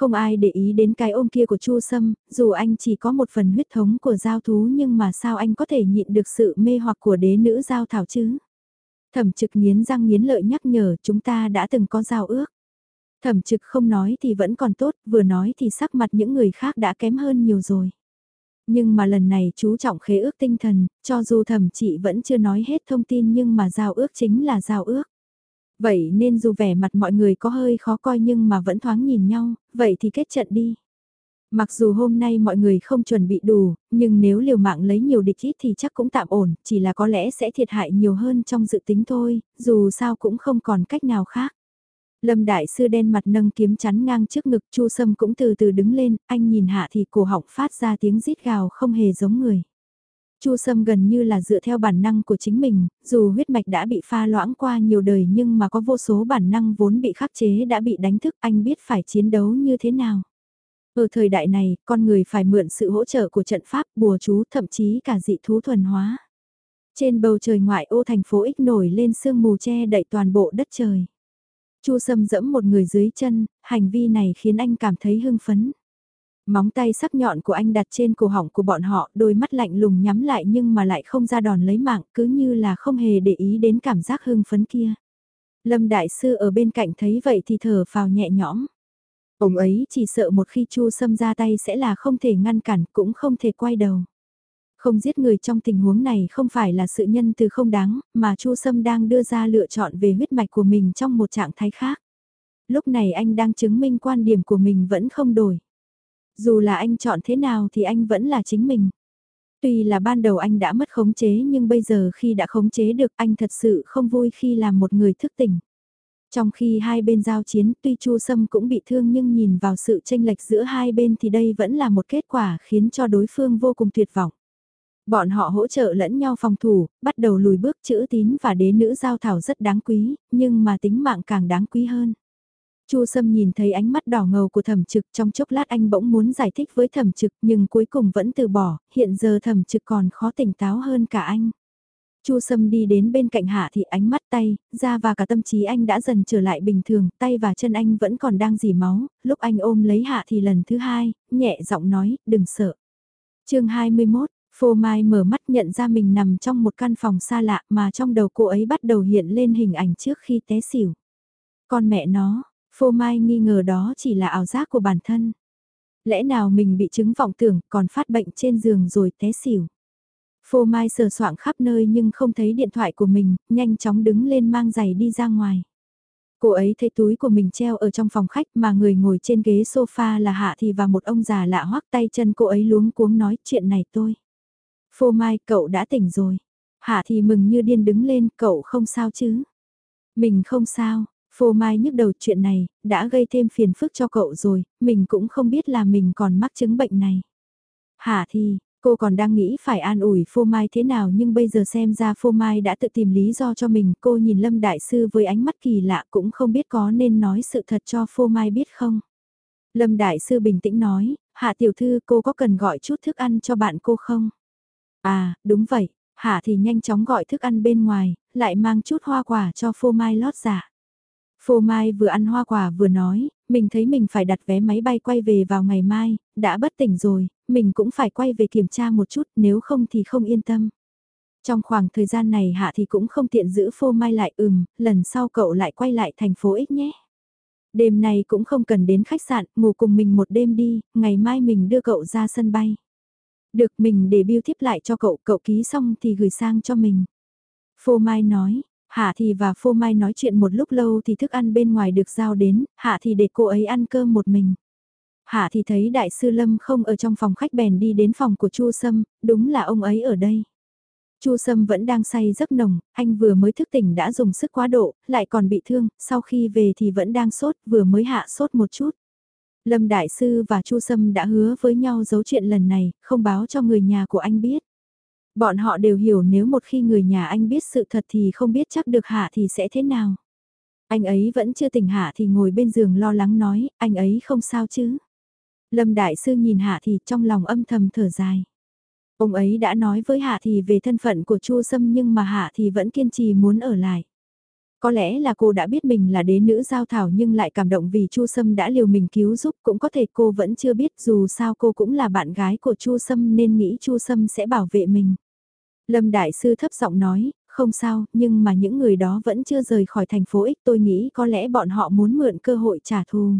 Speaker 1: Không ai để ý đến cái ôm kia của Chu Sâm, dù anh chỉ có một phần huyết thống của giao thú nhưng mà sao anh có thể nhịn được sự mê hoặc của đế nữ giao thảo chứ? Thẩm trực nghiến răng nghiến lợi nhắc nhở chúng ta đã từng có giao ước. Thẩm trực không nói thì vẫn còn tốt, vừa nói thì sắc mặt những người khác đã kém hơn nhiều rồi. Nhưng mà lần này chú trọng khế ước tinh thần, cho dù thẩm chị vẫn chưa nói hết thông tin nhưng mà giao ước chính là giao ước. Vậy nên dù vẻ mặt mọi người có hơi khó coi nhưng mà vẫn thoáng nhìn nhau, vậy thì kết trận đi. Mặc dù hôm nay mọi người không chuẩn bị đủ, nhưng nếu liều mạng lấy nhiều địch ít thì chắc cũng tạm ổn, chỉ là có lẽ sẽ thiệt hại nhiều hơn trong dự tính thôi, dù sao cũng không còn cách nào khác. Lâm đại sư đen mặt nâng kiếm chắn ngang trước ngực Chu Sâm cũng từ từ đứng lên, anh nhìn hạ thì cổ họng phát ra tiếng rít gào không hề giống người. Chu Sâm gần như là dựa theo bản năng của chính mình, dù huyết mạch đã bị pha loãng qua nhiều đời nhưng mà có vô số bản năng vốn bị khắc chế đã bị đánh thức anh biết phải chiến đấu như thế nào. Ở thời đại này, con người phải mượn sự hỗ trợ của trận pháp, bùa chú, thậm chí cả dị thú thuần hóa. Trên bầu trời ngoại ô thành phố Ích nổi lên sương mù che đậy toàn bộ đất trời. Chu Sâm dẫm một người dưới chân, hành vi này khiến anh cảm thấy hưng phấn. Móng tay sắc nhọn của anh đặt trên cổ họng của bọn họ, đôi mắt lạnh lùng nhắm lại nhưng mà lại không ra đòn lấy mạng, cứ như là không hề để ý đến cảm giác hưng phấn kia. Lâm Đại Sư ở bên cạnh thấy vậy thì thở phào nhẹ nhõm. Ông ấy chỉ sợ một khi Chu Sâm ra tay sẽ là không thể ngăn cản, cũng không thể quay đầu. Không giết người trong tình huống này không phải là sự nhân từ không đáng, mà Chu Sâm đang đưa ra lựa chọn về huyết mạch của mình trong một trạng thái khác. Lúc này anh đang chứng minh quan điểm của mình vẫn không đổi. Dù là anh chọn thế nào thì anh vẫn là chính mình. Tuy là ban đầu anh đã mất khống chế nhưng bây giờ khi đã khống chế được anh thật sự không vui khi làm một người thức tỉnh. Trong khi hai bên giao chiến tuy Chu Sâm cũng bị thương nhưng nhìn vào sự tranh lệch giữa hai bên thì đây vẫn là một kết quả khiến cho đối phương vô cùng tuyệt vọng. Bọn họ hỗ trợ lẫn nhau phòng thủ, bắt đầu lùi bước chữ tín và đế nữ giao thảo rất đáng quý, nhưng mà tính mạng càng đáng quý hơn. Chu Sâm nhìn thấy ánh mắt đỏ ngầu của thẩm trực trong chốc lát anh bỗng muốn giải thích với thẩm trực nhưng cuối cùng vẫn từ bỏ, hiện giờ thẩm trực còn khó tỉnh táo hơn cả anh. Chu Sâm đi đến bên cạnh Hạ thì ánh mắt tay, da và cả tâm trí anh đã dần trở lại bình thường, tay và chân anh vẫn còn đang dì máu, lúc anh ôm lấy Hạ thì lần thứ hai, nhẹ giọng nói, đừng sợ. chương 21, Phô Mai mở mắt nhận ra mình nằm trong một căn phòng xa lạ mà trong đầu cô ấy bắt đầu hiện lên hình ảnh trước khi té xỉu. Con mẹ nó, Phô Mai nghi ngờ đó chỉ là ảo giác của bản thân. Lẽ nào mình bị chứng vọng tưởng còn phát bệnh trên giường rồi té xỉu. Phô Mai sờ soạng khắp nơi nhưng không thấy điện thoại của mình, nhanh chóng đứng lên mang giày đi ra ngoài. Cô ấy thấy túi của mình treo ở trong phòng khách mà người ngồi trên ghế sofa là Hạ Thì và một ông già lạ hoắc tay chân cô ấy luống cuống nói chuyện này tôi. Phô Mai cậu đã tỉnh rồi. Hạ Thì mừng như điên đứng lên cậu không sao chứ. Mình không sao, Phô Mai nhức đầu chuyện này, đã gây thêm phiền phức cho cậu rồi, mình cũng không biết là mình còn mắc chứng bệnh này. Hả Thì, Cô còn đang nghĩ phải an ủi Phô Mai thế nào nhưng bây giờ xem ra Phô Mai đã tự tìm lý do cho mình. Cô nhìn Lâm Đại Sư với ánh mắt kỳ lạ cũng không biết có nên nói sự thật cho Phô Mai biết không. Lâm Đại Sư bình tĩnh nói, Hạ Tiểu Thư cô có cần gọi chút thức ăn cho bạn cô không? À, đúng vậy, Hạ thì nhanh chóng gọi thức ăn bên ngoài, lại mang chút hoa quả cho Phô Mai lót giả. Phô Mai vừa ăn hoa quả vừa nói, mình thấy mình phải đặt vé máy bay quay về vào ngày mai, đã bất tỉnh rồi, mình cũng phải quay về kiểm tra một chút nếu không thì không yên tâm. Trong khoảng thời gian này Hạ thì cũng không tiện giữ Phô Mai lại ừm, lần sau cậu lại quay lại thành phố X nhé. Đêm nay cũng không cần đến khách sạn, ngủ cùng mình một đêm đi, ngày mai mình đưa cậu ra sân bay. Được mình để biêu thiếp lại cho cậu, cậu ký xong thì gửi sang cho mình. Phô Mai nói, Hạ thì và Phô Mai nói chuyện một lúc lâu thì thức ăn bên ngoài được giao đến, Hạ thì để cô ấy ăn cơm một mình. Hạ thì thấy đại sư Lâm không ở trong phòng khách bèn đi đến phòng của Chu Sâm, đúng là ông ấy ở đây. Chu Sâm vẫn đang say giấc nồng, anh vừa mới thức tỉnh đã dùng sức quá độ, lại còn bị thương, sau khi về thì vẫn đang sốt, vừa mới hạ sốt một chút. Lâm Đại Sư và Chu Sâm đã hứa với nhau giấu chuyện lần này, không báo cho người nhà của anh biết. Bọn họ đều hiểu nếu một khi người nhà anh biết sự thật thì không biết chắc được Hạ thì sẽ thế nào. Anh ấy vẫn chưa tỉnh Hạ thì ngồi bên giường lo lắng nói, anh ấy không sao chứ. Lâm Đại Sư nhìn Hạ thì trong lòng âm thầm thở dài. Ông ấy đã nói với Hạ thì về thân phận của Chu Sâm nhưng mà Hạ thì vẫn kiên trì muốn ở lại. Có lẽ là cô đã biết mình là đế nữ giao thảo nhưng lại cảm động vì Chu Sâm đã liều mình cứu giúp, cũng có thể cô vẫn chưa biết dù sao cô cũng là bạn gái của Chu Sâm nên nghĩ Chu Sâm sẽ bảo vệ mình. Lâm Đại Sư thấp giọng nói, không sao, nhưng mà những người đó vẫn chưa rời khỏi thành phố ích tôi nghĩ có lẽ bọn họ muốn mượn cơ hội trả thù.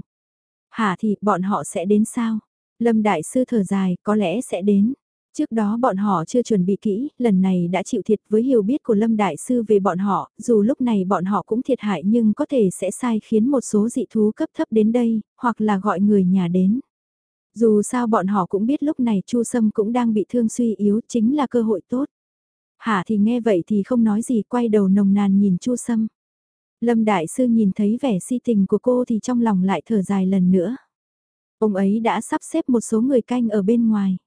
Speaker 1: Hả thì bọn họ sẽ đến sao? Lâm Đại Sư thở dài, có lẽ sẽ đến. Trước đó bọn họ chưa chuẩn bị kỹ, lần này đã chịu thiệt với hiểu biết của Lâm Đại Sư về bọn họ, dù lúc này bọn họ cũng thiệt hại nhưng có thể sẽ sai khiến một số dị thú cấp thấp đến đây, hoặc là gọi người nhà đến. Dù sao bọn họ cũng biết lúc này Chu Sâm cũng đang bị thương suy yếu chính là cơ hội tốt. Hà thì nghe vậy thì không nói gì quay đầu nồng nàn nhìn Chu Sâm. Lâm Đại Sư nhìn thấy vẻ si tình của cô thì trong lòng lại thở dài lần nữa. Ông ấy đã sắp xếp một số người canh ở bên ngoài.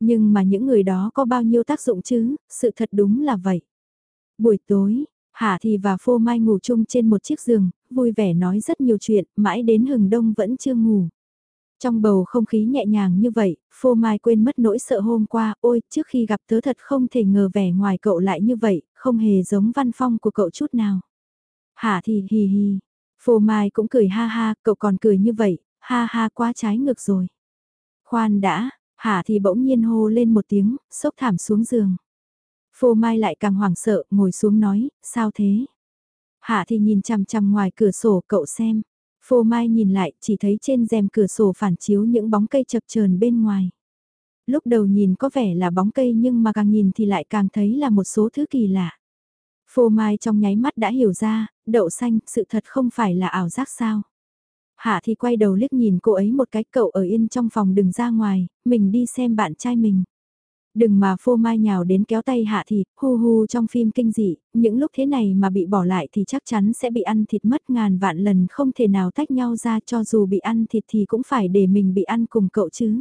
Speaker 1: Nhưng mà những người đó có bao nhiêu tác dụng chứ, sự thật đúng là vậy. Buổi tối, Hạ thì và Phô Mai ngủ chung trên một chiếc giường, vui vẻ nói rất nhiều chuyện, mãi đến hừng đông vẫn chưa ngủ. Trong bầu không khí nhẹ nhàng như vậy, Phô Mai quên mất nỗi sợ hôm qua, ôi, trước khi gặp tớ thật không thể ngờ vẻ ngoài cậu lại như vậy, không hề giống văn phong của cậu chút nào. Hả thì hì hì, Phô Mai cũng cười ha ha, cậu còn cười như vậy, ha ha quá trái ngược rồi. Khoan đã, Hả thì bỗng nhiên hô lên một tiếng, sốc thảm xuống giường. Phô Mai lại càng hoảng sợ, ngồi xuống nói, sao thế? Hạ thì nhìn chằm chằm ngoài cửa sổ cậu xem. Phô Mai nhìn lại, chỉ thấy trên rèm cửa sổ phản chiếu những bóng cây chập chờn bên ngoài. Lúc đầu nhìn có vẻ là bóng cây nhưng mà càng nhìn thì lại càng thấy là một số thứ kỳ lạ. Phô Mai trong nháy mắt đã hiểu ra, đậu xanh, sự thật không phải là ảo giác sao. Hạ thì quay đầu liếc nhìn cô ấy một cái cậu ở yên trong phòng đừng ra ngoài, mình đi xem bạn trai mình. Đừng mà phô mai nhào đến kéo tay hạ thì, hu hu trong phim kinh dị, những lúc thế này mà bị bỏ lại thì chắc chắn sẽ bị ăn thịt mất ngàn vạn lần không thể nào tách nhau ra cho dù bị ăn thịt thì cũng phải để mình bị ăn cùng cậu chứ.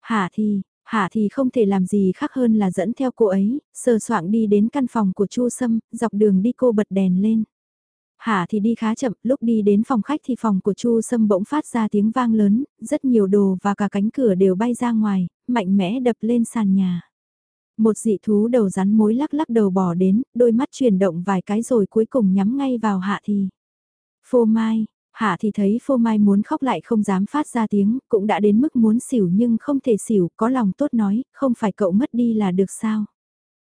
Speaker 1: Hạ thì, Hạ thì không thể làm gì khác hơn là dẫn theo cô ấy, sờ soạng đi đến căn phòng của Chu Sâm, dọc đường đi cô bật đèn lên. Hạ thì đi khá chậm, lúc đi đến phòng khách thì phòng của Chu Sâm bỗng phát ra tiếng vang lớn, rất nhiều đồ và cả cánh cửa đều bay ra ngoài, mạnh mẽ đập lên sàn nhà. Một dị thú đầu rắn mối lắc lắc đầu bò đến, đôi mắt chuyển động vài cái rồi cuối cùng nhắm ngay vào hạ thì. Phô mai, hạ thì thấy phô mai muốn khóc lại không dám phát ra tiếng, cũng đã đến mức muốn xỉu nhưng không thể xỉu, có lòng tốt nói, không phải cậu mất đi là được sao.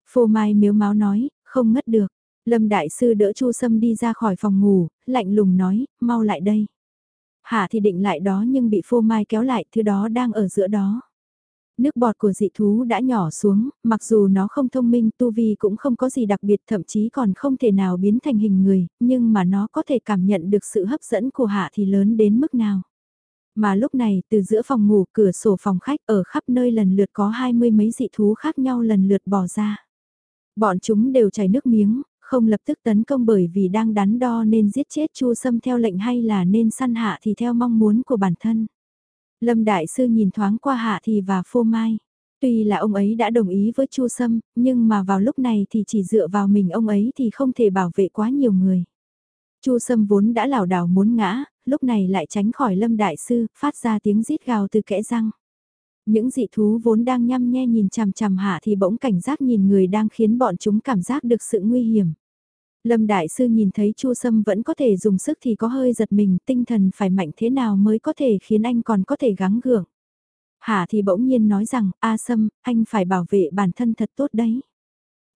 Speaker 1: Phô mai miếu máu nói, không ngất được. Lâm Đại Sư đỡ Chu Sâm đi ra khỏi phòng ngủ, lạnh lùng nói, mau lại đây. Hạ thì định lại đó nhưng bị phô mai kéo lại, thứ đó đang ở giữa đó. Nước bọt của dị thú đã nhỏ xuống, mặc dù nó không thông minh tu vi cũng không có gì đặc biệt thậm chí còn không thể nào biến thành hình người, nhưng mà nó có thể cảm nhận được sự hấp dẫn của hạ thì lớn đến mức nào. Mà lúc này từ giữa phòng ngủ cửa sổ phòng khách ở khắp nơi lần lượt có hai mươi mấy dị thú khác nhau lần lượt bò ra. Bọn chúng đều chảy nước miếng, không lập tức tấn công bởi vì đang đắn đo nên giết chết Chu Sâm theo lệnh hay là nên săn hạ thì theo mong muốn của bản thân. Lâm Đại Sư nhìn thoáng qua hạ thì và phô mai. Tuy là ông ấy đã đồng ý với Chu Sâm, nhưng mà vào lúc này thì chỉ dựa vào mình ông ấy thì không thể bảo vệ quá nhiều người. Chu Sâm vốn đã lảo đảo muốn ngã, lúc này lại tránh khỏi Lâm Đại Sư, phát ra tiếng rít gào từ kẽ răng. Những dị thú vốn đang nhăm nhe nhìn chằm chằm hạ thì bỗng cảnh giác nhìn người đang khiến bọn chúng cảm giác được sự nguy hiểm. Lâm Đại Sư nhìn thấy Chu Sâm vẫn có thể dùng sức thì có hơi giật mình, tinh thần phải mạnh thế nào mới có thể khiến anh còn có thể gắng gượng. Hạ thì bỗng nhiên nói rằng, A Sâm, anh phải bảo vệ bản thân thật tốt đấy.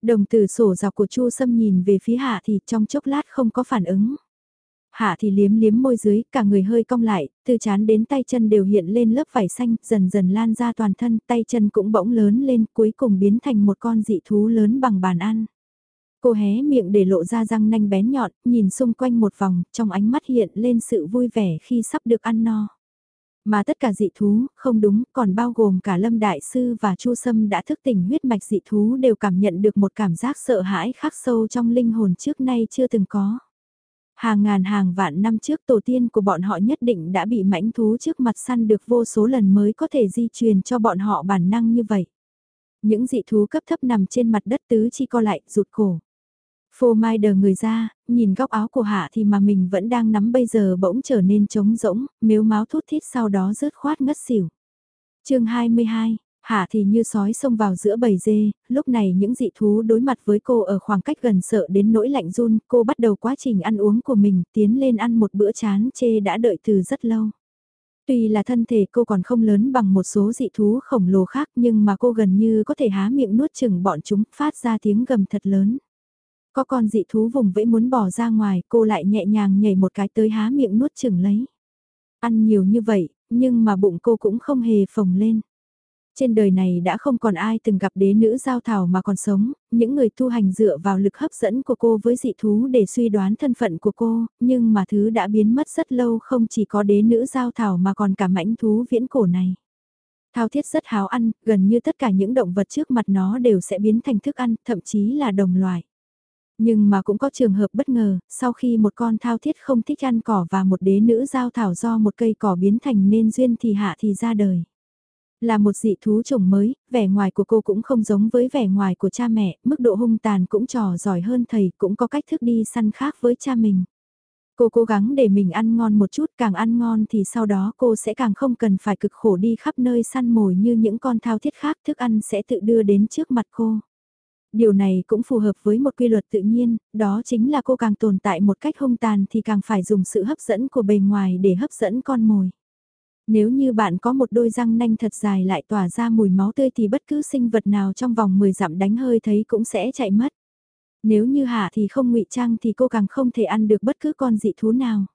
Speaker 1: Đồng tử sổ dọc của Chu Sâm nhìn về phía Hạ thì trong chốc lát không có phản ứng. Hạ thì liếm liếm môi dưới, cả người hơi cong lại, từ chán đến tay chân đều hiện lên lớp vải xanh, dần dần lan ra toàn thân, tay chân cũng bỗng lớn lên, cuối cùng biến thành một con dị thú lớn bằng bàn ăn. Cô hé miệng để lộ ra răng nanh bén nhọn, nhìn xung quanh một vòng, trong ánh mắt hiện lên sự vui vẻ khi sắp được ăn no. Mà tất cả dị thú, không đúng, còn bao gồm cả Lâm Đại Sư và Chu Sâm đã thức tỉnh huyết mạch dị thú đều cảm nhận được một cảm giác sợ hãi khắc sâu trong linh hồn trước nay chưa từng có. Hàng ngàn hàng vạn năm trước tổ tiên của bọn họ nhất định đã bị mãnh thú trước mặt săn được vô số lần mới có thể di truyền cho bọn họ bản năng như vậy. Những dị thú cấp thấp nằm trên mặt đất tứ chi co lại, rụt cổ. Phô mai đờ người ra, nhìn góc áo của hạ thì mà mình vẫn đang nắm bây giờ bỗng trở nên trống rỗng, miếu máu thút thít sau đó rớt khoát ngất xỉu. chương 22, Hạ thì như sói xông vào giữa bầy dê, lúc này những dị thú đối mặt với cô ở khoảng cách gần sợ đến nỗi lạnh run, cô bắt đầu quá trình ăn uống của mình, tiến lên ăn một bữa chán chê đã đợi từ rất lâu. Tuy là thân thể cô còn không lớn bằng một số dị thú khổng lồ khác nhưng mà cô gần như có thể há miệng nuốt chừng bọn chúng phát ra tiếng gầm thật lớn. Có con dị thú vùng vẫy muốn bỏ ra ngoài cô lại nhẹ nhàng nhảy một cái tới há miệng nuốt chừng lấy. Ăn nhiều như vậy, nhưng mà bụng cô cũng không hề phồng lên. Trên đời này đã không còn ai từng gặp đế nữ giao thảo mà còn sống, những người tu hành dựa vào lực hấp dẫn của cô với dị thú để suy đoán thân phận của cô, nhưng mà thứ đã biến mất rất lâu không chỉ có đế nữ giao thảo mà còn cả mãnh thú viễn cổ này. Thao thiết rất háo ăn, gần như tất cả những động vật trước mặt nó đều sẽ biến thành thức ăn, thậm chí là đồng loài. Nhưng mà cũng có trường hợp bất ngờ, sau khi một con thao thiết không thích ăn cỏ và một đế nữ giao thảo do một cây cỏ biến thành nên duyên thì hạ thì ra đời. Là một dị thú chủng mới, vẻ ngoài của cô cũng không giống với vẻ ngoài của cha mẹ, mức độ hung tàn cũng trò giỏi hơn thầy, cũng có cách thức đi săn khác với cha mình. Cô cố gắng để mình ăn ngon một chút, càng ăn ngon thì sau đó cô sẽ càng không cần phải cực khổ đi khắp nơi săn mồi như những con thao thiết khác, thức ăn sẽ tự đưa đến trước mặt cô. Điều này cũng phù hợp với một quy luật tự nhiên, đó chính là cô càng tồn tại một cách hung tàn thì càng phải dùng sự hấp dẫn của bề ngoài để hấp dẫn con mồi. Nếu như bạn có một đôi răng nanh thật dài lại tỏa ra mùi máu tươi thì bất cứ sinh vật nào trong vòng 10 dặm đánh hơi thấy cũng sẽ chạy mất. Nếu như hạ thì không ngụy trang thì cô càng không thể ăn được bất cứ con dị thú nào.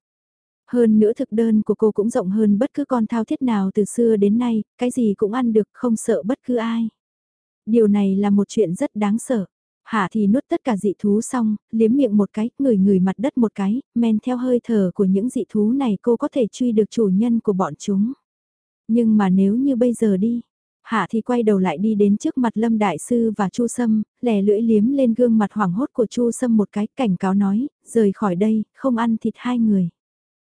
Speaker 1: Hơn nữa thực đơn của cô cũng rộng hơn bất cứ con thao thiết nào từ xưa đến nay, cái gì cũng ăn được không sợ bất cứ ai. Điều này là một chuyện rất đáng sợ. Hạ thì nuốt tất cả dị thú xong, liếm miệng một cái, ngửi ngửi mặt đất một cái, men theo hơi thở của những dị thú này cô có thể truy được chủ nhân của bọn chúng. Nhưng mà nếu như bây giờ đi, Hạ thì quay đầu lại đi đến trước mặt Lâm Đại Sư và Chu Sâm, lè lưỡi liếm lên gương mặt hoảng hốt của Chu Sâm một cái cảnh cáo nói, rời khỏi đây, không ăn thịt hai người.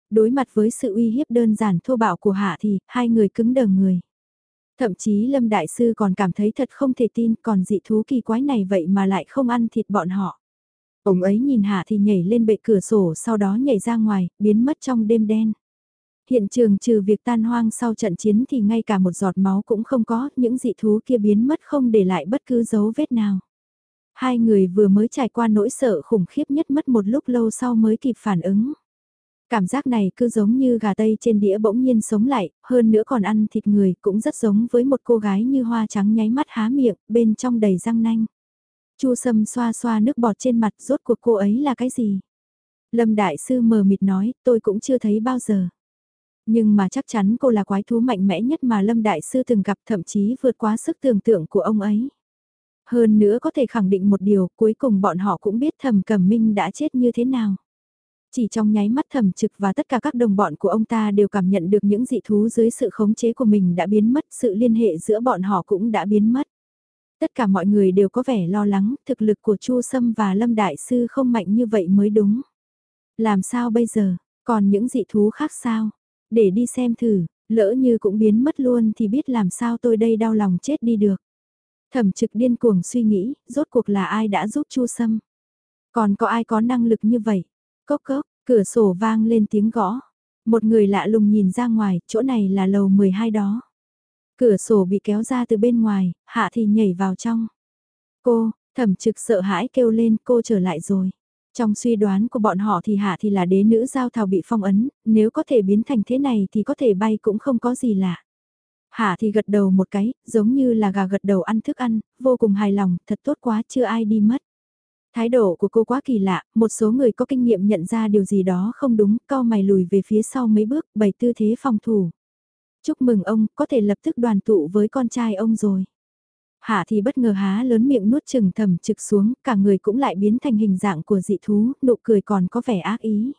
Speaker 1: Đối mặt với sự uy hiếp đơn giản thô bạo của Hạ thì, hai người cứng đờ người. Thậm chí Lâm Đại Sư còn cảm thấy thật không thể tin còn dị thú kỳ quái này vậy mà lại không ăn thịt bọn họ. Ông ấy nhìn Hạ thì nhảy lên bệ cửa sổ sau đó nhảy ra ngoài, biến mất trong đêm đen. Hiện trường trừ việc tan hoang sau trận chiến thì ngay cả một giọt máu cũng không có, những dị thú kia biến mất không để lại bất cứ dấu vết nào. Hai người vừa mới trải qua nỗi sợ khủng khiếp nhất mất một lúc lâu sau mới kịp phản ứng. Cảm giác này cứ giống như gà tây trên đĩa bỗng nhiên sống lại, hơn nữa còn ăn thịt người cũng rất giống với một cô gái như hoa trắng nháy mắt há miệng, bên trong đầy răng nanh. Chu Sâm xoa xoa nước bọt trên mặt rốt cuộc cô ấy là cái gì? Lâm Đại Sư mờ mịt nói, tôi cũng chưa thấy bao giờ. Nhưng mà chắc chắn cô là quái thú mạnh mẽ nhất mà Lâm Đại Sư từng gặp thậm chí vượt quá sức tưởng tượng của ông ấy. Hơn nữa có thể khẳng định một điều, cuối cùng bọn họ cũng biết thầm cẩm minh đã chết như thế nào. Chỉ trong nháy mắt thẩm trực và tất cả các đồng bọn của ông ta đều cảm nhận được những dị thú dưới sự khống chế của mình đã biến mất, sự liên hệ giữa bọn họ cũng đã biến mất. Tất cả mọi người đều có vẻ lo lắng, thực lực của Chu Sâm và Lâm Đại Sư không mạnh như vậy mới đúng. Làm sao bây giờ, còn những dị thú khác sao? Để đi xem thử, lỡ như cũng biến mất luôn thì biết làm sao tôi đây đau lòng chết đi được. Thẩm trực điên cuồng suy nghĩ, rốt cuộc là ai đã giúp Chu Sâm? Còn có ai có năng lực như vậy? Cốc cốc, cửa sổ vang lên tiếng gõ. Một người lạ lùng nhìn ra ngoài, chỗ này là lầu 12 đó. Cửa sổ bị kéo ra từ bên ngoài, hạ thì nhảy vào trong. Cô, thẩm trực sợ hãi kêu lên cô trở lại rồi. Trong suy đoán của bọn họ thì hạ thì là đế nữ giao thảo bị phong ấn, nếu có thể biến thành thế này thì có thể bay cũng không có gì lạ. Hạ thì gật đầu một cái, giống như là gà gật đầu ăn thức ăn, vô cùng hài lòng, thật tốt quá chưa ai đi mất. Thái độ của cô quá kỳ lạ, một số người có kinh nghiệm nhận ra điều gì đó không đúng, cao mày lùi về phía sau mấy bước, bày tư thế phòng thủ. Chúc mừng ông, có thể lập tức đoàn tụ với con trai ông rồi. Hạ thì bất ngờ há lớn miệng nuốt chừng thầm trực xuống, cả người cũng lại biến thành hình dạng của dị thú, nụ cười còn có vẻ ác ý.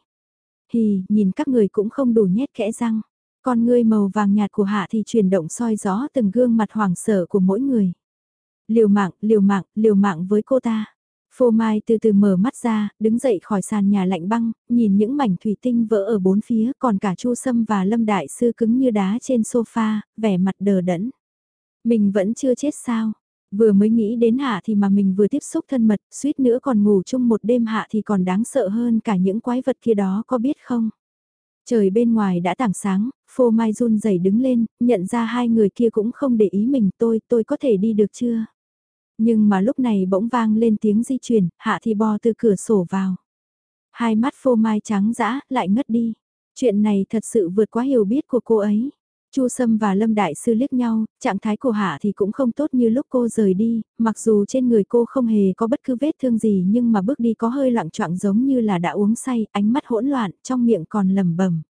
Speaker 1: Hì, nhìn các người cũng không đủ nhét kẽ răng. Con ngươi màu vàng nhạt của hạ thì chuyển động soi gió từng gương mặt hoảng sợ của mỗi người. Liều mạng, liều mạng, liều mạng với cô ta. Phô Mai từ từ mở mắt ra, đứng dậy khỏi sàn nhà lạnh băng, nhìn những mảnh thủy tinh vỡ ở bốn phía, còn cả Chu Sâm và Lâm Đại Sư cứng như đá trên sofa, vẻ mặt đờ đẫn. Mình vẫn chưa chết sao? Vừa mới nghĩ đến hạ thì mà mình vừa tiếp xúc thân mật, suýt nữa còn ngủ chung một đêm hạ thì còn đáng sợ hơn cả những quái vật kia đó có biết không? Trời bên ngoài đã tảng sáng, phô mai run rẩy đứng lên, nhận ra hai người kia cũng không để ý mình tôi, tôi có thể đi được chưa? Nhưng mà lúc này bỗng vang lên tiếng di chuyển, hạ thì bò từ cửa sổ vào. Hai mắt phô mai trắng dã, lại ngất đi. Chuyện này thật sự vượt quá hiểu biết của cô ấy. Chu Sâm và Lâm Đại Sư liếc nhau, trạng thái của Hạ thì cũng không tốt như lúc cô rời đi, mặc dù trên người cô không hề có bất cứ vết thương gì nhưng mà bước đi có hơi loạn choạng giống như là đã uống say, ánh mắt hỗn loạn, trong miệng còn lẩm bẩm.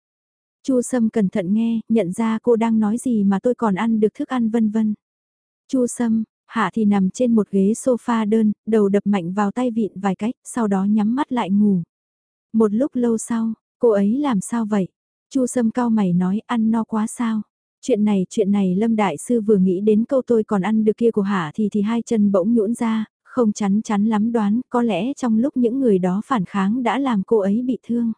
Speaker 1: Chu Sâm cẩn thận nghe, nhận ra cô đang nói gì mà tôi còn ăn được thức ăn vân vân. Chu Sâm, Hạ thì nằm trên một ghế sofa đơn, đầu đập mạnh vào tay vịn vài cách, sau đó nhắm mắt lại ngủ. Một lúc lâu sau, cô ấy làm sao vậy? Chu Sâm cao mày nói ăn no quá sao? Chuyện này, chuyện này Lâm Đại Sư vừa nghĩ đến câu tôi còn ăn được kia của Hạ thì thì hai chân bỗng nhũn ra, không chắn chắn lắm đoán, có lẽ trong lúc những người đó phản kháng đã làm cô ấy bị thương.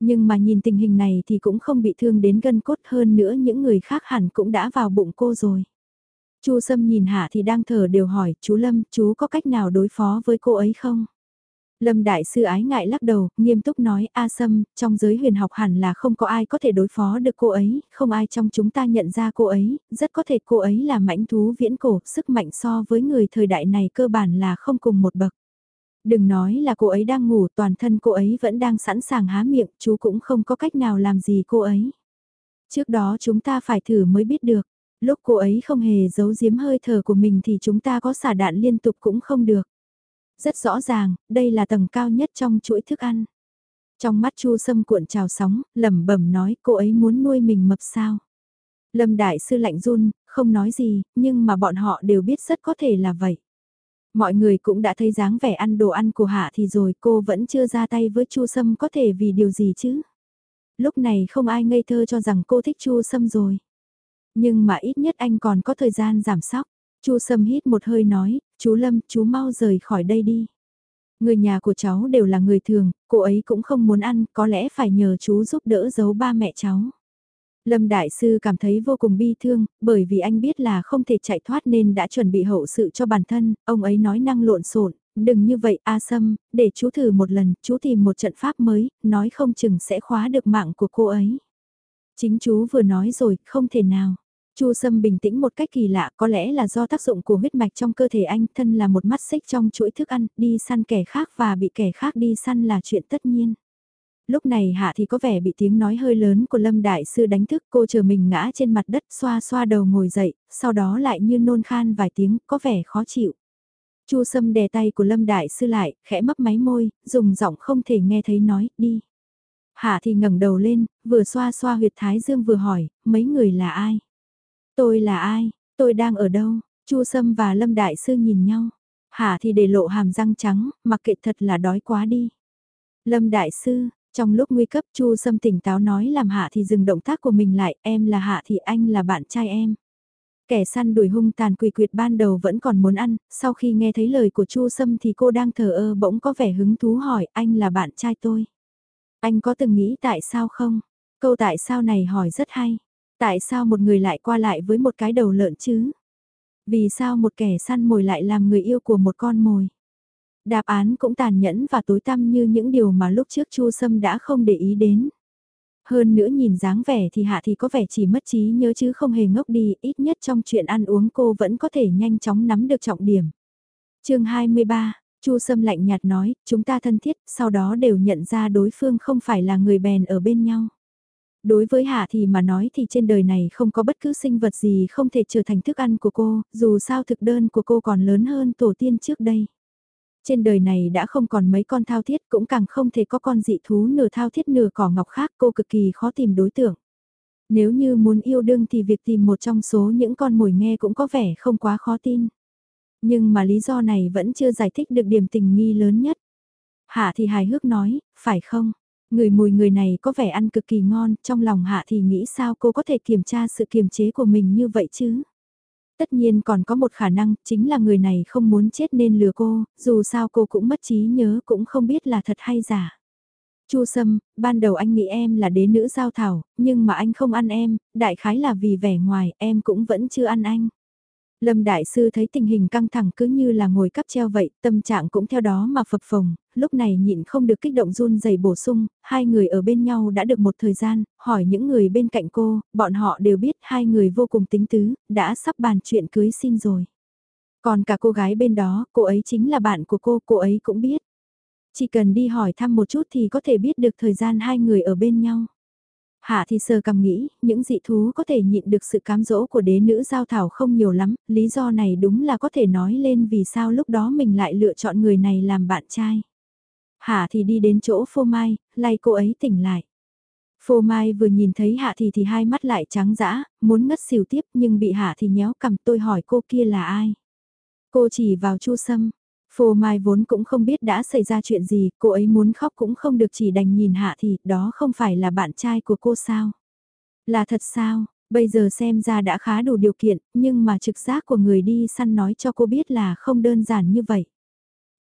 Speaker 1: Nhưng mà nhìn tình hình này thì cũng không bị thương đến gân cốt hơn nữa những người khác hẳn cũng đã vào bụng cô rồi. Chu Sâm nhìn Hạ thì đang thở đều hỏi, chú Lâm, chú có cách nào đối phó với cô ấy không? Lâm Đại Sư ái ngại lắc đầu, nghiêm túc nói, A Sâm, trong giới huyền học hẳn là không có ai có thể đối phó được cô ấy, không ai trong chúng ta nhận ra cô ấy, rất có thể cô ấy là mãnh thú viễn cổ, sức mạnh so với người thời đại này cơ bản là không cùng một bậc. Đừng nói là cô ấy đang ngủ, toàn thân cô ấy vẫn đang sẵn sàng há miệng, chú cũng không có cách nào làm gì cô ấy. Trước đó chúng ta phải thử mới biết được. Lúc cô ấy không hề giấu giếm hơi thở của mình thì chúng ta có xả đạn liên tục cũng không được. Rất rõ ràng, đây là tầng cao nhất trong chuỗi thức ăn. Trong mắt Chu Sâm cuộn trào sóng, lẩm bẩm nói cô ấy muốn nuôi mình mập sao. Lâm Đại Sư lạnh run, không nói gì, nhưng mà bọn họ đều biết rất có thể là vậy. Mọi người cũng đã thấy dáng vẻ ăn đồ ăn của Hạ thì rồi cô vẫn chưa ra tay với Chu Sâm có thể vì điều gì chứ. Lúc này không ai ngây thơ cho rằng cô thích Chu Sâm rồi. Nhưng mà ít nhất anh còn có thời gian giảm sóc. Chu Sâm hít một hơi nói, chú Lâm, chú mau rời khỏi đây đi. Người nhà của cháu đều là người thường, cô ấy cũng không muốn ăn, có lẽ phải nhờ chú giúp đỡ giấu ba mẹ cháu. Lâm Đại Sư cảm thấy vô cùng bi thương, bởi vì anh biết là không thể chạy thoát nên đã chuẩn bị hậu sự cho bản thân, ông ấy nói năng lộn xộn, đừng như vậy A Sâm, để chú thử một lần, chú tìm một trận pháp mới, nói không chừng sẽ khóa được mạng của cô ấy. Chính chú vừa nói rồi, không thể nào. Chu Sâm bình tĩnh một cách kỳ lạ, có lẽ là do tác dụng của huyết mạch trong cơ thể anh, thân là một mắt xích trong chuỗi thức ăn, đi săn kẻ khác và bị kẻ khác đi săn là chuyện tất nhiên. Lúc này Hạ thì có vẻ bị tiếng nói hơi lớn của Lâm Đại Sư đánh thức cô chờ mình ngã trên mặt đất xoa xoa đầu ngồi dậy, sau đó lại như nôn khan vài tiếng, có vẻ khó chịu. Chu Sâm đè tay của Lâm Đại Sư lại, khẽ mấp máy môi, dùng giọng không thể nghe thấy nói, đi. Hạ thì ngẩng đầu lên, vừa xoa xoa huyệt thái dương vừa hỏi, mấy người là ai? Tôi là ai? Tôi đang ở đâu? Chu Sâm và Lâm Đại Sư nhìn nhau. Hạ thì để lộ hàm răng trắng, mặc kệ thật là đói quá đi. Lâm Đại Sư, trong lúc nguy cấp Chu Sâm tỉnh táo nói làm Hạ thì dừng động tác của mình lại, em là Hạ thì anh là bạn trai em. Kẻ săn đuổi hung tàn quỳ quyệt ban đầu vẫn còn muốn ăn, sau khi nghe thấy lời của Chu Sâm thì cô đang thờ ơ bỗng có vẻ hứng thú hỏi anh là bạn trai tôi. Anh có từng nghĩ tại sao không? Câu tại sao này hỏi rất hay. Tại sao một người lại qua lại với một cái đầu lợn chứ? Vì sao một kẻ săn mồi lại làm người yêu của một con mồi? Đáp án cũng tàn nhẫn và tối tăm như những điều mà lúc trước Chu Sâm đã không để ý đến. Hơn nữa nhìn dáng vẻ thì Hạ thì có vẻ chỉ mất trí nhớ chứ không hề ngốc đi, ít nhất trong chuyện ăn uống cô vẫn có thể nhanh chóng nắm được trọng điểm. chương 23, Chu Sâm lạnh nhạt nói, chúng ta thân thiết, sau đó đều nhận ra đối phương không phải là người bèn ở bên nhau. Đối với Hạ thì mà nói thì trên đời này không có bất cứ sinh vật gì không thể trở thành thức ăn của cô, dù sao thực đơn của cô còn lớn hơn tổ tiên trước đây. Trên đời này đã không còn mấy con thao thiết cũng càng không thể có con dị thú nửa thao thiết nửa cỏ ngọc khác cô cực kỳ khó tìm đối tượng. Nếu như muốn yêu đương thì việc tìm một trong số những con mồi nghe cũng có vẻ không quá khó tin. Nhưng mà lý do này vẫn chưa giải thích được điểm tình nghi lớn nhất. Hạ thì hài hước nói, phải không? Người mùi người này có vẻ ăn cực kỳ ngon, trong lòng hạ thì nghĩ sao cô có thể kiểm tra sự kiềm chế của mình như vậy chứ? Tất nhiên còn có một khả năng, chính là người này không muốn chết nên lừa cô, dù sao cô cũng mất trí nhớ cũng không biết là thật hay giả. Chu Sâm, ban đầu anh nghĩ em là đế nữ giao thảo, nhưng mà anh không ăn em, đại khái là vì vẻ ngoài, em cũng vẫn chưa ăn anh. Lâm Đại Sư thấy tình hình căng thẳng cứ như là ngồi cắp treo vậy, tâm trạng cũng theo đó mà phập phồng, lúc này nhịn không được kích động run rẩy bổ sung, hai người ở bên nhau đã được một thời gian, hỏi những người bên cạnh cô, bọn họ đều biết hai người vô cùng tính tứ, đã sắp bàn chuyện cưới xin rồi. Còn cả cô gái bên đó, cô ấy chính là bạn của cô, cô ấy cũng biết. Chỉ cần đi hỏi thăm một chút thì có thể biết được thời gian hai người ở bên nhau. Hạ thì sơ cầm nghĩ, những dị thú có thể nhịn được sự cám dỗ của đế nữ giao thảo không nhiều lắm, lý do này đúng là có thể nói lên vì sao lúc đó mình lại lựa chọn người này làm bạn trai. Hạ thì đi đến chỗ phô mai, lay cô ấy tỉnh lại. Phô mai vừa nhìn thấy hạ thì thì hai mắt lại trắng dã, muốn ngất xỉu tiếp nhưng bị hạ thì nhéo cầm tôi hỏi cô kia là ai. Cô chỉ vào chu sâm, Phô Mai vốn cũng không biết đã xảy ra chuyện gì, cô ấy muốn khóc cũng không được chỉ đành nhìn Hạ thì, đó không phải là bạn trai của cô sao? Là thật sao? Bây giờ xem ra đã khá đủ điều kiện, nhưng mà trực giác của người đi săn nói cho cô biết là không đơn giản như vậy.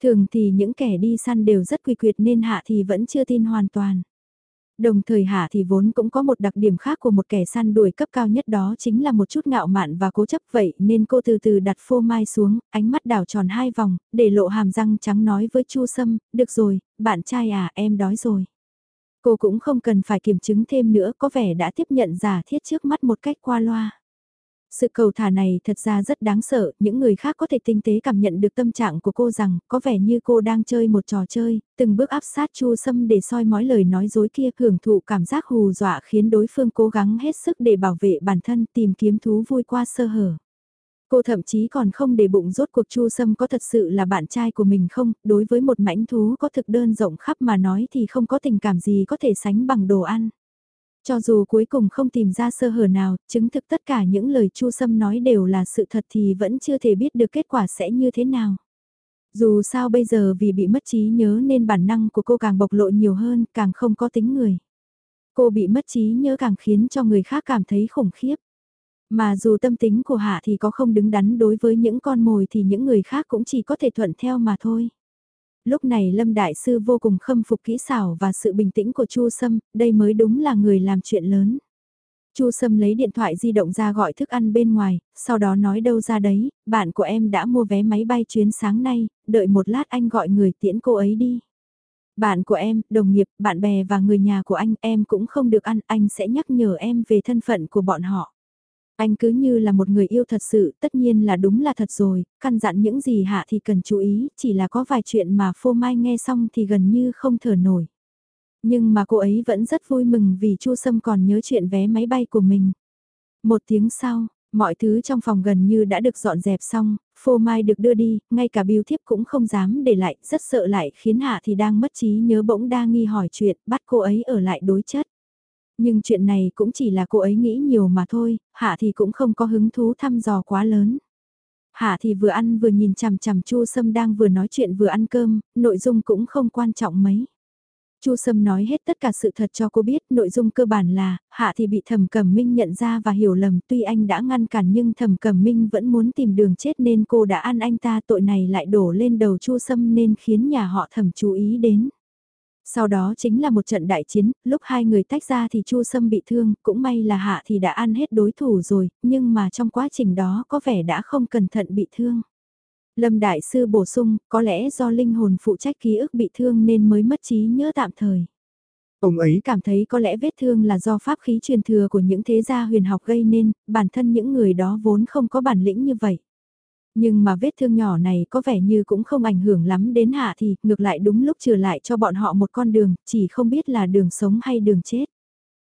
Speaker 1: Thường thì những kẻ đi săn đều rất quy quyệt nên Hạ thì vẫn chưa tin hoàn toàn. Đồng thời Hạ thì vốn cũng có một đặc điểm khác của một kẻ săn đuổi cấp cao nhất đó chính là một chút ngạo mạn và cố chấp vậy nên cô từ từ đặt phô mai xuống, ánh mắt đảo tròn hai vòng, để lộ hàm răng trắng nói với Chu Sâm, được rồi, bạn trai à em đói rồi. Cô cũng không cần phải kiểm chứng thêm nữa có vẻ đã tiếp nhận giả thiết trước mắt một cách qua loa. Sự cầu thả này thật ra rất đáng sợ, những người khác có thể tinh tế cảm nhận được tâm trạng của cô rằng có vẻ như cô đang chơi một trò chơi, từng bước áp sát Chu Sâm để soi mói lời nói dối kia hưởng thụ cảm giác hù dọa khiến đối phương cố gắng hết sức để bảo vệ bản thân tìm kiếm thú vui qua sơ hở. Cô thậm chí còn không để bụng rốt cuộc Chu Sâm có thật sự là bạn trai của mình không, đối với một mãnh thú có thực đơn rộng khắp mà nói thì không có tình cảm gì có thể sánh bằng đồ ăn. Cho dù cuối cùng không tìm ra sơ hở nào, chứng thực tất cả những lời Chu Sâm nói đều là sự thật thì vẫn chưa thể biết được kết quả sẽ như thế nào. Dù sao bây giờ vì bị mất trí nhớ nên bản năng của cô càng bộc lộ nhiều hơn, càng không có tính người. Cô bị mất trí nhớ càng khiến cho người khác cảm thấy khủng khiếp. Mà dù tâm tính của Hạ thì có không đứng đắn đối với những con mồi thì những người khác cũng chỉ có thể thuận theo mà thôi lúc này Lâm Đại Sư vô cùng khâm phục kỹ xảo và sự bình tĩnh của Chu Sâm, đây mới đúng là người làm chuyện lớn. Chu Sâm lấy điện thoại di động ra gọi thức ăn bên ngoài, sau đó nói đâu ra đấy, bạn của em đã mua vé máy bay chuyến sáng nay, đợi một lát anh gọi người tiễn cô ấy đi. Bạn của em, đồng nghiệp, bạn bè và người nhà của anh, em cũng không được ăn, anh sẽ nhắc nhở em về thân phận của bọn họ. Anh cứ như là một người yêu thật sự, tất nhiên là đúng là thật rồi, căn dặn những gì hạ thì cần chú ý, chỉ là có vài chuyện mà phô mai nghe xong thì gần như không thở nổi. Nhưng mà cô ấy vẫn rất vui mừng vì Chu Sâm còn nhớ chuyện vé máy bay của mình. Một tiếng sau, mọi thứ trong phòng gần như đã được dọn dẹp xong, phô mai được đưa đi, ngay cả biêu thiếp cũng không dám để lại, rất sợ lại khiến Hạ thì đang mất trí nhớ bỗng đa nghi hỏi chuyện, bắt cô ấy ở lại đối chất. Nhưng chuyện này cũng chỉ là cô ấy nghĩ nhiều mà thôi, Hạ thì cũng không có hứng thú thăm dò quá lớn. Hạ thì vừa ăn vừa nhìn chằm chằm Chu Sâm đang vừa nói chuyện vừa ăn cơm, nội dung cũng không quan trọng mấy. Chu Sâm nói hết tất cả sự thật cho cô biết, nội dung cơ bản là, Hạ thì bị Thẩm Cẩm Minh nhận ra và hiểu lầm, tuy anh đã ngăn cản nhưng Thẩm Cẩm Minh vẫn muốn tìm đường chết nên cô đã ăn anh ta, tội này lại đổ lên đầu Chu Sâm nên khiến nhà họ Thẩm chú ý đến. Sau đó chính là một trận đại chiến, lúc hai người tách ra thì Chu Sâm bị thương, cũng may là Hạ thì đã ăn hết đối thủ rồi, nhưng mà trong quá trình đó có vẻ đã không cẩn thận bị thương. Lâm Đại Sư bổ sung, có lẽ do linh hồn phụ trách ký ức bị thương nên mới mất trí nhớ tạm thời. Ông ấy cảm thấy có lẽ vết thương là do pháp khí truyền thừa của những thế gia huyền học gây nên, bản thân những người đó vốn không có bản lĩnh như vậy. Nhưng mà vết thương nhỏ này có vẻ như cũng không ảnh hưởng lắm đến hạ thì, ngược lại đúng lúc trừ lại cho bọn họ một con đường, chỉ không biết là đường sống hay đường chết.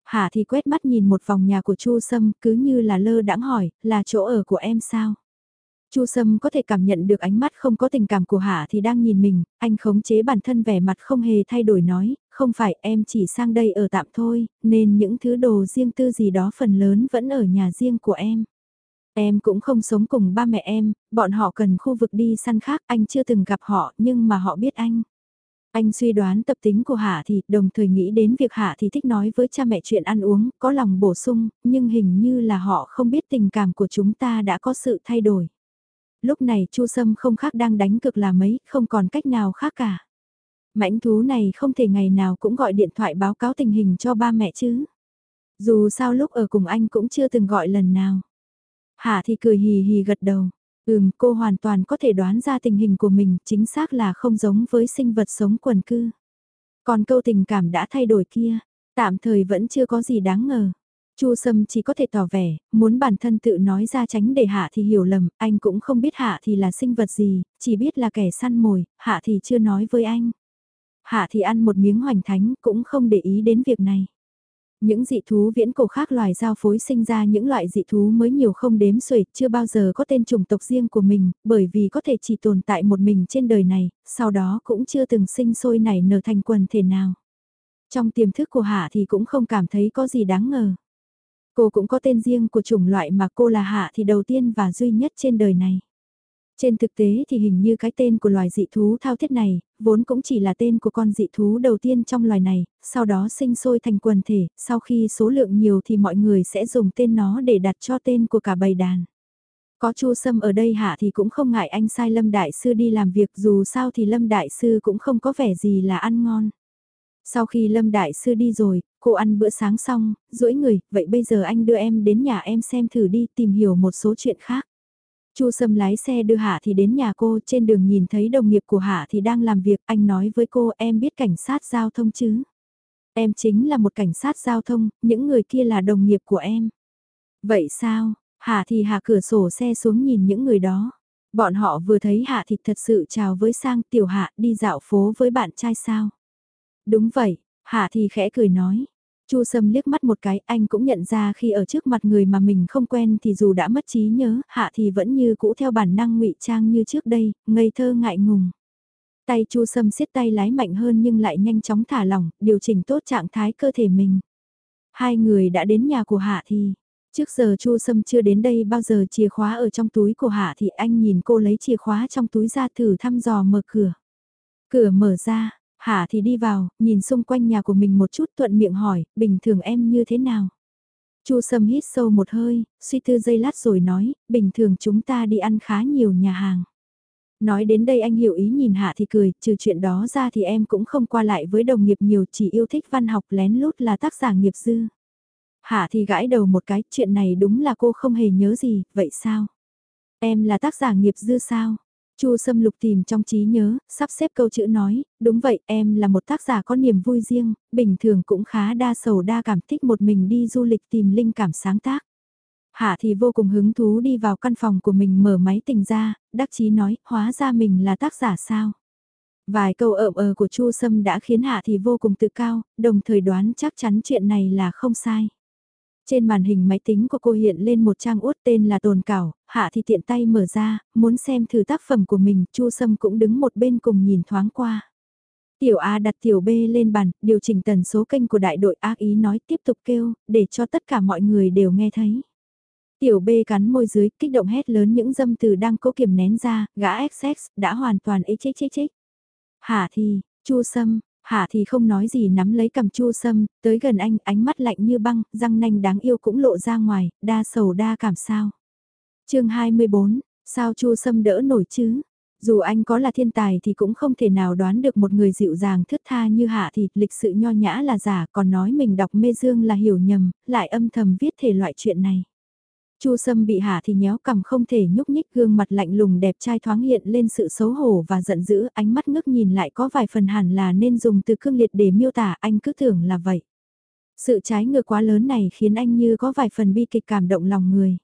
Speaker 1: Hạ thì quét mắt nhìn một vòng nhà của Chu Sâm, cứ như là lơ đãng hỏi, là chỗ ở của em sao? Chu Sâm có thể cảm nhận được ánh mắt không có tình cảm của Hạ thì đang nhìn mình, anh khống chế bản thân vẻ mặt không hề thay đổi nói, không phải em chỉ sang đây ở tạm thôi, nên những thứ đồ riêng tư gì đó phần lớn vẫn ở nhà riêng của em. Em cũng không sống cùng ba mẹ em, bọn họ cần khu vực đi săn khác, anh chưa từng gặp họ nhưng mà họ biết anh. Anh suy đoán tập tính của Hạ thì đồng thời nghĩ đến việc Hạ thì thích nói với cha mẹ chuyện ăn uống, có lòng bổ sung, nhưng hình như là họ không biết tình cảm của chúng ta đã có sự thay đổi. Lúc này Chu Sâm không khác đang đánh cực là mấy, không còn cách nào khác cả. Mãnh thú này không thể ngày nào cũng gọi điện thoại báo cáo tình hình cho ba mẹ chứ. Dù sao lúc ở cùng anh cũng chưa từng gọi lần nào. Hạ thì cười hì hì gật đầu. Ừm, cô hoàn toàn có thể đoán ra tình hình của mình chính xác là không giống với sinh vật sống quần cư. Còn câu tình cảm đã thay đổi kia, tạm thời vẫn chưa có gì đáng ngờ. Chu Sâm chỉ có thể tỏ vẻ, muốn bản thân tự nói ra tránh để Hạ thì hiểu lầm, anh cũng không biết Hạ thì là sinh vật gì, chỉ biết là kẻ săn mồi, Hạ thì chưa nói với anh. Hạ thì ăn một miếng hoành thánh cũng không để ý đến việc này. Những dị thú viễn cổ khác loài giao phối sinh ra những loại dị thú mới nhiều không đếm xuể, chưa bao giờ có tên chủng tộc riêng của mình, bởi vì có thể chỉ tồn tại một mình trên đời này, sau đó cũng chưa từng sinh sôi nảy nở thành quần thể nào. Trong tiềm thức của Hạ thì cũng không cảm thấy có gì đáng ngờ. Cô cũng có tên riêng của chủng loại mà cô là Hạ thì đầu tiên và duy nhất trên đời này. Trên thực tế thì hình như cái tên của loài dị thú thao thiết này, vốn cũng chỉ là tên của con dị thú đầu tiên trong loài này, sau đó sinh sôi thành quần thể, sau khi số lượng nhiều thì mọi người sẽ dùng tên nó để đặt cho tên của cả bầy đàn. Có Chu Sâm ở đây hạ thì cũng không ngại anh sai Lâm Đại Sư đi làm việc dù sao thì Lâm Đại Sư cũng không có vẻ gì là ăn ngon. Sau khi Lâm Đại Sư đi rồi, cô ăn bữa sáng xong, duỗi người, vậy bây giờ anh đưa em đến nhà em xem thử đi tìm hiểu một số chuyện khác. Chu Sâm lái xe đưa Hạ thì đến nhà cô trên đường nhìn thấy đồng nghiệp của Hạ thì đang làm việc, anh nói với cô em biết cảnh sát giao thông chứ. Em chính là một cảnh sát giao thông, những người kia là đồng nghiệp của em. Vậy sao, Hạ thì hạ cửa sổ xe xuống nhìn những người đó. Bọn họ vừa thấy Hạ thì thật sự chào với sang tiểu Hạ đi dạo phố với bạn trai sao. Đúng vậy, Hạ thì khẽ cười nói. Chu Sâm liếc mắt một cái, anh cũng nhận ra khi ở trước mặt người mà mình không quen thì dù đã mất trí nhớ, Hạ thì vẫn như cũ theo bản năng ngụy trang như trước đây, ngây thơ ngại ngùng. Tay Chu Sâm siết tay lái mạnh hơn nhưng lại nhanh chóng thả lỏng, điều chỉnh tốt trạng thái cơ thể mình. Hai người đã đến nhà của Hạ thì, trước giờ Chu Sâm chưa đến đây bao giờ chìa khóa ở trong túi của Hạ thì anh nhìn cô lấy chìa khóa trong túi ra thử thăm dò mở cửa. Cửa mở ra, Hạ thì đi vào, nhìn xung quanh nhà của mình một chút thuận miệng hỏi, bình thường em như thế nào? Chu Sâm hít sâu một hơi, suy tư giây lát rồi nói, bình thường chúng ta đi ăn khá nhiều nhà hàng. Nói đến đây anh hiểu ý nhìn Hạ thì cười, trừ chuyện đó ra thì em cũng không qua lại với đồng nghiệp nhiều chỉ yêu thích văn học lén lút là tác giả nghiệp dư. Hạ thì gãi đầu một cái, chuyện này đúng là cô không hề nhớ gì, vậy sao? Em là tác giả nghiệp dư sao? Chu Sâm Lục tìm trong trí nhớ, sắp xếp câu chữ nói, đúng vậy, em là một tác giả có niềm vui riêng, bình thường cũng khá đa sầu đa cảm thích một mình đi du lịch tìm linh cảm sáng tác. Hạ thì vô cùng hứng thú đi vào căn phòng của mình mở máy tình ra, đắc chí nói, hóa ra mình là tác giả sao. Vài câu ợm ờ của Chu Sâm đã khiến Hạ thì vô cùng tự cao, đồng thời đoán chắc chắn chuyện này là không sai. Trên màn hình máy tính của cô hiện lên một trang út tên là Tồn Cảo, Hạ thì tiện tay mở ra, muốn xem thử tác phẩm của mình, Chu Sâm cũng đứng một bên cùng nhìn thoáng qua. Tiểu A đặt tiểu B lên bàn, điều chỉnh tần số kênh của đại đội ác ý nói tiếp tục kêu, để cho tất cả mọi người đều nghe thấy. Tiểu B cắn môi dưới, kích động hét lớn những dâm từ đang cố kiềm nén ra, gã XX, đã hoàn toàn ích chích chích chích. Hả thì, Chu Sâm, Hạ thì không nói gì nắm lấy cầm chu sâm, tới gần anh, ánh mắt lạnh như băng, răng nanh đáng yêu cũng lộ ra ngoài, đa sầu đa cảm sao. chương 24, sao chu sâm đỡ nổi chứ? Dù anh có là thiên tài thì cũng không thể nào đoán được một người dịu dàng thướt tha như Hạ thì lịch sự nho nhã là giả còn nói mình đọc mê dương là hiểu nhầm, lại âm thầm viết thể loại chuyện này. Chu Sâm bị hạ thì nhéo cầm không thể nhúc nhích gương mặt lạnh lùng đẹp trai thoáng hiện lên sự xấu hổ và giận dữ, ánh mắt ngước nhìn lại có vài phần hẳn là nên dùng từ cương liệt để miêu tả, anh cứ tưởng là vậy. Sự trái ngược quá lớn này khiến anh như có vài phần bi kịch cảm động lòng người.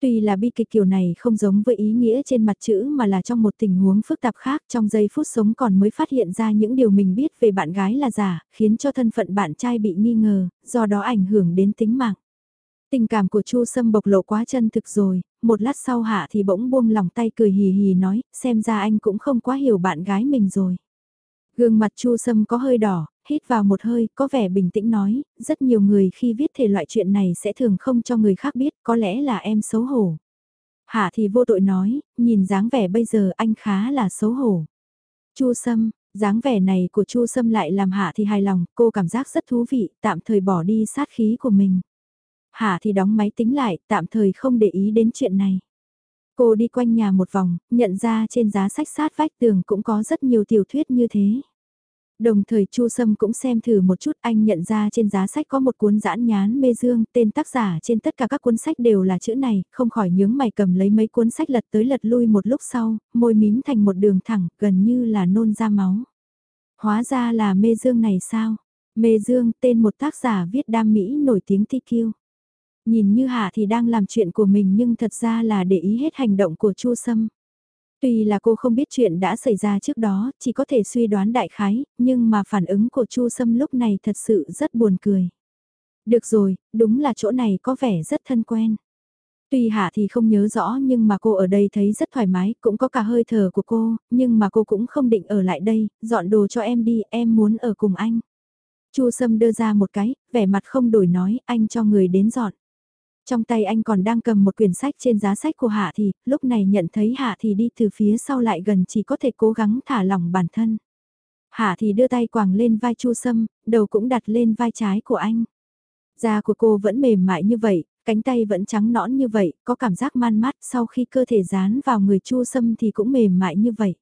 Speaker 1: Tuy là bi kịch kiểu này không giống với ý nghĩa trên mặt chữ mà là trong một tình huống phức tạp khác trong giây phút sống còn mới phát hiện ra những điều mình biết về bạn gái là giả, khiến cho thân phận bạn trai bị nghi ngờ, do đó ảnh hưởng đến tính mạng. Tình cảm của Chu Sâm bộc lộ quá chân thực rồi, một lát sau hạ thì bỗng buông lòng tay cười hì hì nói, xem ra anh cũng không quá hiểu bạn gái mình rồi. Gương mặt Chu Sâm có hơi đỏ, hít vào một hơi, có vẻ bình tĩnh nói, rất nhiều người khi viết thể loại chuyện này sẽ thường không cho người khác biết, có lẽ là em xấu hổ. Hạ thì vô tội nói, nhìn dáng vẻ bây giờ anh khá là xấu hổ. Chu Sâm, dáng vẻ này của Chu Sâm lại làm Hạ thì hài lòng, cô cảm giác rất thú vị, tạm thời bỏ đi sát khí của mình hà thì đóng máy tính lại, tạm thời không để ý đến chuyện này. Cô đi quanh nhà một vòng, nhận ra trên giá sách sát vách tường cũng có rất nhiều tiểu thuyết như thế. Đồng thời Chu Sâm cũng xem thử một chút anh nhận ra trên giá sách có một cuốn giãn nhán mê dương, tên tác giả trên tất cả các cuốn sách đều là chữ này, không khỏi nhướng mày cầm lấy mấy cuốn sách lật tới lật lui một lúc sau, môi mím thành một đường thẳng, gần như là nôn ra máu. Hóa ra là mê dương này sao? Mê dương tên một tác giả viết đam mỹ nổi tiếng TQ. Nhìn như Hạ thì đang làm chuyện của mình nhưng thật ra là để ý hết hành động của Chu Sâm. Tuy là cô không biết chuyện đã xảy ra trước đó, chỉ có thể suy đoán đại khái, nhưng mà phản ứng của Chu Sâm lúc này thật sự rất buồn cười. Được rồi, đúng là chỗ này có vẻ rất thân quen. Tuy Hạ thì không nhớ rõ nhưng mà cô ở đây thấy rất thoải mái, cũng có cả hơi thở của cô, nhưng mà cô cũng không định ở lại đây, dọn đồ cho em đi, em muốn ở cùng anh. Chu Sâm đưa ra một cái, vẻ mặt không đổi nói, anh cho người đến dọn. Trong tay anh còn đang cầm một quyển sách trên giá sách của Hạ Thì, lúc này nhận thấy Hạ Thì đi từ phía sau lại gần chỉ có thể cố gắng thả lỏng bản thân. Hạ Thì đưa tay quàng lên vai Chu Sâm, đầu cũng đặt lên vai trái của anh. Da của cô vẫn mềm mại như vậy, cánh tay vẫn trắng nõn như vậy, có cảm giác man mát sau khi cơ thể dán vào người Chu Sâm thì cũng mềm mại như vậy.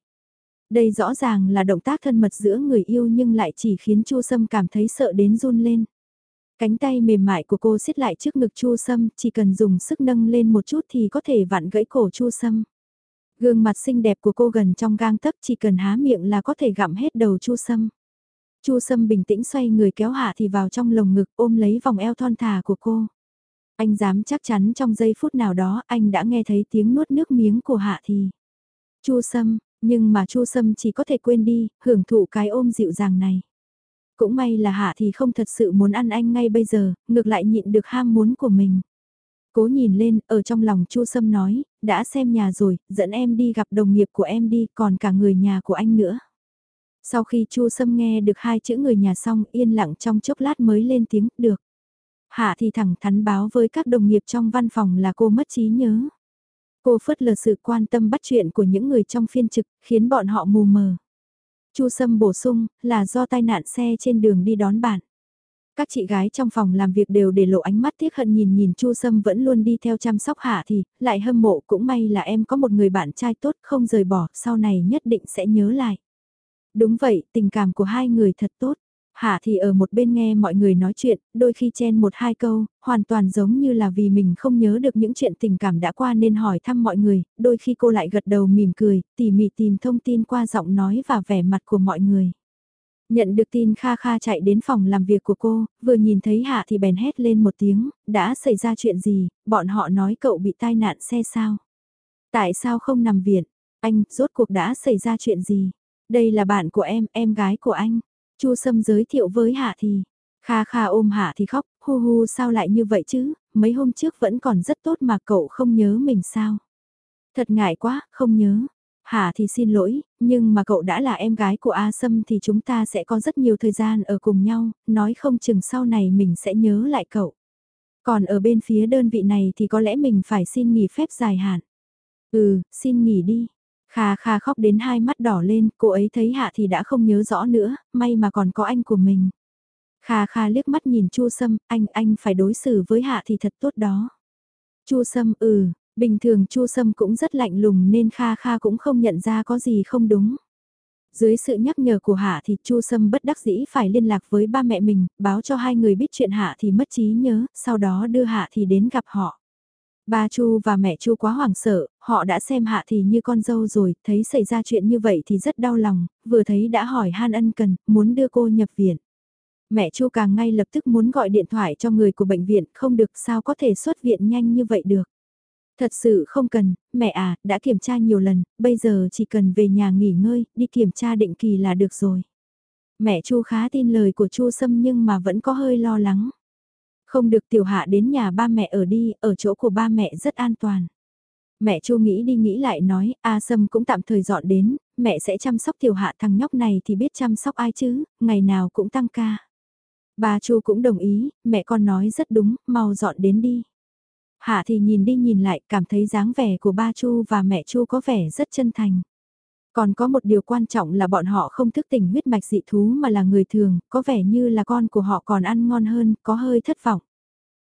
Speaker 1: Đây rõ ràng là động tác thân mật giữa người yêu nhưng lại chỉ khiến Chu Sâm cảm thấy sợ đến run lên. Cánh tay mềm mại của cô siết lại trước ngực Chu Sâm, chỉ cần dùng sức nâng lên một chút thì có thể vặn gãy cổ Chu Sâm. Gương mặt xinh đẹp của cô gần trong gang tấc chỉ cần há miệng là có thể gặm hết đầu Chu Sâm. Chu Sâm bình tĩnh xoay người kéo Hạ thì vào trong lồng ngực ôm lấy vòng eo thon thả của cô. Anh dám chắc chắn trong giây phút nào đó anh đã nghe thấy tiếng nuốt nước miếng của Hạ thì. Chu Sâm, nhưng mà Chu Sâm chỉ có thể quên đi, hưởng thụ cái ôm dịu dàng này. Cũng may là Hạ thì không thật sự muốn ăn anh ngay bây giờ, ngược lại nhịn được ham muốn của mình. Cố nhìn lên, ở trong lòng Chu Sâm nói, đã xem nhà rồi, dẫn em đi gặp đồng nghiệp của em đi, còn cả người nhà của anh nữa. Sau khi Chu Sâm nghe được hai chữ người nhà xong, yên lặng trong chốc lát mới lên tiếng, được. Hạ thì thẳng thắn báo với các đồng nghiệp trong văn phòng là cô mất trí nhớ. Cô phớt lờ sự quan tâm bắt chuyện của những người trong phiên trực, khiến bọn họ mù mờ. Chu Sâm bổ sung, là do tai nạn xe trên đường đi đón bạn. Các chị gái trong phòng làm việc đều để lộ ánh mắt tiếc hận nhìn nhìn Chu Sâm vẫn luôn đi theo chăm sóc Hạ thì, lại hâm mộ cũng may là em có một người bạn trai tốt không rời bỏ, sau này nhất định sẽ nhớ lại. Đúng vậy, tình cảm của hai người thật tốt. Hạ thì ở một bên nghe mọi người nói chuyện, đôi khi chen một hai câu, hoàn toàn giống như là vì mình không nhớ được những chuyện tình cảm đã qua nên hỏi thăm mọi người, đôi khi cô lại gật đầu mỉm cười, tỉ mỉ tìm thông tin qua giọng nói và vẻ mặt của mọi người. Nhận được tin Kha Kha chạy đến phòng làm việc của cô, vừa nhìn thấy Hạ thì bèn hét lên một tiếng, đã xảy ra chuyện gì, bọn họ nói cậu bị tai nạn xe sao. Tại sao không nằm viện, anh, rốt cuộc đã xảy ra chuyện gì? Đây là bạn của em, em gái của anh. Chu Sâm giới thiệu với Hạ thì. Kha Kha ôm Hạ thì khóc, hu hu sao lại như vậy chứ, mấy hôm trước vẫn còn rất tốt mà cậu không nhớ mình sao. Thật ngại quá, không nhớ. Hạ thì xin lỗi, nhưng mà cậu đã là em gái của A Sâm thì chúng ta sẽ có rất nhiều thời gian ở cùng nhau, nói không chừng sau này mình sẽ nhớ lại cậu. Còn ở bên phía đơn vị này thì có lẽ mình phải xin nghỉ phép dài hạn. Ừ, xin nghỉ đi. Kha Kha khóc đến hai mắt đỏ lên, cô ấy thấy Hạ thì đã không nhớ rõ nữa, may mà còn có anh của mình. Kha Kha liếc mắt nhìn Chu Sâm, anh, anh phải đối xử với Hạ thì thật tốt đó. Chu Sâm, ừ, bình thường Chu Sâm cũng rất lạnh lùng nên Kha Kha cũng không nhận ra có gì không đúng. Dưới sự nhắc nhở của Hạ thì Chu Sâm bất đắc dĩ phải liên lạc với ba mẹ mình, báo cho hai người biết chuyện Hạ thì mất trí nhớ, sau đó đưa Hạ thì đến gặp họ. Ba Chu và mẹ Chu quá hoảng sợ, họ đã xem Hạ thì như con dâu rồi, thấy xảy ra chuyện như vậy thì rất đau lòng, vừa thấy đã hỏi Han ân cần, muốn đưa cô nhập viện. Mẹ Chu càng ngay lập tức muốn gọi điện thoại cho người của bệnh viện, không được sao có thể xuất viện nhanh như vậy được. Thật sự không cần, mẹ à, đã kiểm tra nhiều lần, bây giờ chỉ cần về nhà nghỉ ngơi, đi kiểm tra định kỳ là được rồi. Mẹ Chu khá tin lời của Chu Sâm nhưng mà vẫn có hơi lo lắng. Không được tiểu hạ đến nhà ba mẹ ở đi, ở chỗ của ba mẹ rất an toàn. Mẹ Chu nghĩ đi nghĩ lại nói, A Sâm cũng tạm thời dọn đến, mẹ sẽ chăm sóc tiểu hạ thằng nhóc này thì biết chăm sóc ai chứ, ngày nào cũng tăng ca. Bà Chu cũng đồng ý, mẹ con nói rất đúng, mau dọn đến đi. Hạ thì nhìn đi nhìn lại, cảm thấy dáng vẻ của ba Chu và mẹ Chu có vẻ rất chân thành. Còn có một điều quan trọng là bọn họ không thức tỉnh huyết mạch dị thú mà là người thường, có vẻ như là con của họ còn ăn ngon hơn, có hơi thất vọng.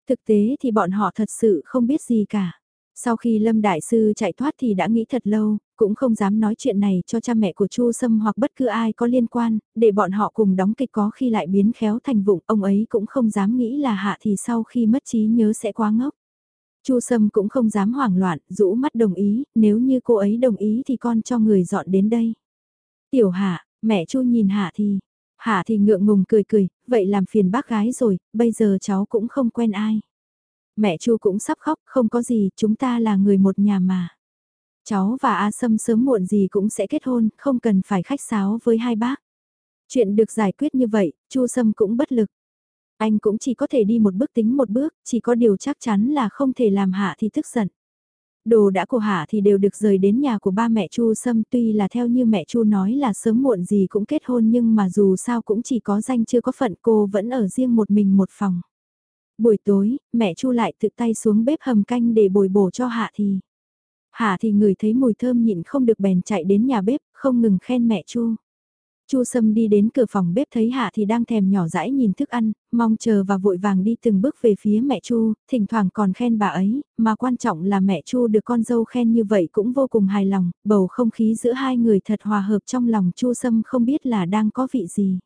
Speaker 1: Thực tế thì bọn họ thật sự không biết gì cả. Sau khi Lâm Đại Sư chạy thoát thì đã nghĩ thật lâu, cũng không dám nói chuyện này cho cha mẹ của Chu Sâm hoặc bất cứ ai có liên quan, để bọn họ cùng đóng kịch có khi lại biến khéo thành vụng, ông ấy cũng không dám nghĩ là hạ thì sau khi mất trí nhớ sẽ quá ngốc. Chu Sâm cũng không dám hoảng loạn, rũ mắt đồng ý, nếu như cô ấy đồng ý thì con cho người dọn đến đây. Tiểu Hạ, mẹ Chu nhìn Hạ thì, Hạ thì ngượng ngùng cười cười, vậy làm phiền bác gái rồi, bây giờ cháu cũng không quen ai. Mẹ Chu cũng sắp khóc, không có gì, chúng ta là người một nhà mà. Cháu và A Sâm sớm muộn gì cũng sẽ kết hôn, không cần phải khách sáo với hai bác. Chuyện được giải quyết như vậy, Chu Sâm cũng bất lực. Anh cũng chỉ có thể đi một bước tính một bước, chỉ có điều chắc chắn là không thể làm Hạ thì tức giận. Đồ đã của Hạ thì đều được rời đến nhà của ba mẹ Chu Sâm tuy là theo như mẹ Chu nói là sớm muộn gì cũng kết hôn nhưng mà dù sao cũng chỉ có danh chưa có phận cô vẫn ở riêng một mình một phòng. Buổi tối, mẹ Chu lại tự tay xuống bếp hầm canh để bồi bổ cho Hạ thì. Hạ thì ngửi thấy mùi thơm nhịn không được bèn chạy đến nhà bếp, không ngừng khen mẹ Chu. Chu Sâm đi đến cửa phòng bếp thấy Hạ thì đang thèm nhỏ dãi nhìn thức ăn, mong chờ và vội vàng đi từng bước về phía mẹ Chu, thỉnh thoảng còn khen bà ấy, mà quan trọng là mẹ Chu được con dâu khen như vậy cũng vô cùng hài lòng, bầu không khí giữa hai người thật hòa hợp trong lòng Chu Sâm không biết là đang có vị gì.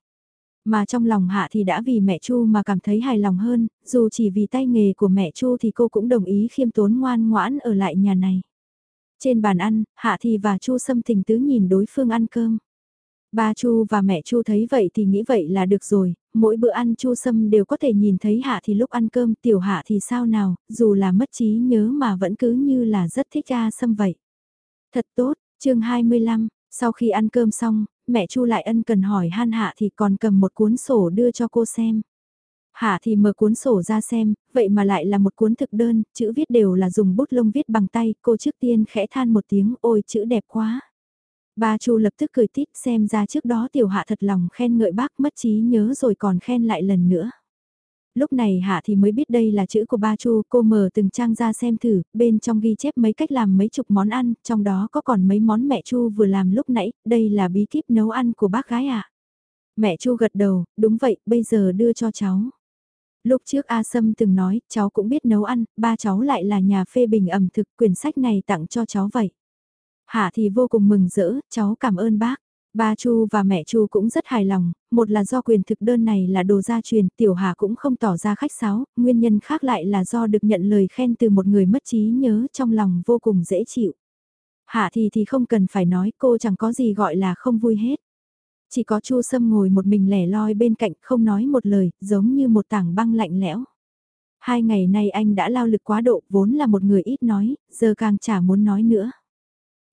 Speaker 1: Mà trong lòng Hạ thì đã vì mẹ Chu mà cảm thấy hài lòng hơn, dù chỉ vì tay nghề của mẹ Chu thì cô cũng đồng ý khiêm tốn ngoan ngoãn ở lại nhà này. Trên bàn ăn, Hạ thì và Chu Sâm tình tứ nhìn đối phương ăn cơm. Ba Chu và mẹ Chu thấy vậy thì nghĩ vậy là được rồi, mỗi bữa ăn Chu Sâm đều có thể nhìn thấy Hạ thì lúc ăn cơm tiểu Hạ thì sao nào, dù là mất trí nhớ mà vẫn cứ như là rất thích A Sâm vậy. Thật tốt, chương 25, sau khi ăn cơm xong, mẹ Chu lại ân cần hỏi Han Hạ thì còn cầm một cuốn sổ đưa cho cô xem. Hạ thì mở cuốn sổ ra xem, vậy mà lại là một cuốn thực đơn, chữ viết đều là dùng bút lông viết bằng tay, cô trước tiên khẽ than một tiếng ôi chữ đẹp quá. Ba Chu lập tức cười tít xem ra trước đó tiểu hạ thật lòng khen ngợi bác mất trí nhớ rồi còn khen lại lần nữa. Lúc này Hạ thì mới biết đây là chữ của ba Chu, cô mở từng trang ra xem thử, bên trong ghi chép mấy cách làm mấy chục món ăn, trong đó có còn mấy món mẹ Chu vừa làm lúc nãy, đây là bí kíp nấu ăn của bác gái ạ. À? Mẹ Chu gật đầu, đúng vậy, bây giờ đưa cho cháu. Lúc trước A Sâm từng nói, cháu cũng biết nấu ăn, ba cháu lại là nhà phê bình ẩm thực, quyển sách này tặng cho cháu vậy. Hạ thì vô cùng mừng rỡ, cháu cảm ơn bác. Ba Chu và mẹ Chu cũng rất hài lòng, một là do quyền thực đơn này là đồ gia truyền, Tiểu Hà cũng không tỏ ra khách sáo, nguyên nhân khác lại là do được nhận lời khen từ một người mất trí nhớ trong lòng vô cùng dễ chịu. Hạ thì thì không cần phải nói cô chẳng có gì gọi là không vui hết. Chỉ có Chu Sâm ngồi một mình lẻ loi bên cạnh không nói một lời, giống như một tảng băng lạnh lẽo. Hai ngày nay anh đã lao lực quá độ, vốn là một người ít nói, giờ càng chả muốn nói nữa.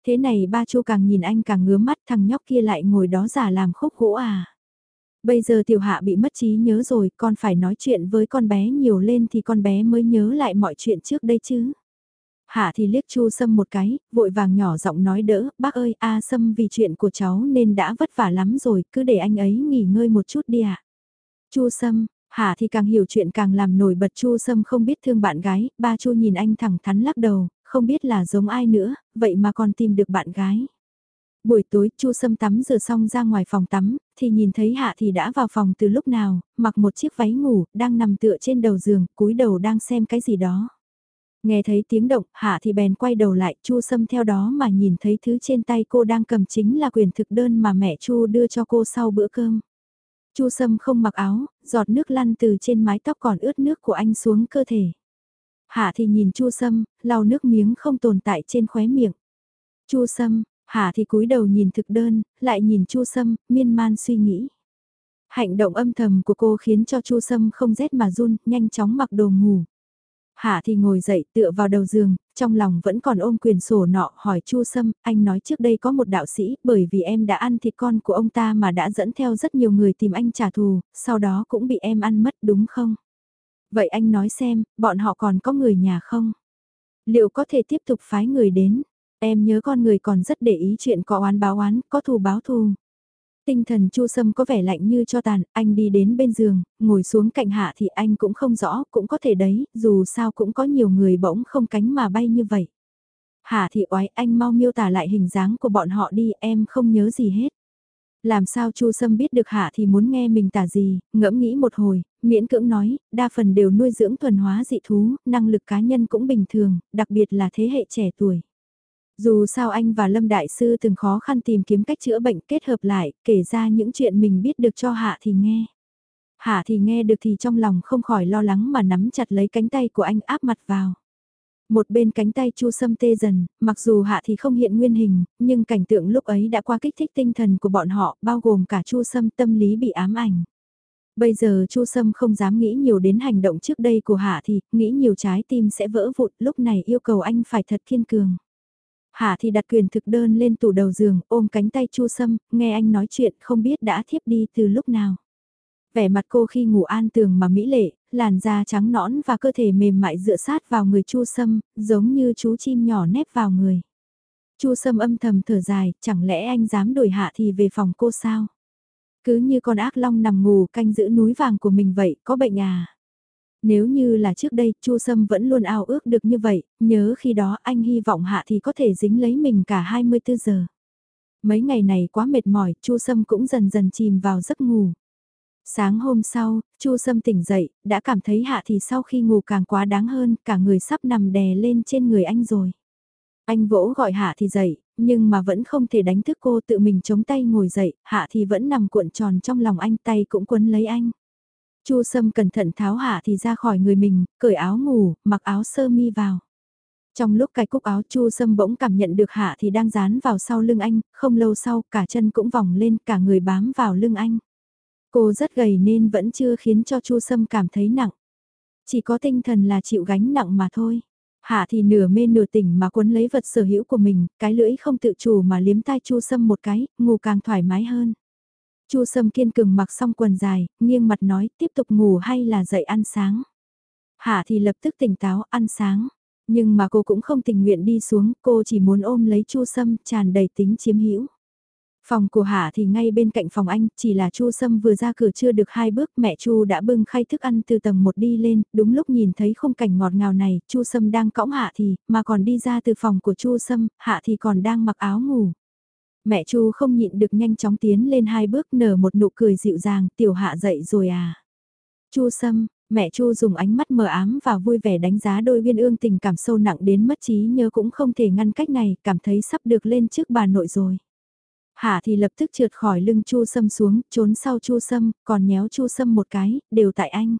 Speaker 1: Thế này ba Chu càng nhìn anh càng ngứa mắt thằng nhóc kia lại ngồi đó giả làm khúc gỗ à. Bây giờ tiểu hạ bị mất trí nhớ rồi, con phải nói chuyện với con bé nhiều lên thì con bé mới nhớ lại mọi chuyện trước đây chứ. Hạ thì liếc Chu Sâm một cái, vội vàng nhỏ giọng nói đỡ, bác ơi, A Sâm vì chuyện của cháu nên đã vất vả lắm rồi, cứ để anh ấy nghỉ ngơi một chút đi ạ. À. Chu Sâm, Hạ thì càng hiểu chuyện càng làm nổi bật Chu Sâm không biết thương bạn gái, ba Chu nhìn anh thẳng thắn lắc đầu, không biết là giống ai nữa, vậy mà còn tìm được bạn gái. Buổi tối Chu Sâm tắm rửa xong ra ngoài phòng tắm, thì nhìn thấy Hạ thì đã vào phòng từ lúc nào, mặc một chiếc váy ngủ, đang nằm tựa trên đầu giường, cúi đầu đang xem cái gì đó. Nghe thấy tiếng động, Hạ thì bèn quay đầu lại, Chu Sâm theo đó mà nhìn thấy thứ trên tay cô đang cầm chính là quyền thực đơn mà mẹ Chu đưa cho cô sau bữa cơm. Chu Sâm không mặc áo, giọt nước lăn từ trên mái tóc còn ướt nước của anh xuống cơ thể. Hạ thì nhìn Chu Sâm, lau nước miếng không tồn tại trên khóe miệng. Chu Sâm, Hạ thì cúi đầu nhìn thực đơn, lại nhìn Chu Sâm, miên man suy nghĩ. Hành động âm thầm của cô khiến cho Chu Sâm không rét mà run, nhanh chóng mặc đồ ngủ. Hạ thì ngồi dậy tựa vào đầu giường, trong lòng vẫn còn ôm quyền sổ nọ hỏi Chu Sâm, anh nói trước đây có một đạo sĩ, bởi vì em đã ăn thịt con của ông ta mà đã dẫn theo rất nhiều người tìm anh trả thù, sau đó cũng bị em ăn mất đúng không? Vậy anh nói xem, bọn họ còn có người nhà không? Liệu có thể tiếp tục phái người đến? Em nhớ con người còn rất để ý chuyện có oán báo oán, có thù báo thù. Tinh thần Chu Sâm có vẻ lạnh như cho tàn, anh đi đến bên giường, ngồi xuống cạnh hạ thì anh cũng không rõ, cũng có thể đấy, dù sao cũng có nhiều người bỗng không cánh mà bay như vậy. Hạ thì oái anh mau miêu tả lại hình dáng của bọn họ đi, em không nhớ gì hết. Làm sao Chu Sâm biết được Hạ thì muốn nghe mình tả gì, ngẫm nghĩ một hồi, miễn cưỡng nói, đa phần đều nuôi dưỡng thuần hóa dị thú, năng lực cá nhân cũng bình thường, đặc biệt là thế hệ trẻ tuổi. Dù sao anh và Lâm Đại Sư từng khó khăn tìm kiếm cách chữa bệnh kết hợp lại, kể ra những chuyện mình biết được cho Hạ thì nghe. Hạ thì nghe được thì trong lòng không khỏi lo lắng mà nắm chặt lấy cánh tay của anh áp mặt vào. Một bên cánh tay Chu Sâm tê dần, mặc dù Hạ thì không hiện nguyên hình, nhưng cảnh tượng lúc ấy đã qua kích thích tinh thần của bọn họ, bao gồm cả Chu Sâm tâm lý bị ám ảnh. Bây giờ Chu Sâm không dám nghĩ nhiều đến hành động trước đây của Hạ thì, nghĩ nhiều trái tim sẽ vỡ vụn, lúc này yêu cầu anh phải thật kiên cường. Hạ thì đặt quyền thực đơn lên tủ đầu giường, ôm cánh tay Chu Sâm, nghe anh nói chuyện không biết đã thiếp đi từ lúc nào. Vẻ mặt cô khi ngủ an tường mà mỹ lệ, làn da trắng nõn và cơ thể mềm mại dựa sát vào người Chu Sâm, giống như chú chim nhỏ nép vào người. Chu Sâm âm thầm thở dài, chẳng lẽ anh dám đuổi hạ thì về phòng cô sao? Cứ như con ác long nằm ngủ canh giữ núi vàng của mình vậy, có bệnh à? Nếu như là trước đây, Chu Sâm vẫn luôn ao ước được như vậy, nhớ khi đó anh hy vọng hạ thì có thể dính lấy mình cả 24 giờ. Mấy ngày này quá mệt mỏi, Chu Sâm cũng dần dần chìm vào giấc ngủ. Sáng hôm sau, Chu Sâm tỉnh dậy, đã cảm thấy hạ thì sau khi ngủ càng quá đáng hơn, cả người sắp nằm đè lên trên người anh rồi. Anh vỗ gọi hạ thì dậy, nhưng mà vẫn không thể đánh thức cô tự mình chống tay ngồi dậy, hạ thì vẫn nằm cuộn tròn trong lòng anh tay cũng quấn lấy anh. Chu Sâm cẩn thận tháo hạ thì ra khỏi người mình, cởi áo ngủ, mặc áo sơ mi vào. Trong lúc cài cúc áo Chu Sâm bỗng cảm nhận được hạ thì đang dán vào sau lưng anh, không lâu sau cả chân cũng vòng lên cả người bám vào lưng anh. Cô rất gầy nên vẫn chưa khiến cho Chu Sâm cảm thấy nặng. Chỉ có tinh thần là chịu gánh nặng mà thôi. Hạ thì nửa mê nửa tỉnh mà cuốn lấy vật sở hữu của mình, cái lưỡi không tự chủ mà liếm tai Chu Sâm một cái, ngủ càng thoải mái hơn. Chu Sâm kiên cường mặc xong quần dài, nghiêng mặt nói tiếp tục ngủ hay là dậy ăn sáng. Hạ thì lập tức tỉnh táo ăn sáng, nhưng mà cô cũng không tình nguyện đi xuống, cô chỉ muốn ôm lấy Chu Sâm tràn đầy tính chiếm hữu. Phòng của Hạ thì ngay bên cạnh phòng anh, chỉ là Chu Sâm vừa ra cửa chưa được hai bước, mẹ Chu đã bưng khay thức ăn từ tầng một đi lên, đúng lúc nhìn thấy khung cảnh ngọt ngào này, Chu Sâm đang cõng Hạ thì, mà còn đi ra từ phòng của Chu Sâm, Hạ thì còn đang mặc áo ngủ. Mẹ Chu không nhịn được nhanh chóng tiến lên hai bước nở một nụ cười dịu dàng, tiểu hạ dậy rồi à. Chu Sâm, mẹ Chu dùng ánh mắt mờ ám và vui vẻ đánh giá đôi viên ương tình cảm sâu nặng đến mất trí nhớ cũng không thể ngăn cách này, cảm thấy sắp được lên trước bà nội rồi. Hạ thì lập tức trượt khỏi lưng Chu Sâm xuống, trốn sau Chu Sâm, còn nhéo Chu Sâm một cái, đều tại anh.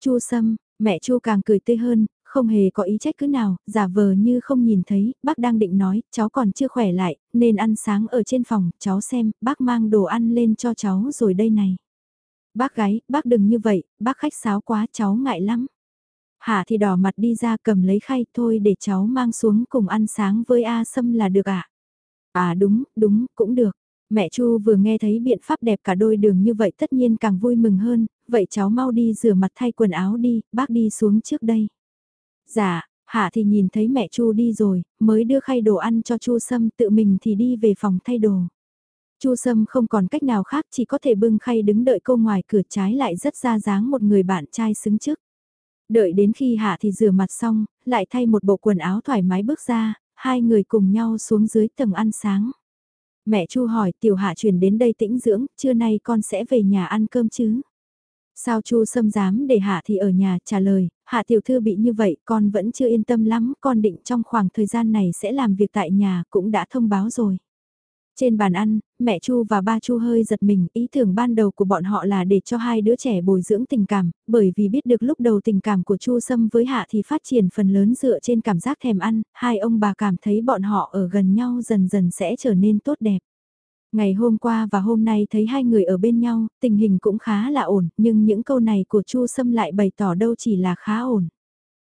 Speaker 1: Chu Sâm, mẹ Chu càng cười tươi hơn, không hề có ý trách cứ nào, giả vờ như không nhìn thấy, bác đang định nói, cháu còn chưa khỏe lại, nên ăn sáng ở trên phòng, cháu xem, bác mang đồ ăn lên cho cháu rồi đây này. Bác gái, bác đừng như vậy, bác khách sáo quá, cháu ngại lắm. Hạ thì đỏ mặt đi ra cầm lấy khay thôi để cháu mang xuống cùng ăn sáng với A Sâm là được ạ. À? À đúng, đúng, cũng được. Mẹ Chu vừa nghe thấy biện pháp đẹp cả đôi đường như vậy tất nhiên càng vui mừng hơn, vậy cháu mau đi rửa mặt thay quần áo đi, bác đi xuống trước đây. Dạ, Hạ thì nhìn thấy mẹ Chu đi rồi, mới đưa khay đồ ăn cho Chu Sâm tự mình thì đi về phòng thay đồ. Chu Sâm không còn cách nào khác chỉ có thể bưng khay đứng đợi cô ngoài cửa trái lại rất ra dáng một người bạn trai xứng trước. Đợi đến khi Hạ thì rửa mặt xong, lại thay một bộ quần áo thoải mái bước ra, hai người cùng nhau xuống dưới tầng ăn sáng. Mẹ Chu hỏi tiểu Hạ chuyển đến đây tĩnh dưỡng, trưa nay con sẽ về nhà ăn cơm chứ? Sao Chu Sâm dám để Hạ thì ở nhà trả lời, Hạ tiểu thư bị như vậy con vẫn chưa yên tâm lắm, con định trong khoảng thời gian này sẽ làm việc tại nhà cũng đã thông báo rồi. Trên bàn ăn, mẹ Chu và ba Chu hơi giật mình, ý tưởng ban đầu của bọn họ là để cho hai đứa trẻ bồi dưỡng tình cảm, bởi vì biết được lúc đầu tình cảm của Chu Sâm với Hạ thì phát triển phần lớn dựa trên cảm giác thèm ăn, hai ông bà cảm thấy bọn họ ở gần nhau dần dần sẽ trở nên tốt đẹp. Ngày hôm qua và hôm nay thấy hai người ở bên nhau, tình hình cũng khá là ổn, nhưng những câu này của Chu Sâm lại bày tỏ đâu chỉ là khá ổn.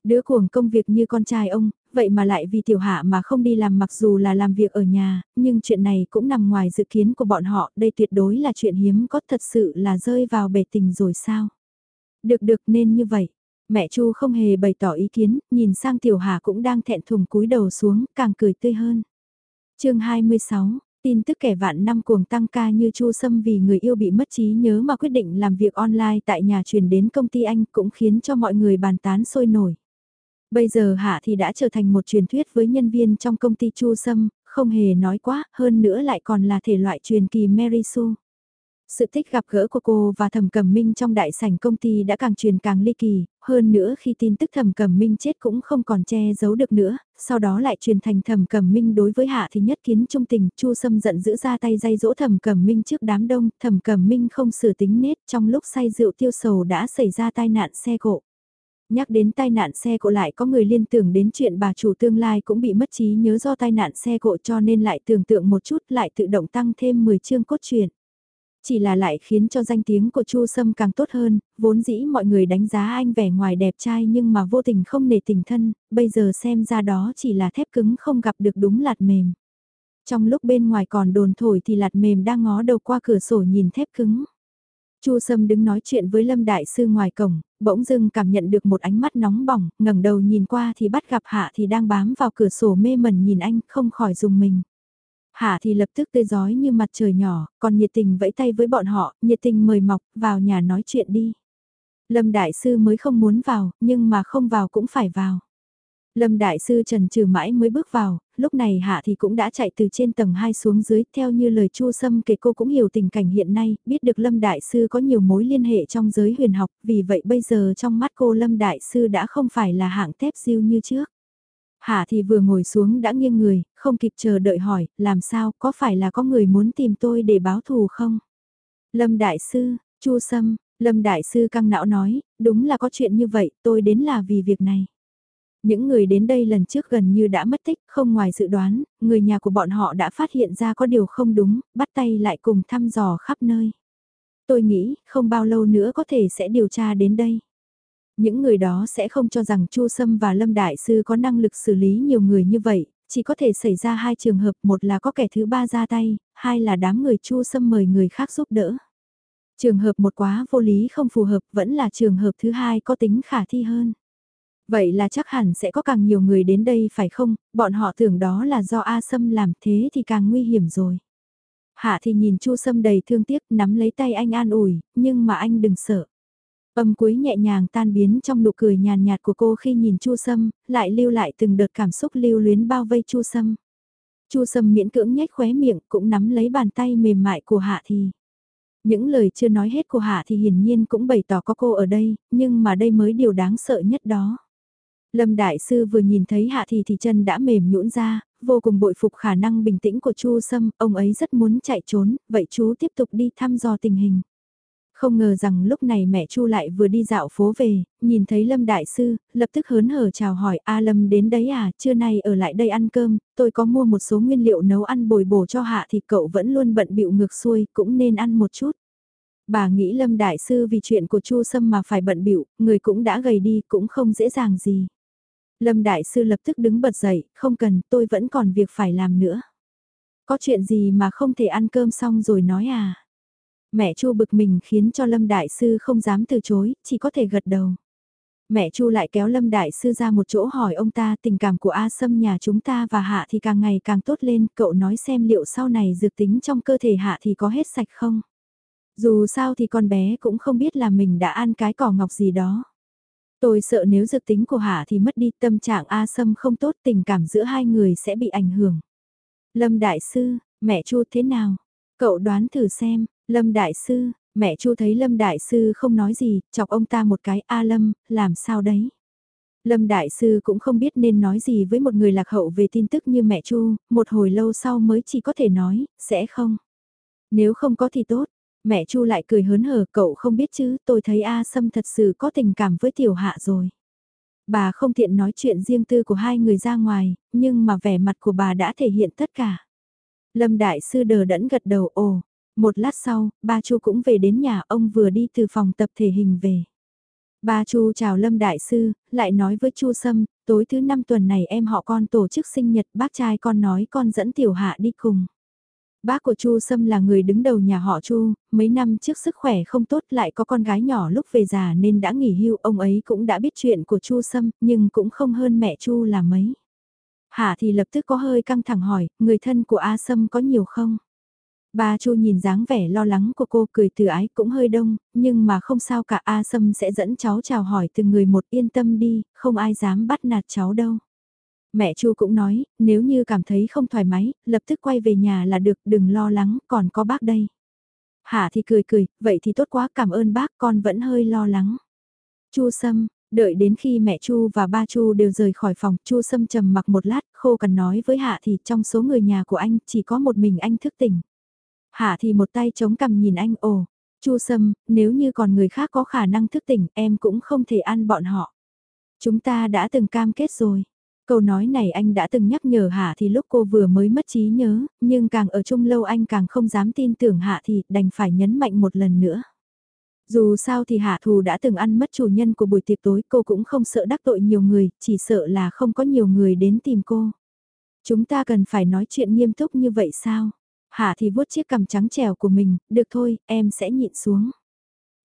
Speaker 1: Đứa cuồng công việc như con trai ông, vậy mà lại vì tiểu hạ mà không đi làm mặc dù là làm việc ở nhà, nhưng chuyện này cũng nằm ngoài dự kiến của bọn họ, đây tuyệt đối là chuyện hiếm có thật sự là rơi vào bể tình rồi sao. Được được nên như vậy. Mẹ Chu không hề bày tỏ ý kiến, nhìn sang tiểu hạ cũng đang thẹn thùng cúi đầu xuống, càng cười tươi hơn. chương 26, tin tức kẻ vạn năm cuồng tăng ca như Chu Sâm vì người yêu bị mất trí nhớ mà quyết định làm việc online tại nhà truyền đến công ty anh cũng khiến cho mọi người bàn tán sôi nổi. Bây giờ Hạ thì đã trở thành một truyền thuyết với nhân viên trong công ty Chu Sâm, không hề nói quá, hơn nữa lại còn là thể loại truyền kỳ Mary Sue. Sự thích gặp gỡ của cô và Thẩm Cẩm Minh trong đại sảnh công ty đã càng truyền càng ly kỳ, hơn nữa khi tin tức Thẩm Cẩm Minh chết cũng không còn che giấu được nữa, sau đó lại truyền thành Thẩm Cẩm Minh đối với Hạ thì nhất kiến trung tình, Chu Sâm giận dữ ra tay dây dỗ Thẩm Cẩm Minh trước đám đông, Thẩm Cẩm Minh không xử tính nết, trong lúc say rượu tiêu sầu đã xảy ra tai nạn xe cộ. Nhắc đến tai nạn xe cộ lại có người liên tưởng đến chuyện bà chủ tương lai cũng bị mất trí nhớ do tai nạn xe cộ cho nên lại tưởng tượng một chút lại tự động tăng thêm 10 chương cốt truyện. Chỉ là lại khiến cho danh tiếng của Chu Sâm càng tốt hơn, vốn dĩ mọi người đánh giá anh vẻ ngoài đẹp trai nhưng mà vô tình không nề tình thân, bây giờ xem ra đó chỉ là thép cứng không gặp được đúng lạt mềm. Trong lúc bên ngoài còn đồn thổi thì lạt mềm đang ngó đầu qua cửa sổ nhìn thép cứng. Chu Sâm đứng nói chuyện với Lâm Đại Sư ngoài cổng, bỗng dưng cảm nhận được một ánh mắt nóng bỏng, ngẩng đầu nhìn qua thì bắt gặp Hạ thì đang bám vào cửa sổ mê mẩn nhìn anh, không khỏi dùng mình. Hạ thì lập tức tươi giói như mặt trời nhỏ, còn nhiệt tình vẫy tay với bọn họ, nhiệt tình mời mọc, vào nhà nói chuyện đi. Lâm Đại Sư mới không muốn vào, nhưng mà không vào cũng phải vào. Lâm Đại Sư trần trừ mãi mới bước vào, lúc này Hạ thì cũng đã chạy từ trên tầng 2 xuống dưới, theo như lời Chu Sâm kể cô cũng hiểu tình cảnh hiện nay, biết được Lâm Đại Sư có nhiều mối liên hệ trong giới huyền học, vì vậy bây giờ trong mắt cô Lâm Đại Sư đã không phải là hạng thép siêu như trước. Hạ thì vừa ngồi xuống đã nghiêng người, không kịp chờ đợi hỏi, làm sao, có phải là có người muốn tìm tôi để báo thù không? Lâm Đại Sư, Chu Sâm, Lâm Đại Sư căng não nói, đúng là có chuyện như vậy, tôi đến là vì việc này. Những người đến đây lần trước gần như đã mất tích, không ngoài dự đoán, người nhà của bọn họ đã phát hiện ra có điều không đúng, bắt tay lại cùng thăm dò khắp nơi. Tôi nghĩ, không bao lâu nữa có thể sẽ điều tra đến đây. Những người đó sẽ không cho rằng Chu Sâm và Lâm Đại Sư có năng lực xử lý nhiều người như vậy, chỉ có thể xảy ra hai trường hợp, một là có kẻ thứ ba ra tay, hai là đám người Chu Sâm mời người khác giúp đỡ. Trường hợp một quá vô lý không phù hợp vẫn là trường hợp thứ hai có tính khả thi hơn. Vậy là chắc hẳn sẽ có càng nhiều người đến đây phải không, bọn họ tưởng đó là do A Sâm làm thế thì càng nguy hiểm rồi. Hạ thì nhìn Chu Sâm đầy thương tiếc nắm lấy tay anh an ủi, nhưng mà anh đừng sợ. Âm cuối nhẹ nhàng tan biến trong nụ cười nhàn nhạt của cô khi nhìn Chu Sâm, lại lưu lại từng đợt cảm xúc lưu luyến bao vây Chu Sâm. Chu Sâm miễn cưỡng nhếch khóe miệng cũng nắm lấy bàn tay mềm mại của Hạ thì. Những lời chưa nói hết của Hạ thì hiển nhiên cũng bày tỏ có cô ở đây, nhưng mà đây mới điều đáng sợ nhất đó. Lâm Đại Sư vừa nhìn thấy Hạ thì thì chân đã mềm nhũn ra, vô cùng bội phục khả năng bình tĩnh của Chu Sâm, ông ấy rất muốn chạy trốn, vậy chú tiếp tục đi thăm dò tình hình. Không ngờ rằng lúc này mẹ Chu lại vừa đi dạo phố về, nhìn thấy Lâm Đại Sư, lập tức hớn hở chào hỏi A Lâm đến đấy à, trưa nay ở lại đây ăn cơm, tôi có mua một số nguyên liệu nấu ăn bồi bổ cho Hạ thì cậu vẫn luôn bận bịu ngược xuôi, cũng nên ăn một chút. Bà nghĩ Lâm Đại Sư vì chuyện của Chu Sâm mà phải bận bịu, người cũng đã gầy đi, cũng không dễ dàng gì. Lâm Đại Sư lập tức đứng bật dậy, không cần, tôi vẫn còn việc phải làm nữa. Có chuyện gì mà không thể ăn cơm xong rồi nói à? Mẹ Chu bực mình khiến cho Lâm Đại Sư không dám từ chối, chỉ có thể gật đầu. Mẹ Chu lại kéo Lâm Đại Sư ra một chỗ hỏi ông ta tình cảm của A Sâm nhà chúng ta và Hạ thì càng ngày càng tốt lên, cậu nói xem liệu sau này dược tính trong cơ thể Hạ thì có hết sạch không? Dù sao thì con bé cũng không biết là mình đã ăn cái cỏ ngọc gì đó. Tôi sợ nếu dược tính của Hạ thì mất đi tâm trạng A Sâm không tốt tình cảm giữa hai người sẽ bị ảnh hưởng. Lâm Đại Sư, mẹ Chu thế nào? Cậu đoán thử xem, Lâm Đại Sư, mẹ Chu thấy Lâm Đại Sư không nói gì, chọc ông ta một cái A Lâm, làm sao đấy? Lâm Đại Sư cũng không biết nên nói gì với một người lạc hậu về tin tức như mẹ Chu, một hồi lâu sau mới chỉ có thể nói, sẽ không. Nếu không có thì tốt, mẹ Chu lại cười hớn hở, cậu không biết chứ, tôi thấy A Sâm thật sự có tình cảm với tiểu hạ rồi. Bà không tiện nói chuyện riêng tư của hai người ra ngoài, nhưng mà vẻ mặt của bà đã thể hiện tất cả. Lâm Đại Sư đờ đẫn gật đầu ồ, một lát sau, ba Chu cũng về đến nhà ông vừa đi từ phòng tập thể hình về. Ba Chu chào Lâm Đại Sư, lại nói với Chu Sâm, tối thứ năm tuần này em họ con tổ chức sinh nhật bác trai con nói con dẫn tiểu hạ đi cùng. Bác của Chu Sâm là người đứng đầu nhà họ Chu, mấy năm trước sức khỏe không tốt lại có con gái nhỏ lúc về già nên đã nghỉ hưu, ông ấy cũng đã biết chuyện của Chu Sâm, nhưng cũng không hơn mẹ Chu là mấy. Hạ thì lập tức có hơi căng thẳng hỏi, người thân của A Sâm có nhiều không? Ba Chu nhìn dáng vẻ lo lắng của cô cười từ ái cũng hơi đông, nhưng mà không sao cả A Sâm sẽ dẫn cháu chào hỏi từng người một yên tâm đi, không ai dám bắt nạt cháu đâu. Mẹ Chu cũng nói, nếu như cảm thấy không thoải mái, lập tức quay về nhà là được, đừng lo lắng, còn có bác đây. Hạ thì cười cười, vậy thì tốt quá cảm ơn bác, con vẫn hơi lo lắng. Chu Sâm, đợi đến khi mẹ Chu và ba Chu đều rời khỏi phòng, Chu Sâm trầm mặc một lát, khô cần nói với Hạ thì trong số người nhà của anh chỉ có một mình anh thức tỉnh. Hạ thì một tay chống cằm nhìn anh ồ, Chu Sâm, nếu như còn người khác có khả năng thức tỉnh em cũng không thể ăn bọn họ. Chúng ta đã từng cam kết rồi. Câu nói này anh đã từng nhắc nhở Hạ thì lúc cô vừa mới mất trí nhớ, nhưng càng ở chung lâu anh càng không dám tin tưởng Hạ thì đành phải nhấn mạnh một lần nữa. Dù sao thì Hạ Thù đã từng ăn mất chủ nhân của buổi tiệc tối cô cũng không sợ đắc tội nhiều người, chỉ sợ là không có nhiều người đến tìm cô. Chúng ta cần phải nói chuyện nghiêm túc như vậy sao? Hạ thì vuốt chiếc cằm trắng trèo của mình, được thôi, em sẽ nhịn xuống.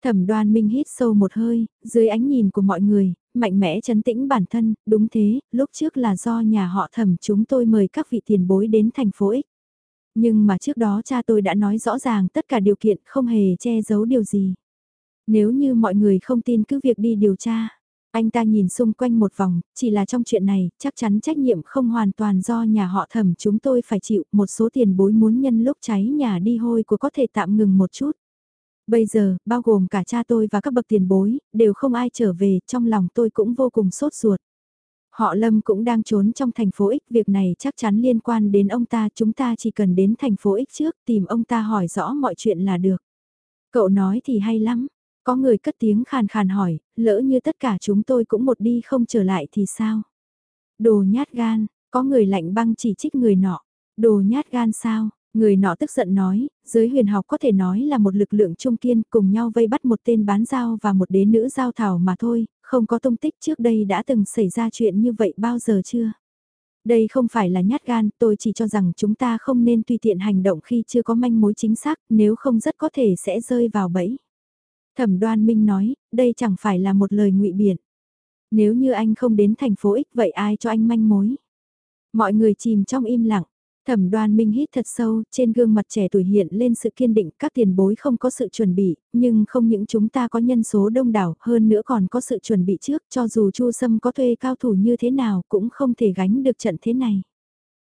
Speaker 1: Thẩm đoan minh hít sâu một hơi, dưới ánh nhìn của mọi người, mạnh mẽ chấn tĩnh bản thân, đúng thế, lúc trước là do nhà họ thẩm chúng tôi mời các vị tiền bối đến thành phố X. Nhưng mà trước đó cha tôi đã nói rõ ràng tất cả điều kiện không hề che giấu điều gì. Nếu như mọi người không tin cứ việc đi điều tra. Anh ta nhìn xung quanh một vòng, chỉ là trong chuyện này, chắc chắn trách nhiệm không hoàn toàn do nhà họ thẩm chúng tôi phải chịu, một số tiền bối muốn nhân lúc cháy nhà đi hôi của có thể tạm ngừng một chút. Bây giờ, bao gồm cả cha tôi và các bậc tiền bối, đều không ai trở về, trong lòng tôi cũng vô cùng sốt ruột. Họ Lâm cũng đang trốn trong thành phố X, việc này chắc chắn liên quan đến ông ta, chúng ta chỉ cần đến thành phố X trước, tìm ông ta hỏi rõ mọi chuyện là được. Cậu nói thì hay lắm, có người cất tiếng khàn khàn hỏi, lỡ như tất cả chúng tôi cũng một đi không trở lại thì sao? Đồ nhát gan, có người lạnh băng chỉ trích người nọ. Đồ nhát gan sao? Người nọ tức giận nói, giới huyền học có thể nói là một lực lượng trung kiên cùng nhau vây bắt một tên bán giao và một đế nữ giao thảo mà thôi, không có tung tích trước đây đã từng xảy ra chuyện như vậy bao giờ chưa? Đây không phải là nhát gan, tôi chỉ cho rằng chúng ta không nên tùy tiện hành động khi chưa có manh mối chính xác, nếu không rất có thể sẽ rơi vào bẫy. Thẩm đoan minh nói, đây chẳng phải là một lời ngụy biện. Nếu như anh không đến thành phố X vậy ai cho anh manh mối? Mọi người chìm trong im lặng. Thẩm đoan minh hít thật sâu, trên gương mặt trẻ tuổi hiện lên sự kiên định, các tiền bối không có sự chuẩn bị, nhưng không những chúng ta có nhân số đông đảo, hơn nữa còn có sự chuẩn bị trước, cho dù Chu Sâm có thuê cao thủ như thế nào cũng không thể gánh được trận thế này.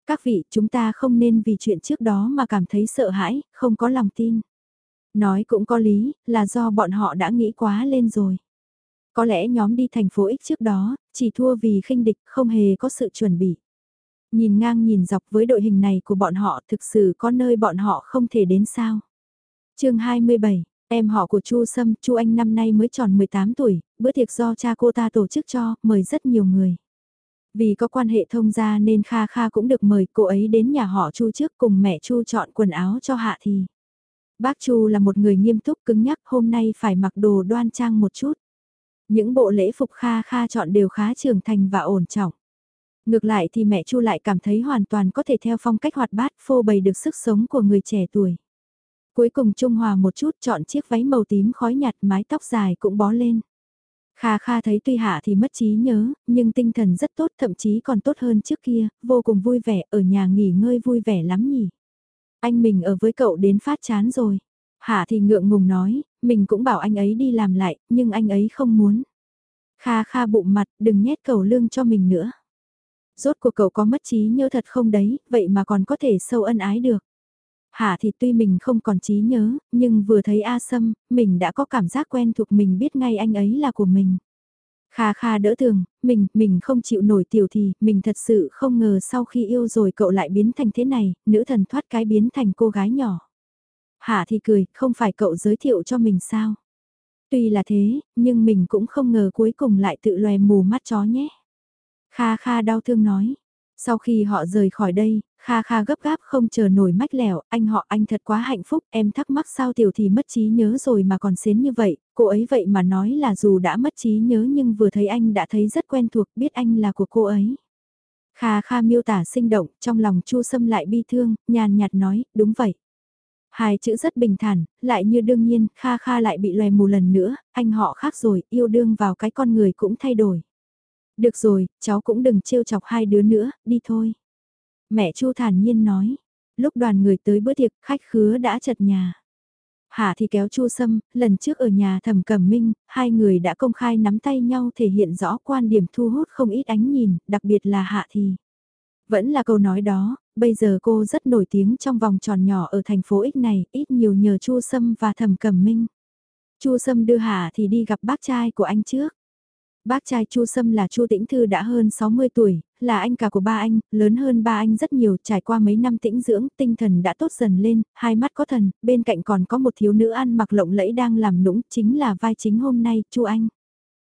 Speaker 1: Các vị, chúng ta không nên vì chuyện trước đó mà cảm thấy sợ hãi, không có lòng tin. Nói cũng có lý, là do bọn họ đã nghĩ quá lên rồi. Có lẽ nhóm đi thành phố X trước đó, chỉ thua vì khinh địch không hề có sự chuẩn bị. Nhìn ngang nhìn dọc với đội hình này của bọn họ thực sự có nơi bọn họ không thể đến sao. chương 27, em họ của Chu Sâm, Chu Anh năm nay mới tròn 18 tuổi, bữa tiệc do cha cô ta tổ chức cho, mời rất nhiều người. Vì có quan hệ thông gia nên Kha Kha cũng được mời cô ấy đến nhà họ Chu trước cùng mẹ Chu chọn quần áo cho Hạ Thì. Bác Chu là một người nghiêm túc cứng nhắc hôm nay phải mặc đồ đoan trang một chút. Những bộ lễ phục Kha Kha chọn đều khá trưởng thành và ổn trọng. Ngược lại thì mẹ Chu lại cảm thấy hoàn toàn có thể theo phong cách hoạt bát phô bày được sức sống của người trẻ tuổi. Cuối cùng Trung Hòa một chút chọn chiếc váy màu tím khói nhạt mái tóc dài cũng bó lên. Kha Kha thấy tuy hạ thì mất trí nhớ, nhưng tinh thần rất tốt thậm chí còn tốt hơn trước kia, vô cùng vui vẻ, ở nhà nghỉ ngơi vui vẻ lắm nhỉ. Anh mình ở với cậu đến phát chán rồi. Hạ thì ngượng ngùng nói, mình cũng bảo anh ấy đi làm lại, nhưng anh ấy không muốn. Kha Kha bụng mặt, đừng nhét cầu lương cho mình nữa. Rốt cuộc cậu có mất trí nhớ thật không đấy, vậy mà còn có thể sâu ân ái được. Hạ thì tuy mình không còn trí nhớ, nhưng vừa thấy A Sâm, mình đã có cảm giác quen thuộc mình biết ngay anh ấy là của mình. Kha kha đỡ thường, mình, mình không chịu nổi tiểu thì, mình thật sự không ngờ sau khi yêu rồi cậu lại biến thành thế này, nữ thần thoát cái biến thành cô gái nhỏ. Hạ thì cười, không phải cậu giới thiệu cho mình sao? Tuy là thế, nhưng mình cũng không ngờ cuối cùng lại tự loè mù mắt chó nhé. Kha kha đau thương nói. Sau khi họ rời khỏi đây, Kha Kha gấp gáp không chờ nổi mách lẻo, anh họ anh thật quá hạnh phúc, em thắc mắc sao tiểu thì mất trí nhớ rồi mà còn xến như vậy, cô ấy vậy mà nói là dù đã mất trí nhớ nhưng vừa thấy anh đã thấy rất quen thuộc, biết anh là của cô ấy. Kha Kha miêu tả sinh động, trong lòng Chu Sâm lại bi thương, nhàn nhạt nói, đúng vậy. Hai chữ rất bình thản, lại như đương nhiên, Kha Kha lại bị lòe mù lần nữa, anh họ khác rồi, yêu đương vào cái con người cũng thay đổi. Được rồi, cháu cũng đừng trêu chọc hai đứa nữa, đi thôi. Mẹ Chu thản nhiên nói, lúc đoàn người tới bữa tiệc khách khứa đã chật nhà. Hạ thì kéo Chu Sâm, lần trước ở nhà thẩm cẩm minh, hai người đã công khai nắm tay nhau thể hiện rõ quan điểm thu hút không ít ánh nhìn, đặc biệt là Hạ thì. Vẫn là câu nói đó, bây giờ cô rất nổi tiếng trong vòng tròn nhỏ ở thành phố X này, ít nhiều nhờ Chu Sâm và thẩm cẩm minh. Chu Sâm đưa Hạ thì đi gặp bác trai của anh trước. Bác trai Chu Sâm là Chu Tĩnh Thư đã hơn 60 tuổi, là anh cả của ba anh, lớn hơn ba anh rất nhiều, trải qua mấy năm tĩnh dưỡng, tinh thần đã tốt dần lên, hai mắt có thần, bên cạnh còn có một thiếu nữ ăn mặc lộng lẫy đang làm nũng, chính là vai chính hôm nay, Chu Anh.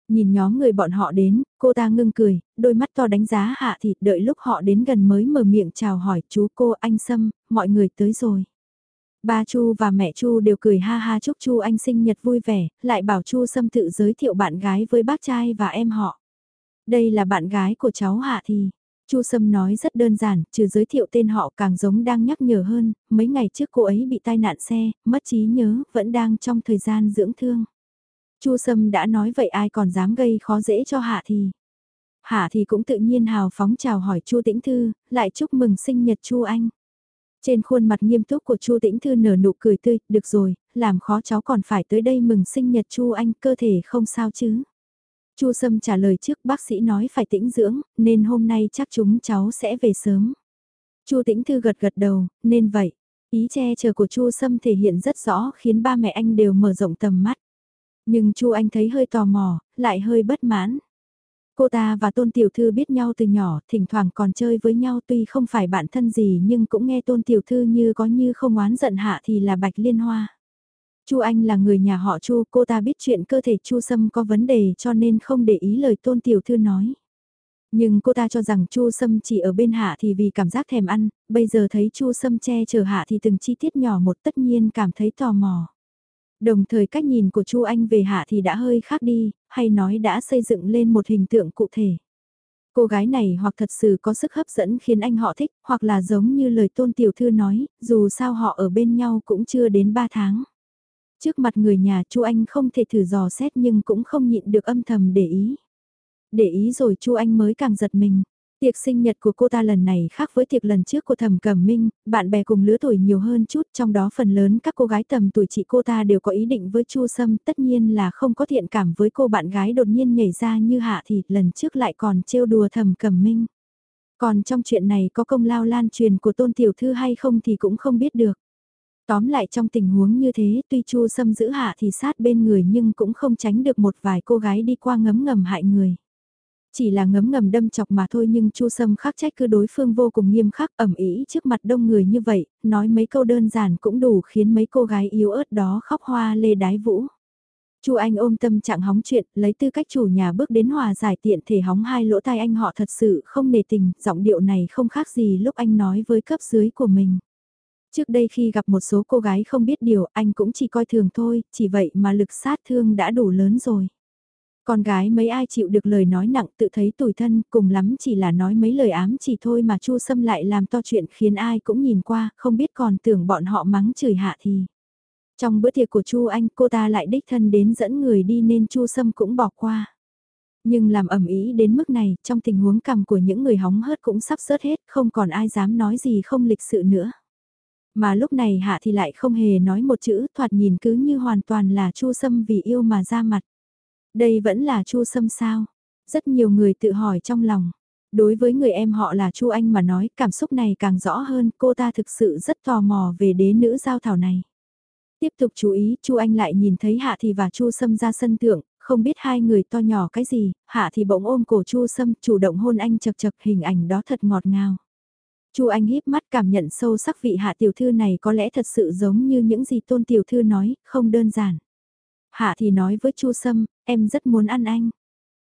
Speaker 1: Nhìn nhóm người bọn họ đến, cô ta ngưng cười, đôi mắt to đánh giá hạ thịt đợi lúc họ đến gần mới mở miệng chào hỏi chú cô anh Sâm, mọi người tới rồi. Ba Chu và mẹ Chu đều cười ha ha chúc Chu anh sinh nhật vui vẻ, lại bảo Chu Sâm tự giới thiệu bạn gái với bác trai và em họ. Đây là bạn gái của cháu Hạ thì. Chu Sâm nói rất đơn giản, trừ giới thiệu tên họ càng giống đang nhắc nhở hơn, mấy ngày trước cô ấy bị tai nạn xe, mất trí nhớ, vẫn đang trong thời gian dưỡng thương. Chu Sâm đã nói vậy ai còn dám gây khó dễ cho Hạ thì. Hạ thì cũng tự nhiên hào phóng chào hỏi Chu Tĩnh Thư, lại chúc mừng sinh nhật Chu Anh. Trên khuôn mặt nghiêm túc của Chu Tĩnh Thư nở nụ cười tươi, được rồi, làm khó cháu còn phải tới đây mừng sinh nhật Chu Anh, cơ thể không sao chứ. Chu Sâm trả lời trước bác sĩ nói phải tĩnh dưỡng, nên hôm nay chắc chúng cháu sẽ về sớm. Chu Tĩnh Thư gật gật đầu, nên vậy. Ý che chở của Chu Sâm thể hiện rất rõ khiến ba mẹ anh đều mở rộng tầm mắt. Nhưng Chu Anh thấy hơi tò mò, lại hơi bất mãn. Cô ta và Tôn Tiểu Thư biết nhau từ nhỏ, thỉnh thoảng còn chơi với nhau tuy không phải bạn thân gì nhưng cũng nghe Tôn Tiểu Thư như có như không oán giận hạ thì là Bạch Liên Hoa. Chu Anh là người nhà họ Chu, cô ta biết chuyện cơ thể Chu Sâm có vấn đề cho nên không để ý lời Tôn Tiểu Thư nói. Nhưng cô ta cho rằng Chu Sâm chỉ ở bên Hạ thì vì cảm giác thèm ăn, bây giờ thấy Chu Sâm che chở Hạ thì từng chi tiết nhỏ một tất nhiên cảm thấy tò mò. Đồng thời cách nhìn của Chu Anh về Hạ thì đã hơi khác đi, hay nói đã xây dựng lên một hình tượng cụ thể. Cô gái này hoặc thật sự có sức hấp dẫn khiến anh họ thích, hoặc là giống như lời tôn tiểu thư nói, dù sao họ ở bên nhau cũng chưa đến 3 tháng. Trước mặt người nhà Chu Anh không thể thử dò xét nhưng cũng không nhịn được âm thầm để ý. Để ý rồi Chu Anh mới càng giật mình. Tiệc sinh nhật của cô ta lần này khác với tiệc lần trước của Thẩm Cẩm Minh, bạn bè cùng lứa tuổi nhiều hơn chút, trong đó phần lớn các cô gái tầm tuổi chị cô ta đều có ý định với Chu Sâm, tất nhiên là không có thiện cảm với cô bạn gái đột nhiên nhảy ra như Hạ thì lần trước lại còn trêu đùa Thẩm Cẩm Minh. Còn trong chuyện này có công lao lan truyền của Tôn Tiểu Thư hay không thì cũng không biết được. Tóm lại trong tình huống như thế, tuy Chu Sâm giữ Hạ thì sát bên người nhưng cũng không tránh được một vài cô gái đi qua ngấm ngầm hại người. Chỉ là ngấm ngầm đâm chọc mà thôi nhưng Chu Sâm khắc trách cứ đối phương vô cùng nghiêm khắc ẩm ý trước mặt đông người như vậy, nói mấy câu đơn giản cũng đủ khiến mấy cô gái yếu ớt đó khóc hoa lê đái vũ. Chu Anh ôm tâm trạng hóng chuyện, lấy tư cách chủ nhà bước đến hòa giải tiện thể hóng hai lỗ tai anh họ thật sự không nề tình, giọng điệu này không khác gì lúc anh nói với cấp dưới của mình. Trước đây khi gặp một số cô gái không biết điều, anh cũng chỉ coi thường thôi, chỉ vậy mà lực sát thương đã đủ lớn rồi. Con gái mấy ai chịu được lời nói nặng tự thấy tủi thân, cùng lắm chỉ là nói mấy lời ám chỉ thôi mà Chu Sâm lại làm to chuyện khiến ai cũng nhìn qua, không biết còn tưởng bọn họ mắng chửi hạ thì. Trong bữa tiệc của Chu Anh cô ta lại đích thân đến dẫn người đi nên Chu Sâm cũng bỏ qua. Nhưng làm ẩm ý đến mức này, trong tình huống cầm của những người hóng hớt cũng sắp sớt hết, không còn ai dám nói gì không lịch sự nữa. Mà lúc này Hạ thì lại không hề nói một chữ, thoạt nhìn cứ như hoàn toàn là Chu Sâm vì yêu mà ra mặt. Đây vẫn là Chu Sâm sao? Rất nhiều người tự hỏi trong lòng. Đối với người em họ là Chu Anh mà nói, cảm xúc này càng rõ hơn, cô ta thực sự rất tò mò về đế nữ giao thảo này. Tiếp tục chú ý, Chu Anh lại nhìn thấy Hạ Thì và Chu Sâm ra sân thượng, không biết hai người to nhỏ cái gì, Hạ Thì bỗng ôm cổ Chu Sâm, chủ động hôn anh chật chật, hình ảnh đó thật ngọt ngào. Chu Anh híp mắt cảm nhận sâu sắc vị Hạ tiểu thư này có lẽ thật sự giống như những gì Tôn tiểu thư nói, không đơn giản. Hạ thì nói với Chu Sâm, em rất muốn ăn anh.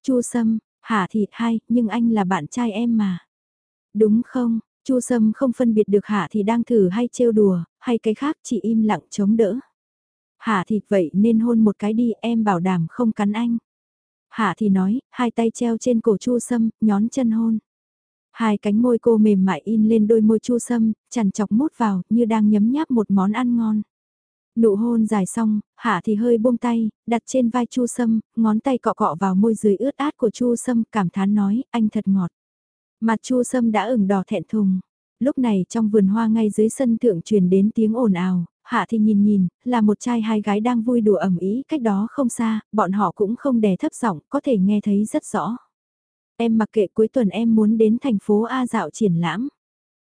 Speaker 1: Chu Sâm, Hạ thì hay, nhưng anh là bạn trai em mà. Đúng không? Chu Sâm không phân biệt được Hạ thì đang thử hay trêu đùa, hay cái khác chỉ im lặng chống đỡ. Hạ thì vậy nên hôn một cái đi em bảo đảm không cắn anh. Hạ thì nói, hai tay treo trên cổ Chu Sâm, nhón chân hôn. Hai cánh môi cô mềm mại in lên đôi môi Chu Sâm, chằn chọc mút vào như đang nhấm nháp một món ăn ngon. Nụ hôn dài xong, Hạ thì hơi buông tay, đặt trên vai Chu Sâm, ngón tay cọ cọ vào môi dưới ướt át của Chu Sâm, cảm thán nói, anh thật ngọt. Mặt Chu Sâm đã ửng đỏ thẹn thùng. Lúc này trong vườn hoa ngay dưới sân thượng truyền đến tiếng ồn ào, Hạ thì nhìn nhìn, là một trai hai gái đang vui đùa ẩm ý cách đó không xa, bọn họ cũng không đè thấp giọng, có thể nghe thấy rất rõ. Em mặc kệ cuối tuần em muốn đến thành phố A dạo triển lãm.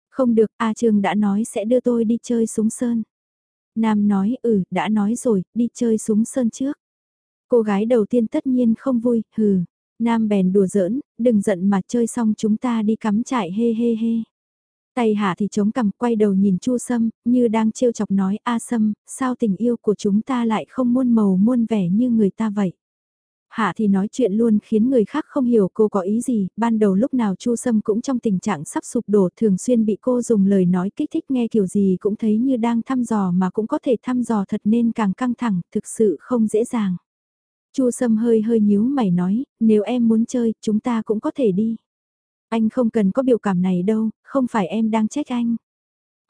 Speaker 1: Không được, A Trương đã nói sẽ đưa tôi đi chơi súng sơn. Nam nói ừ, đã nói rồi, đi chơi súng sơn trước. Cô gái đầu tiên tất nhiên không vui, hừ. Nam bèn đùa giỡn, đừng giận mà chơi xong chúng ta đi cắm trại hê hê hê. Tay hạ thì chống cằm quay đầu nhìn Chu Sâm, như đang trêu chọc nói A Sâm, sao tình yêu của chúng ta lại không muôn màu muôn vẻ như người ta vậy. Hạ thì nói chuyện luôn khiến người khác không hiểu cô có ý gì, ban đầu lúc nào Chu Sâm cũng trong tình trạng sắp sụp đổ thường xuyên bị cô dùng lời nói kích thích nghe kiểu gì cũng thấy như đang thăm dò mà cũng có thể thăm dò thật nên càng căng thẳng, thực sự không dễ dàng. Chu Sâm hơi hơi nhíu mày nói, nếu em muốn chơi, chúng ta cũng có thể đi. Anh không cần có biểu cảm này đâu, không phải em đang trách anh.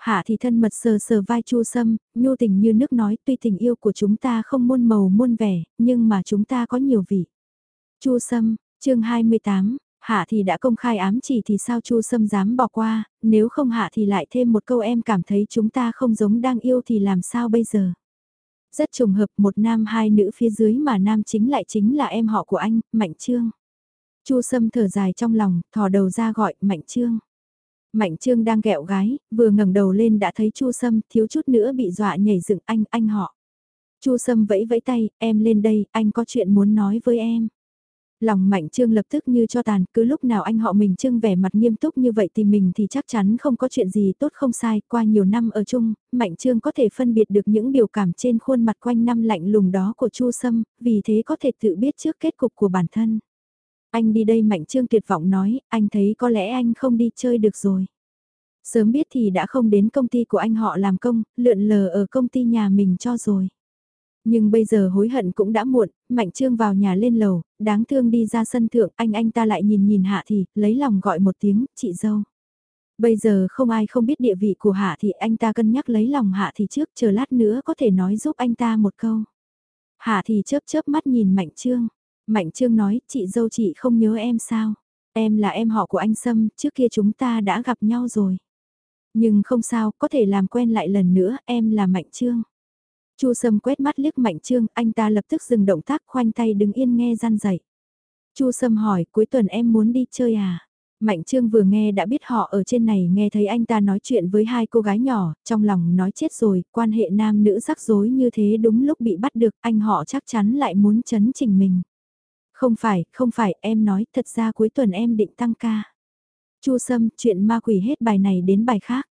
Speaker 1: Hạ thì thân mật sờ sờ vai Chu Sâm, nhu tình như nước nói tuy tình yêu của chúng ta không muôn màu muôn vẻ, nhưng mà chúng ta có nhiều vị. Chu Sâm, chương 28, Hạ thì đã công khai ám chỉ thì sao Chu Sâm dám bỏ qua, nếu không Hạ thì lại thêm một câu em cảm thấy chúng ta không giống đang yêu thì làm sao bây giờ. Rất trùng hợp một nam hai nữ phía dưới mà nam chính lại chính là em họ của anh, Mạnh Trương. Chu Sâm thở dài trong lòng, thò đầu ra gọi Mạnh Trương. Mạnh Trương đang gẹo gái, vừa ngẩng đầu lên đã thấy Chu Sâm, thiếu chút nữa bị dọa nhảy dựng anh, anh họ. Chu Sâm vẫy vẫy tay, em lên đây, anh có chuyện muốn nói với em. Lòng Mạnh Trương lập tức như cho tàn, cứ lúc nào anh họ mình Trương vẻ mặt nghiêm túc như vậy thì mình thì chắc chắn không có chuyện gì tốt không sai, qua nhiều năm ở chung, Mạnh Trương có thể phân biệt được những biểu cảm trên khuôn mặt quanh năm lạnh lùng đó của Chu Sâm, vì thế có thể tự biết trước kết cục của bản thân. Anh đi đây Mạnh Trương tuyệt vọng nói, anh thấy có lẽ anh không đi chơi được rồi. Sớm biết thì đã không đến công ty của anh họ làm công, lượn lờ ở công ty nhà mình cho rồi. Nhưng bây giờ hối hận cũng đã muộn, Mạnh Trương vào nhà lên lầu, đáng thương đi ra sân thượng, anh anh ta lại nhìn nhìn Hạ thì, lấy lòng gọi một tiếng, chị dâu. Bây giờ không ai không biết địa vị của Hạ thì anh ta cân nhắc lấy lòng Hạ thì trước, chờ lát nữa có thể nói giúp anh ta một câu. Hạ thì chớp chớp mắt nhìn Mạnh Trương. Mạnh Trương nói, chị dâu chị không nhớ em sao? Em là em họ của anh Sâm, trước kia chúng ta đã gặp nhau rồi. Nhưng không sao, có thể làm quen lại lần nữa, em là Mạnh Trương. Chu Sâm quét mắt liếc Mạnh Trương, anh ta lập tức dừng động tác khoanh tay đứng yên nghe gian dậy. Chu Sâm hỏi, cuối tuần em muốn đi chơi à? Mạnh Trương vừa nghe đã biết họ ở trên này nghe thấy anh ta nói chuyện với hai cô gái nhỏ, trong lòng nói chết rồi, quan hệ nam nữ rắc rối như thế đúng lúc bị bắt được, anh họ chắc chắn lại muốn chấn chỉnh mình. Không phải, không phải, em nói, thật ra cuối tuần em định tăng ca. Chu Sâm, chuyện ma quỷ hết bài này đến bài khác.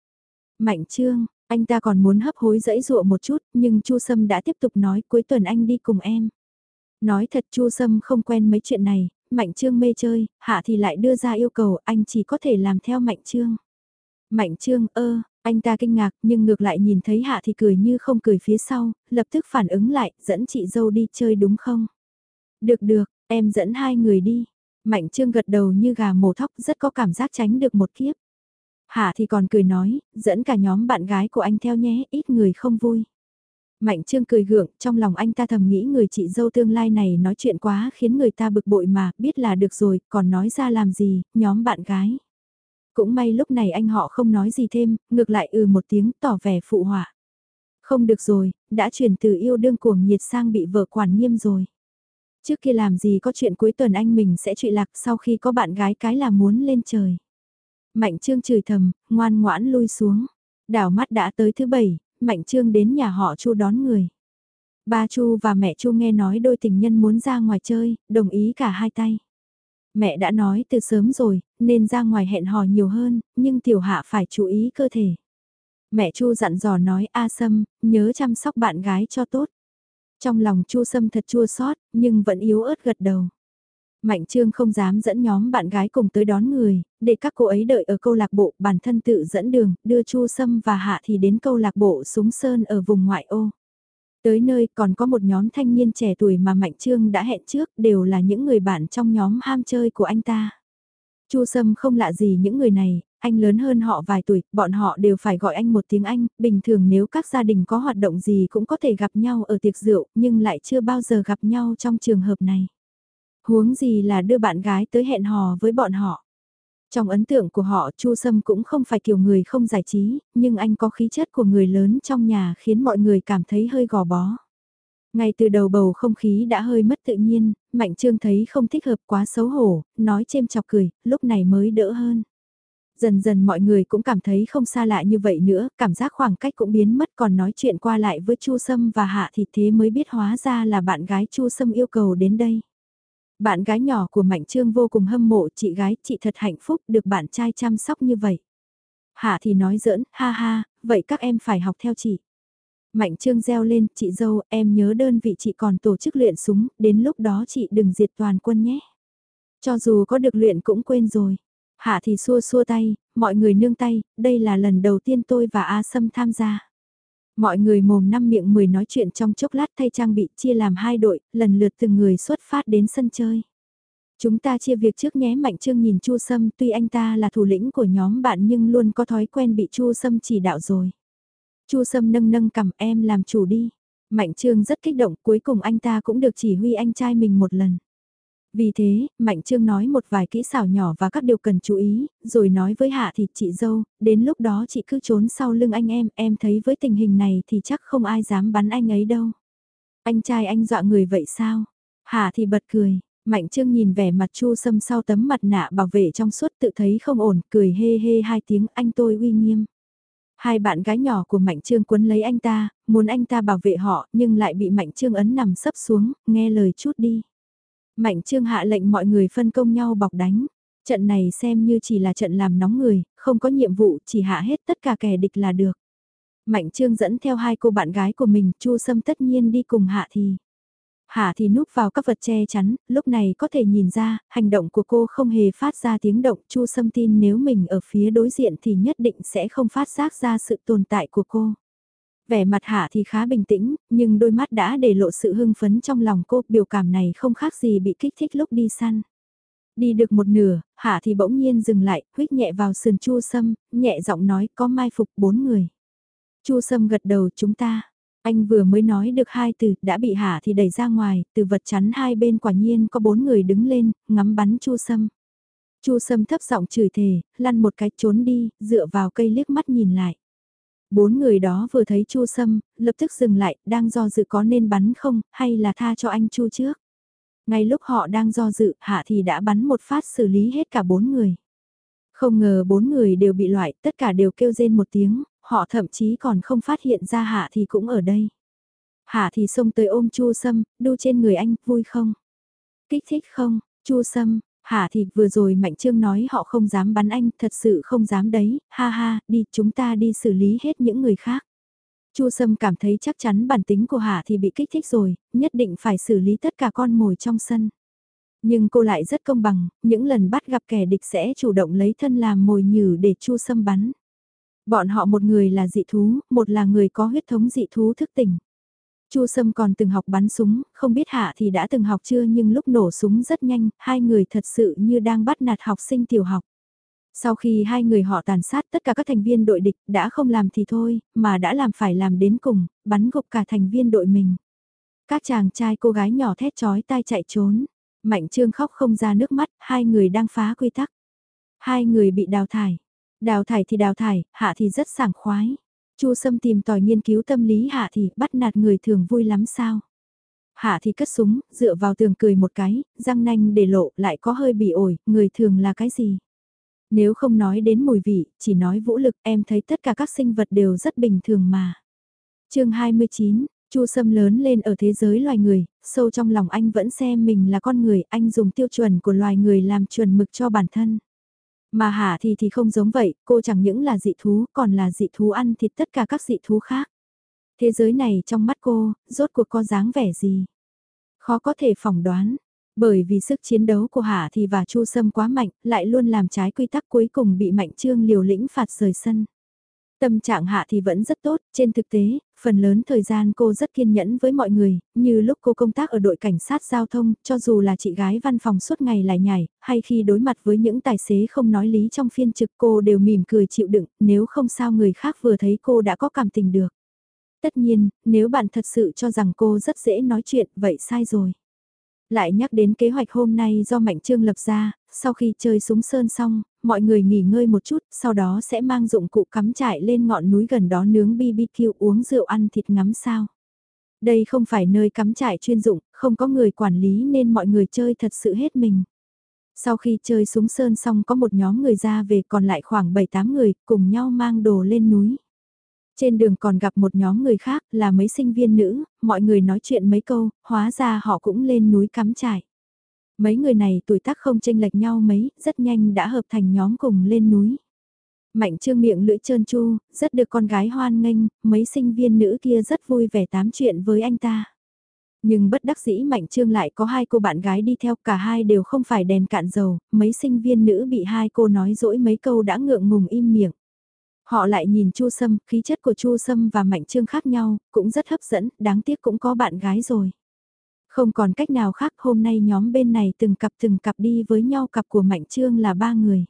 Speaker 1: Mạnh Trương, anh ta còn muốn hấp hối dẫy dụa một chút, nhưng Chu Sâm đã tiếp tục nói cuối tuần anh đi cùng em. Nói thật Chu Sâm không quen mấy chuyện này, Mạnh Trương mê chơi, Hạ thì lại đưa ra yêu cầu anh chỉ có thể làm theo Mạnh Trương. Mạnh Trương ơ, anh ta kinh ngạc nhưng ngược lại nhìn thấy Hạ thì cười như không cười phía sau, lập tức phản ứng lại, dẫn chị dâu đi chơi đúng không? Được được, em dẫn hai người đi. Mạnh Trương gật đầu như gà mổ thóc rất có cảm giác tránh được một kiếp. Hạ thì còn cười nói, dẫn cả nhóm bạn gái của anh theo nhé, ít người không vui. Mạnh Trương cười gượng, trong lòng anh ta thầm nghĩ người chị dâu tương lai này nói chuyện quá khiến người ta bực bội mà, biết là được rồi, còn nói ra làm gì, nhóm bạn gái. Cũng may lúc này anh họ không nói gì thêm, ngược lại ừ một tiếng tỏ vẻ phụ họa. Không được rồi, đã chuyển từ yêu đương cuồng nhiệt sang bị vợ quản nghiêm rồi. Trước kia làm gì có chuyện cuối tuần anh mình sẽ trụy lạc sau khi có bạn gái cái là muốn lên trời. Mạnh Trương chửi thầm, ngoan ngoãn lui xuống. Đảo mắt đã tới thứ bảy, Mạnh Trương đến nhà họ Chu đón người. Ba Chu và mẹ Chu nghe nói đôi tình nhân muốn ra ngoài chơi, đồng ý cả hai tay. Mẹ đã nói từ sớm rồi, nên ra ngoài hẹn hò nhiều hơn, nhưng tiểu hạ phải chú ý cơ thể. Mẹ Chu dặn dò nói A Sâm, nhớ chăm sóc bạn gái cho tốt. Trong lòng Chu Sâm thật chua xót, nhưng vẫn yếu ớt gật đầu. Mạnh Trương không dám dẫn nhóm bạn gái cùng tới đón người, để các cô ấy đợi ở câu lạc bộ, bản thân tự dẫn đường, đưa Chu Sâm và Hạ thì đến câu lạc bộ Súng Sơn ở vùng ngoại ô. Tới nơi còn có một nhóm thanh niên trẻ tuổi mà Mạnh Trương đã hẹn trước, đều là những người bạn trong nhóm ham chơi của anh ta. Chu Sâm không lạ gì những người này, anh lớn hơn họ vài tuổi, bọn họ đều phải gọi anh một tiếng Anh, bình thường nếu các gia đình có hoạt động gì cũng có thể gặp nhau ở tiệc rượu, nhưng lại chưa bao giờ gặp nhau trong trường hợp này. Huống gì là đưa bạn gái tới hẹn hò với bọn họ. Trong ấn tượng của họ Chu Sâm cũng không phải kiểu người không giải trí, nhưng anh có khí chất của người lớn trong nhà khiến mọi người cảm thấy hơi gò bó. Ngay từ đầu bầu không khí đã hơi mất tự nhiên, Mạnh Trương thấy không thích hợp quá xấu hổ, nói chêm chọc cười, lúc này mới đỡ hơn. Dần dần mọi người cũng cảm thấy không xa lạ như vậy nữa, cảm giác khoảng cách cũng biến mất còn nói chuyện qua lại với Chu Sâm và Hạ thì thế mới biết hóa ra là bạn gái Chu Sâm yêu cầu đến đây. Bạn gái nhỏ của Mạnh Trương vô cùng hâm mộ chị gái, chị thật hạnh phúc được bạn trai chăm sóc như vậy. Hạ thì nói giỡn, ha ha, vậy các em phải học theo chị. Mạnh Trương reo lên, chị dâu, em nhớ đơn vị chị còn tổ chức luyện súng, đến lúc đó chị đừng diệt toàn quân nhé. Cho dù có được luyện cũng quên rồi. Hạ thì xua xua tay, mọi người nương tay, đây là lần đầu tiên tôi và A Sâm tham gia. Mọi người mồm năm miệng mười nói chuyện trong chốc lát thay trang bị chia làm hai đội, lần lượt từng người xuất phát đến sân chơi. Chúng ta chia việc trước nhé Mạnh Trương nhìn Chu Sâm tuy anh ta là thủ lĩnh của nhóm bạn nhưng luôn có thói quen bị Chu Sâm chỉ đạo rồi. Chu Sâm nâng nâng cầm em làm chủ đi. Mạnh Trương rất kích động cuối cùng anh ta cũng được chỉ huy anh trai mình một lần. Vì thế, Mạnh Trương nói một vài kỹ xảo nhỏ và các điều cần chú ý, rồi nói với Hạ thì chị dâu, đến lúc đó chị cứ trốn sau lưng anh em, em thấy với tình hình này thì chắc không ai dám bắn anh ấy đâu. Anh trai anh dọa người vậy sao? Hạ thì bật cười, Mạnh Trương nhìn vẻ mặt Chu Sâm sau tấm mặt nạ bảo vệ trong suốt tự thấy không ổn, cười hê hê hai tiếng anh tôi uy nghiêm. Hai bạn gái nhỏ của Mạnh Trương quấn lấy anh ta, muốn anh ta bảo vệ họ nhưng lại bị Mạnh Trương ấn nằm sấp xuống, nghe lời chút đi. Mạnh Trương hạ lệnh mọi người phân công nhau bọc đánh. Trận này xem như chỉ là trận làm nóng người, không có nhiệm vụ, chỉ hạ hết tất cả kẻ địch là được. Mạnh Trương dẫn theo hai cô bạn gái của mình, Chu Sâm tất nhiên đi cùng Hạ Thì. Hạ Thì núp vào các vật che chắn, lúc này có thể nhìn ra, hành động của cô không hề phát ra tiếng động. Chu Sâm tin nếu mình ở phía đối diện thì nhất định sẽ không phát giác ra sự tồn tại của cô. Vẻ mặt Hạ thì khá bình tĩnh, nhưng đôi mắt đã để lộ sự hưng phấn trong lòng cô, biểu cảm này không khác gì bị kích thích lúc đi săn. Đi được một nửa, Hạ thì bỗng nhiên dừng lại, huyết nhẹ vào sườn Chu Sâm, nhẹ giọng nói có mai phục bốn người. Chu Sâm gật đầu chúng ta. Anh vừa mới nói được hai từ, đã bị Hạ thì đẩy ra ngoài, từ vật chắn hai bên quả nhiên có bốn người đứng lên, ngắm bắn Chu Sâm. Chu Sâm thấp giọng chửi thề, lăn một cái trốn đi, dựa vào cây liếc mắt nhìn lại. Bốn người đó vừa thấy Chu Sâm, lập tức dừng lại, đang do dự có nên bắn không, hay là tha cho anh Chu trước. Ngay lúc họ đang do dự, Hạ thì đã bắn một phát xử lý hết cả bốn người. Không ngờ bốn người đều bị loại, tất cả đều kêu rên một tiếng, họ thậm chí còn không phát hiện ra Hạ thì cũng ở đây. Hạ thì xông tới ôm Chu Sâm, đu trên người anh, vui không? Kích thích không, Chu Sâm, Hà thì vừa rồi Mạnh Trương nói họ không dám bắn anh, thật sự không dám đấy, ha ha, đi chúng ta đi xử lý hết những người khác. Chu Sâm cảm thấy chắc chắn bản tính của Hạ thì bị kích thích rồi, nhất định phải xử lý tất cả con mồi trong sân. Nhưng cô lại rất công bằng, những lần bắt gặp kẻ địch sẽ chủ động lấy thân làm mồi nhử để Chu Sâm bắn. Bọn họ một người là dị thú, một là người có huyết thống dị thú thức tỉnh. Chu Sâm còn từng học bắn súng, không biết Hạ thì đã từng học chưa nhưng lúc nổ súng rất nhanh, hai người thật sự như đang bắt nạt học sinh tiểu học. Sau khi hai người họ tàn sát tất cả các thành viên đội địch đã không làm thì thôi, mà đã làm phải làm đến cùng, bắn gục cả thành viên đội mình. Các chàng trai cô gái nhỏ thét chói tai chạy trốn. Mạnh trương khóc không ra nước mắt, hai người đang phá quy tắc. Hai người bị đào thải. Đào thải thì đào thải, hạ thì rất sảng khoái. Chu Sâm tìm tòi nghiên cứu tâm lý Hạ thì bắt nạt người thường vui lắm sao? Hạ thì cất súng, dựa vào tường cười một cái, răng nanh để lộ lại có hơi bị ổi, người thường là cái gì? Nếu không nói đến mùi vị, chỉ nói vũ lực em thấy tất cả các sinh vật đều rất bình thường mà. chương 29, Chu Sâm lớn lên ở thế giới loài người, sâu trong lòng anh vẫn xem mình là con người, anh dùng tiêu chuẩn của loài người làm chuẩn mực cho bản thân. Mà Hà thì thì không giống vậy, cô chẳng những là dị thú, còn là dị thú ăn thịt tất cả các dị thú khác. Thế giới này trong mắt cô, rốt cuộc có dáng vẻ gì? Khó có thể phỏng đoán, bởi vì sức chiến đấu của hạ thì và Chu Sâm quá mạnh, lại luôn làm trái quy tắc cuối cùng bị Mạnh Trương liều lĩnh phạt rời sân. Tâm trạng Hạ thì vẫn rất tốt, trên thực tế, phần lớn thời gian cô rất kiên nhẫn với mọi người, như lúc cô công tác ở đội cảnh sát giao thông, cho dù là chị gái văn phòng suốt ngày lại nhảy, hay khi đối mặt với những tài xế không nói lý trong phiên trực cô đều mỉm cười chịu đựng, nếu không sao người khác vừa thấy cô đã có cảm tình được. Tất nhiên, nếu bạn thật sự cho rằng cô rất dễ nói chuyện, vậy sai rồi. Lại nhắc đến kế hoạch hôm nay do Mạnh Trương lập ra, sau khi chơi súng sơn xong, mọi người nghỉ ngơi một chút, sau đó sẽ mang dụng cụ cắm trại lên ngọn núi gần đó nướng BBQ uống rượu ăn thịt ngắm sao. Đây không phải nơi cắm trại chuyên dụng, không có người quản lý nên mọi người chơi thật sự hết mình. Sau khi chơi súng sơn xong có một nhóm người ra về còn lại khoảng 7-8 người cùng nhau mang đồ lên núi. Trên đường còn gặp một nhóm người khác là mấy sinh viên nữ, mọi người nói chuyện mấy câu, hóa ra họ cũng lên núi cắm trại. Mấy người này tuổi tác không chênh lệch nhau mấy, rất nhanh đã hợp thành nhóm cùng lên núi. Mạnh trương miệng lưỡi trơn chu, rất được con gái hoan nghênh, mấy sinh viên nữ kia rất vui vẻ tám chuyện với anh ta. Nhưng bất đắc dĩ Mạnh Trương lại có hai cô bạn gái đi theo cả hai đều không phải đèn cạn dầu, mấy sinh viên nữ bị hai cô nói dỗi mấy câu đã ngượng ngùng im miệng. Họ lại nhìn Chu Sâm, khí chất của Chu Sâm và Mạnh Trương khác nhau, cũng rất hấp dẫn, đáng tiếc cũng có bạn gái rồi. Không còn cách nào khác hôm nay nhóm bên này từng cặp từng cặp đi với nhau cặp của Mạnh Trương là ba người.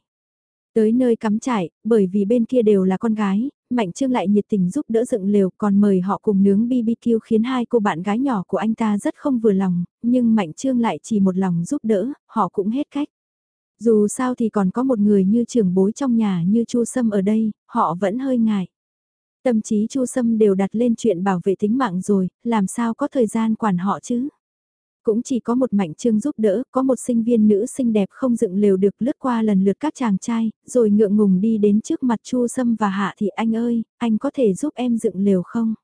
Speaker 1: Tới nơi cắm trại, bởi vì bên kia đều là con gái, Mạnh Trương lại nhiệt tình giúp đỡ dựng lều còn mời họ cùng nướng BBQ khiến hai cô bạn gái nhỏ của anh ta rất không vừa lòng, nhưng Mạnh Trương lại chỉ một lòng giúp đỡ, họ cũng hết cách. Dù sao thì còn có một người như trưởng bối trong nhà như Chu Sâm ở đây, họ vẫn hơi ngại. Tâm trí Chu Sâm đều đặt lên chuyện bảo vệ tính mạng rồi, làm sao có thời gian quản họ chứ? Cũng chỉ có một mạnh trương giúp đỡ, có một sinh viên nữ xinh đẹp không dựng lều được lướt qua lần lượt các chàng trai, rồi ngượng ngùng đi đến trước mặt Chu Sâm và Hạ thì anh ơi, anh có thể giúp em dựng lều không?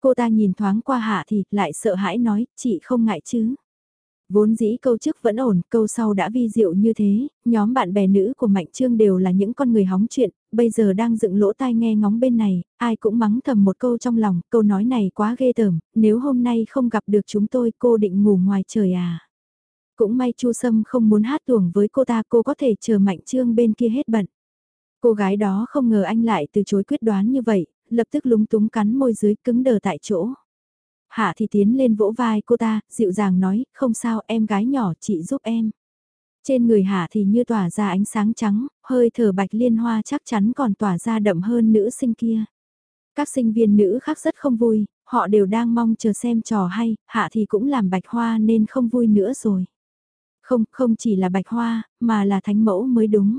Speaker 1: Cô ta nhìn thoáng qua Hạ thì lại sợ hãi nói, chị không ngại chứ? Vốn dĩ câu trước vẫn ổn, câu sau đã vi diệu như thế, nhóm bạn bè nữ của Mạnh Trương đều là những con người hóng chuyện, bây giờ đang dựng lỗ tai nghe ngóng bên này, ai cũng mắng thầm một câu trong lòng, câu nói này quá ghê tởm, nếu hôm nay không gặp được chúng tôi cô định ngủ ngoài trời à. Cũng may Chu Sâm không muốn hát tuồng với cô ta cô có thể chờ Mạnh Trương bên kia hết bận. Cô gái đó không ngờ anh lại từ chối quyết đoán như vậy, lập tức lúng túng cắn môi dưới cứng đờ tại chỗ. Hạ thì tiến lên vỗ vai cô ta, dịu dàng nói, không sao em gái nhỏ chị giúp em. Trên người Hạ thì như tỏa ra ánh sáng trắng, hơi thở bạch liên hoa chắc chắn còn tỏa ra đậm hơn nữ sinh kia. Các sinh viên nữ khác rất không vui, họ đều đang mong chờ xem trò hay, Hạ thì cũng làm bạch hoa nên không vui nữa rồi. Không, không chỉ là bạch hoa, mà là thánh mẫu mới đúng.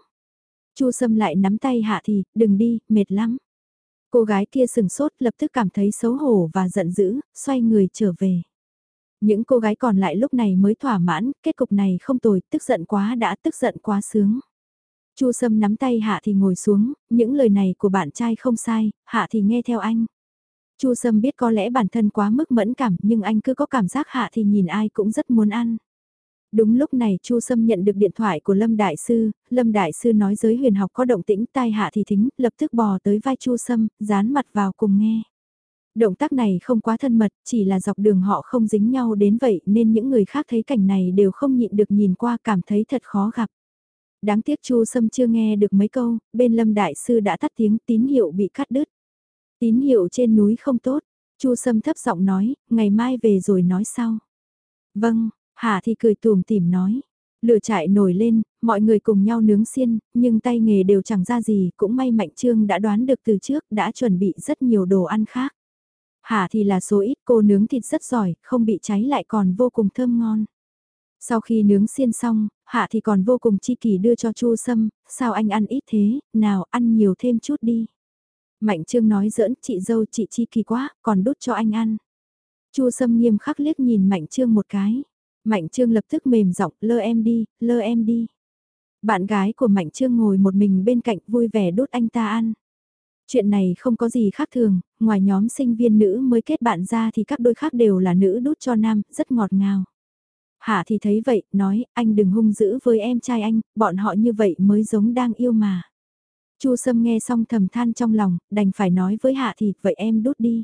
Speaker 1: Chu Sâm lại nắm tay Hạ thì, đừng đi, mệt lắm. Cô gái kia sừng sốt lập tức cảm thấy xấu hổ và giận dữ, xoay người trở về. Những cô gái còn lại lúc này mới thỏa mãn, kết cục này không tồi, tức giận quá đã tức giận quá sướng. Chu Sâm nắm tay Hạ thì ngồi xuống, những lời này của bạn trai không sai, Hạ thì nghe theo anh. Chu Sâm biết có lẽ bản thân quá mức mẫn cảm nhưng anh cứ có cảm giác Hạ thì nhìn ai cũng rất muốn ăn. Đúng lúc này Chu Sâm nhận được điện thoại của Lâm Đại Sư, Lâm Đại Sư nói giới huyền học có động tĩnh tai hạ thì thính, lập tức bò tới vai Chu Sâm, dán mặt vào cùng nghe. Động tác này không quá thân mật, chỉ là dọc đường họ không dính nhau đến vậy nên những người khác thấy cảnh này đều không nhịn được nhìn qua cảm thấy thật khó gặp. Đáng tiếc Chu Sâm chưa nghe được mấy câu, bên Lâm Đại Sư đã tắt tiếng tín hiệu bị cắt đứt. Tín hiệu trên núi không tốt, Chu Sâm thấp giọng nói, ngày mai về rồi nói sau. Vâng, Hà thì cười tùm tìm nói. Lửa trại nổi lên, mọi người cùng nhau nướng xiên, nhưng tay nghề đều chẳng ra gì, cũng may Mạnh Trương đã đoán được từ trước, đã chuẩn bị rất nhiều đồ ăn khác. Hà thì là số ít, cô nướng thịt rất giỏi, không bị cháy lại còn vô cùng thơm ngon. Sau khi nướng xiên xong, Hạ thì còn vô cùng chi kỳ đưa cho Chu Sâm, sao anh ăn ít thế, nào ăn nhiều thêm chút đi. Mạnh Trương nói giỡn, chị dâu chị chi kỳ quá, còn đút cho anh ăn. Chu Sâm nghiêm khắc liếc nhìn Mạnh Trương một cái. Mạnh Trương lập tức mềm giọng, lơ em đi, lơ em đi. Bạn gái của Mạnh Trương ngồi một mình bên cạnh vui vẻ đút anh ta ăn. Chuyện này không có gì khác thường, ngoài nhóm sinh viên nữ mới kết bạn ra thì các đôi khác đều là nữ đút cho nam, rất ngọt ngào. Hạ thì thấy vậy, nói, anh đừng hung dữ với em trai anh, bọn họ như vậy mới giống đang yêu mà. Chu Sâm nghe xong thầm than trong lòng, đành phải nói với Hạ thì, vậy em đút đi.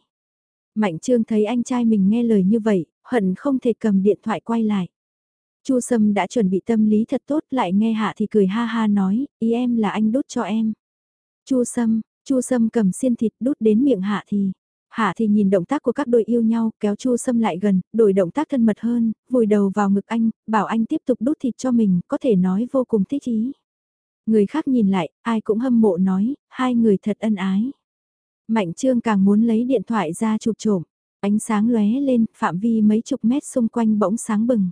Speaker 1: Mạnh Trương thấy anh trai mình nghe lời như vậy, hận không thể cầm điện thoại quay lại. Chu Sâm đã chuẩn bị tâm lý thật tốt lại nghe Hạ thì cười ha ha nói, ý em là anh đút cho em. Chu Sâm, Chu Sâm cầm xiên thịt đút đến miệng Hạ thì. Hạ thì nhìn động tác của các đôi yêu nhau, kéo Chu Sâm lại gần, đổi động tác thân mật hơn, vùi đầu vào ngực anh, bảo anh tiếp tục đút thịt cho mình, có thể nói vô cùng thích ý. Người khác nhìn lại, ai cũng hâm mộ nói, hai người thật ân ái. Mạnh Trương càng muốn lấy điện thoại ra chụp trộm, ánh sáng lóe lên, phạm vi mấy chục mét xung quanh bỗng sáng bừng.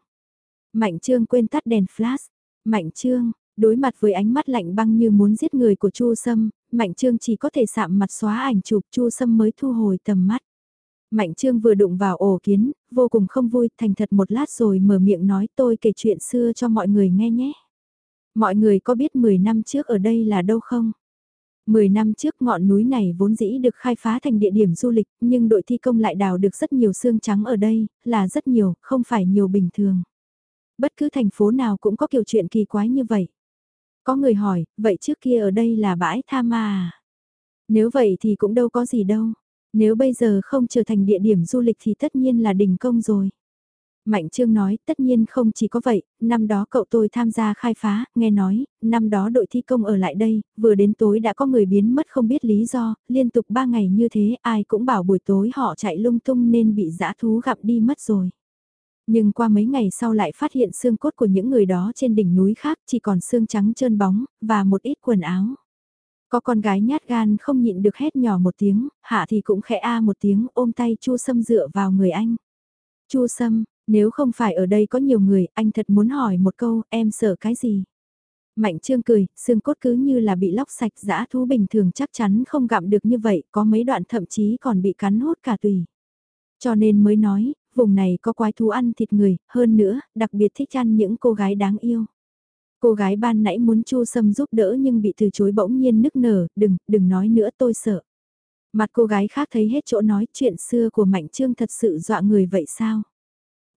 Speaker 1: Mạnh Trương quên tắt đèn flash. Mạnh Trương, đối mặt với ánh mắt lạnh băng như muốn giết người của Chu Sâm, Mạnh Trương chỉ có thể sạm mặt xóa ảnh chụp Chu Sâm mới thu hồi tầm mắt. Mạnh Trương vừa đụng vào ổ kiến, vô cùng không vui, thành thật một lát rồi mở miệng nói tôi kể chuyện xưa cho mọi người nghe nhé. Mọi người có biết 10 năm trước ở đây là đâu không? 10 năm trước ngọn núi này vốn dĩ được khai phá thành địa điểm du lịch, nhưng đội thi công lại đào được rất nhiều xương trắng ở đây, là rất nhiều, không phải nhiều bình thường. Bất cứ thành phố nào cũng có kiểu chuyện kỳ quái như vậy. Có người hỏi, vậy trước kia ở đây là bãi tha ma à? Nếu vậy thì cũng đâu có gì đâu. Nếu bây giờ không trở thành địa điểm du lịch thì tất nhiên là đỉnh công rồi. Mạnh Trương nói, tất nhiên không chỉ có vậy, năm đó cậu tôi tham gia khai phá, nghe nói, năm đó đội thi công ở lại đây, vừa đến tối đã có người biến mất không biết lý do, liên tục 3 ngày như thế, ai cũng bảo buổi tối họ chạy lung tung nên bị dã thú gặp đi mất rồi. Nhưng qua mấy ngày sau lại phát hiện xương cốt của những người đó trên đỉnh núi khác chỉ còn xương trắng trơn bóng, và một ít quần áo. Có con gái nhát gan không nhịn được hét nhỏ một tiếng, hạ thì cũng khẽ a một tiếng ôm tay Chu Sâm dựa vào người anh. Chu Sâm, nếu không phải ở đây có nhiều người, anh thật muốn hỏi một câu, em sợ cái gì? Mạnh trương cười, xương cốt cứ như là bị lóc sạch dã thú bình thường chắc chắn không gặm được như vậy, có mấy đoạn thậm chí còn bị cắn hốt cả tùy. Cho nên mới nói, vùng này có quái thú ăn thịt người, hơn nữa, đặc biệt thích ăn những cô gái đáng yêu. Cô gái ban nãy muốn Chu Sâm giúp đỡ nhưng bị từ chối bỗng nhiên nức nở, đừng, đừng nói nữa tôi sợ. Mặt cô gái khác thấy hết chỗ nói chuyện xưa của Mạnh Trương thật sự dọa người vậy sao?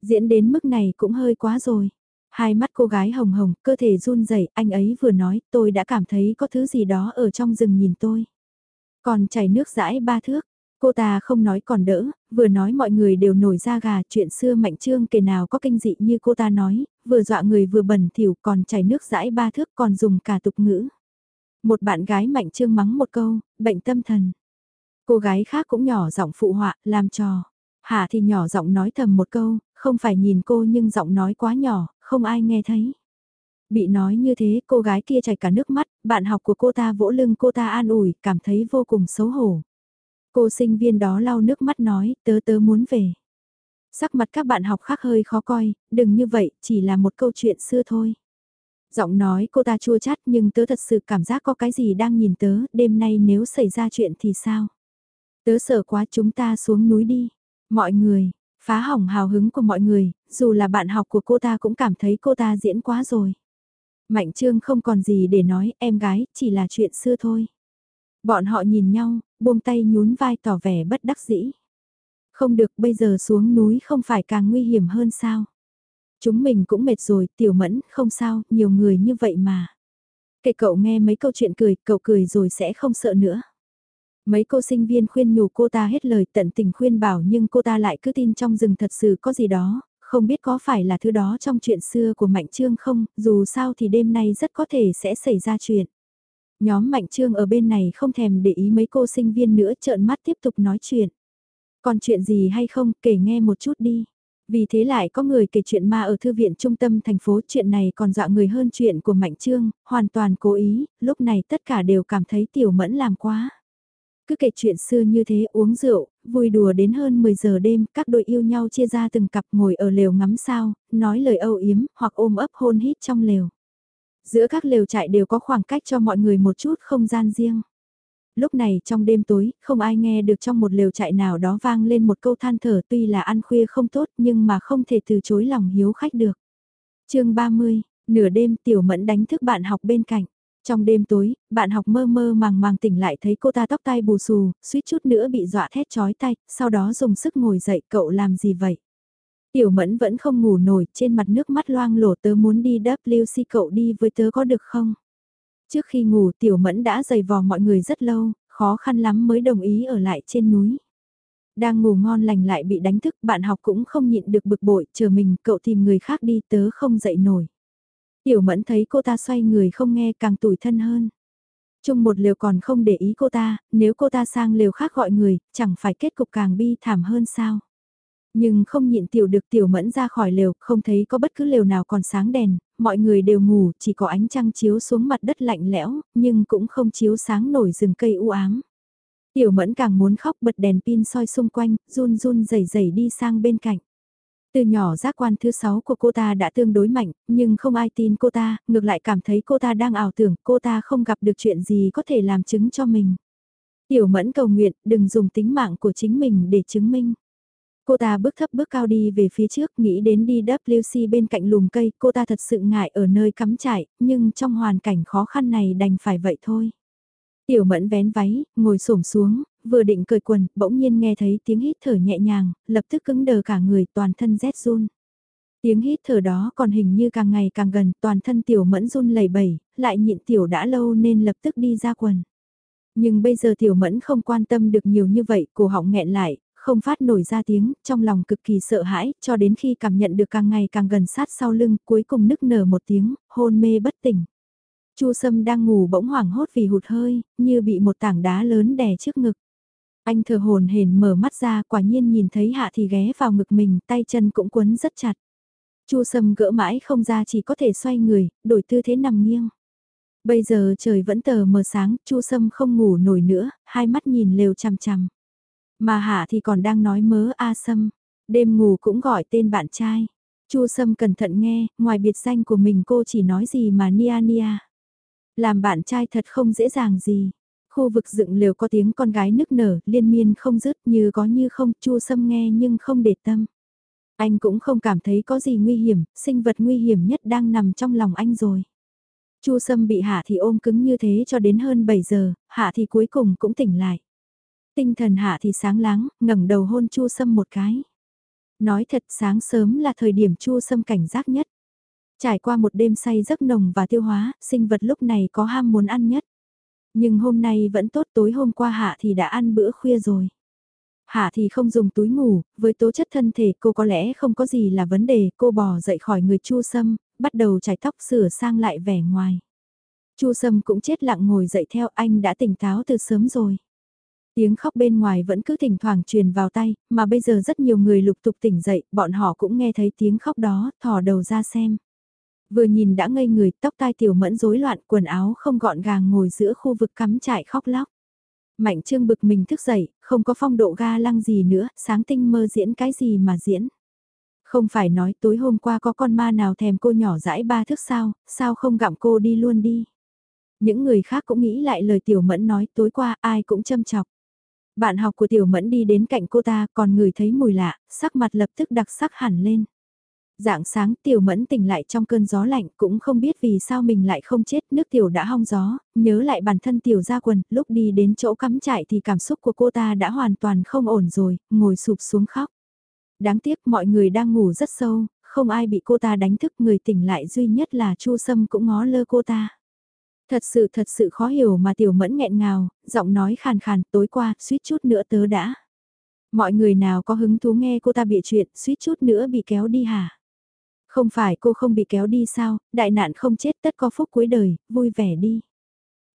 Speaker 1: Diễn đến mức này cũng hơi quá rồi. Hai mắt cô gái hồng hồng, cơ thể run rẩy, anh ấy vừa nói, tôi đã cảm thấy có thứ gì đó ở trong rừng nhìn tôi. Còn chảy nước rãi ba thước, cô ta không nói còn đỡ, vừa nói mọi người đều nổi da gà, chuyện xưa mạnh trương kể nào có kinh dị như cô ta nói, vừa dọa người vừa bẩn thỉu còn chảy nước rãi ba thước còn dùng cả tục ngữ. Một bạn gái mạnh trương mắng một câu, bệnh tâm thần. Cô gái khác cũng nhỏ giọng phụ họa, làm trò. Hạ thì nhỏ giọng nói thầm một câu, không phải nhìn cô nhưng giọng nói quá nhỏ, không ai nghe thấy. Bị nói như thế cô gái kia chảy cả nước mắt, bạn học của cô ta vỗ lưng cô ta an ủi, cảm thấy vô cùng xấu hổ. Cô sinh viên đó lau nước mắt nói, tớ tớ muốn về. Sắc mặt các bạn học khác hơi khó coi, đừng như vậy, chỉ là một câu chuyện xưa thôi. Giọng nói cô ta chua chát nhưng tớ thật sự cảm giác có cái gì đang nhìn tớ, đêm nay nếu xảy ra chuyện thì sao? Tớ sợ quá chúng ta xuống núi đi. Mọi người, phá hỏng hào hứng của mọi người, dù là bạn học của cô ta cũng cảm thấy cô ta diễn quá rồi. Mạnh Trương không còn gì để nói, em gái, chỉ là chuyện xưa thôi. Bọn họ nhìn nhau, buông tay nhún vai tỏ vẻ bất đắc dĩ. Không được bây giờ xuống núi không phải càng nguy hiểm hơn sao? Chúng mình cũng mệt rồi, tiểu mẫn, không sao, nhiều người như vậy mà. Kể cậu nghe mấy câu chuyện cười, cậu cười rồi sẽ không sợ nữa. Mấy cô sinh viên khuyên nhủ cô ta hết lời tận tình khuyên bảo nhưng cô ta lại cứ tin trong rừng thật sự có gì đó, không biết có phải là thứ đó trong chuyện xưa của Mạnh Trương không, dù sao thì đêm nay rất có thể sẽ xảy ra chuyện. Nhóm Mạnh Trương ở bên này không thèm để ý mấy cô sinh viên nữa trợn mắt tiếp tục nói chuyện. Còn chuyện gì hay không, kể nghe một chút đi. Vì thế lại có người kể chuyện ma ở thư viện trung tâm thành phố chuyện này còn dọa người hơn chuyện của Mạnh Trương, hoàn toàn cố ý, lúc này tất cả đều cảm thấy tiểu mẫn làm quá. Cứ kể chuyện xưa như thế uống rượu, vui đùa đến hơn 10 giờ đêm, các đội yêu nhau chia ra từng cặp ngồi ở lều ngắm sao, nói lời âu yếm, hoặc ôm ấp hôn hít trong lều. Giữa các lều trại đều có khoảng cách cho mọi người một chút không gian riêng. Lúc này trong đêm tối, không ai nghe được trong một lều trại nào đó vang lên một câu than thở tuy là ăn khuya không tốt nhưng mà không thể từ chối lòng hiếu khách được. chương 30, nửa đêm tiểu mẫn đánh thức bạn học bên cạnh. Trong đêm tối, bạn học mơ mơ màng màng tỉnh lại thấy cô ta tóc tai bù xù, suýt chút nữa bị dọa thét chói tay, sau đó dùng sức ngồi dậy cậu làm gì vậy? Tiểu mẫn vẫn không ngủ nổi, trên mặt nước mắt loang lổ tớ muốn đi WC cậu đi với tớ có được không? Trước khi ngủ tiểu mẫn đã giày vò mọi người rất lâu, khó khăn lắm mới đồng ý ở lại trên núi. Đang ngủ ngon lành lại bị đánh thức, bạn học cũng không nhịn được bực bội, chờ mình, cậu tìm người khác đi tớ không dậy nổi. Tiểu mẫn thấy cô ta xoay người không nghe càng tủi thân hơn. Chung một liều còn không để ý cô ta, nếu cô ta sang liều khác gọi người, chẳng phải kết cục càng bi thảm hơn sao. Nhưng không nhịn tiểu được tiểu mẫn ra khỏi lều, không thấy có bất cứ lều nào còn sáng đèn, mọi người đều ngủ, chỉ có ánh trăng chiếu xuống mặt đất lạnh lẽo, nhưng cũng không chiếu sáng nổi rừng cây u ám. Tiểu mẫn càng muốn khóc bật đèn pin soi xung quanh, run run rẩy rẩy đi sang bên cạnh. Từ nhỏ giác quan thứ sáu của cô ta đã tương đối mạnh, nhưng không ai tin cô ta, ngược lại cảm thấy cô ta đang ảo tưởng cô ta không gặp được chuyện gì có thể làm chứng cho mình. Tiểu mẫn cầu nguyện, đừng dùng tính mạng của chính mình để chứng minh. Cô ta bước thấp bước cao đi về phía trước, nghĩ đến đi WC bên cạnh lùm cây, cô ta thật sự ngại ở nơi cắm trại, nhưng trong hoàn cảnh khó khăn này đành phải vậy thôi. Tiểu mẫn vén váy, ngồi xổm xuống, vừa định cởi quần, bỗng nhiên nghe thấy tiếng hít thở nhẹ nhàng, lập tức cứng đờ cả người toàn thân rét run. Tiếng hít thở đó còn hình như càng ngày càng gần, toàn thân tiểu mẫn run lẩy bẩy, lại nhịn tiểu đã lâu nên lập tức đi ra quần. Nhưng bây giờ tiểu mẫn không quan tâm được nhiều như vậy, cổ họng nghẹn lại, không phát nổi ra tiếng, trong lòng cực kỳ sợ hãi, cho đến khi cảm nhận được càng ngày càng gần sát sau lưng, cuối cùng nức nở một tiếng, hôn mê bất tỉnh. Chu Sâm đang ngủ bỗng hoảng hốt vì hụt hơi, như bị một tảng đá lớn đè trước ngực. Anh thờ hồn hển mở mắt ra quả nhiên nhìn thấy hạ thì ghé vào ngực mình, tay chân cũng quấn rất chặt. Chu Sâm gỡ mãi không ra chỉ có thể xoay người, đổi tư thế nằm nghiêng. Bây giờ trời vẫn tờ mờ sáng, Chu Sâm không ngủ nổi nữa, hai mắt nhìn lều chằm chằm. Mà Hạ thì còn đang nói mớ A Sâm, đêm ngủ cũng gọi tên bạn trai. Chu Sâm cẩn thận nghe, ngoài biệt danh của mình cô chỉ nói gì mà Nia Nia. Làm bạn trai thật không dễ dàng gì. Khu vực dựng lều có tiếng con gái nức nở, liên miên không dứt như có như không, Chu Sâm nghe nhưng không để tâm. Anh cũng không cảm thấy có gì nguy hiểm, sinh vật nguy hiểm nhất đang nằm trong lòng anh rồi. Chu Sâm bị Hạ thì ôm cứng như thế cho đến hơn 7 giờ, Hạ thì cuối cùng cũng tỉnh lại. Tinh thần Hạ thì sáng láng, ngẩng đầu hôn Chu Sâm một cái. Nói thật sáng sớm là thời điểm Chu Sâm cảnh giác nhất. Trải qua một đêm say giấc nồng và tiêu hóa, sinh vật lúc này có ham muốn ăn nhất. Nhưng hôm nay vẫn tốt tối hôm qua Hạ thì đã ăn bữa khuya rồi. Hạ thì không dùng túi ngủ, với tố chất thân thể cô có lẽ không có gì là vấn đề, cô bò dậy khỏi người Chu Sâm, bắt đầu chải tóc sửa sang lại vẻ ngoài. Chu Sâm cũng chết lặng ngồi dậy theo anh đã tỉnh táo từ sớm rồi. Tiếng khóc bên ngoài vẫn cứ thỉnh thoảng truyền vào tay, mà bây giờ rất nhiều người lục tục tỉnh dậy, bọn họ cũng nghe thấy tiếng khóc đó, thò đầu ra xem. Vừa nhìn đã ngây người, tóc tai tiểu mẫn rối loạn, quần áo không gọn gàng ngồi giữa khu vực cắm trại khóc lóc. Mạnh trương bực mình thức dậy, không có phong độ ga lăng gì nữa, sáng tinh mơ diễn cái gì mà diễn. Không phải nói tối hôm qua có con ma nào thèm cô nhỏ dãi ba thước sao, sao không gặm cô đi luôn đi. Những người khác cũng nghĩ lại lời tiểu mẫn nói tối qua ai cũng châm chọc. Bạn học của tiểu mẫn đi đến cạnh cô ta còn người thấy mùi lạ, sắc mặt lập tức đặc sắc hẳn lên. Dạng sáng tiểu mẫn tỉnh lại trong cơn gió lạnh cũng không biết vì sao mình lại không chết nước tiểu đã hong gió, nhớ lại bản thân tiểu ra quần, lúc đi đến chỗ cắm trại thì cảm xúc của cô ta đã hoàn toàn không ổn rồi, ngồi sụp xuống khóc. Đáng tiếc mọi người đang ngủ rất sâu, không ai bị cô ta đánh thức người tỉnh lại duy nhất là Chu Sâm cũng ngó lơ cô ta. Thật sự thật sự khó hiểu mà tiểu mẫn nghẹn ngào, giọng nói khàn khàn tối qua, suýt chút nữa tớ đã. Mọi người nào có hứng thú nghe cô ta bịa chuyện, suýt chút nữa bị kéo đi hả? Không phải cô không bị kéo đi sao, đại nạn không chết tất có phúc cuối đời, vui vẻ đi.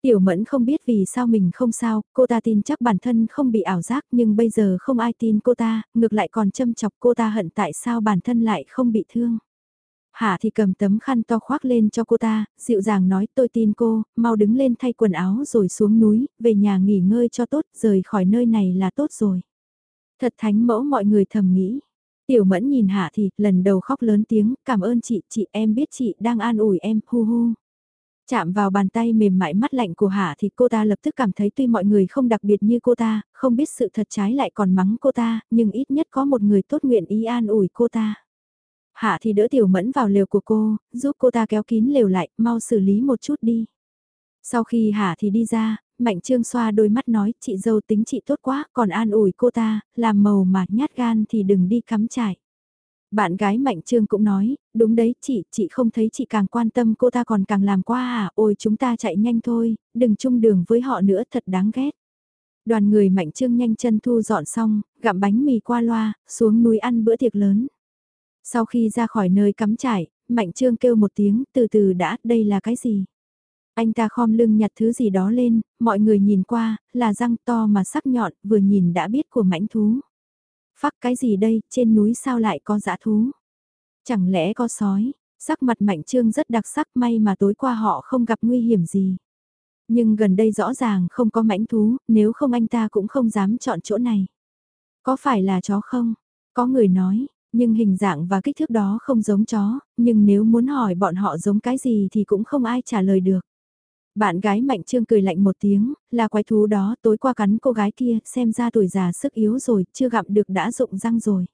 Speaker 1: Tiểu mẫn không biết vì sao mình không sao, cô ta tin chắc bản thân không bị ảo giác nhưng bây giờ không ai tin cô ta, ngược lại còn châm chọc cô ta hận tại sao bản thân lại không bị thương. Hạ thì cầm tấm khăn to khoác lên cho cô ta, dịu dàng nói tôi tin cô, mau đứng lên thay quần áo rồi xuống núi, về nhà nghỉ ngơi cho tốt, rời khỏi nơi này là tốt rồi. Thật thánh mẫu mọi người thầm nghĩ. Tiểu mẫn nhìn Hạ thì, lần đầu khóc lớn tiếng, cảm ơn chị, chị em biết chị đang an ủi em, hu hu. Chạm vào bàn tay mềm mại mắt lạnh của Hạ thì cô ta lập tức cảm thấy tuy mọi người không đặc biệt như cô ta, không biết sự thật trái lại còn mắng cô ta, nhưng ít nhất có một người tốt nguyện ý an ủi cô ta. Hạ thì đỡ tiểu mẫn vào lều của cô, giúp cô ta kéo kín lều lại, mau xử lý một chút đi. Sau khi Hạ thì đi ra, Mạnh Trương xoa đôi mắt nói, chị dâu tính chị tốt quá, còn an ủi cô ta, làm màu mà nhát gan thì đừng đi cắm trại. Bạn gái Mạnh Trương cũng nói, đúng đấy chị, chị không thấy chị càng quan tâm cô ta còn càng làm quá à, ôi chúng ta chạy nhanh thôi, đừng chung đường với họ nữa thật đáng ghét. Đoàn người Mạnh Trương nhanh chân thu dọn xong, gặm bánh mì qua loa, xuống núi ăn bữa tiệc lớn. Sau khi ra khỏi nơi cắm trại, Mạnh Trương kêu một tiếng, từ từ đã, đây là cái gì? Anh ta khom lưng nhặt thứ gì đó lên, mọi người nhìn qua, là răng to mà sắc nhọn, vừa nhìn đã biết của mãnh thú. Phắc cái gì đây, trên núi sao lại có dã thú? Chẳng lẽ có sói? Sắc mặt Mạnh Trương rất đặc sắc may mà tối qua họ không gặp nguy hiểm gì. Nhưng gần đây rõ ràng không có mãnh thú, nếu không anh ta cũng không dám chọn chỗ này. Có phải là chó không? Có người nói, nhưng hình dạng và kích thước đó không giống chó, nhưng nếu muốn hỏi bọn họ giống cái gì thì cũng không ai trả lời được. Bạn gái Mạnh Trương cười lạnh một tiếng, là quái thú đó tối qua cắn cô gái kia, xem ra tuổi già sức yếu rồi, chưa gặm được đã rụng răng rồi.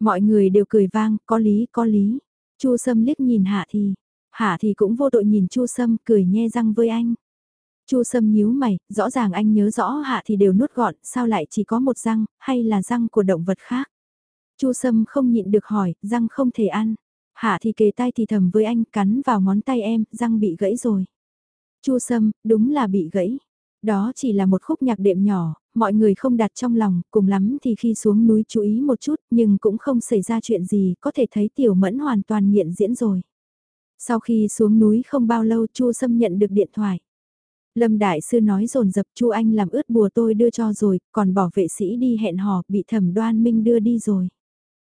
Speaker 1: Mọi người đều cười vang, có lý, có lý. Chu Sâm liếc nhìn Hạ thì, Hạ thì cũng vô tội nhìn Chu Sâm, cười nhe răng với anh. Chu Sâm nhíu mày, rõ ràng anh nhớ rõ Hạ thì đều nuốt gọn, sao lại chỉ có một răng, hay là răng của động vật khác? Chu Sâm không nhịn được hỏi, răng không thể ăn. Hạ thì kề tay thì thầm với anh, cắn vào ngón tay em, răng bị gãy rồi. Chu Sâm, đúng là bị gãy. Đó chỉ là một khúc nhạc đệm nhỏ, mọi người không đặt trong lòng, cùng lắm thì khi xuống núi chú ý một chút, nhưng cũng không xảy ra chuyện gì, có thể thấy Tiểu Mẫn hoàn toàn nghiện diễn rồi. Sau khi xuống núi không bao lâu Chu Sâm nhận được điện thoại. Lâm Đại Sư nói dồn dập Chu Anh làm ướt bùa tôi đưa cho rồi, còn bỏ vệ sĩ đi hẹn hò bị thẩm đoan minh đưa đi rồi.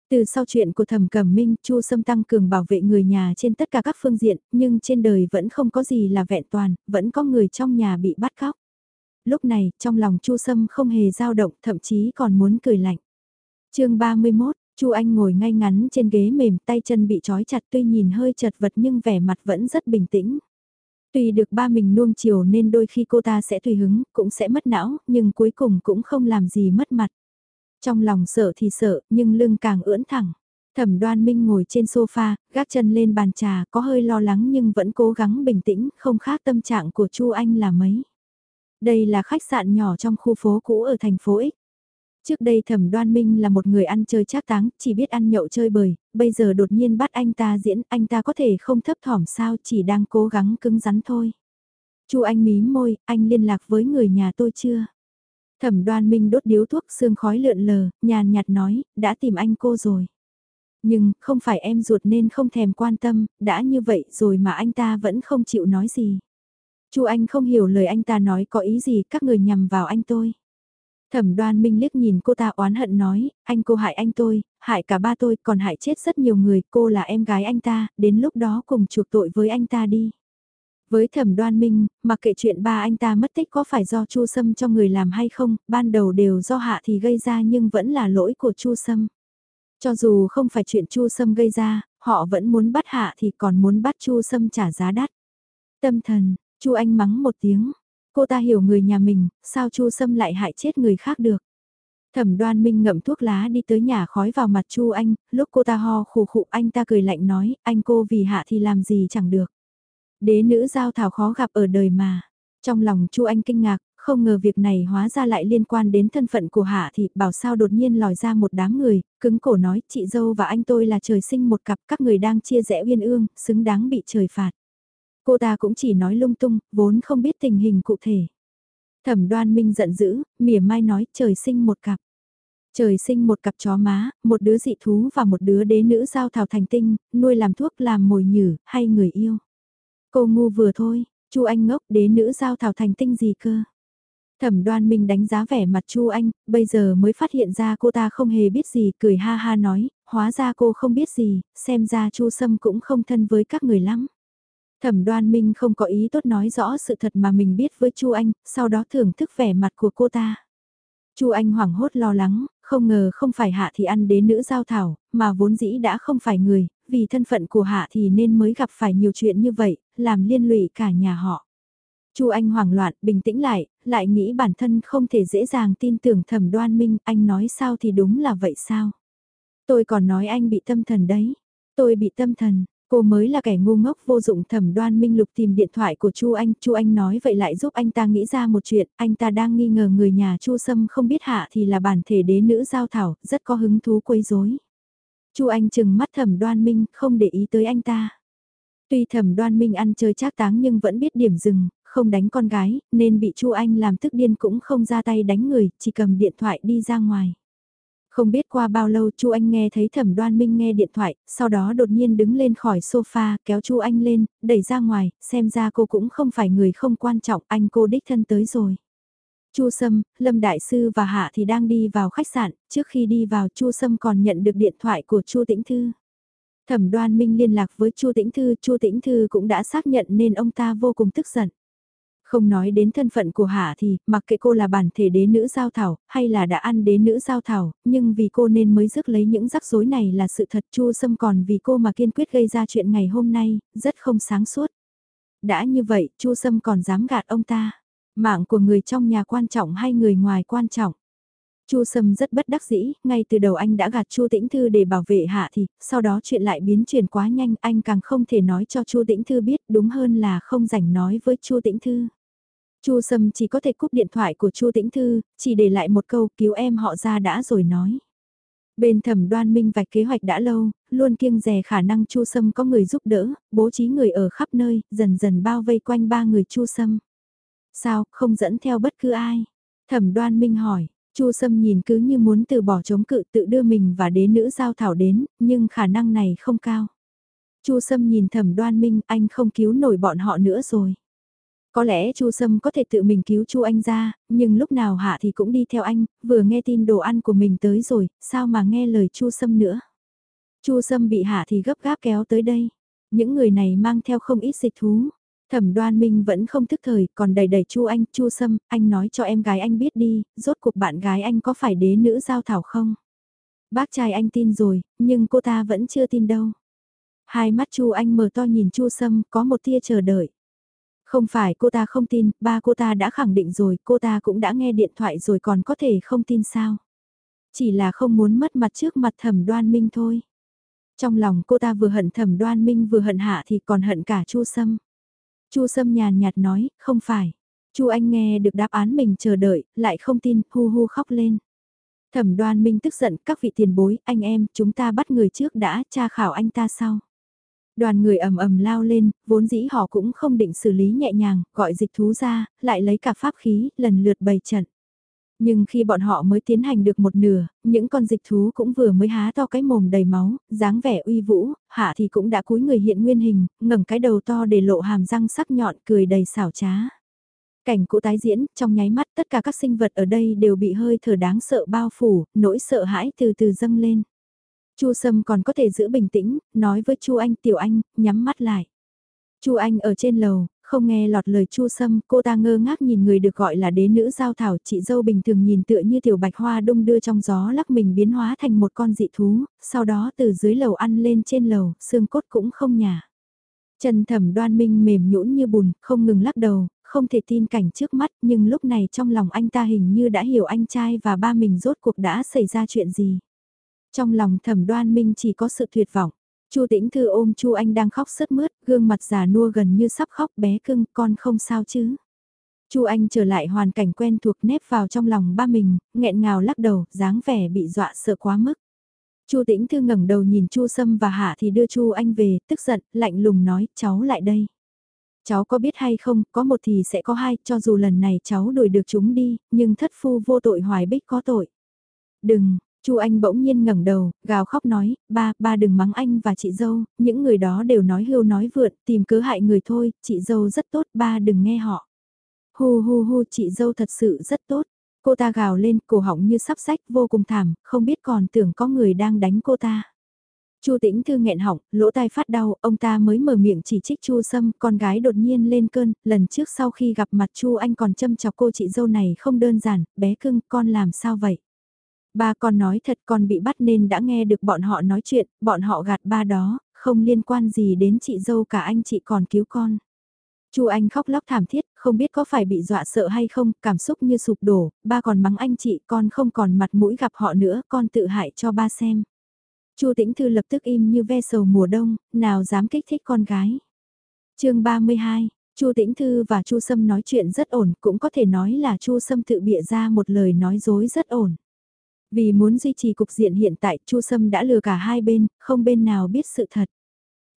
Speaker 1: Từ sau chuyện của thẩm cẩm minh, Chu Sâm tăng cường bảo vệ người nhà trên tất cả các phương diện, nhưng trên đời vẫn không có gì là vẹn toàn, vẫn có người trong nhà bị bắt cóc. Lúc này, trong lòng Chu Sâm không hề dao động, thậm chí còn muốn cười lạnh. chương 31, Chu Anh ngồi ngay ngắn trên ghế mềm, tay chân bị trói chặt tuy nhìn hơi chật vật nhưng vẻ mặt vẫn rất bình tĩnh. Tuy được ba mình nuông chiều nên đôi khi cô ta sẽ tùy hứng, cũng sẽ mất não, nhưng cuối cùng cũng không làm gì mất mặt. Trong lòng sợ thì sợ, nhưng lưng càng ưỡn thẳng. Thẩm đoan minh ngồi trên sofa, gác chân lên bàn trà, có hơi lo lắng nhưng vẫn cố gắng bình tĩnh, không khác tâm trạng của Chu Anh là mấy. Đây là khách sạn nhỏ trong khu phố cũ ở thành phố X. Trước đây thẩm đoan minh là một người ăn chơi trác táng, chỉ biết ăn nhậu chơi bời, bây giờ đột nhiên bắt anh ta diễn, anh ta có thể không thấp thỏm sao chỉ đang cố gắng cứng rắn thôi. Chu anh mí môi, anh liên lạc với người nhà tôi chưa? Thẩm đoan minh đốt điếu thuốc sương khói lượn lờ, nhàn nhạt nói, đã tìm anh cô rồi. Nhưng, không phải em ruột nên không thèm quan tâm, đã như vậy rồi mà anh ta vẫn không chịu nói gì. Chu Anh không hiểu lời anh ta nói có ý gì, các người nhằm vào anh tôi. Thẩm đoan minh liếc nhìn cô ta oán hận nói, anh cô hại anh tôi, hại cả ba tôi, còn hại chết rất nhiều người, cô là em gái anh ta, đến lúc đó cùng chuộc tội với anh ta đi. Với thẩm đoan minh, mặc kệ chuyện ba anh ta mất tích có phải do Chu Sâm cho người làm hay không, ban đầu đều do hạ thì gây ra nhưng vẫn là lỗi của Chu Sâm. Cho dù không phải chuyện Chu Sâm gây ra, họ vẫn muốn bắt hạ thì còn muốn bắt Chu Sâm trả giá đắt. Tâm thần, Chu Anh mắng một tiếng, cô ta hiểu người nhà mình, sao Chu Sâm lại hại chết người khác được. Thẩm đoan minh ngậm thuốc lá đi tới nhà khói vào mặt Chu Anh, lúc cô ta ho khủ khụ anh ta cười lạnh nói, anh cô vì hạ thì làm gì chẳng được. Đế nữ giao thảo khó gặp ở đời mà. Trong lòng Chu Anh kinh ngạc, không ngờ việc này hóa ra lại liên quan đến thân phận của Hạ thị bảo sao đột nhiên lòi ra một đám người, cứng cổ nói chị dâu và anh tôi là trời sinh một cặp các người đang chia rẽ uyên ương, xứng đáng bị trời phạt. Cô ta cũng chỉ nói lung tung, vốn không biết tình hình cụ thể. Thẩm đoan minh giận dữ, mỉa mai nói trời sinh một cặp. Trời sinh một cặp chó má, một đứa dị thú và một đứa đế nữ giao thảo thành tinh, nuôi làm thuốc làm mồi nhử, hay người yêu. Cô ngu vừa thôi, chu Anh ngốc đế nữ giao thảo thành tinh gì cơ. Thẩm đoan minh đánh giá vẻ mặt chu Anh, bây giờ mới phát hiện ra cô ta không hề biết gì, cười ha ha nói, hóa ra cô không biết gì, xem ra chu Sâm cũng không thân với các người lắm. Thẩm đoan minh không có ý tốt nói rõ sự thật mà mình biết với chu Anh, sau đó thưởng thức vẻ mặt của cô ta. chu Anh hoảng hốt lo lắng, không ngờ không phải hạ thì ăn đế nữ giao thảo, mà vốn dĩ đã không phải người, vì thân phận của hạ thì nên mới gặp phải nhiều chuyện như vậy, làm liên lụy cả nhà họ. Chu Anh hoảng loạn, bình tĩnh lại, lại nghĩ bản thân không thể dễ dàng tin tưởng thẩm đoan minh, anh nói sao thì đúng là vậy sao? Tôi còn nói anh bị tâm thần đấy. Tôi bị tâm thần, cô mới là kẻ ngu ngốc vô dụng thẩm đoan minh lục tìm điện thoại của Chu Anh. Chu Anh nói vậy lại giúp anh ta nghĩ ra một chuyện, anh ta đang nghi ngờ người nhà Chu Sâm không biết hạ thì là bản thể đế nữ giao thảo, rất có hứng thú quấy rối. Chu Anh chừng mắt thẩm đoan minh, không để ý tới anh ta. Tuy thẩm đoan minh ăn chơi trác táng nhưng vẫn biết điểm dừng, không đánh con gái, nên bị Chu Anh làm tức điên cũng không ra tay đánh người, chỉ cầm điện thoại đi ra ngoài. Không biết qua bao lâu Chu Anh nghe thấy Thẩm Đoan Minh nghe điện thoại, sau đó đột nhiên đứng lên khỏi sofa, kéo Chu Anh lên, đẩy ra ngoài, xem ra cô cũng không phải người không quan trọng, anh cô đích thân tới rồi. Chu Sâm, Lâm Đại Sư và Hạ thì đang đi vào khách sạn, trước khi đi vào Chu Sâm còn nhận được điện thoại của Chu Tĩnh Thư. Thẩm Đoan Minh liên lạc với Chu Tĩnh Thư, Chu Tĩnh Thư cũng đã xác nhận nên ông ta vô cùng tức giận. Không nói đến thân phận của Hạ thì, mặc kệ cô là bản thể đế nữ giao thảo, hay là đã ăn đế nữ giao thảo, nhưng vì cô nên mới rước lấy những rắc rối này là sự thật Chu Sâm còn vì cô mà kiên quyết gây ra chuyện ngày hôm nay, rất không sáng suốt. Đã như vậy, Chu Sâm còn dám gạt ông ta. Mạng của người trong nhà quan trọng hay người ngoài quan trọng? Chu Sâm rất bất đắc dĩ, ngay từ đầu anh đã gạt Chu Tĩnh Thư để bảo vệ Hạ thì, sau đó chuyện lại biến chuyển quá nhanh, anh càng không thể nói cho Chu Tĩnh Thư biết, đúng hơn là không rảnh nói với Chu Tĩnh Thư. Chu Sâm chỉ có thể cúp điện thoại của Chu Tĩnh Thư, chỉ để lại một câu cứu em họ ra đã rồi nói. Bên thẩm đoan minh vạch kế hoạch đã lâu, luôn kiêng dè khả năng Chu Sâm có người giúp đỡ, bố trí người ở khắp nơi, dần dần bao vây quanh ba người Chu Sâm. Sao, không dẫn theo bất cứ ai? Thẩm đoan minh hỏi, Chu Sâm nhìn cứ như muốn từ bỏ chống cự tự đưa mình và đế nữ giao thảo đến, nhưng khả năng này không cao. Chu Sâm nhìn thẩm đoan minh, anh không cứu nổi bọn họ nữa rồi. Có lẽ Chu Sâm có thể tự mình cứu Chu Anh ra, nhưng lúc nào hạ thì cũng đi theo anh, vừa nghe tin đồ ăn của mình tới rồi, sao mà nghe lời Chu Sâm nữa. Chu Sâm bị hạ thì gấp gáp kéo tới đây. Những người này mang theo không ít dịch thú. Thẩm đoan minh vẫn không thức thời, còn đầy đầy Chu Anh, Chu Sâm, anh nói cho em gái anh biết đi, rốt cuộc bạn gái anh có phải đế nữ giao thảo không? Bác trai anh tin rồi, nhưng cô ta vẫn chưa tin đâu. Hai mắt Chu Anh mở to nhìn Chu Sâm, có một tia chờ đợi. Không phải cô ta không tin, ba cô ta đã khẳng định rồi, cô ta cũng đã nghe điện thoại rồi còn có thể không tin sao. Chỉ là không muốn mất mặt trước mặt thẩm đoan minh thôi. Trong lòng cô ta vừa hận thẩm đoan minh vừa hận hạ thì còn hận cả chu sâm chu sâm nhàn nhạt nói, không phải. chu anh nghe được đáp án mình chờ đợi, lại không tin, hu hu khóc lên. Thẩm đoan minh tức giận, các vị tiền bối, anh em, chúng ta bắt người trước đã, tra khảo anh ta sau. Đoàn người ầm ầm lao lên, vốn dĩ họ cũng không định xử lý nhẹ nhàng, gọi dịch thú ra, lại lấy cả pháp khí, lần lượt bày trận. Nhưng khi bọn họ mới tiến hành được một nửa, những con dịch thú cũng vừa mới há to cái mồm đầy máu, dáng vẻ uy vũ, hạ thì cũng đã cúi người hiện nguyên hình, ngẩng cái đầu to để lộ hàm răng sắc nhọn cười đầy xảo trá. Cảnh cũ tái diễn, trong nháy mắt tất cả các sinh vật ở đây đều bị hơi thở đáng sợ bao phủ, nỗi sợ hãi từ từ dâng lên. Chu Sâm còn có thể giữ bình tĩnh, nói với Chu Anh tiểu anh, nhắm mắt lại. Chu Anh ở trên lầu, không nghe lọt lời Chu Sâm, cô ta ngơ ngác nhìn người được gọi là đế nữ giao thảo, chị dâu bình thường nhìn tựa như tiểu bạch hoa đung đưa trong gió lắc mình biến hóa thành một con dị thú, sau đó từ dưới lầu ăn lên trên lầu, xương cốt cũng không nhả. Trần thẩm đoan minh mềm nhũn như bùn, không ngừng lắc đầu, không thể tin cảnh trước mắt nhưng lúc này trong lòng anh ta hình như đã hiểu anh trai và ba mình rốt cuộc đã xảy ra chuyện gì. Trong lòng thẩm đoan minh chỉ có sự tuyệt vọng. Chu Tĩnh Thư ôm Chu Anh đang khóc sướt mướt, gương mặt già nua gần như sắp khóc bé cưng, con không sao chứ. Chu Anh trở lại hoàn cảnh quen thuộc nếp vào trong lòng ba mình, nghẹn ngào lắc đầu, dáng vẻ bị dọa sợ quá mức. Chu Tĩnh Thư ngẩng đầu nhìn Chu Sâm và Hạ thì đưa Chu Anh về, tức giận, lạnh lùng nói, cháu lại đây. Cháu có biết hay không, có một thì sẽ có hai, cho dù lần này cháu đuổi được chúng đi, nhưng thất phu vô tội hoài bích có tội. Đừng, Chu Anh bỗng nhiên ngẩng đầu, gào khóc nói, ba, ba đừng mắng anh và chị dâu, những người đó đều nói hưu nói vượn, tìm cớ hại người thôi, chị dâu rất tốt, ba đừng nghe họ. Hu hu hu, chị dâu thật sự rất tốt. Cô ta gào lên, cổ họng như sắp sách, vô cùng thảm, không biết còn tưởng có người đang đánh cô ta. Chu Tĩnh Thư nghẹn họng, lỗ tai phát đau, ông ta mới mở miệng chỉ trích Chu Sâm, con gái đột nhiên lên cơn, lần trước sau khi gặp mặt Chu anh còn châm chọc cô chị dâu này không đơn giản, bé cưng, con làm sao vậy? Ba con nói thật con bị bắt nên đã nghe được bọn họ nói chuyện, bọn họ gạt ba đó, không liên quan gì đến chị dâu cả anh chị còn cứu con. Chu Anh khóc lóc thảm thiết, không biết có phải bị dọa sợ hay không, cảm xúc như sụp đổ, ba còn mắng anh chị, con không còn mặt mũi gặp họ nữa, con tự hại cho ba xem. Chu Tĩnh Thư lập tức im như ve sầu mùa đông, nào dám kích thích con gái. Chương 32 Chu Tĩnh Thư và Chu Sâm nói chuyện rất ổn, cũng có thể nói là Chu Sâm tự bịa ra một lời nói dối rất ổn. Vì muốn duy trì cục diện hiện tại, Chu Sâm đã lừa cả hai bên, không bên nào biết sự thật.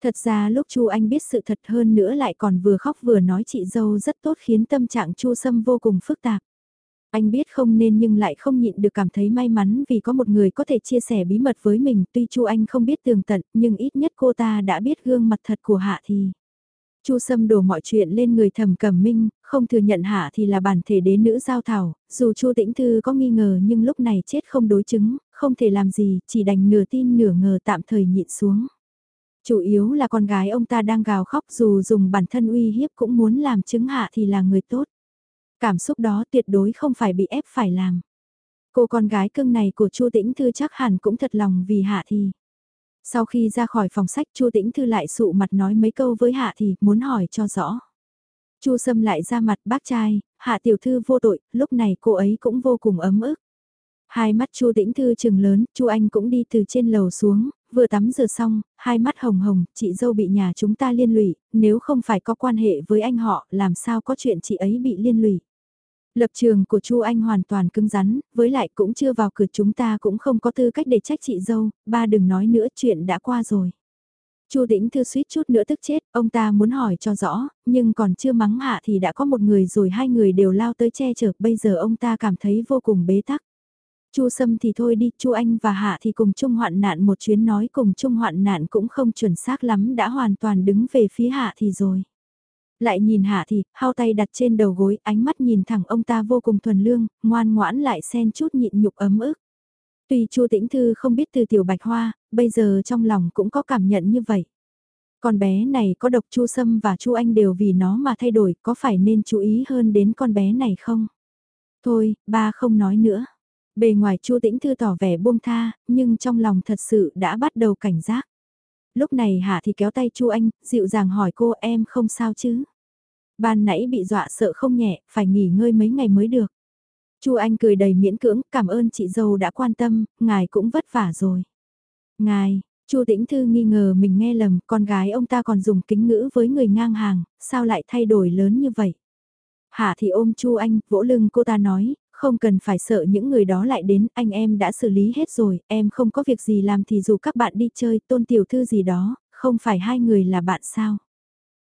Speaker 1: Thật ra lúc Chu Anh biết sự thật hơn nữa lại còn vừa khóc vừa nói chị dâu rất tốt khiến tâm trạng Chu Sâm vô cùng phức tạp. Anh biết không nên nhưng lại không nhịn được cảm thấy may mắn vì có một người có thể chia sẻ bí mật với mình. Tuy Chu Anh không biết tường tận nhưng ít nhất cô ta đã biết gương mặt thật của Hạ thì. Chu Sâm đổ mọi chuyện lên người thầm cẩm minh, không thừa nhận Hạ thì là bản thể đế nữ giao thảo, dù Chu Tĩnh Thư có nghi ngờ nhưng lúc này chết không đối chứng, không thể làm gì, chỉ đành nửa tin nửa ngờ tạm thời nhịn xuống. Chủ yếu là con gái ông ta đang gào khóc dù dùng bản thân uy hiếp cũng muốn làm chứng Hạ thì là người tốt. Cảm xúc đó tuyệt đối không phải bị ép phải làm. Cô con gái cưng này của Chu Tĩnh Thư chắc hẳn cũng thật lòng vì Hạ thì. Sau khi ra khỏi phòng sách Chu Tĩnh Thư lại sụ mặt nói mấy câu với Hạ thì muốn hỏi cho rõ. Chu Sâm lại ra mặt bác trai, Hạ tiểu thư vô tội, lúc này cô ấy cũng vô cùng ấm ức. Hai mắt Chu Tĩnh Thư trừng lớn, Chu Anh cũng đi từ trên lầu xuống, vừa tắm rửa xong, hai mắt hồng hồng, chị dâu bị nhà chúng ta liên lụy, nếu không phải có quan hệ với anh họ, làm sao có chuyện chị ấy bị liên lụy. Lập trường của Chu Anh hoàn toàn cứng rắn, với lại cũng chưa vào cửa chúng ta cũng không có tư cách để trách chị dâu, ba đừng nói nữa chuyện đã qua rồi. Chu Đĩnh Thư suýt chút nữa tức chết, ông ta muốn hỏi cho rõ, nhưng còn chưa mắng hạ thì đã có một người rồi hai người đều lao tới che chở, bây giờ ông ta cảm thấy vô cùng bế tắc. Chu Sâm thì thôi đi, Chu Anh và Hạ thì cùng chung hoạn nạn một chuyến nói cùng chung hoạn nạn cũng không chuẩn xác lắm đã hoàn toàn đứng về phía Hạ thì rồi. Lại nhìn Hạ thì, hao tay đặt trên đầu gối, ánh mắt nhìn thẳng ông ta vô cùng thuần lương, ngoan ngoãn lại xen chút nhịn nhục ấm ức. Tuy Chu Tĩnh Thư không biết từ tiểu bạch hoa, bây giờ trong lòng cũng có cảm nhận như vậy. Con bé này có độc Chu Sâm và Chu Anh đều vì nó mà thay đổi, có phải nên chú ý hơn đến con bé này không? Thôi, ba không nói nữa. Bề ngoài Chu Tĩnh Thư tỏ vẻ buông tha, nhưng trong lòng thật sự đã bắt đầu cảnh giác. Lúc này Hạ thì kéo tay Chu Anh, dịu dàng hỏi cô em không sao chứ? Ban nãy bị dọa sợ không nhẹ, phải nghỉ ngơi mấy ngày mới được. Chu Anh cười đầy miễn cưỡng, cảm ơn chị dâu đã quan tâm, ngài cũng vất vả rồi. Ngài, Chu Tĩnh Thư nghi ngờ mình nghe lầm, con gái ông ta còn dùng kính ngữ với người ngang hàng, sao lại thay đổi lớn như vậy? Hạ thì ôm Chu Anh, vỗ lưng cô ta nói, không cần phải sợ những người đó lại đến, anh em đã xử lý hết rồi, em không có việc gì làm thì dù các bạn đi chơi, tôn tiểu thư gì đó, không phải hai người là bạn sao.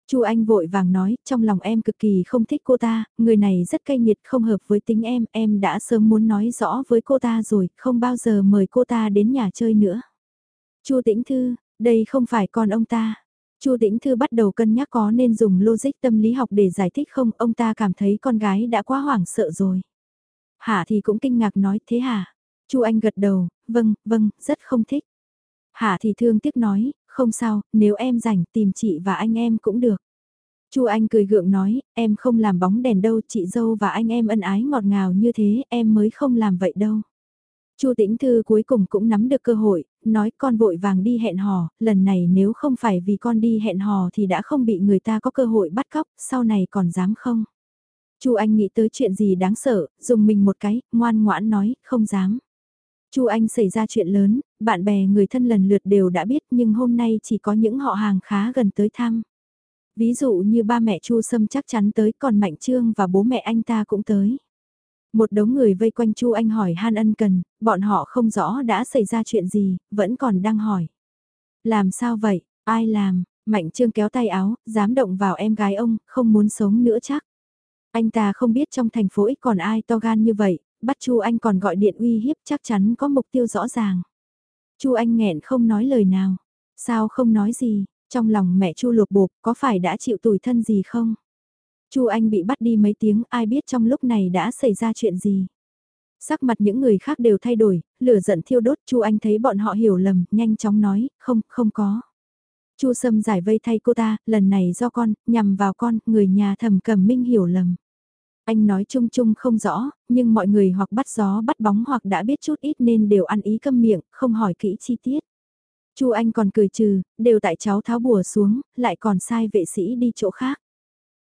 Speaker 1: Chu Anh vội vàng nói, trong lòng em cực kỳ không thích cô ta, người này rất cay nghiệt không hợp với tính em, em đã sớm muốn nói rõ với cô ta rồi, không bao giờ mời cô ta đến nhà chơi nữa. Chu Tĩnh Thư, đây không phải con ông ta. Chu Tĩnh Thư bắt đầu cân nhắc có nên dùng logic tâm lý học để giải thích không, ông ta cảm thấy con gái đã quá hoảng sợ rồi. Hạ thì cũng kinh ngạc nói thế hả? Chu Anh gật đầu, vâng, vâng, rất không thích. Hạ thì thương tiếc nói, không sao, nếu em rảnh tìm chị và anh em cũng được. Chu Anh cười gượng nói, em không làm bóng đèn đâu, chị dâu và anh em ân ái ngọt ngào như thế, em mới không làm vậy đâu. Chu Tĩnh Thư cuối cùng cũng nắm được cơ hội, nói con vội vàng đi hẹn hò, lần này nếu không phải vì con đi hẹn hò thì đã không bị người ta có cơ hội bắt cóc, sau này còn dám không? Chu Anh nghĩ tới chuyện gì đáng sợ, dùng mình một cái, ngoan ngoãn nói, không dám. Chu Anh xảy ra chuyện lớn, bạn bè người thân lần lượt đều đã biết nhưng hôm nay chỉ có những họ hàng khá gần tới thăm. Ví dụ như ba mẹ Chu Sâm chắc chắn tới còn Mạnh Trương và bố mẹ anh ta cũng tới. Một đống người vây quanh Chu Anh hỏi han ân cần, bọn họ không rõ đã xảy ra chuyện gì, vẫn còn đang hỏi. Làm sao vậy, ai làm, Mạnh Trương kéo tay áo, dám động vào em gái ông, không muốn sống nữa chắc. Anh ta không biết trong thành phố ít còn ai to gan như vậy, bắt Chu Anh còn gọi điện uy hiếp chắc chắn có mục tiêu rõ ràng. Chu Anh nghẹn không nói lời nào. Sao không nói gì, trong lòng mẹ Chu lục bộp có phải đã chịu tủi thân gì không? Chu Anh bị bắt đi mấy tiếng ai biết trong lúc này đã xảy ra chuyện gì. Sắc mặt những người khác đều thay đổi, lửa giận thiêu đốt Chu Anh thấy bọn họ hiểu lầm, nhanh chóng nói, không, không có. Chu Sâm giải vây thay cô ta, lần này do con, nhằm vào con, người nhà thầm cầm minh hiểu lầm. Anh nói chung chung không rõ, nhưng mọi người hoặc bắt gió bắt bóng hoặc đã biết chút ít nên đều ăn ý câm miệng, không hỏi kỹ chi tiết. Chu Anh còn cười trừ, đều tại cháu tháo bùa xuống, lại còn sai vệ sĩ đi chỗ khác.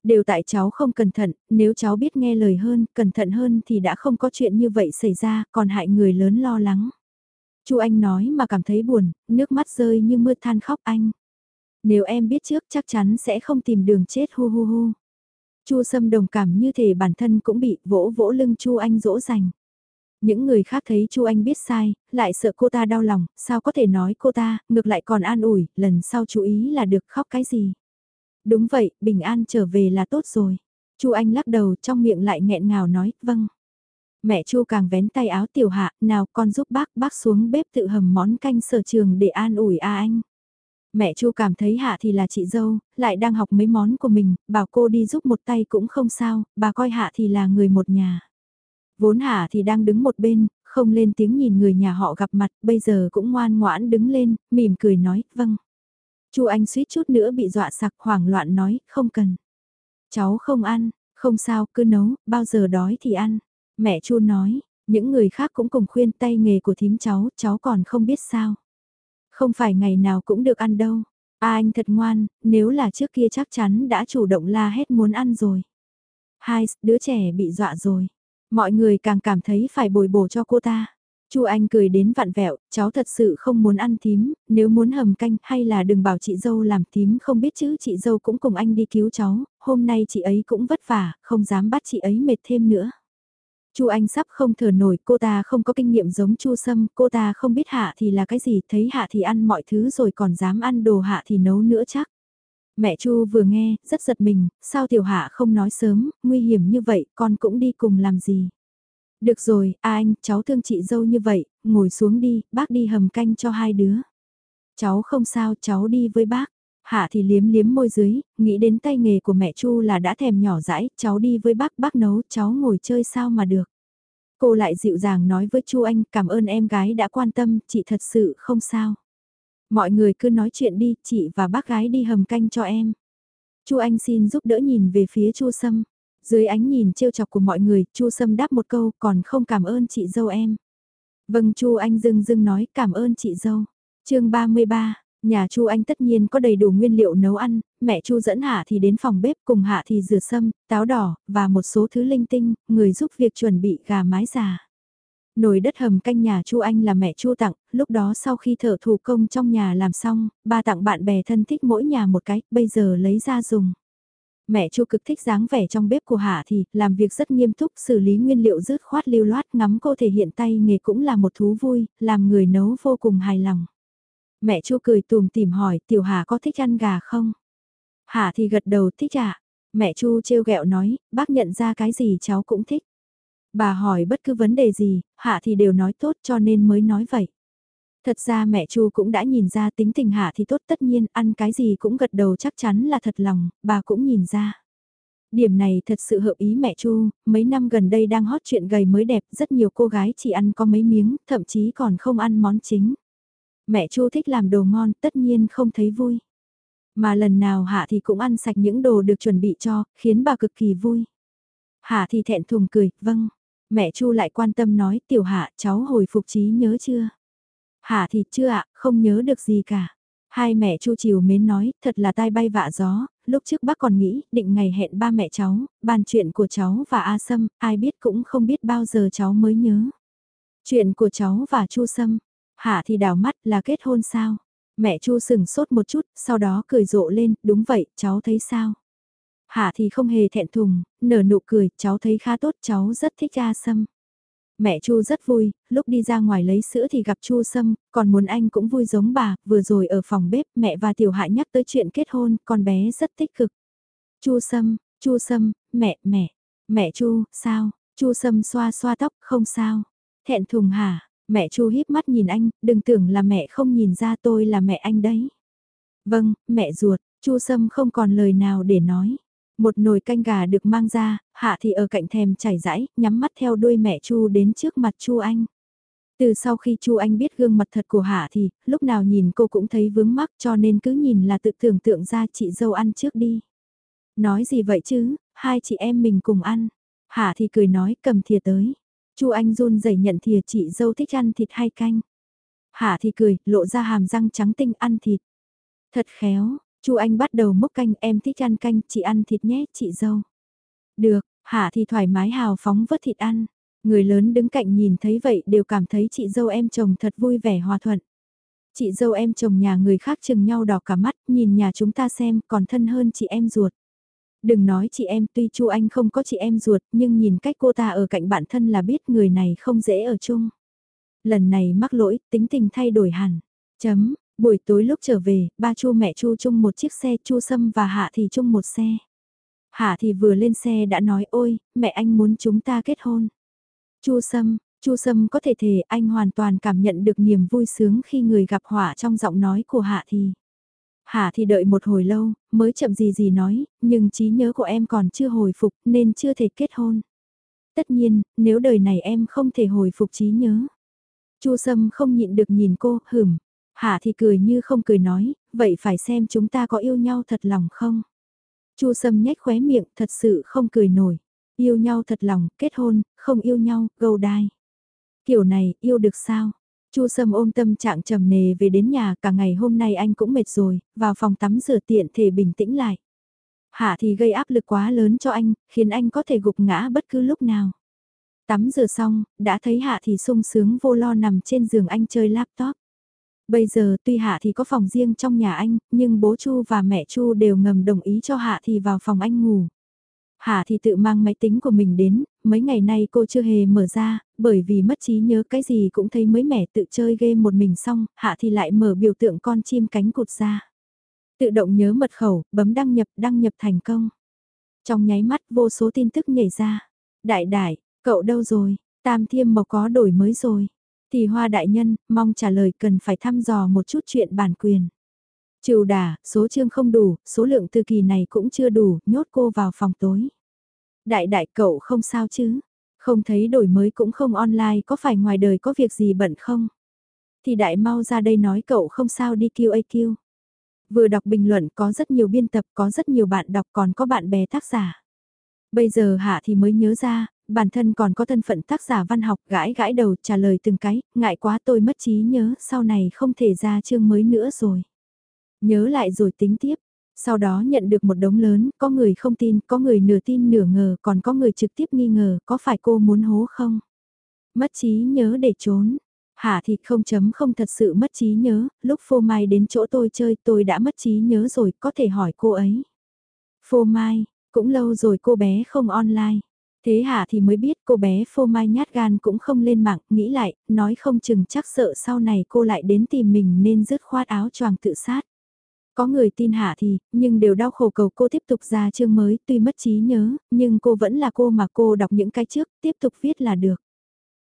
Speaker 1: Đều tại cháu không cẩn thận, nếu cháu biết nghe lời hơn, cẩn thận hơn thì đã không có chuyện như vậy xảy ra, còn hại người lớn lo lắng. Chu Anh nói mà cảm thấy buồn, nước mắt rơi như mưa than khóc anh. Nếu em biết trước chắc chắn sẽ không tìm đường chết hu hu hu. Chu Sâm đồng cảm như thể bản thân cũng bị vỗ vỗ lưng Chu Anh dỗ dành. Những người khác thấy Chu Anh biết sai, lại sợ cô ta đau lòng, sao có thể nói cô ta, ngược lại còn an ủi, lần sau chú ý là được khóc cái gì. Đúng vậy, bình an trở về là tốt rồi. Chu Anh lắc đầu trong miệng lại nghẹn ngào nói, vâng. Mẹ Chu càng vén tay áo tiểu hạ, nào con giúp bác, bác xuống bếp tự hầm món canh sở trường để an ủi a anh. Mẹ Chu cảm thấy Hạ thì là chị dâu, lại đang học mấy món của mình, bảo cô đi giúp một tay cũng không sao, bà coi Hạ thì là người một nhà. Vốn Hạ thì đang đứng một bên, không lên tiếng nhìn người nhà họ gặp mặt, bây giờ cũng ngoan ngoãn đứng lên, mỉm cười nói, vâng. Chu Anh suýt chút nữa bị dọa sặc hoảng loạn nói, không cần. Cháu không ăn, không sao, cứ nấu, bao giờ đói thì ăn. Mẹ Chu nói, những người khác cũng cùng khuyên tay nghề của thím cháu, cháu còn không biết sao. Không phải ngày nào cũng được ăn đâu. À anh thật ngoan, nếu là trước kia chắc chắn đã chủ động la hét muốn ăn rồi. Hai, đứa trẻ bị dọa rồi. Mọi người càng cảm thấy phải bồi bổ cho cô ta. Chu Anh cười đến vặn vẹo, cháu thật sự không muốn ăn tím, nếu muốn hầm canh hay là đừng bảo chị dâu làm tím không biết chứ chị dâu cũng cùng anh đi cứu cháu, hôm nay chị ấy cũng vất vả, không dám bắt chị ấy mệt thêm nữa. Chu Anh sắp không thở nổi, cô ta không có kinh nghiệm giống Chu Sâm, cô ta không biết hạ thì là cái gì, thấy hạ thì ăn mọi thứ rồi còn dám ăn đồ hạ thì nấu nữa chắc. Mẹ Chu vừa nghe, rất giật mình, sao tiểu hạ không nói sớm, nguy hiểm như vậy, con cũng đi cùng làm gì. Được rồi, à anh, cháu thương chị dâu như vậy, ngồi xuống đi, bác đi hầm canh cho hai đứa. Cháu không sao, cháu đi với bác. Hạ thì liếm liếm môi dưới, nghĩ đến tay nghề của mẹ Chu là đã thèm nhỏ dãi, cháu đi với bác, bác nấu, cháu ngồi chơi sao mà được. Cô lại dịu dàng nói với Chu Anh, cảm ơn em gái đã quan tâm, chị thật sự không sao. Mọi người cứ nói chuyện đi, chị và bác gái đi hầm canh cho em. Chu Anh xin giúp đỡ nhìn về phía Chu Sâm. Dưới ánh nhìn trêu chọc của mọi người, Chu Sâm đáp một câu, còn không cảm ơn chị dâu em. Vâng Chu Anh dưng dưng nói cảm ơn chị dâu. chương 33, Nhà Chu Anh tất nhiên có đầy đủ nguyên liệu nấu ăn, mẹ Chu dẫn Hạ thì đến phòng bếp cùng Hạ thì rửa sâm, táo đỏ, và một số thứ linh tinh, người giúp việc chuẩn bị gà mái già. Nồi đất hầm canh nhà Chu Anh là mẹ Chu tặng, lúc đó sau khi thợ thủ công trong nhà làm xong, ba tặng bạn bè thân thích mỗi nhà một cái, bây giờ lấy ra dùng. Mẹ Chu cực thích dáng vẻ trong bếp của Hạ thì, làm việc rất nghiêm túc, xử lý nguyên liệu rứt khoát lưu loát, ngắm cô thể hiện tay nghề cũng là một thú vui, làm người nấu vô cùng hài lòng. Mẹ Chu cười tùm tìm hỏi tiểu Hà có thích ăn gà không? hạ thì gật đầu thích ạ. À? Mẹ Chu trêu ghẹo nói, bác nhận ra cái gì cháu cũng thích. Bà hỏi bất cứ vấn đề gì, Hạ thì đều nói tốt cho nên mới nói vậy. Thật ra mẹ Chu cũng đã nhìn ra tính tình Hạ thì tốt tất nhiên ăn cái gì cũng gật đầu chắc chắn là thật lòng, bà cũng nhìn ra. Điểm này thật sự hợp ý mẹ Chu, mấy năm gần đây đang hot chuyện gầy mới đẹp, rất nhiều cô gái chỉ ăn có mấy miếng, thậm chí còn không ăn món chính. Mẹ Chu thích làm đồ ngon, tất nhiên không thấy vui. Mà lần nào Hạ thì cũng ăn sạch những đồ được chuẩn bị cho, khiến bà cực kỳ vui. Hạ thì thẹn thùng cười, vâng. Mẹ Chu lại quan tâm nói, tiểu Hạ, cháu hồi phục trí nhớ chưa? Hả thì chưa ạ, không nhớ được gì cả. Hai mẹ Chu chiều mến nói, thật là tai bay vạ gió, lúc trước bác còn nghĩ, định ngày hẹn ba mẹ cháu, bàn chuyện của cháu và A Sâm, ai biết cũng không biết bao giờ cháu mới nhớ. Chuyện của cháu và Chu Sâm, hả thì đào mắt là kết hôn sao? Mẹ Chu sừng sốt một chút, sau đó cười rộ lên, đúng vậy, cháu thấy sao? Hạ thì không hề thẹn thùng, nở nụ cười, cháu thấy khá tốt, cháu rất thích A Sâm. Mẹ Chu rất vui, lúc đi ra ngoài lấy sữa thì gặp Chu Sâm, còn muốn anh cũng vui giống bà, vừa rồi ở phòng bếp, mẹ và Tiểu Hạ nhắc tới chuyện kết hôn, con bé rất tích cực. Chu Sâm, Chu Sâm, mẹ, mẹ, mẹ Chu, sao? Chu Sâm xoa xoa tóc, không sao. Thẹn thùng hả? Mẹ Chu híp mắt nhìn anh, đừng tưởng là mẹ không nhìn ra tôi là mẹ anh đấy. Vâng, mẹ ruột, Chu Sâm không còn lời nào để nói. Một nồi canh gà được mang ra, Hạ thì ở cạnh thèm chảy rãi, nhắm mắt theo đuôi mẹ Chu đến trước mặt Chu Anh. Từ sau khi Chu Anh biết gương mặt thật của Hạ thì, lúc nào nhìn cô cũng thấy vướng mắc cho nên cứ nhìn là tự tưởng tượng ra chị dâu ăn trước đi. Nói gì vậy chứ, hai chị em mình cùng ăn. Hạ thì cười nói cầm thìa tới. Chu Anh run rẩy nhận thìa chị dâu thích ăn thịt hay canh. Hạ thì cười, lộ ra hàm răng trắng tinh ăn thịt. Thật khéo, Chu Anh bắt đầu mốc canh em thích ăn canh, chị ăn thịt nhé, chị dâu. Được, Hạ thì thoải mái hào phóng vớt thịt ăn. Người lớn đứng cạnh nhìn thấy vậy đều cảm thấy chị dâu em chồng thật vui vẻ hòa thuận. Chị dâu em chồng nhà người khác chừng nhau đỏ cả mắt, nhìn nhà chúng ta xem còn thân hơn chị em ruột. Đừng nói chị em tuy Chu Anh không có chị em ruột nhưng nhìn cách cô ta ở cạnh bạn thân là biết người này không dễ ở chung. Lần này mắc lỗi, tính tình thay đổi hẳn. Chấm, buổi tối lúc trở về, ba Chu mẹ Chu chung một chiếc xe, Chu Sâm và Hạ thì chung một xe. Hạ thì vừa lên xe đã nói ôi, mẹ anh muốn chúng ta kết hôn. Chu Sâm, Chu Sâm có thể thề anh hoàn toàn cảm nhận được niềm vui sướng khi người gặp họa trong giọng nói của Hạ thì. Hạ thì đợi một hồi lâu, mới chậm gì gì nói, nhưng trí nhớ của em còn chưa hồi phục nên chưa thể kết hôn. Tất nhiên, nếu đời này em không thể hồi phục trí nhớ. Chu Sâm không nhịn được nhìn cô, hửm. Hạ thì cười như không cười nói, vậy phải xem chúng ta có yêu nhau thật lòng không? Chu Sâm nhếch khóe miệng, thật sự không cười nổi. Yêu nhau thật lòng, kết hôn, không yêu nhau, gâu đai. Kiểu này, yêu được sao? Chu Sâm ôm tâm trạng trầm nề về đến nhà, cả ngày hôm nay anh cũng mệt rồi, vào phòng tắm rửa tiện thể bình tĩnh lại. Hạ thì gây áp lực quá lớn cho anh, khiến anh có thể gục ngã bất cứ lúc nào. Tắm rửa xong, đã thấy Hạ thì sung sướng vô lo nằm trên giường anh chơi laptop. Bây giờ tuy Hạ thì có phòng riêng trong nhà anh, nhưng bố Chu và mẹ Chu đều ngầm đồng ý cho Hạ thì vào phòng anh ngủ. Hạ thì tự mang máy tính của mình đến, mấy ngày nay cô chưa hề mở ra, bởi vì mất trí nhớ cái gì cũng thấy mới mẻ tự chơi game một mình xong, Hạ thì lại mở biểu tượng con chim cánh cụt ra. Tự động nhớ mật khẩu, bấm đăng nhập, đăng nhập thành công. Trong nháy mắt vô số tin tức nhảy ra. Đại đại, cậu đâu rồi? Tam thiêm mộc có đổi mới rồi. Thì hoa đại nhân, mong trả lời cần phải thăm dò một chút chuyện bản quyền. Trừ đà, số chương không đủ, số lượng từ kỳ này cũng chưa đủ, nhốt cô vào phòng tối. Đại đại cậu không sao chứ? Không thấy đổi mới cũng không online, có phải ngoài đời có việc gì bận không? Thì đại mau ra đây nói cậu không sao đi QAQ. Vừa đọc bình luận có rất nhiều biên tập, có rất nhiều bạn đọc còn có bạn bè tác giả. Bây giờ hạ thì mới nhớ ra, bản thân còn có thân phận tác giả văn học gãi gãi đầu trả lời từng cái, ngại quá tôi mất trí nhớ, sau này không thể ra chương mới nữa rồi. Nhớ lại rồi tính tiếp. Sau đó nhận được một đống lớn, có người không tin, có người nửa tin nửa ngờ, còn có người trực tiếp nghi ngờ, có phải cô muốn hố không? Mất trí nhớ để trốn. hả thì không chấm không thật sự mất trí nhớ, lúc phô mai đến chỗ tôi chơi tôi đã mất trí nhớ rồi, có thể hỏi cô ấy. Phô mai, cũng lâu rồi cô bé không online. Thế Hạ thì mới biết cô bé phô mai nhát gan cũng không lên mạng, nghĩ lại, nói không chừng chắc sợ sau này cô lại đến tìm mình nên dứt khoát áo choàng tự sát. Có người tin hạ thì, nhưng đều đau khổ cầu cô tiếp tục ra chương mới, tuy mất trí nhớ, nhưng cô vẫn là cô mà cô đọc những cái trước, tiếp tục viết là được.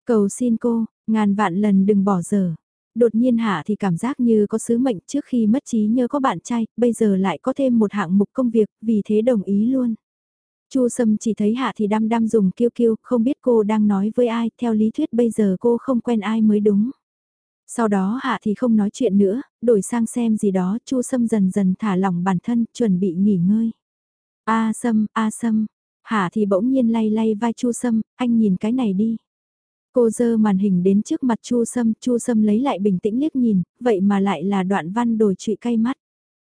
Speaker 1: Cầu xin cô, ngàn vạn lần đừng bỏ dở. Đột nhiên hạ thì cảm giác như có sứ mệnh trước khi mất trí nhớ có bạn trai, bây giờ lại có thêm một hạng mục công việc, vì thế đồng ý luôn. Chu Sâm chỉ thấy Hạ thì đăm đăm dùng kiêu kiêu, không biết cô đang nói với ai, theo lý thuyết bây giờ cô không quen ai mới đúng. Sau đó Hạ thì không nói chuyện nữa, đổi sang xem gì đó, Chu Sâm dần dần thả lỏng bản thân, chuẩn bị nghỉ ngơi. A Sâm, A Sâm, Hạ thì bỗng nhiên lay lay vai Chu Sâm, anh nhìn cái này đi. Cô dơ màn hình đến trước mặt Chu Sâm, Chu Sâm lấy lại bình tĩnh liếc nhìn, vậy mà lại là đoạn văn đổi trụy cay mắt.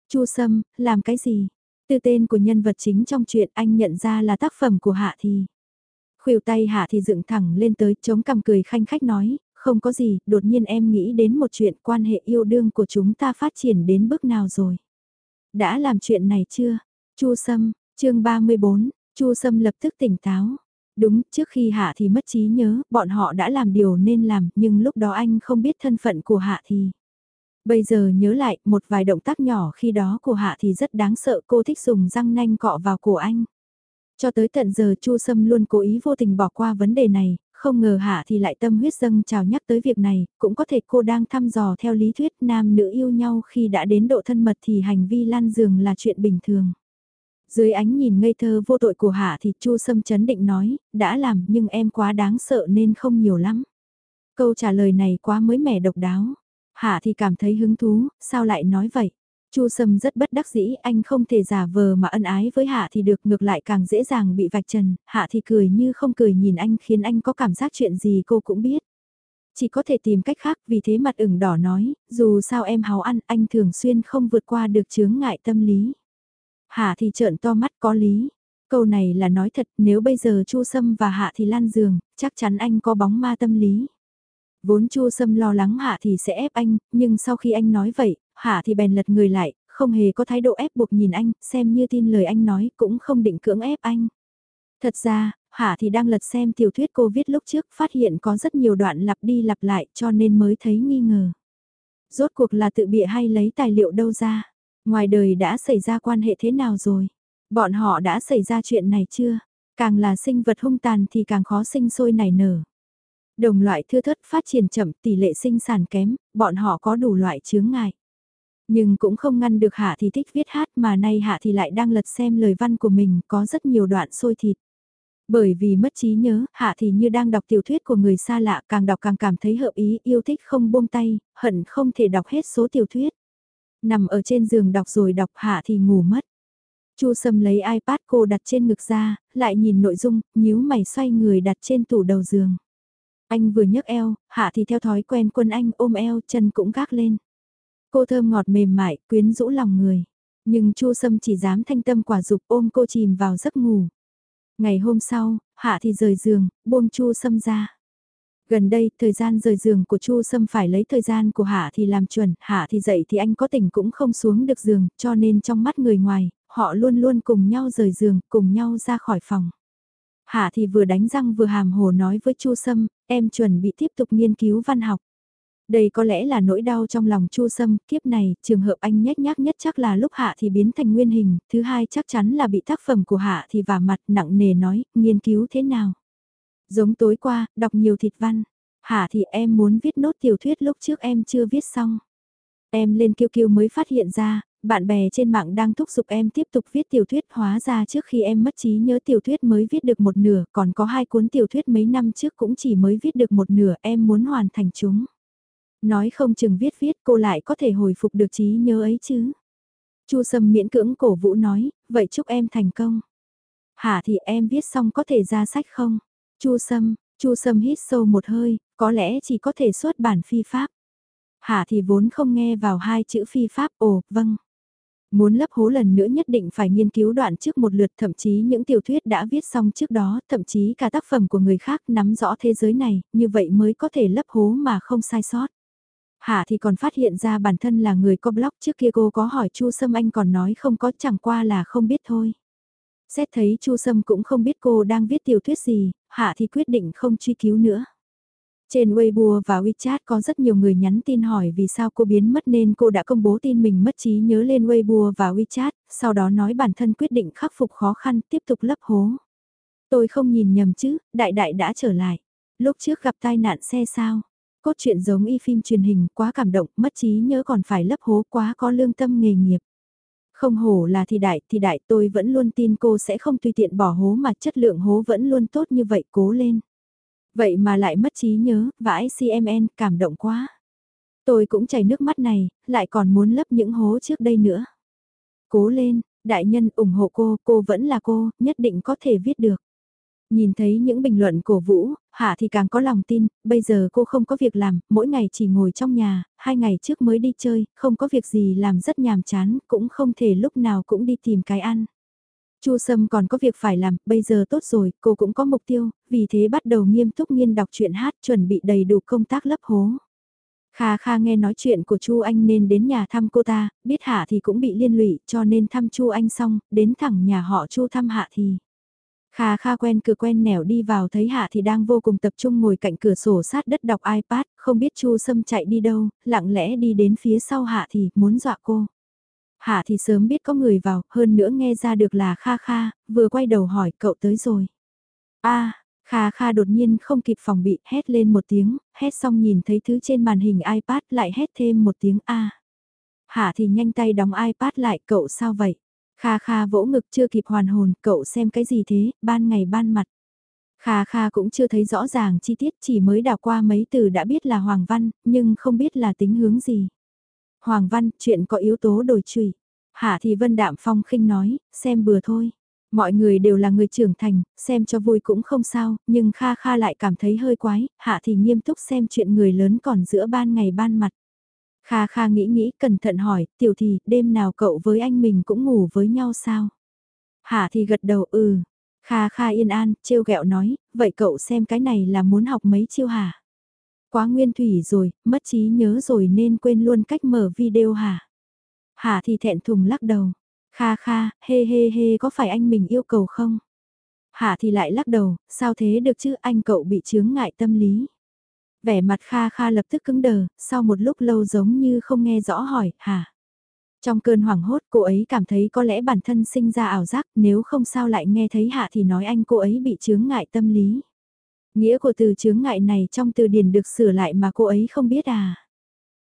Speaker 1: Chu Sâm, làm cái gì? Từ tên của nhân vật chính trong chuyện anh nhận ra là tác phẩm của Hạ thì. Khuỷu tay Hạ thì dựng thẳng lên tới chống cằm cười khanh khách nói, không có gì, đột nhiên em nghĩ đến một chuyện quan hệ yêu đương của chúng ta phát triển đến bước nào rồi. Đã làm chuyện này chưa? Chu Sâm, chương 34, Chu Sâm lập tức tỉnh táo. Đúng, trước khi Hạ thì mất trí nhớ, bọn họ đã làm điều nên làm, nhưng lúc đó anh không biết thân phận của Hạ thì. Bây giờ nhớ lại, một vài động tác nhỏ khi đó của Hạ thì rất đáng sợ cô thích dùng răng nanh cọ vào cổ anh. Cho tới tận giờ Chu Sâm luôn cố ý vô tình bỏ qua vấn đề này, không ngờ Hạ thì lại tâm huyết dâng chào nhắc tới việc này, cũng có thể cô đang thăm dò theo lý thuyết nam nữ yêu nhau khi đã đến độ thân mật thì hành vi lan giường là chuyện bình thường. Dưới ánh nhìn ngây thơ vô tội của Hạ thì Chu Sâm chấn định nói, đã làm nhưng em quá đáng sợ nên không nhiều lắm. Câu trả lời này quá mới mẻ độc đáo. Hạ thì cảm thấy hứng thú, sao lại nói vậy? Chu Sâm rất bất đắc dĩ, anh không thể giả vờ mà ân ái với Hạ thì được ngược lại càng dễ dàng bị vạch trần, Hạ thì cười như không cười nhìn anh khiến anh có cảm giác chuyện gì cô cũng biết. Chỉ có thể tìm cách khác vì thế mặt ửng đỏ nói, dù sao em háo ăn anh thường xuyên không vượt qua được chướng ngại tâm lý. Hạ thì trợn to mắt có lý. Câu này là nói thật nếu bây giờ Chu Sâm và Hạ thì lan giường, chắc chắn anh có bóng ma tâm lý. Vốn Chu Sâm lo lắng Hạ thì sẽ ép anh, nhưng sau khi anh nói vậy, Hạ thì bèn lật người lại, không hề có thái độ ép buộc nhìn anh, xem như tin lời anh nói cũng không định cưỡng ép anh. Thật ra, Hạ thì đang lật xem tiểu thuyết cô viết lúc trước phát hiện có rất nhiều đoạn lặp đi lặp lại cho nên mới thấy nghi ngờ. Rốt cuộc là tự bịa hay lấy tài liệu đâu ra? Ngoài đời đã xảy ra quan hệ thế nào rồi? Bọn họ đã xảy ra chuyện này chưa? Càng là sinh vật hung tàn thì càng khó sinh sôi nảy nở. Đồng loại thưa thất phát triển chậm tỷ lệ sinh sản kém, bọn họ có đủ loại chướng ngại. Nhưng cũng không ngăn được Hạ thì thích viết hát mà nay Hạ thì lại đang lật xem lời văn của mình có rất nhiều đoạn sôi thịt. Bởi vì mất trí nhớ, Hạ thì như đang đọc tiểu thuyết của người xa lạ càng đọc càng cảm thấy hợp ý yêu thích không buông tay, hận không thể đọc hết số tiểu thuyết. Nằm ở trên giường đọc rồi đọc Hạ thì ngủ mất. Chu Sâm lấy iPad cô đặt trên ngực ra, lại nhìn nội dung, nhíu mày xoay người đặt trên tủ đầu giường. Anh vừa nhấc eo, Hạ thì theo thói quen quân anh ôm eo chân cũng gác lên. Cô thơm ngọt mềm mại, quyến rũ lòng người. Nhưng Chu Sâm chỉ dám thanh tâm quả dục ôm cô chìm vào giấc ngủ. Ngày hôm sau, Hạ thì rời giường, buông Chu Sâm ra. Gần đây, thời gian rời giường của Chu Sâm phải lấy thời gian của Hạ thì làm chuẩn, Hạ thì dậy thì anh có tỉnh cũng không xuống được giường, cho nên trong mắt người ngoài, họ luôn luôn cùng nhau rời giường, cùng nhau ra khỏi phòng. Hạ thì vừa đánh răng vừa hàm hồ nói với Chu Sâm, em chuẩn bị tiếp tục nghiên cứu văn học. Đây có lẽ là nỗi đau trong lòng Chu Sâm, kiếp này, trường hợp anh nhếch nhác nhất chắc là lúc Hạ thì biến thành nguyên hình, thứ hai chắc chắn là bị tác phẩm của Hạ thì vả mặt nặng nề nói, nghiên cứu thế nào. Giống tối qua, đọc nhiều thịt văn. Hạ thì em muốn viết nốt tiểu thuyết lúc trước em chưa viết xong. Em lên kiêu kiêu mới phát hiện ra, bạn bè trên mạng đang thúc giục em tiếp tục viết tiểu thuyết hóa ra trước khi em mất trí nhớ tiểu thuyết mới viết được một nửa, còn có hai cuốn tiểu thuyết mấy năm trước cũng chỉ mới viết được một nửa em muốn hoàn thành chúng. Nói không chừng viết viết cô lại có thể hồi phục được trí nhớ ấy chứ. Chu Sâm miễn cưỡng cổ vũ nói, vậy chúc em thành công. Hả thì em viết xong có thể ra sách không? Chu Sâm, Chu Sâm hít sâu một hơi, có lẽ chỉ có thể xuất bản phi pháp. Hả thì vốn không nghe vào hai chữ phi pháp, ồ, vâng. Muốn lấp hố lần nữa nhất định phải nghiên cứu đoạn trước một lượt thậm chí những tiểu thuyết đã viết xong trước đó, thậm chí cả tác phẩm của người khác nắm rõ thế giới này, như vậy mới có thể lấp hố mà không sai sót. Hạ thì còn phát hiện ra bản thân là người có blog trước kia cô có hỏi Chu Sâm Anh còn nói không có chẳng qua là không biết thôi. Xét thấy Chu Sâm cũng không biết cô đang viết tiểu thuyết gì, Hạ thì quyết định không truy cứu nữa. Trên Weibo và WeChat có rất nhiều người nhắn tin hỏi vì sao cô biến mất nên cô đã công bố tin mình mất trí nhớ lên Weibo và WeChat, sau đó nói bản thân quyết định khắc phục khó khăn tiếp tục lấp hố. Tôi không nhìn nhầm chứ, đại đại đã trở lại. Lúc trước gặp tai nạn xe sao? Cốt truyện giống y phim truyền hình quá cảm động, mất trí nhớ còn phải lấp hố quá có lương tâm nghề nghiệp. Không hổ là thì đại, thì đại tôi vẫn luôn tin cô sẽ không tùy tiện bỏ hố mà chất lượng hố vẫn luôn tốt như vậy cố lên. Vậy mà lại mất trí nhớ, vãi CMN, cảm động quá. Tôi cũng chảy nước mắt này, lại còn muốn lấp những hố trước đây nữa. Cố lên, đại nhân ủng hộ cô, cô vẫn là cô, nhất định có thể viết được. Nhìn thấy những bình luận cổ vũ, Hạ thì càng có lòng tin, bây giờ cô không có việc làm, mỗi ngày chỉ ngồi trong nhà, hai ngày trước mới đi chơi, không có việc gì làm rất nhàm chán, cũng không thể lúc nào cũng đi tìm cái ăn. Chu Sâm còn có việc phải làm, bây giờ tốt rồi, cô cũng có mục tiêu, vì thế bắt đầu nghiêm túc nghiên đọc truyện hát chuẩn bị đầy đủ công tác lấp hố. Kha Kha nghe nói chuyện của Chu Anh nên đến nhà thăm cô ta, biết Hạ thì cũng bị liên lụy cho nên thăm Chu Anh xong, đến thẳng nhà họ Chu thăm Hạ thì. Kha Kha quen cửa quen nẻo đi vào thấy Hạ thì đang vô cùng tập trung ngồi cạnh cửa sổ sát đất đọc iPad, không biết Chu Sâm chạy đi đâu, lặng lẽ đi đến phía sau Hạ thì muốn dọa cô. Hạ thì sớm biết có người vào, hơn nữa nghe ra được là Kha Kha, vừa quay đầu hỏi cậu tới rồi. a Kha Kha đột nhiên không kịp phòng bị, hét lên một tiếng, hét xong nhìn thấy thứ trên màn hình iPad lại hét thêm một tiếng A. Hạ thì nhanh tay đóng iPad lại, cậu sao vậy? Kha Kha vỗ ngực chưa kịp hoàn hồn, cậu xem cái gì thế, ban ngày ban mặt. Kha Kha cũng chưa thấy rõ ràng chi tiết chỉ mới đào qua mấy từ đã biết là Hoàng Văn, nhưng không biết là tính hướng gì. Hoàng Văn, chuyện có yếu tố đổi trùy. Hạ thì Vân Đạm Phong khinh nói, xem bừa thôi. Mọi người đều là người trưởng thành, xem cho vui cũng không sao, nhưng Kha Kha lại cảm thấy hơi quái, Hạ thì nghiêm túc xem chuyện người lớn còn giữa ban ngày ban mặt. Kha Kha nghĩ nghĩ cẩn thận hỏi, tiểu thì, đêm nào cậu với anh mình cũng ngủ với nhau sao? Hạ thì gật đầu ừ. Kha Kha yên an, trêu ghẹo nói, vậy cậu xem cái này là muốn học mấy chiêu hả? Quá nguyên thủy rồi, mất trí nhớ rồi nên quên luôn cách mở video hả? hà thì thẹn thùng lắc đầu. Kha kha, hê hê hê có phải anh mình yêu cầu không? hà thì lại lắc đầu, sao thế được chứ anh cậu bị chướng ngại tâm lý. Vẻ mặt Kha Kha lập tức cứng đờ, sau một lúc lâu giống như không nghe rõ hỏi, hả? Trong cơn hoảng hốt cô ấy cảm thấy có lẽ bản thân sinh ra ảo giác nếu không sao lại nghe thấy Hạ thì nói anh cô ấy bị chướng ngại tâm lý. Nghĩa của từ chướng ngại này trong từ điển được sửa lại mà cô ấy không biết à?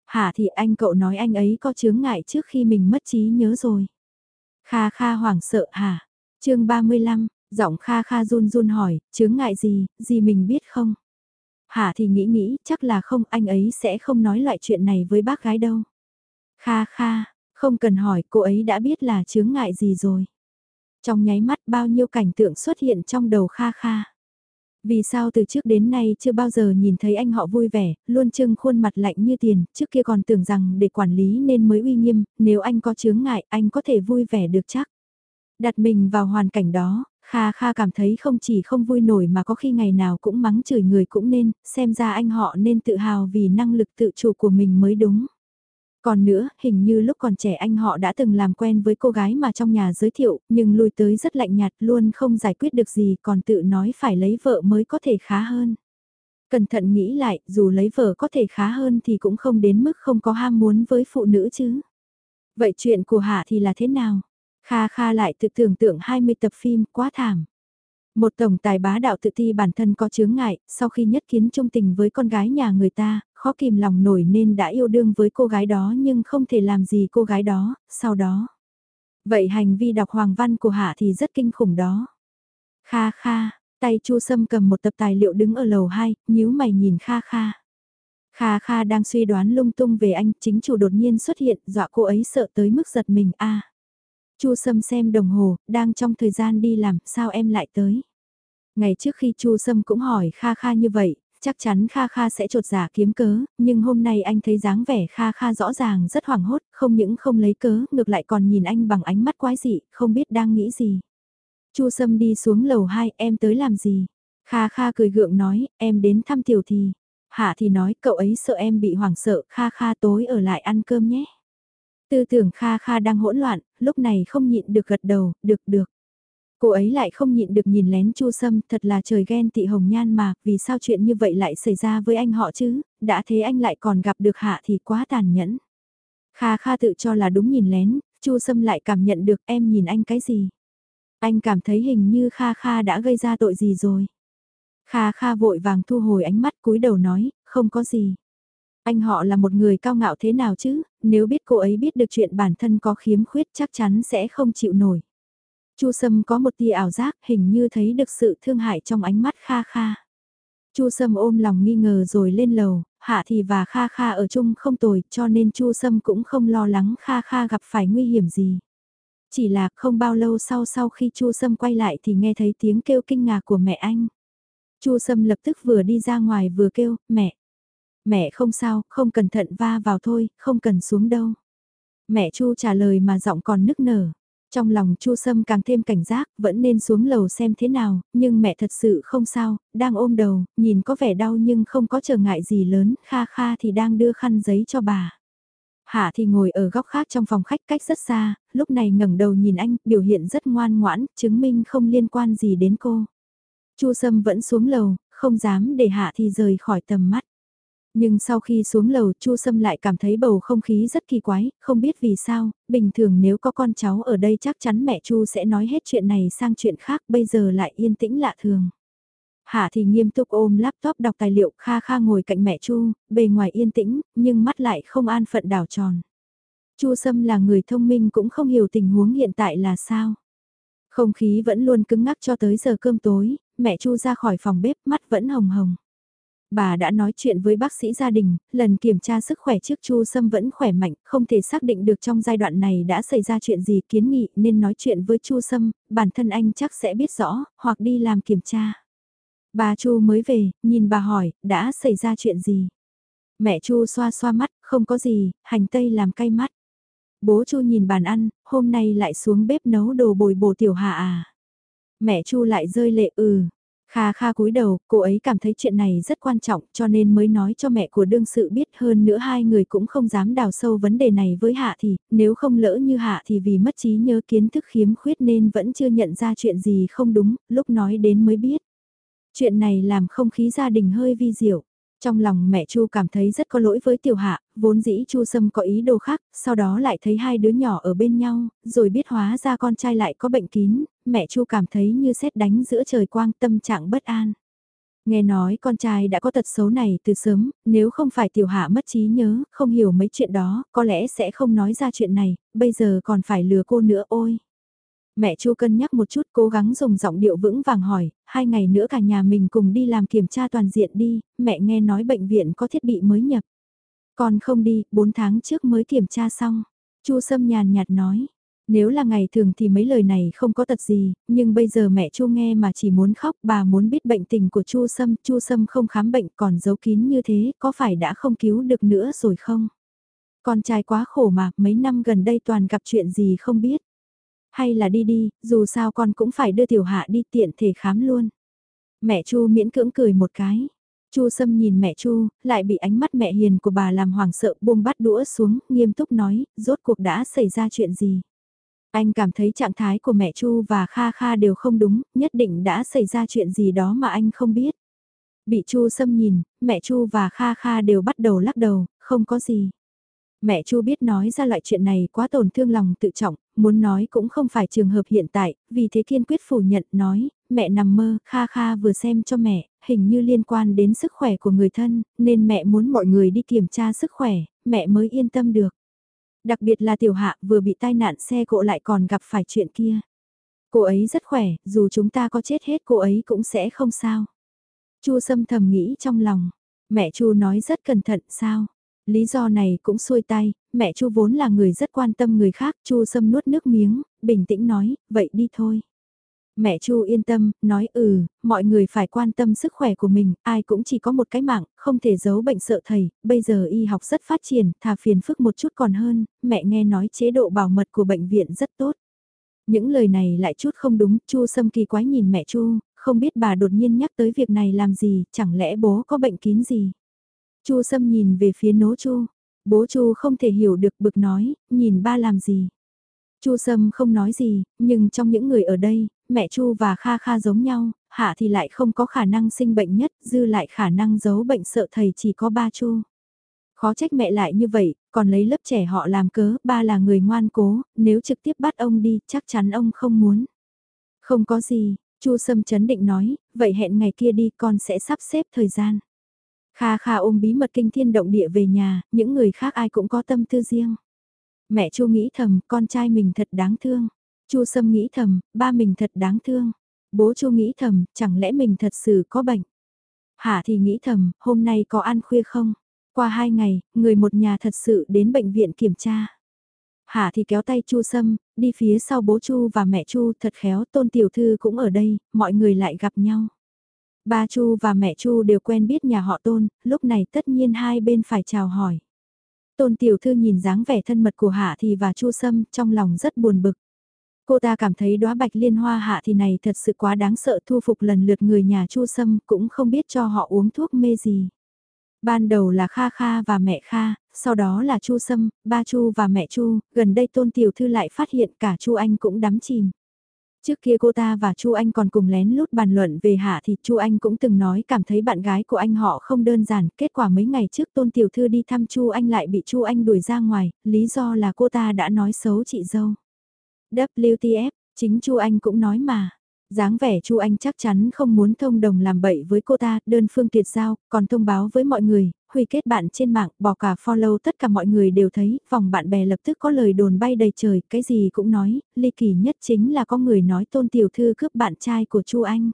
Speaker 1: Hả thì anh cậu nói anh ấy có chướng ngại trước khi mình mất trí nhớ rồi. Kha Kha hoảng sợ hả? chương 35, giọng Kha Kha run run hỏi, chướng ngại gì, gì mình biết không? Hả thì nghĩ nghĩ, chắc là không, anh ấy sẽ không nói loại chuyện này với bác gái đâu. Kha Kha, không cần hỏi, cô ấy đã biết là chướng ngại gì rồi. Trong nháy mắt bao nhiêu cảnh tượng xuất hiện trong đầu Kha Kha. Vì sao từ trước đến nay chưa bao giờ nhìn thấy anh họ vui vẻ, luôn trưng khuôn mặt lạnh như tiền, trước kia còn tưởng rằng để quản lý nên mới uy nghiêm, nếu anh có chướng ngại anh có thể vui vẻ được chắc. Đặt mình vào hoàn cảnh đó, Kha Kha cảm thấy không chỉ không vui nổi mà có khi ngày nào cũng mắng chửi người cũng nên, xem ra anh họ nên tự hào vì năng lực tự chủ của mình mới đúng. Còn nữa, hình như lúc còn trẻ anh họ đã từng làm quen với cô gái mà trong nhà giới thiệu, nhưng lui tới rất lạnh nhạt luôn không giải quyết được gì còn tự nói phải lấy vợ mới có thể khá hơn. Cẩn thận nghĩ lại, dù lấy vợ có thể khá hơn thì cũng không đến mức không có ham muốn với phụ nữ chứ. Vậy chuyện của Hạ thì là thế nào? Kha Kha lại tự tưởng tượng 20 tập phim quá thảm. Một tổng tài bá đạo tự ti bản thân có chướng ngại, sau khi nhất kiến trung tình với con gái nhà người ta, khó kìm lòng nổi nên đã yêu đương với cô gái đó nhưng không thể làm gì cô gái đó, sau đó. Vậy hành vi đọc hoàng văn của Hạ thì rất kinh khủng đó. Kha kha, tay Chu Sâm cầm một tập tài liệu đứng ở lầu 2, nhíu mày nhìn Kha kha. Kha kha đang suy đoán lung tung về anh, chính chủ đột nhiên xuất hiện, dọa cô ấy sợ tới mức giật mình a. Chu Sâm xem đồng hồ, đang trong thời gian đi làm, sao em lại tới? Ngày trước khi Chu Sâm cũng hỏi Kha Kha như vậy, chắc chắn Kha Kha sẽ trột giả kiếm cớ, nhưng hôm nay anh thấy dáng vẻ Kha Kha rõ ràng rất hoảng hốt, không những không lấy cớ, ngược lại còn nhìn anh bằng ánh mắt quái dị, không biết đang nghĩ gì. Chu Sâm đi xuống lầu 2, em tới làm gì? Kha Kha cười gượng nói, em đến thăm tiểu thì. Hạ thì nói, cậu ấy sợ em bị hoảng sợ, Kha Kha tối ở lại ăn cơm nhé. Tư tưởng Kha Kha đang hỗn loạn, lúc này không nhịn được gật đầu, được được. Cô ấy lại không nhịn được nhìn lén Chu Sâm, thật là trời ghen tị hồng nhan mà, vì sao chuyện như vậy lại xảy ra với anh họ chứ, đã thế anh lại còn gặp được hạ thì quá tàn nhẫn. Kha Kha tự cho là đúng nhìn lén, Chu Sâm lại cảm nhận được em nhìn anh cái gì. Anh cảm thấy hình như Kha Kha đã gây ra tội gì rồi. Kha Kha vội vàng thu hồi ánh mắt cúi đầu nói, không có gì. Anh họ là một người cao ngạo thế nào chứ, nếu biết cô ấy biết được chuyện bản thân có khiếm khuyết chắc chắn sẽ không chịu nổi. Chu Sâm có một tia ảo giác, hình như thấy được sự thương hại trong ánh mắt Kha Kha. Chu Sâm ôm lòng nghi ngờ rồi lên lầu, Hạ Thì và Kha Kha ở chung không tồi, cho nên Chu Sâm cũng không lo lắng Kha Kha gặp phải nguy hiểm gì. Chỉ là không bao lâu sau sau khi Chu Sâm quay lại thì nghe thấy tiếng kêu kinh ngạc của mẹ anh. Chu Sâm lập tức vừa đi ra ngoài vừa kêu, mẹ. Mẹ không sao, không cẩn thận va vào thôi, không cần xuống đâu. Mẹ Chu trả lời mà giọng còn nức nở. Trong lòng Chu Sâm càng thêm cảnh giác, vẫn nên xuống lầu xem thế nào, nhưng mẹ thật sự không sao, đang ôm đầu, nhìn có vẻ đau nhưng không có trở ngại gì lớn, Kha Kha thì đang đưa khăn giấy cho bà. Hạ thì ngồi ở góc khác trong phòng khách cách rất xa, lúc này ngẩng đầu nhìn anh, biểu hiện rất ngoan ngoãn, chứng minh không liên quan gì đến cô. Chu Sâm vẫn xuống lầu, không dám để Hạ thì rời khỏi tầm mắt. Nhưng sau khi xuống lầu Chu Sâm lại cảm thấy bầu không khí rất kỳ quái, không biết vì sao, bình thường nếu có con cháu ở đây chắc chắn mẹ Chu sẽ nói hết chuyện này sang chuyện khác, bây giờ lại yên tĩnh lạ thường. Hạ thì nghiêm túc ôm laptop đọc tài liệu kha kha ngồi cạnh mẹ Chu, bề ngoài yên tĩnh, nhưng mắt lại không an phận đảo tròn. Chu Sâm là người thông minh cũng không hiểu tình huống hiện tại là sao. Không khí vẫn luôn cứng ngắc cho tới giờ cơm tối, mẹ Chu ra khỏi phòng bếp mắt vẫn hồng hồng. Bà đã nói chuyện với bác sĩ gia đình, lần kiểm tra sức khỏe trước Chu Sâm vẫn khỏe mạnh, không thể xác định được trong giai đoạn này đã xảy ra chuyện gì kiến nghị nên nói chuyện với Chu Sâm, bản thân anh chắc sẽ biết rõ, hoặc đi làm kiểm tra. Bà Chu mới về, nhìn bà hỏi, đã xảy ra chuyện gì? Mẹ Chu xoa xoa mắt, không có gì, hành tây làm cay mắt. Bố Chu nhìn bàn ăn, hôm nay lại xuống bếp nấu đồ bồi bổ tiểu hạ à. Mẹ Chu lại rơi lệ ừ, Kha Kha cúi đầu, cô ấy cảm thấy chuyện này rất quan trọng cho nên mới nói cho mẹ của đương sự biết hơn nữa hai người cũng không dám đào sâu vấn đề này với Hạ thì, nếu không lỡ như Hạ thì vì mất trí nhớ kiến thức khiếm khuyết nên vẫn chưa nhận ra chuyện gì không đúng, lúc nói đến mới biết. Chuyện này làm không khí gia đình hơi vi diệu. Trong lòng mẹ Chu cảm thấy rất có lỗi với tiểu hạ, vốn dĩ Chu Sâm có ý đồ khác, sau đó lại thấy hai đứa nhỏ ở bên nhau, rồi biết hóa ra con trai lại có bệnh kín, mẹ Chu cảm thấy như xét đánh giữa trời quang tâm trạng bất an. Nghe nói con trai đã có tật xấu này từ sớm, nếu không phải tiểu hạ mất trí nhớ, không hiểu mấy chuyện đó, có lẽ sẽ không nói ra chuyện này, bây giờ còn phải lừa cô nữa ôi. Mẹ Chu cân nhắc một chút cố gắng dùng giọng điệu vững vàng hỏi, hai ngày nữa cả nhà mình cùng đi làm kiểm tra toàn diện đi, mẹ nghe nói bệnh viện có thiết bị mới nhập. Còn không đi, 4 tháng trước mới kiểm tra xong. Chu Sâm nhàn nhạt nói, nếu là ngày thường thì mấy lời này không có tật gì, nhưng bây giờ mẹ Chu nghe mà chỉ muốn khóc, bà muốn biết bệnh tình của Chu Sâm, Chu Sâm không khám bệnh còn giấu kín như thế, có phải đã không cứu được nữa rồi không? Con trai quá khổ mà, mấy năm gần đây toàn gặp chuyện gì không biết. Hay là đi đi, dù sao con cũng phải đưa tiểu hạ đi tiện thể khám luôn. Mẹ Chu miễn cưỡng cười một cái. Chu Sâm nhìn mẹ Chu, lại bị ánh mắt mẹ hiền của bà làm hoảng sợ buông bắt đũa xuống, nghiêm túc nói, rốt cuộc đã xảy ra chuyện gì. Anh cảm thấy trạng thái của mẹ Chu và Kha Kha đều không đúng, nhất định đã xảy ra chuyện gì đó mà anh không biết. Bị Chu Sâm nhìn, mẹ Chu và Kha Kha đều bắt đầu lắc đầu, không có gì. Mẹ Chu biết nói ra loại chuyện này quá tổn thương lòng tự trọng, muốn nói cũng không phải trường hợp hiện tại, vì thế kiên quyết phủ nhận nói, mẹ nằm mơ, Kha Kha vừa xem cho mẹ, hình như liên quan đến sức khỏe của người thân, nên mẹ muốn mọi người đi kiểm tra sức khỏe, mẹ mới yên tâm được. Đặc biệt là tiểu hạ vừa bị tai nạn xe cộ lại còn gặp phải chuyện kia. Cô ấy rất khỏe, dù chúng ta có chết hết cô ấy cũng sẽ không sao. Chu Sâm thầm nghĩ trong lòng, mẹ Chu nói rất cẩn thận sao? Lý do này cũng xuôi tay, mẹ Chu vốn là người rất quan tâm người khác, Chu Sâm nuốt nước miếng, bình tĩnh nói, vậy đi thôi. Mẹ Chu yên tâm, nói ừ, mọi người phải quan tâm sức khỏe của mình, ai cũng chỉ có một cái mạng, không thể giấu bệnh sợ thầy, bây giờ y học rất phát triển, thà phiền phức một chút còn hơn, mẹ nghe nói chế độ bảo mật của bệnh viện rất tốt. Những lời này lại chút không đúng, Chu Sâm kỳ quái nhìn mẹ Chu, không biết bà đột nhiên nhắc tới việc này làm gì, chẳng lẽ bố có bệnh kín gì. Chu Sâm nhìn về phía nố Chu, bố Chu không thể hiểu được bực nói, nhìn ba làm gì. Chu Sâm không nói gì, nhưng trong những người ở đây, mẹ Chu và Kha Kha giống nhau, Hạ thì lại không có khả năng sinh bệnh nhất, dư lại khả năng giấu bệnh sợ thầy chỉ có ba Chu. Khó trách mẹ lại như vậy, còn lấy lớp trẻ họ làm cớ, ba là người ngoan cố, nếu trực tiếp bắt ông đi, chắc chắn ông không muốn. Không có gì, Chu Sâm chấn định nói, vậy hẹn ngày kia đi con sẽ sắp xếp thời gian. Kha Kha ôm bí mật kinh thiên động địa về nhà, những người khác ai cũng có tâm tư riêng. Mẹ Chu nghĩ thầm, con trai mình thật đáng thương. Chu Sâm nghĩ thầm, ba mình thật đáng thương. Bố Chu nghĩ thầm, chẳng lẽ mình thật sự có bệnh. Hạ thì nghĩ thầm, hôm nay có ăn khuya không? Qua hai ngày, người một nhà thật sự đến bệnh viện kiểm tra. Hạ thì kéo tay Chu Sâm, đi phía sau bố Chu và mẹ Chu thật khéo tôn tiểu thư cũng ở đây, mọi người lại gặp nhau. Ba Chu và mẹ Chu đều quen biết nhà họ tôn, lúc này tất nhiên hai bên phải chào hỏi. Tôn tiểu thư nhìn dáng vẻ thân mật của Hạ thì và Chu Sâm trong lòng rất buồn bực. Cô ta cảm thấy đóa bạch liên hoa hạ thì này thật sự quá đáng sợ thu phục lần lượt người nhà Chu Sâm cũng không biết cho họ uống thuốc mê gì. Ban đầu là Kha Kha và mẹ Kha, sau đó là Chu Sâm, ba Chu và mẹ Chu, gần đây Tôn Tiểu Thư lại phát hiện cả Chu Anh cũng đắm chìm. Trước kia cô ta và Chu Anh còn cùng lén lút bàn luận về Hạ thì Chu Anh cũng từng nói cảm thấy bạn gái của anh họ không đơn giản, kết quả mấy ngày trước Tôn Tiểu Thư đi thăm Chu Anh lại bị Chu Anh đuổi ra ngoài, lý do là cô ta đã nói xấu chị dâu. WTF, chính Chu Anh cũng nói mà dáng vẻ Chu Anh chắc chắn không muốn thông đồng làm bậy với cô ta, đơn phương tuyệt giao, còn thông báo với mọi người, huy kết bạn trên mạng, bỏ cả follow tất cả mọi người đều thấy, vòng bạn bè lập tức có lời đồn bay đầy trời, cái gì cũng nói, ly kỳ nhất chính là có người nói tôn tiểu thư cướp bạn trai của Chu Anh.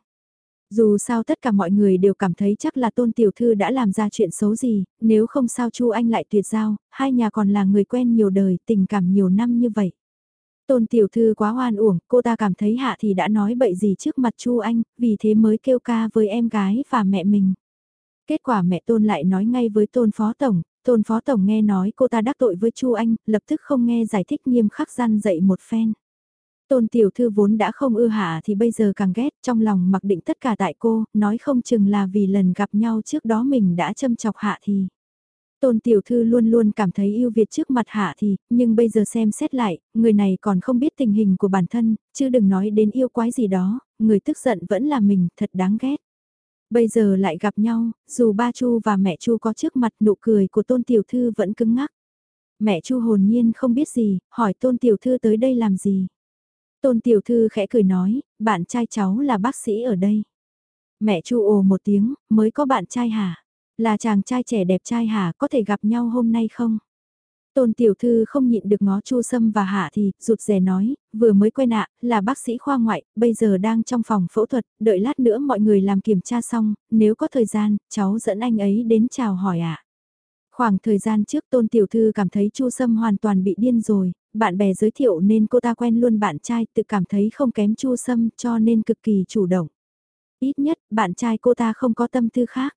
Speaker 1: Dù sao tất cả mọi người đều cảm thấy chắc là tôn tiểu thư đã làm ra chuyện xấu gì, nếu không sao Chu Anh lại tuyệt giao, hai nhà còn là người quen nhiều đời, tình cảm nhiều năm như vậy. Tôn tiểu thư quá hoan uổng, cô ta cảm thấy hạ thì đã nói bậy gì trước mặt Chu Anh, vì thế mới kêu ca với em gái và mẹ mình. Kết quả mẹ Tôn lại nói ngay với Tôn Phó Tổng, Tôn Phó Tổng nghe nói cô ta đắc tội với Chu Anh, lập tức không nghe giải thích nghiêm khắc gian dậy một phen. Tôn Tiểu Thư vốn đã không ưa hạ thì bây giờ càng ghét, trong lòng mặc định tất cả tại cô, nói không chừng là vì lần gặp nhau trước đó mình đã châm chọc hạ thì. Tôn Tiểu Thư luôn luôn cảm thấy yêu Việt trước mặt hạ thì, nhưng bây giờ xem xét lại, người này còn không biết tình hình của bản thân, chứ đừng nói đến yêu quái gì đó, người tức giận vẫn là mình, thật đáng ghét. Bây giờ lại gặp nhau, dù ba Chu và mẹ Chu có trước mặt nụ cười của Tôn Tiểu Thư vẫn cứng ngắc. Mẹ Chu hồn nhiên không biết gì, hỏi Tôn Tiểu Thư tới đây làm gì. Tôn Tiểu Thư khẽ cười nói, bạn trai cháu là bác sĩ ở đây. Mẹ Chu ồ một tiếng, mới có bạn trai hả? Là chàng trai trẻ đẹp trai hả, có thể gặp nhau hôm nay không? Tôn tiểu thư không nhịn được ngó Chu Sâm và Hạ thì, rụt rè nói, vừa mới quen ạ, là bác sĩ khoa ngoại, bây giờ đang trong phòng phẫu thuật, đợi lát nữa mọi người làm kiểm tra xong, nếu có thời gian, cháu dẫn anh ấy đến chào hỏi ạ. Khoảng thời gian trước Tôn tiểu thư cảm thấy Chu Sâm hoàn toàn bị điên rồi, bạn bè giới thiệu nên cô ta quen luôn bạn trai, tự cảm thấy không kém Chu Sâm cho nên cực kỳ chủ động. Ít nhất, bạn trai cô ta không có tâm tư khác.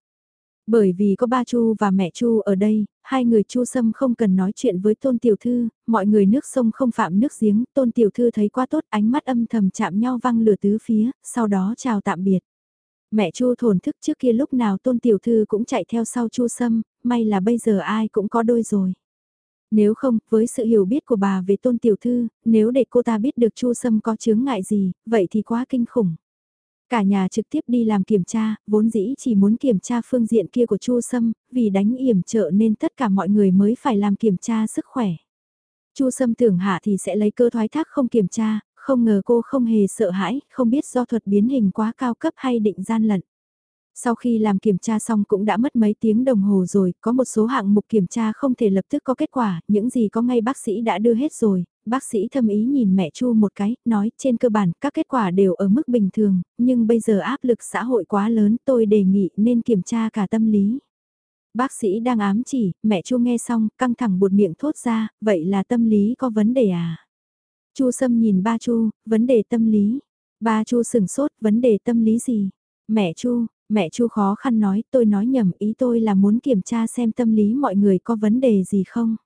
Speaker 1: Bởi vì có ba Chu và mẹ Chu ở đây, hai người Chu Sâm không cần nói chuyện với Tôn Tiểu Thư, mọi người nước sông không phạm nước giếng, Tôn Tiểu Thư thấy quá tốt ánh mắt âm thầm chạm nhau văng lửa tứ phía, sau đó chào tạm biệt. Mẹ Chu thổn thức trước kia lúc nào Tôn Tiểu Thư cũng chạy theo sau Chu Sâm, may là bây giờ ai cũng có đôi rồi. Nếu không, với sự hiểu biết của bà về Tôn Tiểu Thư, nếu để cô ta biết được Chu Sâm có chướng ngại gì, vậy thì quá kinh khủng. Cả nhà trực tiếp đi làm kiểm tra, vốn dĩ chỉ muốn kiểm tra phương diện kia của Chu Sâm, vì đánh yểm trợ nên tất cả mọi người mới phải làm kiểm tra sức khỏe. Chu Sâm tưởng hạ thì sẽ lấy cơ thoái thác không kiểm tra, không ngờ cô không hề sợ hãi, không biết do thuật biến hình quá cao cấp hay định gian lận. Sau khi làm kiểm tra xong cũng đã mất mấy tiếng đồng hồ rồi, có một số hạng mục kiểm tra không thể lập tức có kết quả, những gì có ngay bác sĩ đã đưa hết rồi, bác sĩ thâm ý nhìn mẹ Chu một cái, nói trên cơ bản các kết quả đều ở mức bình thường, nhưng bây giờ áp lực xã hội quá lớn tôi đề nghị nên kiểm tra cả tâm lý. Bác sĩ đang ám chỉ, mẹ Chu nghe xong, căng thẳng buột miệng thốt ra, vậy là tâm lý có vấn đề à? Chu Sâm nhìn ba Chu, vấn đề tâm lý. Ba Chu sừng sốt, vấn đề tâm lý gì? Mẹ Chu, mẹ Chu khó khăn nói, tôi nói nhầm, ý tôi là muốn kiểm tra xem tâm lý mọi người có vấn đề gì không?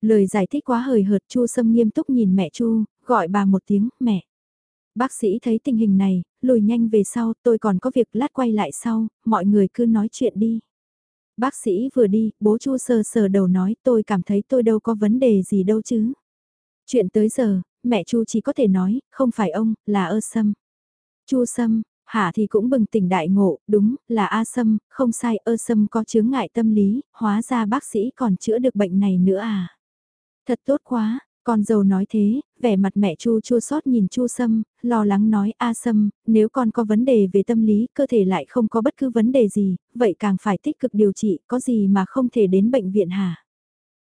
Speaker 1: Lời giải thích quá hời hợt Chu Sâm nghiêm túc nhìn mẹ Chu, gọi bà một tiếng, mẹ. Bác sĩ thấy tình hình này, lùi nhanh về sau, tôi còn có việc lát quay lại sau, mọi người cứ nói chuyện đi. Bác sĩ vừa đi, bố Chu sờ sờ đầu nói tôi cảm thấy tôi đâu có vấn đề gì đâu chứ. Chuyện tới giờ, mẹ Chu chỉ có thể nói, không phải ông, là ơ sâm. Chu sâm, Hạ thì cũng bừng tỉnh đại ngộ, đúng, là A sâm, không sai, ơ sâm có chướng ngại tâm lý, hóa ra bác sĩ còn chữa được bệnh này nữa à. Thật tốt quá, con dâu nói thế, vẻ mặt mẹ Chu chua xót nhìn Chu Sâm, lo lắng nói A Sâm, nếu con có vấn đề về tâm lý, cơ thể lại không có bất cứ vấn đề gì, vậy càng phải tích cực điều trị, có gì mà không thể đến bệnh viện hả?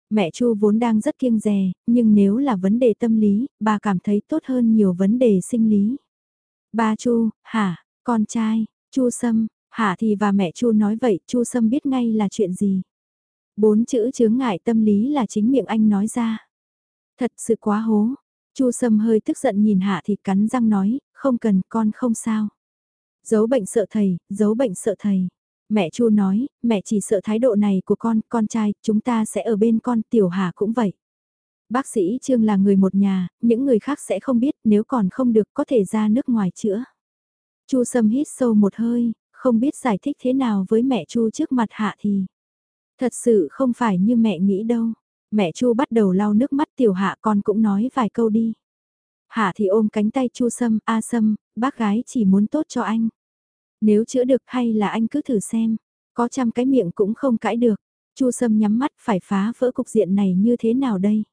Speaker 1: Mẹ Chu vốn đang rất kiêng dè, nhưng nếu là vấn đề tâm lý, bà cảm thấy tốt hơn nhiều vấn đề sinh lý. Ba Chu, hả, con trai, Chu Sâm, hạ thì và mẹ Chu nói vậy, Chu Sâm biết ngay là chuyện gì. Bốn chữ chướng ngại tâm lý là chính miệng anh nói ra. Thật sự quá hố. Chu Sâm hơi tức giận nhìn Hạ thì cắn răng nói, không cần con không sao. Giấu bệnh sợ thầy, giấu bệnh sợ thầy. Mẹ Chu nói, mẹ chỉ sợ thái độ này của con, con trai, chúng ta sẽ ở bên con, tiểu Hà cũng vậy. Bác sĩ Trương là người một nhà, những người khác sẽ không biết nếu còn không được có thể ra nước ngoài chữa. Chu Sâm hít sâu một hơi, không biết giải thích thế nào với mẹ Chu trước mặt Hạ thì. Thật sự không phải như mẹ nghĩ đâu. Mẹ Chu bắt đầu lau nước mắt tiểu Hạ con cũng nói vài câu đi. Hạ thì ôm cánh tay Chu Sâm, A Sâm, bác gái chỉ muốn tốt cho anh. Nếu chữa được hay là anh cứ thử xem, có trăm cái miệng cũng không cãi được. Chu Sâm nhắm mắt phải phá vỡ cục diện này như thế nào đây?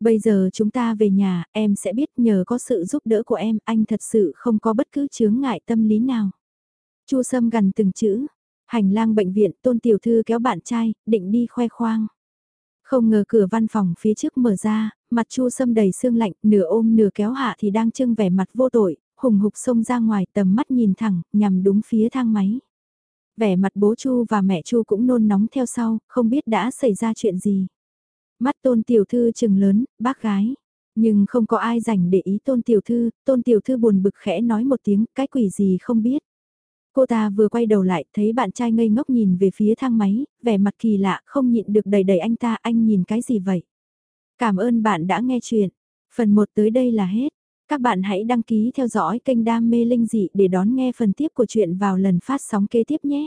Speaker 1: Bây giờ chúng ta về nhà, em sẽ biết nhờ có sự giúp đỡ của em, anh thật sự không có bất cứ chướng ngại tâm lý nào. Chu Sâm gần từng chữ, hành lang bệnh viện tôn tiểu thư kéo bạn trai, định đi khoe khoang. Không ngờ cửa văn phòng phía trước mở ra, mặt Chu Sâm đầy sương lạnh, nửa ôm nửa kéo hạ thì đang trưng vẻ mặt vô tội, hùng hục xông ra ngoài tầm mắt nhìn thẳng, nhằm đúng phía thang máy. Vẻ mặt bố Chu và mẹ Chu cũng nôn nóng theo sau, không biết đã xảy ra chuyện gì. Mắt tôn tiểu thư chừng lớn, bác gái. Nhưng không có ai rảnh để ý tôn tiểu thư, tôn tiểu thư buồn bực khẽ nói một tiếng, cái quỷ gì không biết. Cô ta vừa quay đầu lại, thấy bạn trai ngây ngốc nhìn về phía thang máy, vẻ mặt kỳ lạ, không nhịn được đầy đầy anh ta, anh nhìn cái gì vậy? Cảm ơn bạn đã nghe chuyện. Phần 1 tới đây là hết. Các bạn hãy đăng ký theo dõi kênh Đam Mê Linh Dị để đón nghe phần tiếp của chuyện vào lần phát sóng kế tiếp nhé.